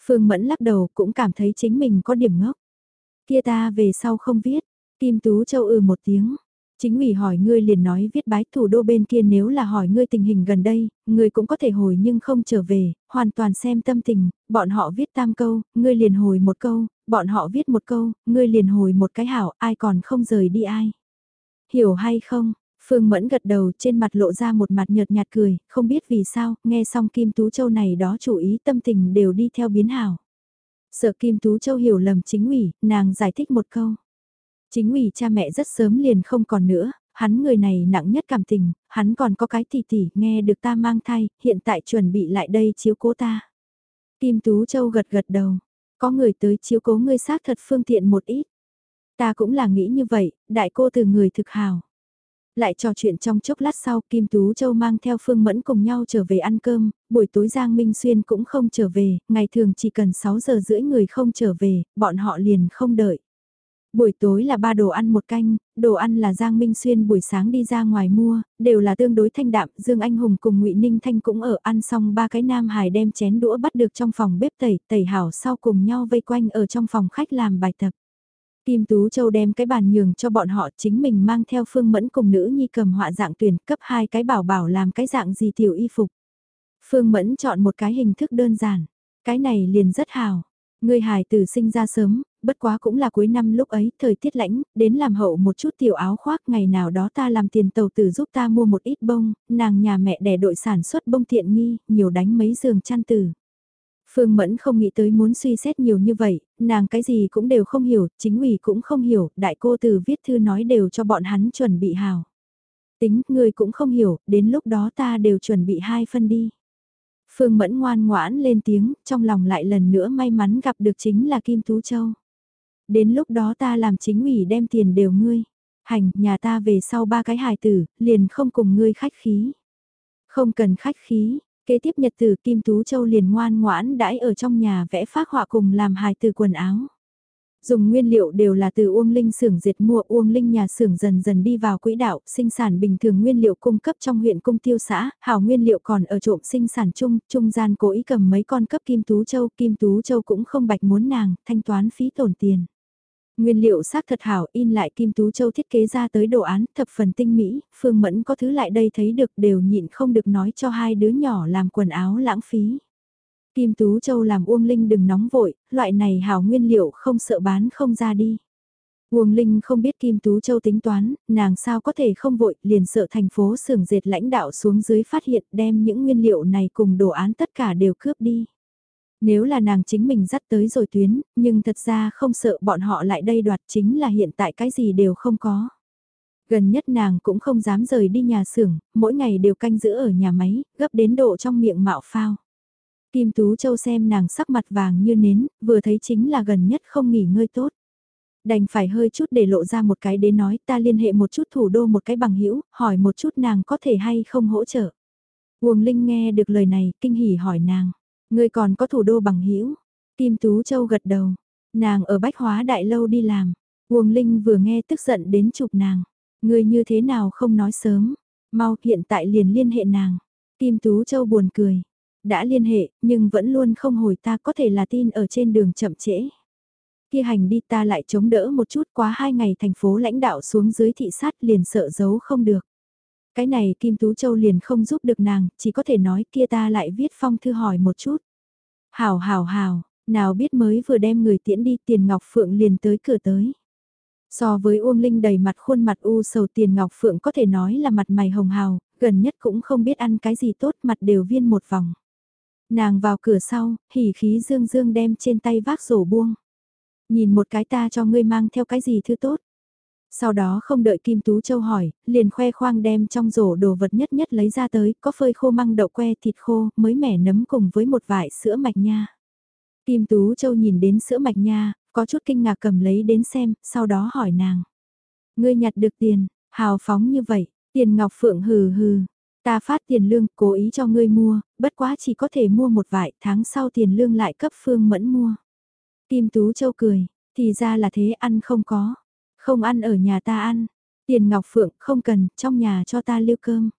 Phương Mẫn lắc đầu cũng cảm thấy chính mình có điểm ngốc. Kia ta về sau không viết, Kim Tú Châu ừ một tiếng. Chính ủy hỏi ngươi liền nói viết bái thủ đô bên kia nếu là hỏi ngươi tình hình gần đây, ngươi cũng có thể hồi nhưng không trở về, hoàn toàn xem tâm tình, bọn họ viết tam câu, ngươi liền hồi một câu, bọn họ viết một câu, ngươi liền hồi một cái hảo, ai còn không rời đi ai. Hiểu hay không? Phương Mẫn gật đầu trên mặt lộ ra một mặt nhợt nhạt cười, không biết vì sao, nghe xong Kim Tú Châu này đó chủ ý tâm tình đều đi theo biến hảo. Sợ Kim Tú Châu hiểu lầm chính ủy, nàng giải thích một câu. Chính ủy cha mẹ rất sớm liền không còn nữa, hắn người này nặng nhất cảm tình, hắn còn có cái tỷ tỷ nghe được ta mang thai, hiện tại chuẩn bị lại đây chiếu cố ta. Kim Tú Châu gật gật đầu, có người tới chiếu cố ngươi xác thật phương tiện một ít. Ta cũng là nghĩ như vậy, đại cô từ người thực hào. Lại trò chuyện trong chốc lát sau Kim Tú Châu mang theo Phương Mẫn cùng nhau trở về ăn cơm, buổi tối Giang Minh Xuyên cũng không trở về, ngày thường chỉ cần 6 giờ rưỡi người không trở về, bọn họ liền không đợi. Buổi tối là ba đồ ăn một canh, đồ ăn là Giang Minh Xuyên buổi sáng đi ra ngoài mua, đều là tương đối thanh đạm, Dương Anh Hùng cùng ngụy Ninh Thanh cũng ở ăn xong ba cái nam hài đem chén đũa bắt được trong phòng bếp tẩy, tẩy hảo sau cùng nhau vây quanh ở trong phòng khách làm bài tập. Kim Tú Châu đem cái bàn nhường cho bọn họ chính mình mang theo Phương Mẫn cùng nữ nhi cầm họa dạng tuyển cấp hai cái bảo bảo làm cái dạng gì tiểu y phục. Phương Mẫn chọn một cái hình thức đơn giản, cái này liền rất hào. Người hài tử sinh ra sớm, bất quá cũng là cuối năm lúc ấy, thời tiết lãnh, đến làm hậu một chút tiểu áo khoác ngày nào đó ta làm tiền tàu tử giúp ta mua một ít bông, nàng nhà mẹ đẻ đội sản xuất bông tiện nghi, nhiều đánh mấy giường chăn tử. Phương Mẫn không nghĩ tới muốn suy xét nhiều như vậy, nàng cái gì cũng đều không hiểu, chính ủy cũng không hiểu, đại cô từ viết thư nói đều cho bọn hắn chuẩn bị hào. Tính, người cũng không hiểu, đến lúc đó ta đều chuẩn bị hai phân đi. Phương Mẫn ngoan ngoãn lên tiếng, trong lòng lại lần nữa may mắn gặp được chính là Kim Tú Châu. Đến lúc đó ta làm chính ủy đem tiền đều ngươi. Hành, nhà ta về sau ba cái hài tử, liền không cùng ngươi khách khí. Không cần khách khí, Kế tiếp nhật tử Kim Tú Châu liền ngoan ngoãn đãi ở trong nhà vẽ phác họa cùng làm hài tử quần áo. Dùng nguyên liệu đều là từ Uông Linh xưởng diệt mua Uông Linh nhà xưởng dần dần đi vào quỹ đạo, sinh sản bình thường nguyên liệu cung cấp trong huyện cung tiêu xã, hảo nguyên liệu còn ở trộm sinh sản chung, trung gian cố ý cầm mấy con cấp Kim Tú Châu, Kim Tú Châu cũng không bạch muốn nàng, thanh toán phí tổn tiền. Nguyên liệu xác thật hảo in lại Kim Tú Châu thiết kế ra tới đồ án thập phần tinh mỹ, Phương Mẫn có thứ lại đây thấy được đều nhịn không được nói cho hai đứa nhỏ làm quần áo lãng phí. Kim Tú Châu làm Uông Linh đừng nóng vội, loại này hảo nguyên liệu không sợ bán không ra đi. Uông Linh không biết Kim Tú Châu tính toán, nàng sao có thể không vội, liền sợ thành phố xưởng dệt lãnh đạo xuống dưới phát hiện đem những nguyên liệu này cùng đồ án tất cả đều cướp đi. Nếu là nàng chính mình dắt tới rồi tuyến, nhưng thật ra không sợ bọn họ lại đây đoạt chính là hiện tại cái gì đều không có. Gần nhất nàng cũng không dám rời đi nhà xưởng, mỗi ngày đều canh giữ ở nhà máy, gấp đến độ trong miệng mạo phao. Kim Tú Châu xem nàng sắc mặt vàng như nến, vừa thấy chính là gần nhất không nghỉ ngơi tốt. Đành phải hơi chút để lộ ra một cái để nói ta liên hệ một chút thủ đô một cái bằng hữu hỏi một chút nàng có thể hay không hỗ trợ. Uông Linh nghe được lời này, kinh hỉ hỏi nàng, người còn có thủ đô bằng hữu Kim Tú Châu gật đầu, nàng ở Bách Hóa Đại Lâu đi làm. Uông Linh vừa nghe tức giận đến chụp nàng. Người như thế nào không nói sớm, mau hiện tại liền liên hệ nàng. Kim Tú Châu buồn cười, đã liên hệ, nhưng vẫn luôn không hồi ta có thể là tin ở trên đường chậm trễ. Kia hành đi ta lại chống đỡ một chút quá hai ngày thành phố lãnh đạo xuống dưới thị sát liền sợ giấu không được. Cái này Kim Tú Châu liền không giúp được nàng, chỉ có thể nói kia ta lại viết phong thư hỏi một chút. Hào hào hào, nào biết mới vừa đem người tiễn đi tiền ngọc phượng liền tới cửa tới. So với Uông Linh đầy mặt khuôn mặt u sầu tiền ngọc phượng có thể nói là mặt mày hồng hào, gần nhất cũng không biết ăn cái gì tốt mặt đều viên một vòng. Nàng vào cửa sau, hỉ khí dương dương đem trên tay vác rổ buông. Nhìn một cái ta cho ngươi mang theo cái gì thứ tốt. Sau đó không đợi Kim Tú Châu hỏi, liền khoe khoang đem trong rổ đồ vật nhất nhất lấy ra tới, có phơi khô măng đậu que thịt khô, mới mẻ nấm cùng với một vải sữa mạch nha. Kim Tú Châu nhìn đến sữa mạch nha, có chút kinh ngạc cầm lấy đến xem, sau đó hỏi nàng. Ngươi nhặt được tiền, hào phóng như vậy, tiền ngọc phượng hừ hừ, Ta phát tiền lương, cố ý cho ngươi mua, bất quá chỉ có thể mua một vài, tháng sau tiền lương lại cấp Phương Mẫn mua. Kim Tú Châu cười, thì ra là thế ăn không có, không ăn ở nhà ta ăn, tiền Ngọc Phượng không cần, trong nhà cho ta lưu cơm.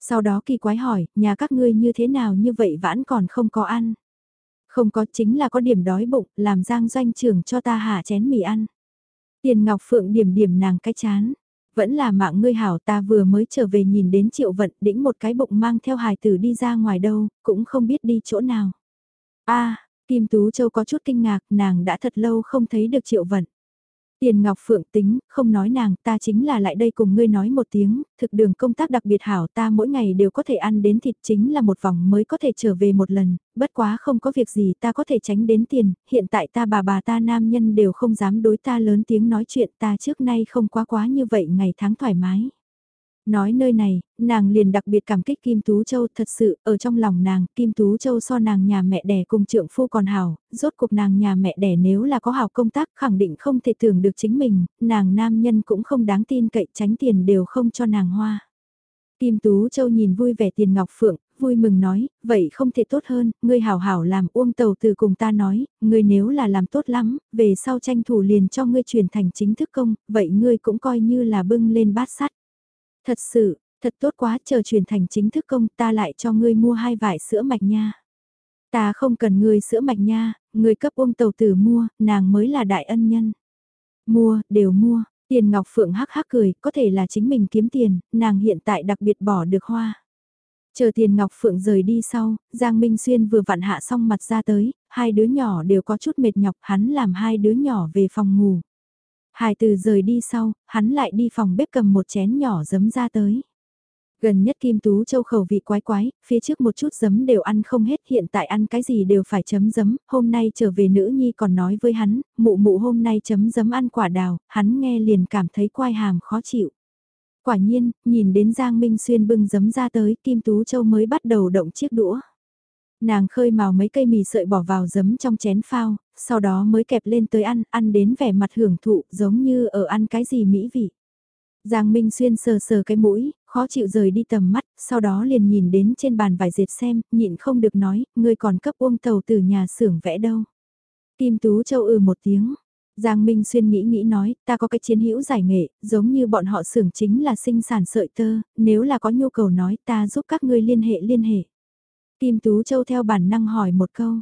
Sau đó kỳ quái hỏi, nhà các ngươi như thế nào như vậy vãn còn không có ăn. Không có chính là có điểm đói bụng, làm giang doanh trưởng cho ta hạ chén mì ăn. Tiền Ngọc Phượng điểm điểm nàng cái chán vẫn là mạng ngươi hảo ta vừa mới trở về nhìn đến triệu vận đĩnh một cái bụng mang theo hài tử đi ra ngoài đâu, cũng không biết đi chỗ nào. a Kim Tú Châu có chút kinh ngạc, nàng đã thật lâu không thấy được triệu vận. Tiền Ngọc Phượng tính, không nói nàng, ta chính là lại đây cùng ngươi nói một tiếng, thực đường công tác đặc biệt hảo ta mỗi ngày đều có thể ăn đến thịt chính là một vòng mới có thể trở về một lần, bất quá không có việc gì ta có thể tránh đến tiền, hiện tại ta bà bà ta nam nhân đều không dám đối ta lớn tiếng nói chuyện ta trước nay không quá quá như vậy ngày tháng thoải mái. Nói nơi này, nàng liền đặc biệt cảm kích Kim Tú Châu thật sự, ở trong lòng nàng, Kim Tú Châu so nàng nhà mẹ đẻ cùng trượng phu còn hảo, rốt cuộc nàng nhà mẹ đẻ nếu là có hảo công tác khẳng định không thể tưởng được chính mình, nàng nam nhân cũng không đáng tin cậy tránh tiền đều không cho nàng hoa. Kim Tú Châu nhìn vui vẻ tiền ngọc phượng, vui mừng nói, vậy không thể tốt hơn, ngươi hảo hảo làm uông tàu từ cùng ta nói, ngươi nếu là làm tốt lắm, về sau tranh thủ liền cho ngươi truyền thành chính thức công, vậy ngươi cũng coi như là bưng lên bát sắt. Thật sự, thật tốt quá chờ chuyển thành chính thức công ta lại cho ngươi mua hai vải sữa mạch nha. Ta không cần ngươi sữa mạch nha, ngươi cấp ôm tàu tử mua, nàng mới là đại ân nhân. Mua, đều mua, tiền ngọc phượng hắc hắc cười, có thể là chính mình kiếm tiền, nàng hiện tại đặc biệt bỏ được hoa. Chờ tiền Ngọc Phượng rời đi sau, Giang Minh Xuyên vừa vặn hạ xong mặt ra tới, hai đứa nhỏ đều có chút mệt nhọc hắn làm hai đứa nhỏ về phòng ngủ. Hải từ rời đi sau, hắn lại đi phòng bếp cầm một chén nhỏ giấm ra tới. Gần nhất Kim Tú Châu khẩu vị quái quái, phía trước một chút giấm đều ăn không hết hiện tại ăn cái gì đều phải chấm giấm, hôm nay trở về nữ nhi còn nói với hắn, mụ mụ hôm nay chấm giấm ăn quả đào, hắn nghe liền cảm thấy quai hàm khó chịu. Quả nhiên, nhìn đến Giang Minh Xuyên bưng giấm ra tới, Kim Tú Châu mới bắt đầu động chiếc đũa. Nàng khơi màu mấy cây mì sợi bỏ vào giấm trong chén phao, sau đó mới kẹp lên tới ăn, ăn đến vẻ mặt hưởng thụ giống như ở ăn cái gì mỹ vị. Giang Minh Xuyên sờ sờ cái mũi, khó chịu rời đi tầm mắt, sau đó liền nhìn đến trên bàn vải dệt xem, nhịn không được nói, ngươi còn cấp Uông Tàu từ nhà xưởng vẽ đâu. Kim Tú Châu ừ một tiếng. Giang Minh Xuyên nghĩ nghĩ nói, ta có cái chiến hữu giải nghệ, giống như bọn họ xưởng chính là sinh sản sợi tơ, nếu là có nhu cầu nói ta giúp các ngươi liên hệ liên hệ. Kim Tú Châu theo bản năng hỏi một câu,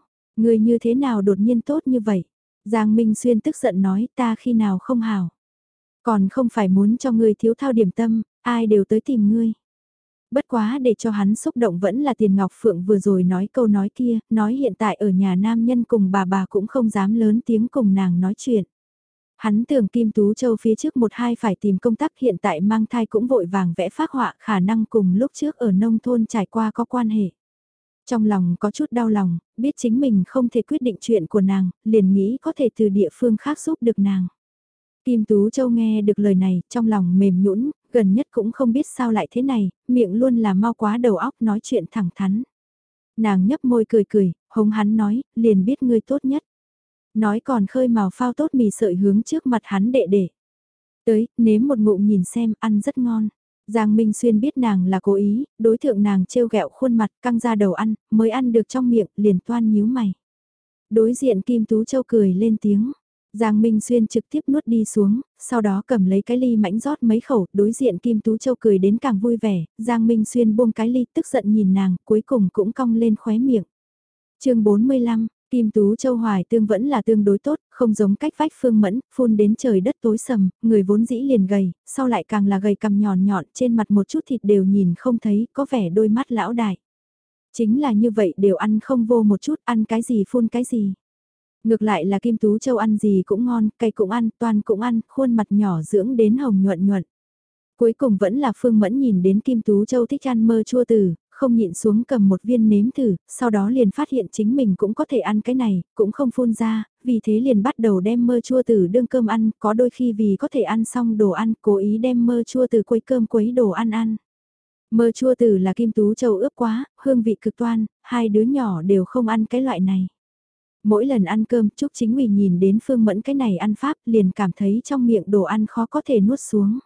ngươi như thế nào đột nhiên tốt như vậy? Giang Minh Xuyên tức giận nói ta khi nào không hảo. Còn không phải muốn cho ngươi thiếu thao điểm tâm, ai đều tới tìm ngươi. Bất quá để cho hắn xúc động vẫn là tiền Ngọc Phượng vừa rồi nói câu nói kia, nói hiện tại ở nhà nam nhân cùng bà bà cũng không dám lớn tiếng cùng nàng nói chuyện. Hắn tưởng Kim Tú Châu phía trước một hai phải tìm công tác hiện tại mang thai cũng vội vàng vẽ phác họa khả năng cùng lúc trước ở nông thôn trải qua có quan hệ. Trong lòng có chút đau lòng, biết chính mình không thể quyết định chuyện của nàng, liền nghĩ có thể từ địa phương khác giúp được nàng. Kim Tú Châu nghe được lời này, trong lòng mềm nhũn, gần nhất cũng không biết sao lại thế này, miệng luôn là mau quá đầu óc nói chuyện thẳng thắn. Nàng nhấp môi cười cười, hống hắn nói, liền biết ngươi tốt nhất. Nói còn khơi màu phao tốt mì sợi hướng trước mặt hắn đệ đệ. Tới, nếm một ngụm nhìn xem, ăn rất ngon. Giang Minh Xuyên biết nàng là cố ý, đối tượng nàng trêu ghẹo khuôn mặt căng ra đầu ăn, mới ăn được trong miệng, liền toan nhíu mày. Đối diện Kim Tú Châu cười lên tiếng. Giang Minh Xuyên trực tiếp nuốt đi xuống, sau đó cầm lấy cái ly mảnh rót mấy khẩu, đối diện Kim Tú Châu cười đến càng vui vẻ, Giang Minh Xuyên buông cái ly tức giận nhìn nàng, cuối cùng cũng cong lên khóe miệng. chương 45, Kim Tú Châu Hoài tương vẫn là tương đối tốt, không giống cách vách phương mẫn, phun đến trời đất tối sầm, người vốn dĩ liền gầy, sau lại càng là gầy cằm nhọn nhọn, trên mặt một chút thịt đều nhìn không thấy, có vẻ đôi mắt lão đại. Chính là như vậy đều ăn không vô một chút, ăn cái gì phun cái gì. Ngược lại là Kim Tú Châu ăn gì cũng ngon, cây cũng ăn, toàn cũng ăn, khuôn mặt nhỏ dưỡng đến hồng nhuận nhuận. Cuối cùng vẫn là Phương Mẫn nhìn đến Kim Tú Châu thích ăn mơ chua tử, không nhịn xuống cầm một viên nếm thử, sau đó liền phát hiện chính mình cũng có thể ăn cái này, cũng không phun ra, vì thế liền bắt đầu đem mơ chua từ đương cơm ăn, có đôi khi vì có thể ăn xong đồ ăn, cố ý đem mơ chua từ quấy cơm quấy đồ ăn ăn. Mơ chua từ là Kim Tú Châu ướp quá, hương vị cực toan, hai đứa nhỏ đều không ăn cái loại này. Mỗi lần ăn cơm, Trúc Chính Nguy nhìn đến Phương Mẫn cái này ăn pháp liền cảm thấy trong miệng đồ ăn khó có thể nuốt xuống.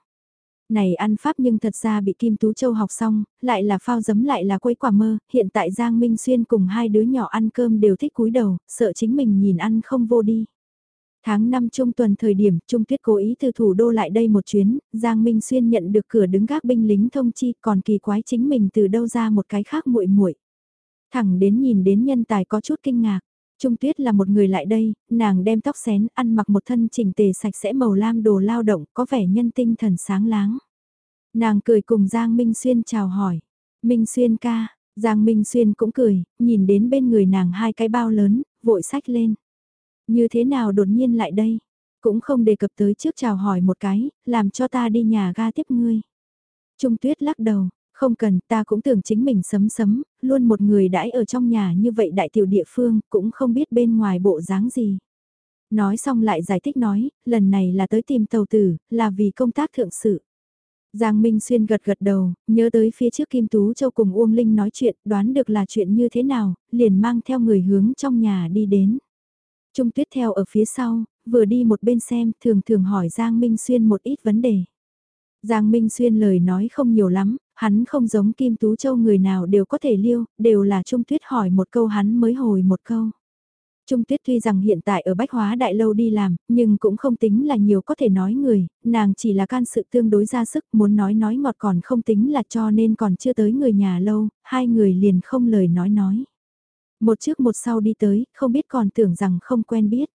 Này ăn pháp nhưng thật ra bị Kim Tú Châu học xong, lại là phao giấm lại là quấy quả mơ, hiện tại Giang Minh Xuyên cùng hai đứa nhỏ ăn cơm đều thích cúi đầu, sợ chính mình nhìn ăn không vô đi. Tháng 5 trung tuần thời điểm, Trung Tuyết cố ý từ thủ đô lại đây một chuyến, Giang Minh Xuyên nhận được cửa đứng gác binh lính thông chi, còn kỳ quái chính mình từ đâu ra một cái khác muội muội. Thẳng đến nhìn đến nhân tài có chút kinh ngạc. Trung Tuyết là một người lại đây, nàng đem tóc xén, ăn mặc một thân chỉnh tề sạch sẽ màu lam đồ lao động, có vẻ nhân tinh thần sáng láng. Nàng cười cùng Giang Minh Xuyên chào hỏi. Minh Xuyên ca, Giang Minh Xuyên cũng cười, nhìn đến bên người nàng hai cái bao lớn, vội sách lên. Như thế nào đột nhiên lại đây? Cũng không đề cập tới trước chào hỏi một cái, làm cho ta đi nhà ga tiếp ngươi. Trung Tuyết lắc đầu, không cần, ta cũng tưởng chính mình sấm sấm, luôn một người đãi ở trong nhà như vậy đại tiểu địa phương, cũng không biết bên ngoài bộ dáng gì. Nói xong lại giải thích nói, lần này là tới tìm tàu tử, là vì công tác thượng sự. Giang Minh Xuyên gật gật đầu, nhớ tới phía trước Kim Tú Châu cùng Uông Linh nói chuyện, đoán được là chuyện như thế nào, liền mang theo người hướng trong nhà đi đến. Trung Tuyết theo ở phía sau, vừa đi một bên xem, thường thường hỏi Giang Minh Xuyên một ít vấn đề. Giang Minh Xuyên lời nói không nhiều lắm, hắn không giống Kim Tú Châu người nào đều có thể liêu, đều là Trung Tuyết hỏi một câu hắn mới hồi một câu. Trung Tuyết tuy rằng hiện tại ở Bách Hóa Đại Lâu đi làm, nhưng cũng không tính là nhiều có thể nói người, nàng chỉ là can sự tương đối ra sức muốn nói nói ngọt còn không tính là cho nên còn chưa tới người nhà lâu, hai người liền không lời nói nói. Một trước một sau đi tới, không biết còn tưởng rằng không quen biết.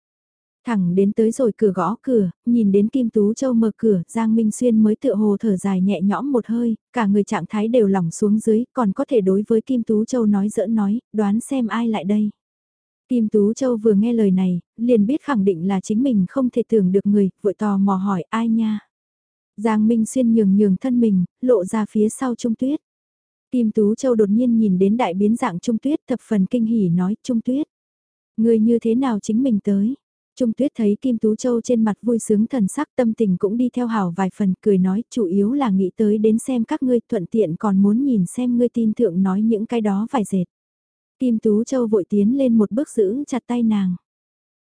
Thẳng đến tới rồi cửa gõ cửa, nhìn đến Kim Tú Châu mở cửa, Giang Minh Xuyên mới tựa hồ thở dài nhẹ nhõm một hơi, cả người trạng thái đều lỏng xuống dưới, còn có thể đối với Kim Tú Châu nói giỡn nói, đoán xem ai lại đây. Kim Tú Châu vừa nghe lời này, liền biết khẳng định là chính mình không thể tưởng được người, vội tò mò hỏi ai nha. Giang Minh Xuyên nhường nhường thân mình, lộ ra phía sau Trung Tuyết. Kim Tú Châu đột nhiên nhìn đến đại biến dạng Trung Tuyết thập phần kinh hỉ nói Trung Tuyết. Người như thế nào chính mình tới? Trung Tuyết thấy Kim Tú Châu trên mặt vui sướng thần sắc tâm tình cũng đi theo hảo vài phần cười nói chủ yếu là nghĩ tới đến xem các ngươi thuận tiện còn muốn nhìn xem ngươi tin thượng nói những cái đó phải dệt. Kim Tú Châu vội tiến lên một bước giữ chặt tay nàng.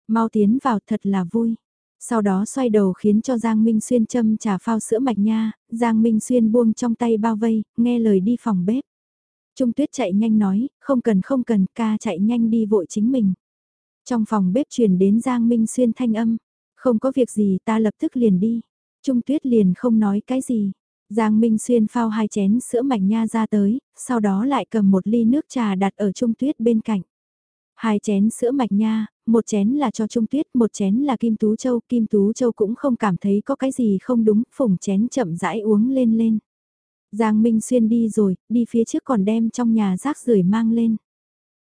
Mau tiến vào thật là vui. Sau đó xoay đầu khiến cho Giang Minh Xuyên châm trà phao sữa mạch nha, Giang Minh Xuyên buông trong tay bao vây, nghe lời đi phòng bếp. Trung Tuyết chạy nhanh nói, không cần không cần, ca chạy nhanh đi vội chính mình. Trong phòng bếp truyền đến Giang Minh Xuyên thanh âm, không có việc gì ta lập tức liền đi. Trung Tuyết liền không nói cái gì. Giang Minh Xuyên phao hai chén sữa mạch nha ra tới, sau đó lại cầm một ly nước trà đặt ở Trung Tuyết bên cạnh. Hai chén sữa mạch nha, một chén là cho Trung Tuyết, một chén là Kim Tú Châu. Kim Tú Châu cũng không cảm thấy có cái gì không đúng, phủng chén chậm rãi uống lên lên. Giang Minh Xuyên đi rồi, đi phía trước còn đem trong nhà rác rưởi mang lên.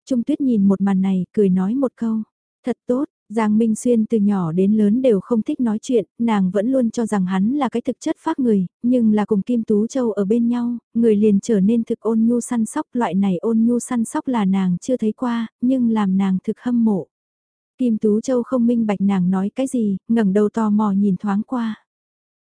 Trung Tuyết nhìn một màn này, cười nói một câu. Thật tốt, Giang Minh Xuyên từ nhỏ đến lớn đều không thích nói chuyện, nàng vẫn luôn cho rằng hắn là cái thực chất phát người, nhưng là cùng Kim Tú Châu ở bên nhau, người liền trở nên thực ôn nhu săn sóc, loại này ôn nhu săn sóc là nàng chưa thấy qua, nhưng làm nàng thực hâm mộ. Kim Tú Châu không minh bạch nàng nói cái gì, ngẩng đầu tò mò nhìn thoáng qua.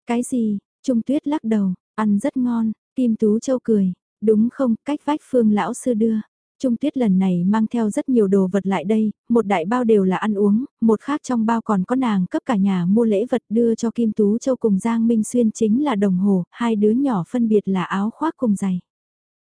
Cái gì, Trung Tuyết lắc đầu, ăn rất ngon, Kim Tú Châu cười, đúng không, cách vách phương lão sư đưa. Trung Tuyết lần này mang theo rất nhiều đồ vật lại đây, một đại bao đều là ăn uống, một khác trong bao còn có nàng cấp cả nhà mua lễ vật đưa cho Kim Tú Châu cùng Giang Minh Xuyên chính là đồng hồ, hai đứa nhỏ phân biệt là áo khoác cùng giày.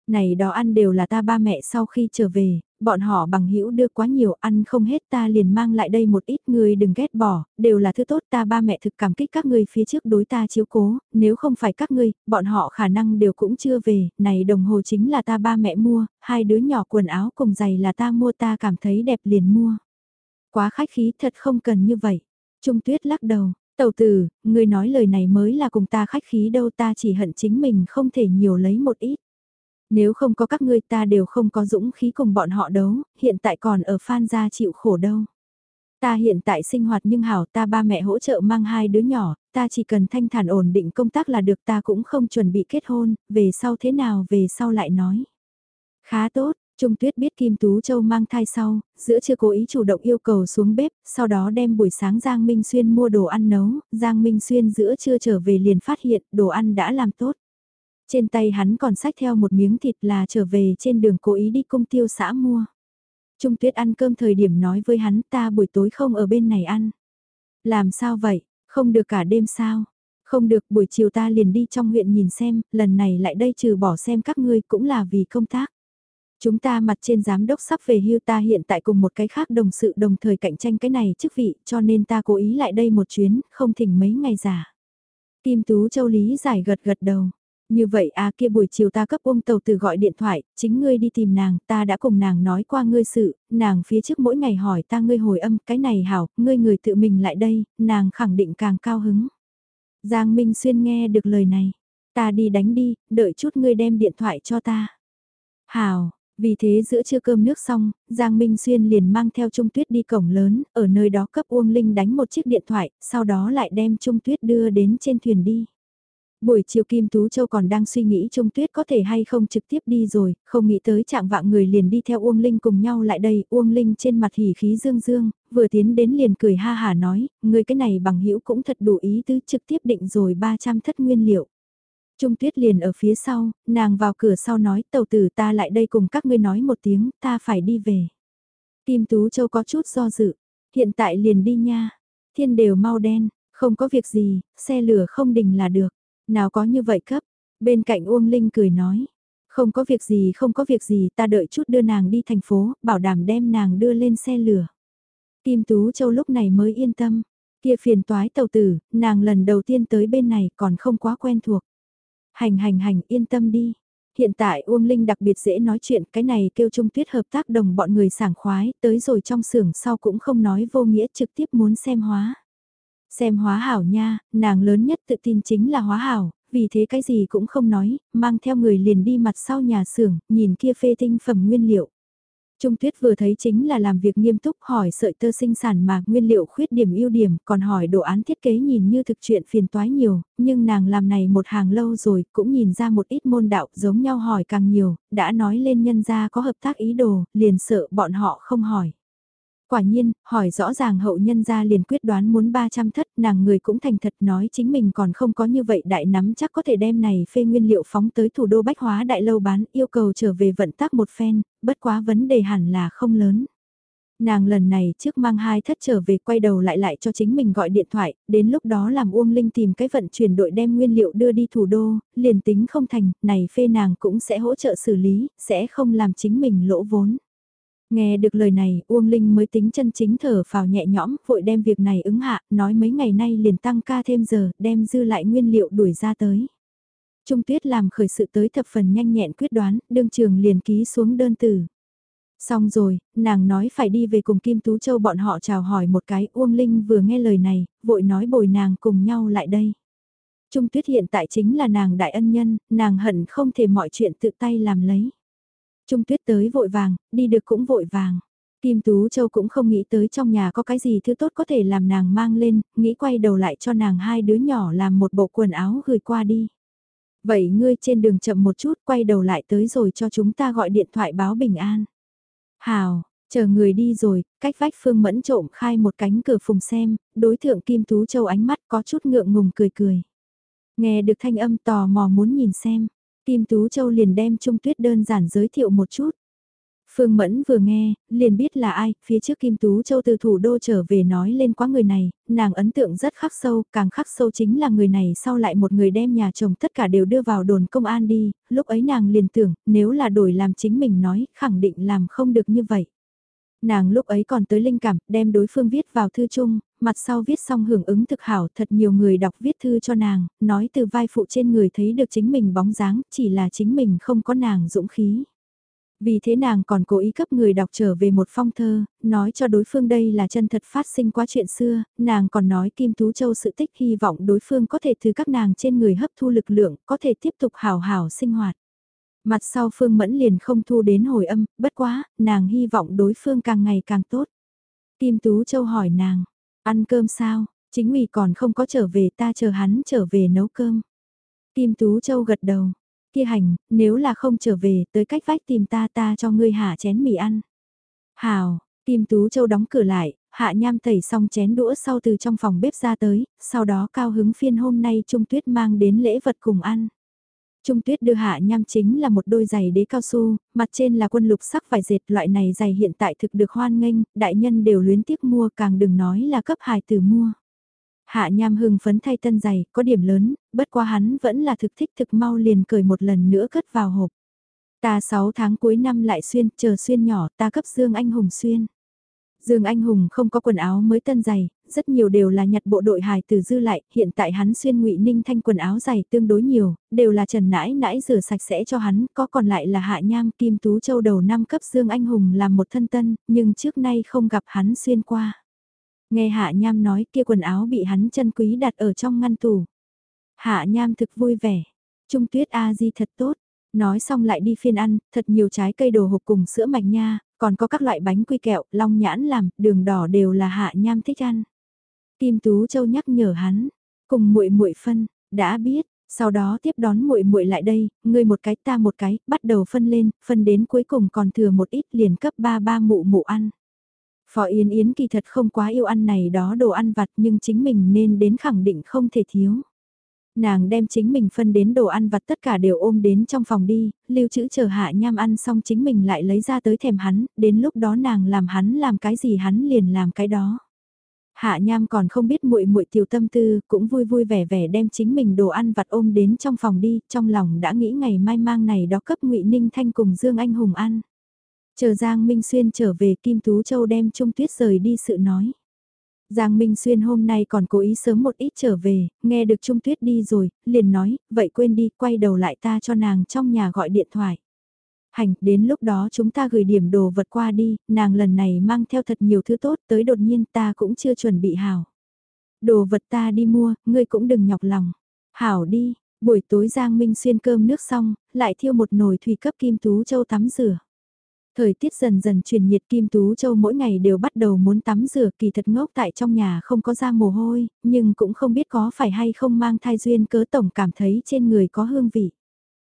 Này đó ăn đều là ta ba mẹ sau khi trở về, bọn họ bằng hữu đưa quá nhiều ăn không hết ta liền mang lại đây một ít người đừng ghét bỏ, đều là thứ tốt ta ba mẹ thực cảm kích các ngươi phía trước đối ta chiếu cố, nếu không phải các ngươi, bọn họ khả năng đều cũng chưa về, này đồng hồ chính là ta ba mẹ mua, hai đứa nhỏ quần áo cùng giày là ta mua ta cảm thấy đẹp liền mua. Quá khách khí thật không cần như vậy. Trung tuyết lắc đầu, Tầu tử, người nói lời này mới là cùng ta khách khí đâu ta chỉ hận chính mình không thể nhiều lấy một ít. Nếu không có các ngươi ta đều không có dũng khí cùng bọn họ đấu, hiện tại còn ở Phan gia chịu khổ đâu. Ta hiện tại sinh hoạt nhưng hảo ta ba mẹ hỗ trợ mang hai đứa nhỏ, ta chỉ cần thanh thản ổn định công tác là được ta cũng không chuẩn bị kết hôn, về sau thế nào về sau lại nói. Khá tốt, Trung Tuyết biết Kim Tú Châu mang thai sau, giữa chưa cố ý chủ động yêu cầu xuống bếp, sau đó đem buổi sáng Giang Minh Xuyên mua đồ ăn nấu, Giang Minh Xuyên giữa chưa trở về liền phát hiện đồ ăn đã làm tốt. Trên tay hắn còn sách theo một miếng thịt là trở về trên đường cố ý đi cung tiêu xã mua. Trung tuyết ăn cơm thời điểm nói với hắn ta buổi tối không ở bên này ăn. Làm sao vậy, không được cả đêm sao? Không được buổi chiều ta liền đi trong huyện nhìn xem, lần này lại đây trừ bỏ xem các ngươi cũng là vì công tác. Chúng ta mặt trên giám đốc sắp về hưu ta hiện tại cùng một cái khác đồng sự đồng thời cạnh tranh cái này chức vị cho nên ta cố ý lại đây một chuyến, không thỉnh mấy ngày giả. Kim Tú Châu Lý giải gật gật đầu. Như vậy à kia buổi chiều ta cấp ôm tàu từ gọi điện thoại, chính ngươi đi tìm nàng, ta đã cùng nàng nói qua ngươi sự, nàng phía trước mỗi ngày hỏi ta ngươi hồi âm, cái này hảo, ngươi người tự mình lại đây, nàng khẳng định càng cao hứng. Giang Minh Xuyên nghe được lời này, ta đi đánh đi, đợi chút ngươi đem điện thoại cho ta. Hảo, vì thế giữa trưa cơm nước xong, Giang Minh Xuyên liền mang theo Trung Tuyết đi cổng lớn, ở nơi đó cấp Uông Linh đánh một chiếc điện thoại, sau đó lại đem Trung Tuyết đưa đến trên thuyền đi. Buổi chiều Kim Tú Châu còn đang suy nghĩ Trung Tuyết có thể hay không trực tiếp đi rồi, không nghĩ tới trạng vạng người liền đi theo Uông Linh cùng nhau lại đây, Uông Linh trên mặt hỉ khí dương dương, vừa tiến đến liền cười ha hà nói, người cái này bằng hữu cũng thật đủ ý tứ trực tiếp định rồi 300 thất nguyên liệu. Trung Tuyết liền ở phía sau, nàng vào cửa sau nói tàu tử ta lại đây cùng các ngươi nói một tiếng, ta phải đi về. Kim Tú Châu có chút do dự, hiện tại liền đi nha, thiên đều mau đen, không có việc gì, xe lửa không đình là được. Nào có như vậy cấp, bên cạnh Uông Linh cười nói. Không có việc gì không có việc gì ta đợi chút đưa nàng đi thành phố, bảo đảm đem nàng đưa lên xe lửa. Kim Tú Châu lúc này mới yên tâm. Kia phiền toái tàu tử, nàng lần đầu tiên tới bên này còn không quá quen thuộc. Hành hành hành yên tâm đi. Hiện tại Uông Linh đặc biệt dễ nói chuyện cái này kêu Trung Tuyết hợp tác đồng bọn người sảng khoái tới rồi trong xưởng sau cũng không nói vô nghĩa trực tiếp muốn xem hóa. Xem hóa hảo nha, nàng lớn nhất tự tin chính là hóa hảo, vì thế cái gì cũng không nói, mang theo người liền đi mặt sau nhà xưởng, nhìn kia phê tinh phẩm nguyên liệu. Trung Tuyết vừa thấy chính là làm việc nghiêm túc hỏi sợi tơ sinh sản mà nguyên liệu khuyết điểm ưu điểm, còn hỏi đồ án thiết kế nhìn như thực chuyện phiền toái nhiều, nhưng nàng làm này một hàng lâu rồi cũng nhìn ra một ít môn đạo giống nhau hỏi càng nhiều, đã nói lên nhân gia có hợp tác ý đồ, liền sợ bọn họ không hỏi. Quả nhiên, hỏi rõ ràng hậu nhân ra liền quyết đoán muốn 300 thất, nàng người cũng thành thật nói chính mình còn không có như vậy đại nắm chắc có thể đem này phê nguyên liệu phóng tới thủ đô Bách Hóa Đại Lâu bán, yêu cầu trở về vận tác một phen, bất quá vấn đề hẳn là không lớn. Nàng lần này trước mang hai thất trở về quay đầu lại lại cho chính mình gọi điện thoại, đến lúc đó làm Uông Linh tìm cái vận chuyển đội đem nguyên liệu đưa đi thủ đô, liền tính không thành, này phê nàng cũng sẽ hỗ trợ xử lý, sẽ không làm chính mình lỗ vốn. Nghe được lời này, Uông Linh mới tính chân chính thở vào nhẹ nhõm, vội đem việc này ứng hạ, nói mấy ngày nay liền tăng ca thêm giờ, đem dư lại nguyên liệu đuổi ra tới. Trung Tuyết làm khởi sự tới thập phần nhanh nhẹn quyết đoán, đương trường liền ký xuống đơn từ. Xong rồi, nàng nói phải đi về cùng Kim Tú Châu bọn họ chào hỏi một cái, Uông Linh vừa nghe lời này, vội nói bồi nàng cùng nhau lại đây. Trung Tuyết hiện tại chính là nàng đại ân nhân, nàng hận không thể mọi chuyện tự tay làm lấy. Trung Tuyết tới vội vàng, đi được cũng vội vàng. Kim Tú Châu cũng không nghĩ tới trong nhà có cái gì thứ tốt có thể làm nàng mang lên, nghĩ quay đầu lại cho nàng hai đứa nhỏ làm một bộ quần áo gửi qua đi. Vậy ngươi trên đường chậm một chút quay đầu lại tới rồi cho chúng ta gọi điện thoại báo bình an. Hào, chờ người đi rồi, cách vách Phương Mẫn trộm khai một cánh cửa phùng xem, đối thượng Kim Tú Châu ánh mắt có chút ngượng ngùng cười cười. Nghe được thanh âm tò mò muốn nhìn xem, Kim Tú Châu liền đem Trung Tuyết đơn giản giới thiệu một chút. Phương Mẫn vừa nghe, liền biết là ai, phía trước Kim Tú Châu từ thủ đô trở về nói lên quá người này, nàng ấn tượng rất khắc sâu, càng khắc sâu chính là người này sau lại một người đem nhà chồng tất cả đều đưa vào đồn công an đi, lúc ấy nàng liền tưởng, nếu là đổi làm chính mình nói, khẳng định làm không được như vậy. Nàng lúc ấy còn tới linh cảm, đem đối phương viết vào thư chung, mặt sau viết xong hưởng ứng thực hảo, thật nhiều người đọc viết thư cho nàng, nói từ vai phụ trên người thấy được chính mình bóng dáng, chỉ là chính mình không có nàng dũng khí. Vì thế nàng còn cố ý cấp người đọc trở về một phong thơ, nói cho đối phương đây là chân thật phát sinh qua chuyện xưa, nàng còn nói Kim Tú Châu sự tích hy vọng đối phương có thể từ các nàng trên người hấp thu lực lượng, có thể tiếp tục hào hào sinh hoạt. Mặt sau Phương Mẫn liền không thu đến hồi âm, bất quá, nàng hy vọng đối phương càng ngày càng tốt. Kim Tú Châu hỏi nàng, ăn cơm sao, chính ủy còn không có trở về ta chờ hắn trở về nấu cơm. Kim Tú Châu gật đầu, kia hành, nếu là không trở về, tới cách vách tìm ta ta cho ngươi hạ chén mì ăn. Hào, Kim Tú Châu đóng cửa lại, hạ nham tẩy xong chén đũa sau từ trong phòng bếp ra tới, sau đó cao hứng phiên hôm nay Trung Tuyết mang đến lễ vật cùng ăn. Trung Tuyết đưa hạ nham chính là một đôi giày đế cao su, mặt trên là quân lục sắc vải dệt loại này giày hiện tại thực được hoan nghênh, đại nhân đều luyến tiếc mua càng đừng nói là cấp hài từ mua. Hạ nham hưng phấn thay tân giày, có điểm lớn, bất quá hắn vẫn là thực thích thực mau liền cười một lần nữa cất vào hộp. Ta 6 tháng cuối năm lại xuyên, chờ xuyên nhỏ, ta cấp Dương Anh Hùng xuyên. Dương Anh Hùng không có quần áo mới tân dày, rất nhiều đều là nhặt bộ đội hài từ dư lại, hiện tại hắn xuyên ngụy ninh thanh quần áo dày tương đối nhiều, đều là trần nãi nãi rửa sạch sẽ cho hắn, có còn lại là hạ nham kim tú châu đầu năm cấp Dương Anh Hùng làm một thân tân, nhưng trước nay không gặp hắn xuyên qua. Nghe Hạ Nham nói kia quần áo bị hắn chân quý đặt ở trong ngăn tủ. Hạ Nham thực vui vẻ. Trung tuyết A-di thật tốt. Nói xong lại đi phiên ăn, thật nhiều trái cây đồ hộp cùng sữa mạch nha, còn có các loại bánh quy kẹo, long nhãn làm, đường đỏ đều là Hạ Nham thích ăn. Kim Tú Châu nhắc nhở hắn, cùng muội muội phân, đã biết, sau đó tiếp đón muội muội lại đây, ngươi một cái ta một cái, bắt đầu phân lên, phân đến cuối cùng còn thừa một ít liền cấp ba ba mụ mụ ăn. Phó Yến Yến kỳ thật không quá yêu ăn này đó đồ ăn vặt nhưng chính mình nên đến khẳng định không thể thiếu. Nàng đem chính mình phân đến đồ ăn vặt tất cả đều ôm đến trong phòng đi, lưu trữ chờ hạ nham ăn xong chính mình lại lấy ra tới thèm hắn, đến lúc đó nàng làm hắn làm cái gì hắn liền làm cái đó. Hạ Nham còn không biết muội muội tiểu tâm tư, cũng vui vui vẻ vẻ đem chính mình đồ ăn vặt ôm đến trong phòng đi, trong lòng đã nghĩ ngày mai mang này đó cấp Ngụy Ninh Thanh cùng Dương Anh Hùng ăn. Chờ Giang Minh Xuyên trở về Kim Tú Châu đem Trung Tuyết rời đi sự nói. Giang Minh Xuyên hôm nay còn cố ý sớm một ít trở về, nghe được Trung Tuyết đi rồi, liền nói, vậy quên đi, quay đầu lại ta cho nàng trong nhà gọi điện thoại. Hành, đến lúc đó chúng ta gửi điểm đồ vật qua đi, nàng lần này mang theo thật nhiều thứ tốt, tới đột nhiên ta cũng chưa chuẩn bị hảo. Đồ vật ta đi mua, ngươi cũng đừng nhọc lòng. Hảo đi, buổi tối Giang Minh Xuyên cơm nước xong, lại thiêu một nồi thủy cấp Kim Tú Châu tắm rửa. Thời tiết dần dần truyền nhiệt Kim Tú Châu mỗi ngày đều bắt đầu muốn tắm rửa kỳ thật ngốc tại trong nhà không có ra mồ hôi, nhưng cũng không biết có phải hay không mang thai duyên cớ tổng cảm thấy trên người có hương vị.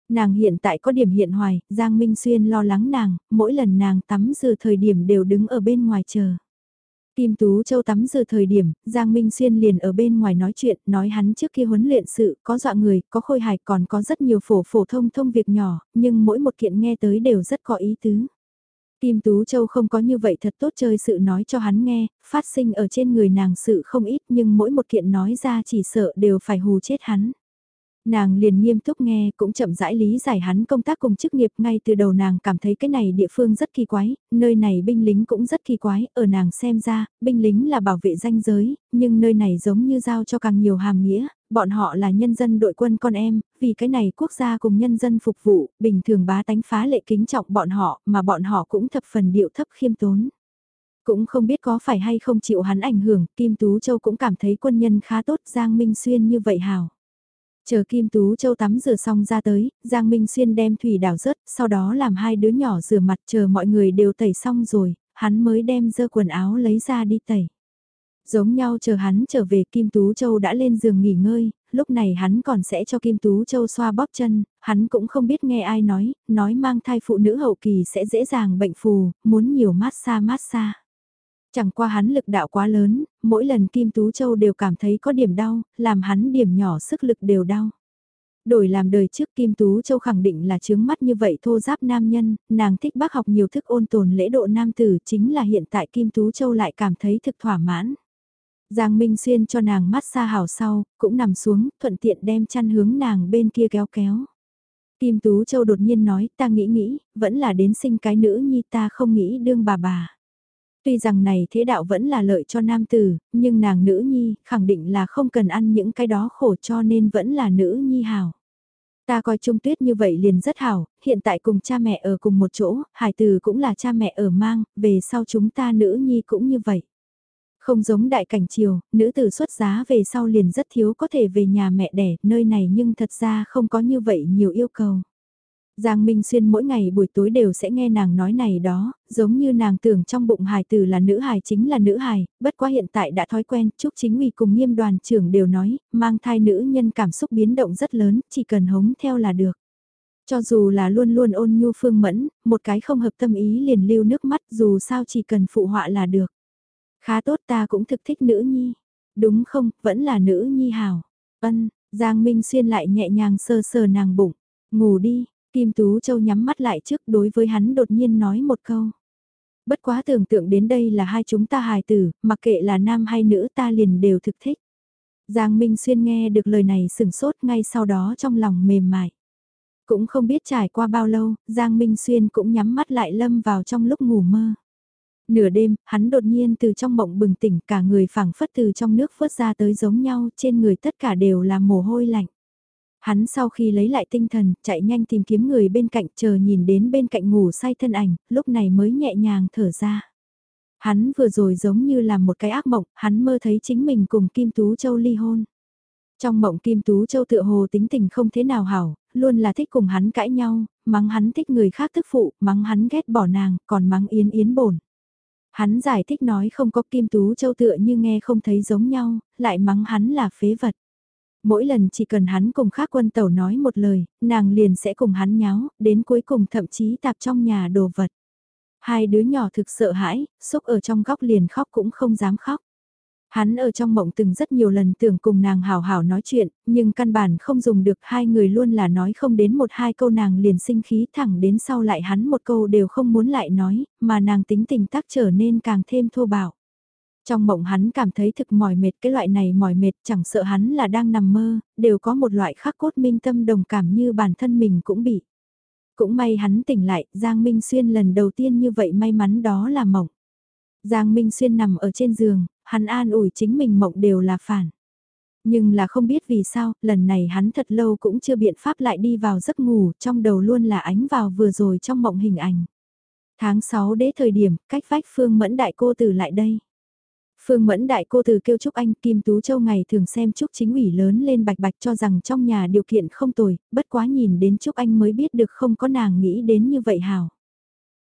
Nàng hiện tại có điểm hiện hoài, Giang Minh Xuyên lo lắng nàng, mỗi lần nàng tắm rửa thời điểm đều đứng ở bên ngoài chờ. Kim Tú Châu tắm rửa thời điểm, Giang Minh Xuyên liền ở bên ngoài nói chuyện, nói hắn trước kia huấn luyện sự, có dọa người, có khôi hài còn có rất nhiều phổ phổ thông thông việc nhỏ, nhưng mỗi một kiện nghe tới đều rất có ý tứ. Kim Tú Châu không có như vậy thật tốt chơi sự nói cho hắn nghe, phát sinh ở trên người nàng sự không ít nhưng mỗi một kiện nói ra chỉ sợ đều phải hù chết hắn. Nàng liền nghiêm túc nghe cũng chậm rãi lý giải hắn công tác cùng chức nghiệp ngay từ đầu nàng cảm thấy cái này địa phương rất kỳ quái, nơi này binh lính cũng rất kỳ quái, ở nàng xem ra, binh lính là bảo vệ danh giới, nhưng nơi này giống như giao cho càng nhiều hàm nghĩa, bọn họ là nhân dân đội quân con em, vì cái này quốc gia cùng nhân dân phục vụ, bình thường bá tánh phá lệ kính trọng bọn họ, mà bọn họ cũng thập phần điệu thấp khiêm tốn. Cũng không biết có phải hay không chịu hắn ảnh hưởng, Kim Tú Châu cũng cảm thấy quân nhân khá tốt Giang Minh Xuyên như vậy hào. Chờ Kim Tú Châu tắm rửa xong ra tới, Giang Minh Xuyên đem thủy đảo rớt, sau đó làm hai đứa nhỏ rửa mặt chờ mọi người đều tẩy xong rồi, hắn mới đem dơ quần áo lấy ra đi tẩy. Giống nhau chờ hắn trở về Kim Tú Châu đã lên giường nghỉ ngơi, lúc này hắn còn sẽ cho Kim Tú Châu xoa bóp chân, hắn cũng không biết nghe ai nói, nói mang thai phụ nữ hậu kỳ sẽ dễ dàng bệnh phù, muốn nhiều mát xa mát xa. Chẳng qua hắn lực đạo quá lớn, mỗi lần Kim Tú Châu đều cảm thấy có điểm đau, làm hắn điểm nhỏ sức lực đều đau. Đổi làm đời trước Kim Tú Châu khẳng định là chướng mắt như vậy thô giáp nam nhân, nàng thích bác học nhiều thức ôn tồn lễ độ nam tử chính là hiện tại Kim Tú Châu lại cảm thấy thực thỏa mãn. Giang Minh Xuyên cho nàng mát xa hảo sau, cũng nằm xuống, thuận tiện đem chăn hướng nàng bên kia kéo kéo. Kim Tú Châu đột nhiên nói, ta nghĩ nghĩ, vẫn là đến sinh cái nữ nhi ta không nghĩ đương bà bà. Tuy rằng này thế đạo vẫn là lợi cho nam tử, nhưng nàng nữ nhi, khẳng định là không cần ăn những cái đó khổ cho nên vẫn là nữ nhi hảo. Ta coi Trung Tuyết như vậy liền rất hảo, hiện tại cùng cha mẹ ở cùng một chỗ, hải từ cũng là cha mẹ ở mang, về sau chúng ta nữ nhi cũng như vậy. Không giống đại cảnh triều, nữ tử xuất giá về sau liền rất thiếu có thể về nhà mẹ đẻ, nơi này nhưng thật ra không có như vậy nhiều yêu cầu. Giang Minh Xuyên mỗi ngày buổi tối đều sẽ nghe nàng nói này đó, giống như nàng tưởng trong bụng hài tử là nữ hài chính là nữ hài, bất quá hiện tại đã thói quen, Trúc Chính ủy cùng nghiêm đoàn trưởng đều nói, mang thai nữ nhân cảm xúc biến động rất lớn, chỉ cần hống theo là được. Cho dù là luôn luôn ôn nhu phương mẫn, một cái không hợp tâm ý liền lưu nước mắt dù sao chỉ cần phụ họa là được. Khá tốt ta cũng thực thích nữ nhi. Đúng không, vẫn là nữ nhi hào. Ân, Giang Minh Xuyên lại nhẹ nhàng sơ sờ nàng bụng. Ngủ đi, Kim Tú Châu nhắm mắt lại trước đối với hắn đột nhiên nói một câu. Bất quá tưởng tượng đến đây là hai chúng ta hài tử, mặc kệ là nam hay nữ ta liền đều thực thích. Giang Minh Xuyên nghe được lời này sửng sốt ngay sau đó trong lòng mềm mại. Cũng không biết trải qua bao lâu, Giang Minh Xuyên cũng nhắm mắt lại lâm vào trong lúc ngủ mơ. Nửa đêm, hắn đột nhiên từ trong mộng bừng tỉnh cả người phảng phất từ trong nước phớt ra tới giống nhau, trên người tất cả đều là mồ hôi lạnh. Hắn sau khi lấy lại tinh thần, chạy nhanh tìm kiếm người bên cạnh chờ nhìn đến bên cạnh ngủ say thân ảnh, lúc này mới nhẹ nhàng thở ra. Hắn vừa rồi giống như là một cái ác mộng, hắn mơ thấy chính mình cùng Kim Tú Châu ly hôn. Trong mộng Kim Tú Châu tựa hồ tính tình không thế nào hảo, luôn là thích cùng hắn cãi nhau, mắng hắn thích người khác tức phụ, mắng hắn ghét bỏ nàng, còn mắng yến yến bổn. Hắn giải thích nói không có Kim Tú Châu tựa như nghe không thấy giống nhau, lại mắng hắn là phế vật. Mỗi lần chỉ cần hắn cùng khác quân tẩu nói một lời, nàng liền sẽ cùng hắn nháo, đến cuối cùng thậm chí tạp trong nhà đồ vật. Hai đứa nhỏ thực sợ hãi, xúc ở trong góc liền khóc cũng không dám khóc. Hắn ở trong mộng từng rất nhiều lần tưởng cùng nàng hào hào nói chuyện, nhưng căn bản không dùng được hai người luôn là nói không đến một hai câu nàng liền sinh khí thẳng đến sau lại hắn một câu đều không muốn lại nói, mà nàng tính tình tác trở nên càng thêm thô bạo. Trong mộng hắn cảm thấy thực mỏi mệt cái loại này mỏi mệt chẳng sợ hắn là đang nằm mơ, đều có một loại khắc cốt minh tâm đồng cảm như bản thân mình cũng bị. Cũng may hắn tỉnh lại, Giang Minh Xuyên lần đầu tiên như vậy may mắn đó là mộng. Giang Minh Xuyên nằm ở trên giường, hắn an ủi chính mình mộng đều là phản. Nhưng là không biết vì sao, lần này hắn thật lâu cũng chưa biện pháp lại đi vào giấc ngủ, trong đầu luôn là ánh vào vừa rồi trong mộng hình ảnh. Tháng 6 đế thời điểm, cách vách phương mẫn đại cô tử lại đây. Phương Mẫn đại cô tử kêu Trúc Anh Kim Tú Châu ngày thường xem Trúc chính ủy lớn lên bạch bạch cho rằng trong nhà điều kiện không tồi, bất quá nhìn đến Trúc Anh mới biết được không có nàng nghĩ đến như vậy hào.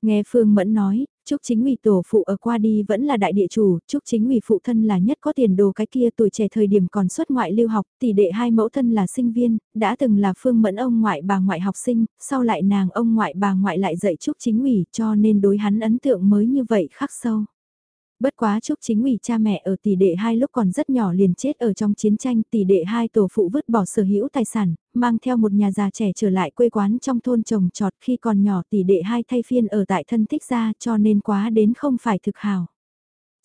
Nghe Phương Mẫn nói, Trúc chính ủy tổ phụ ở qua đi vẫn là đại địa chủ, Trúc chính ủy phụ thân là nhất có tiền đồ cái kia tuổi trẻ thời điểm còn xuất ngoại lưu học, tỷ đệ hai mẫu thân là sinh viên, đã từng là Phương Mẫn ông ngoại bà ngoại học sinh, sau lại nàng ông ngoại bà ngoại lại dạy Trúc chính ủy cho nên đối hắn ấn tượng mới như vậy khắc sâu. Bất quá Trúc chính ủy cha mẹ ở tỷ đệ hai lúc còn rất nhỏ liền chết ở trong chiến tranh tỷ đệ hai tổ phụ vứt bỏ sở hữu tài sản, mang theo một nhà già trẻ trở lại quê quán trong thôn trồng trọt khi còn nhỏ tỷ đệ hai thay phiên ở tại thân thích gia cho nên quá đến không phải thực hào.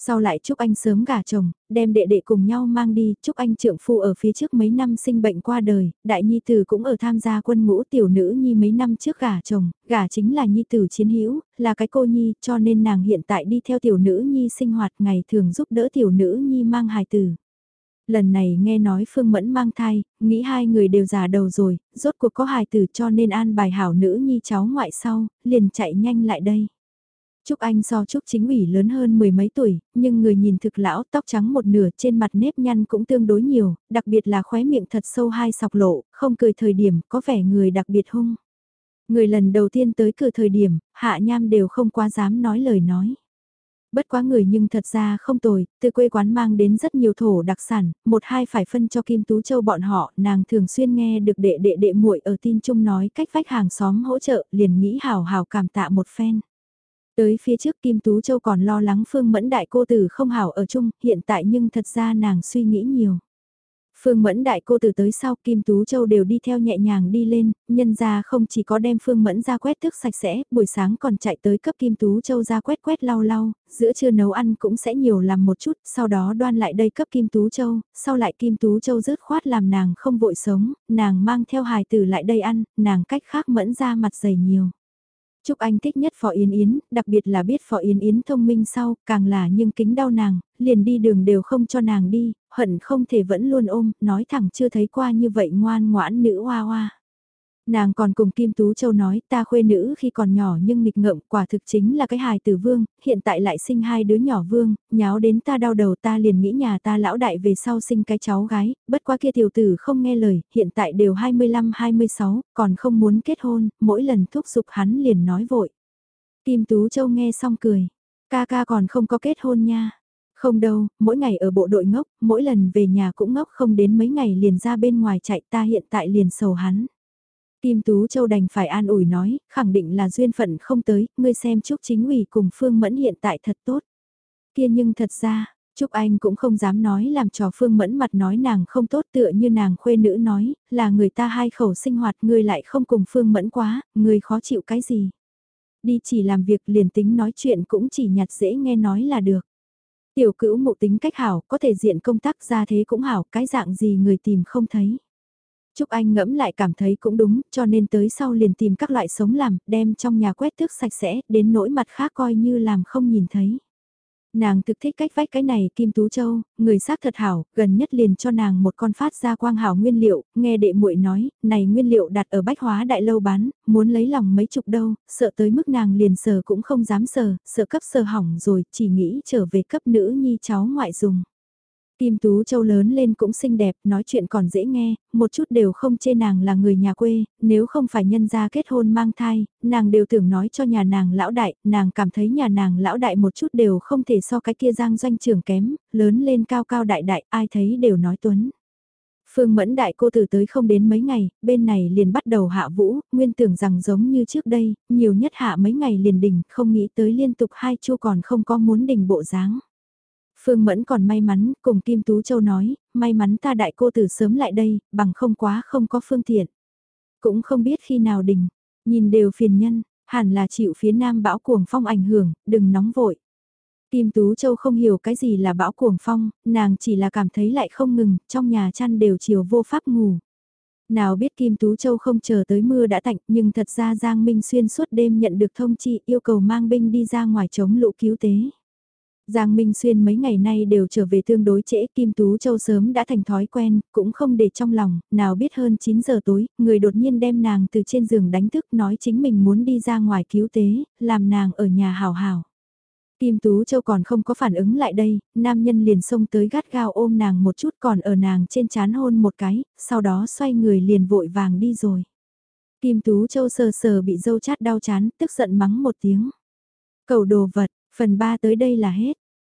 Sau lại Trúc Anh sớm gả chồng, đem đệ đệ cùng nhau mang đi, Trúc Anh trượng phu ở phía trước mấy năm sinh bệnh qua đời, đại nhi tử cũng ở tham gia quân ngũ tiểu nữ nhi mấy năm trước gả chồng, gả chính là nhi tử chiến hữu, là cái cô nhi, cho nên nàng hiện tại đi theo tiểu nữ nhi sinh hoạt ngày thường giúp đỡ tiểu nữ nhi mang hài tử. Lần này nghe nói Phương Mẫn mang thai, nghĩ hai người đều già đầu rồi, rốt cuộc có hài tử cho nên an bài hảo nữ nhi cháu ngoại sau, liền chạy nhanh lại đây. Trúc Anh so Trúc chính ủy lớn hơn mười mấy tuổi, nhưng người nhìn thực lão tóc trắng một nửa trên mặt nếp nhăn cũng tương đối nhiều, đặc biệt là khóe miệng thật sâu hai sọc lộ, không cười thời điểm có vẻ người đặc biệt hung. Người lần đầu tiên tới cửa thời điểm, hạ nham đều không quá dám nói lời nói. Bất quá người nhưng thật ra không tồi, từ quê quán mang đến rất nhiều thổ đặc sản, một hai phải phân cho Kim Tú Châu bọn họ, nàng thường xuyên nghe được đệ đệ đệ muội ở tin chung nói cách vách hàng xóm hỗ trợ, liền nghĩ hào hào cảm tạ một phen. Tới phía trước Kim Tú Châu còn lo lắng Phương Mẫn Đại cô tử không hảo ở chung, hiện tại nhưng thật ra nàng suy nghĩ nhiều. Phương Mẫn Đại cô tử tới sau Kim Tú Châu đều đi theo nhẹ nhàng đi lên, nhân ra không chỉ có đem Phương Mẫn ra quét thức sạch sẽ, buổi sáng còn chạy tới cấp Kim Tú Châu ra quét quét lau lau, giữa trưa nấu ăn cũng sẽ nhiều làm một chút, sau đó đoan lại đây cấp Kim Tú Châu, sau lại Kim Tú Châu rớt khoát làm nàng không vội sống, nàng mang theo hài tử lại đây ăn, nàng cách khác Mẫn ra mặt dày nhiều. Trúc Anh thích nhất Phó Yến Yến, đặc biệt là biết Phó Yến Yến thông minh sau, càng là nhưng kính đau nàng, liền đi đường đều không cho nàng đi, hận không thể vẫn luôn ôm, nói thẳng chưa thấy qua như vậy ngoan ngoãn nữ hoa hoa. Nàng còn cùng Kim Tú Châu nói ta khuê nữ khi còn nhỏ nhưng nghịch ngợm quả thực chính là cái hài tử vương, hiện tại lại sinh hai đứa nhỏ vương, nháo đến ta đau đầu ta liền nghĩ nhà ta lão đại về sau sinh cái cháu gái, bất quá kia tiểu tử không nghe lời, hiện tại đều 25-26, còn không muốn kết hôn, mỗi lần thúc giục hắn liền nói vội. Kim Tú Châu nghe xong cười, ca ca còn không có kết hôn nha. Không đâu, mỗi ngày ở bộ đội ngốc, mỗi lần về nhà cũng ngốc không đến mấy ngày liền ra bên ngoài chạy ta hiện tại liền sầu hắn. Kim Tú Châu đành phải an ủi nói, khẳng định là duyên phận không tới, ngươi xem Trúc Chính ủy cùng Phương Mẫn hiện tại thật tốt. Kia nhưng thật ra, Trúc Anh cũng không dám nói làm trò Phương Mẫn mặt nói nàng không tốt tựa như nàng khuê nữ nói, là người ta hai khẩu sinh hoạt ngươi lại không cùng Phương Mẫn quá, ngươi khó chịu cái gì. Đi chỉ làm việc liền tính nói chuyện cũng chỉ nhặt dễ nghe nói là được. Tiểu cữu mộ tính cách hảo, có thể diện công tác ra thế cũng hảo, cái dạng gì người tìm không thấy. Trúc Anh ngẫm lại cảm thấy cũng đúng, cho nên tới sau liền tìm các loại sống làm, đem trong nhà quét tước sạch sẽ, đến nỗi mặt khác coi như làm không nhìn thấy. Nàng thực thích cách vách cái này Kim Tú Châu, người xác thật hảo, gần nhất liền cho nàng một con phát ra quang hảo nguyên liệu, nghe đệ muội nói, này nguyên liệu đặt ở bách hóa đại lâu bán, muốn lấy lòng mấy chục đâu, sợ tới mức nàng liền sờ cũng không dám sờ, sợ cấp sờ hỏng rồi, chỉ nghĩ trở về cấp nữ nhi cháu ngoại dùng. Kim Tú Châu lớn lên cũng xinh đẹp, nói chuyện còn dễ nghe, một chút đều không chê nàng là người nhà quê, nếu không phải nhân gia kết hôn mang thai, nàng đều tưởng nói cho nhà nàng lão đại, nàng cảm thấy nhà nàng lão đại một chút đều không thể so cái kia giang doanh trưởng kém, lớn lên cao cao đại đại, ai thấy đều nói tuấn. Phương Mẫn đại cô tử tới không đến mấy ngày, bên này liền bắt đầu hạ vũ, nguyên tưởng rằng giống như trước đây, nhiều nhất hạ mấy ngày liền đỉnh, không nghĩ tới liên tục hai chu còn không có muốn đỉnh bộ dáng. Phương Mẫn còn may mắn, cùng Kim Tú Châu nói, may mắn ta đại cô tử sớm lại đây, bằng không quá không có phương tiện. Cũng không biết khi nào đình, nhìn đều phiền nhân, hẳn là chịu phía nam bão cuồng phong ảnh hưởng, đừng nóng vội. Kim Tú Châu không hiểu cái gì là bão cuồng phong, nàng chỉ là cảm thấy lại không ngừng, trong nhà chăn đều chiều vô pháp ngủ. Nào biết Kim Tú Châu không chờ tới mưa đã tạnh, nhưng thật ra Giang Minh Xuyên suốt đêm nhận được thông chi yêu cầu mang binh đi ra ngoài chống lũ cứu tế. Giang Minh Xuyên mấy ngày nay đều trở về tương đối trễ Kim Tú Châu sớm đã thành thói quen, cũng không để trong lòng, nào biết hơn 9 giờ tối, người đột nhiên đem nàng từ trên giường đánh thức nói chính mình muốn đi ra ngoài cứu tế, làm nàng ở nhà hào hào. Kim Tú Châu còn không có phản ứng lại đây, nam nhân liền xông tới gắt gao ôm nàng một chút còn ở nàng trên chán hôn một cái, sau đó xoay người liền vội vàng đi rồi. Kim Tú Châu sờ sờ bị dâu chát đau chán, tức giận mắng một tiếng. Cầu đồ vật, phần 3 tới đây là hết.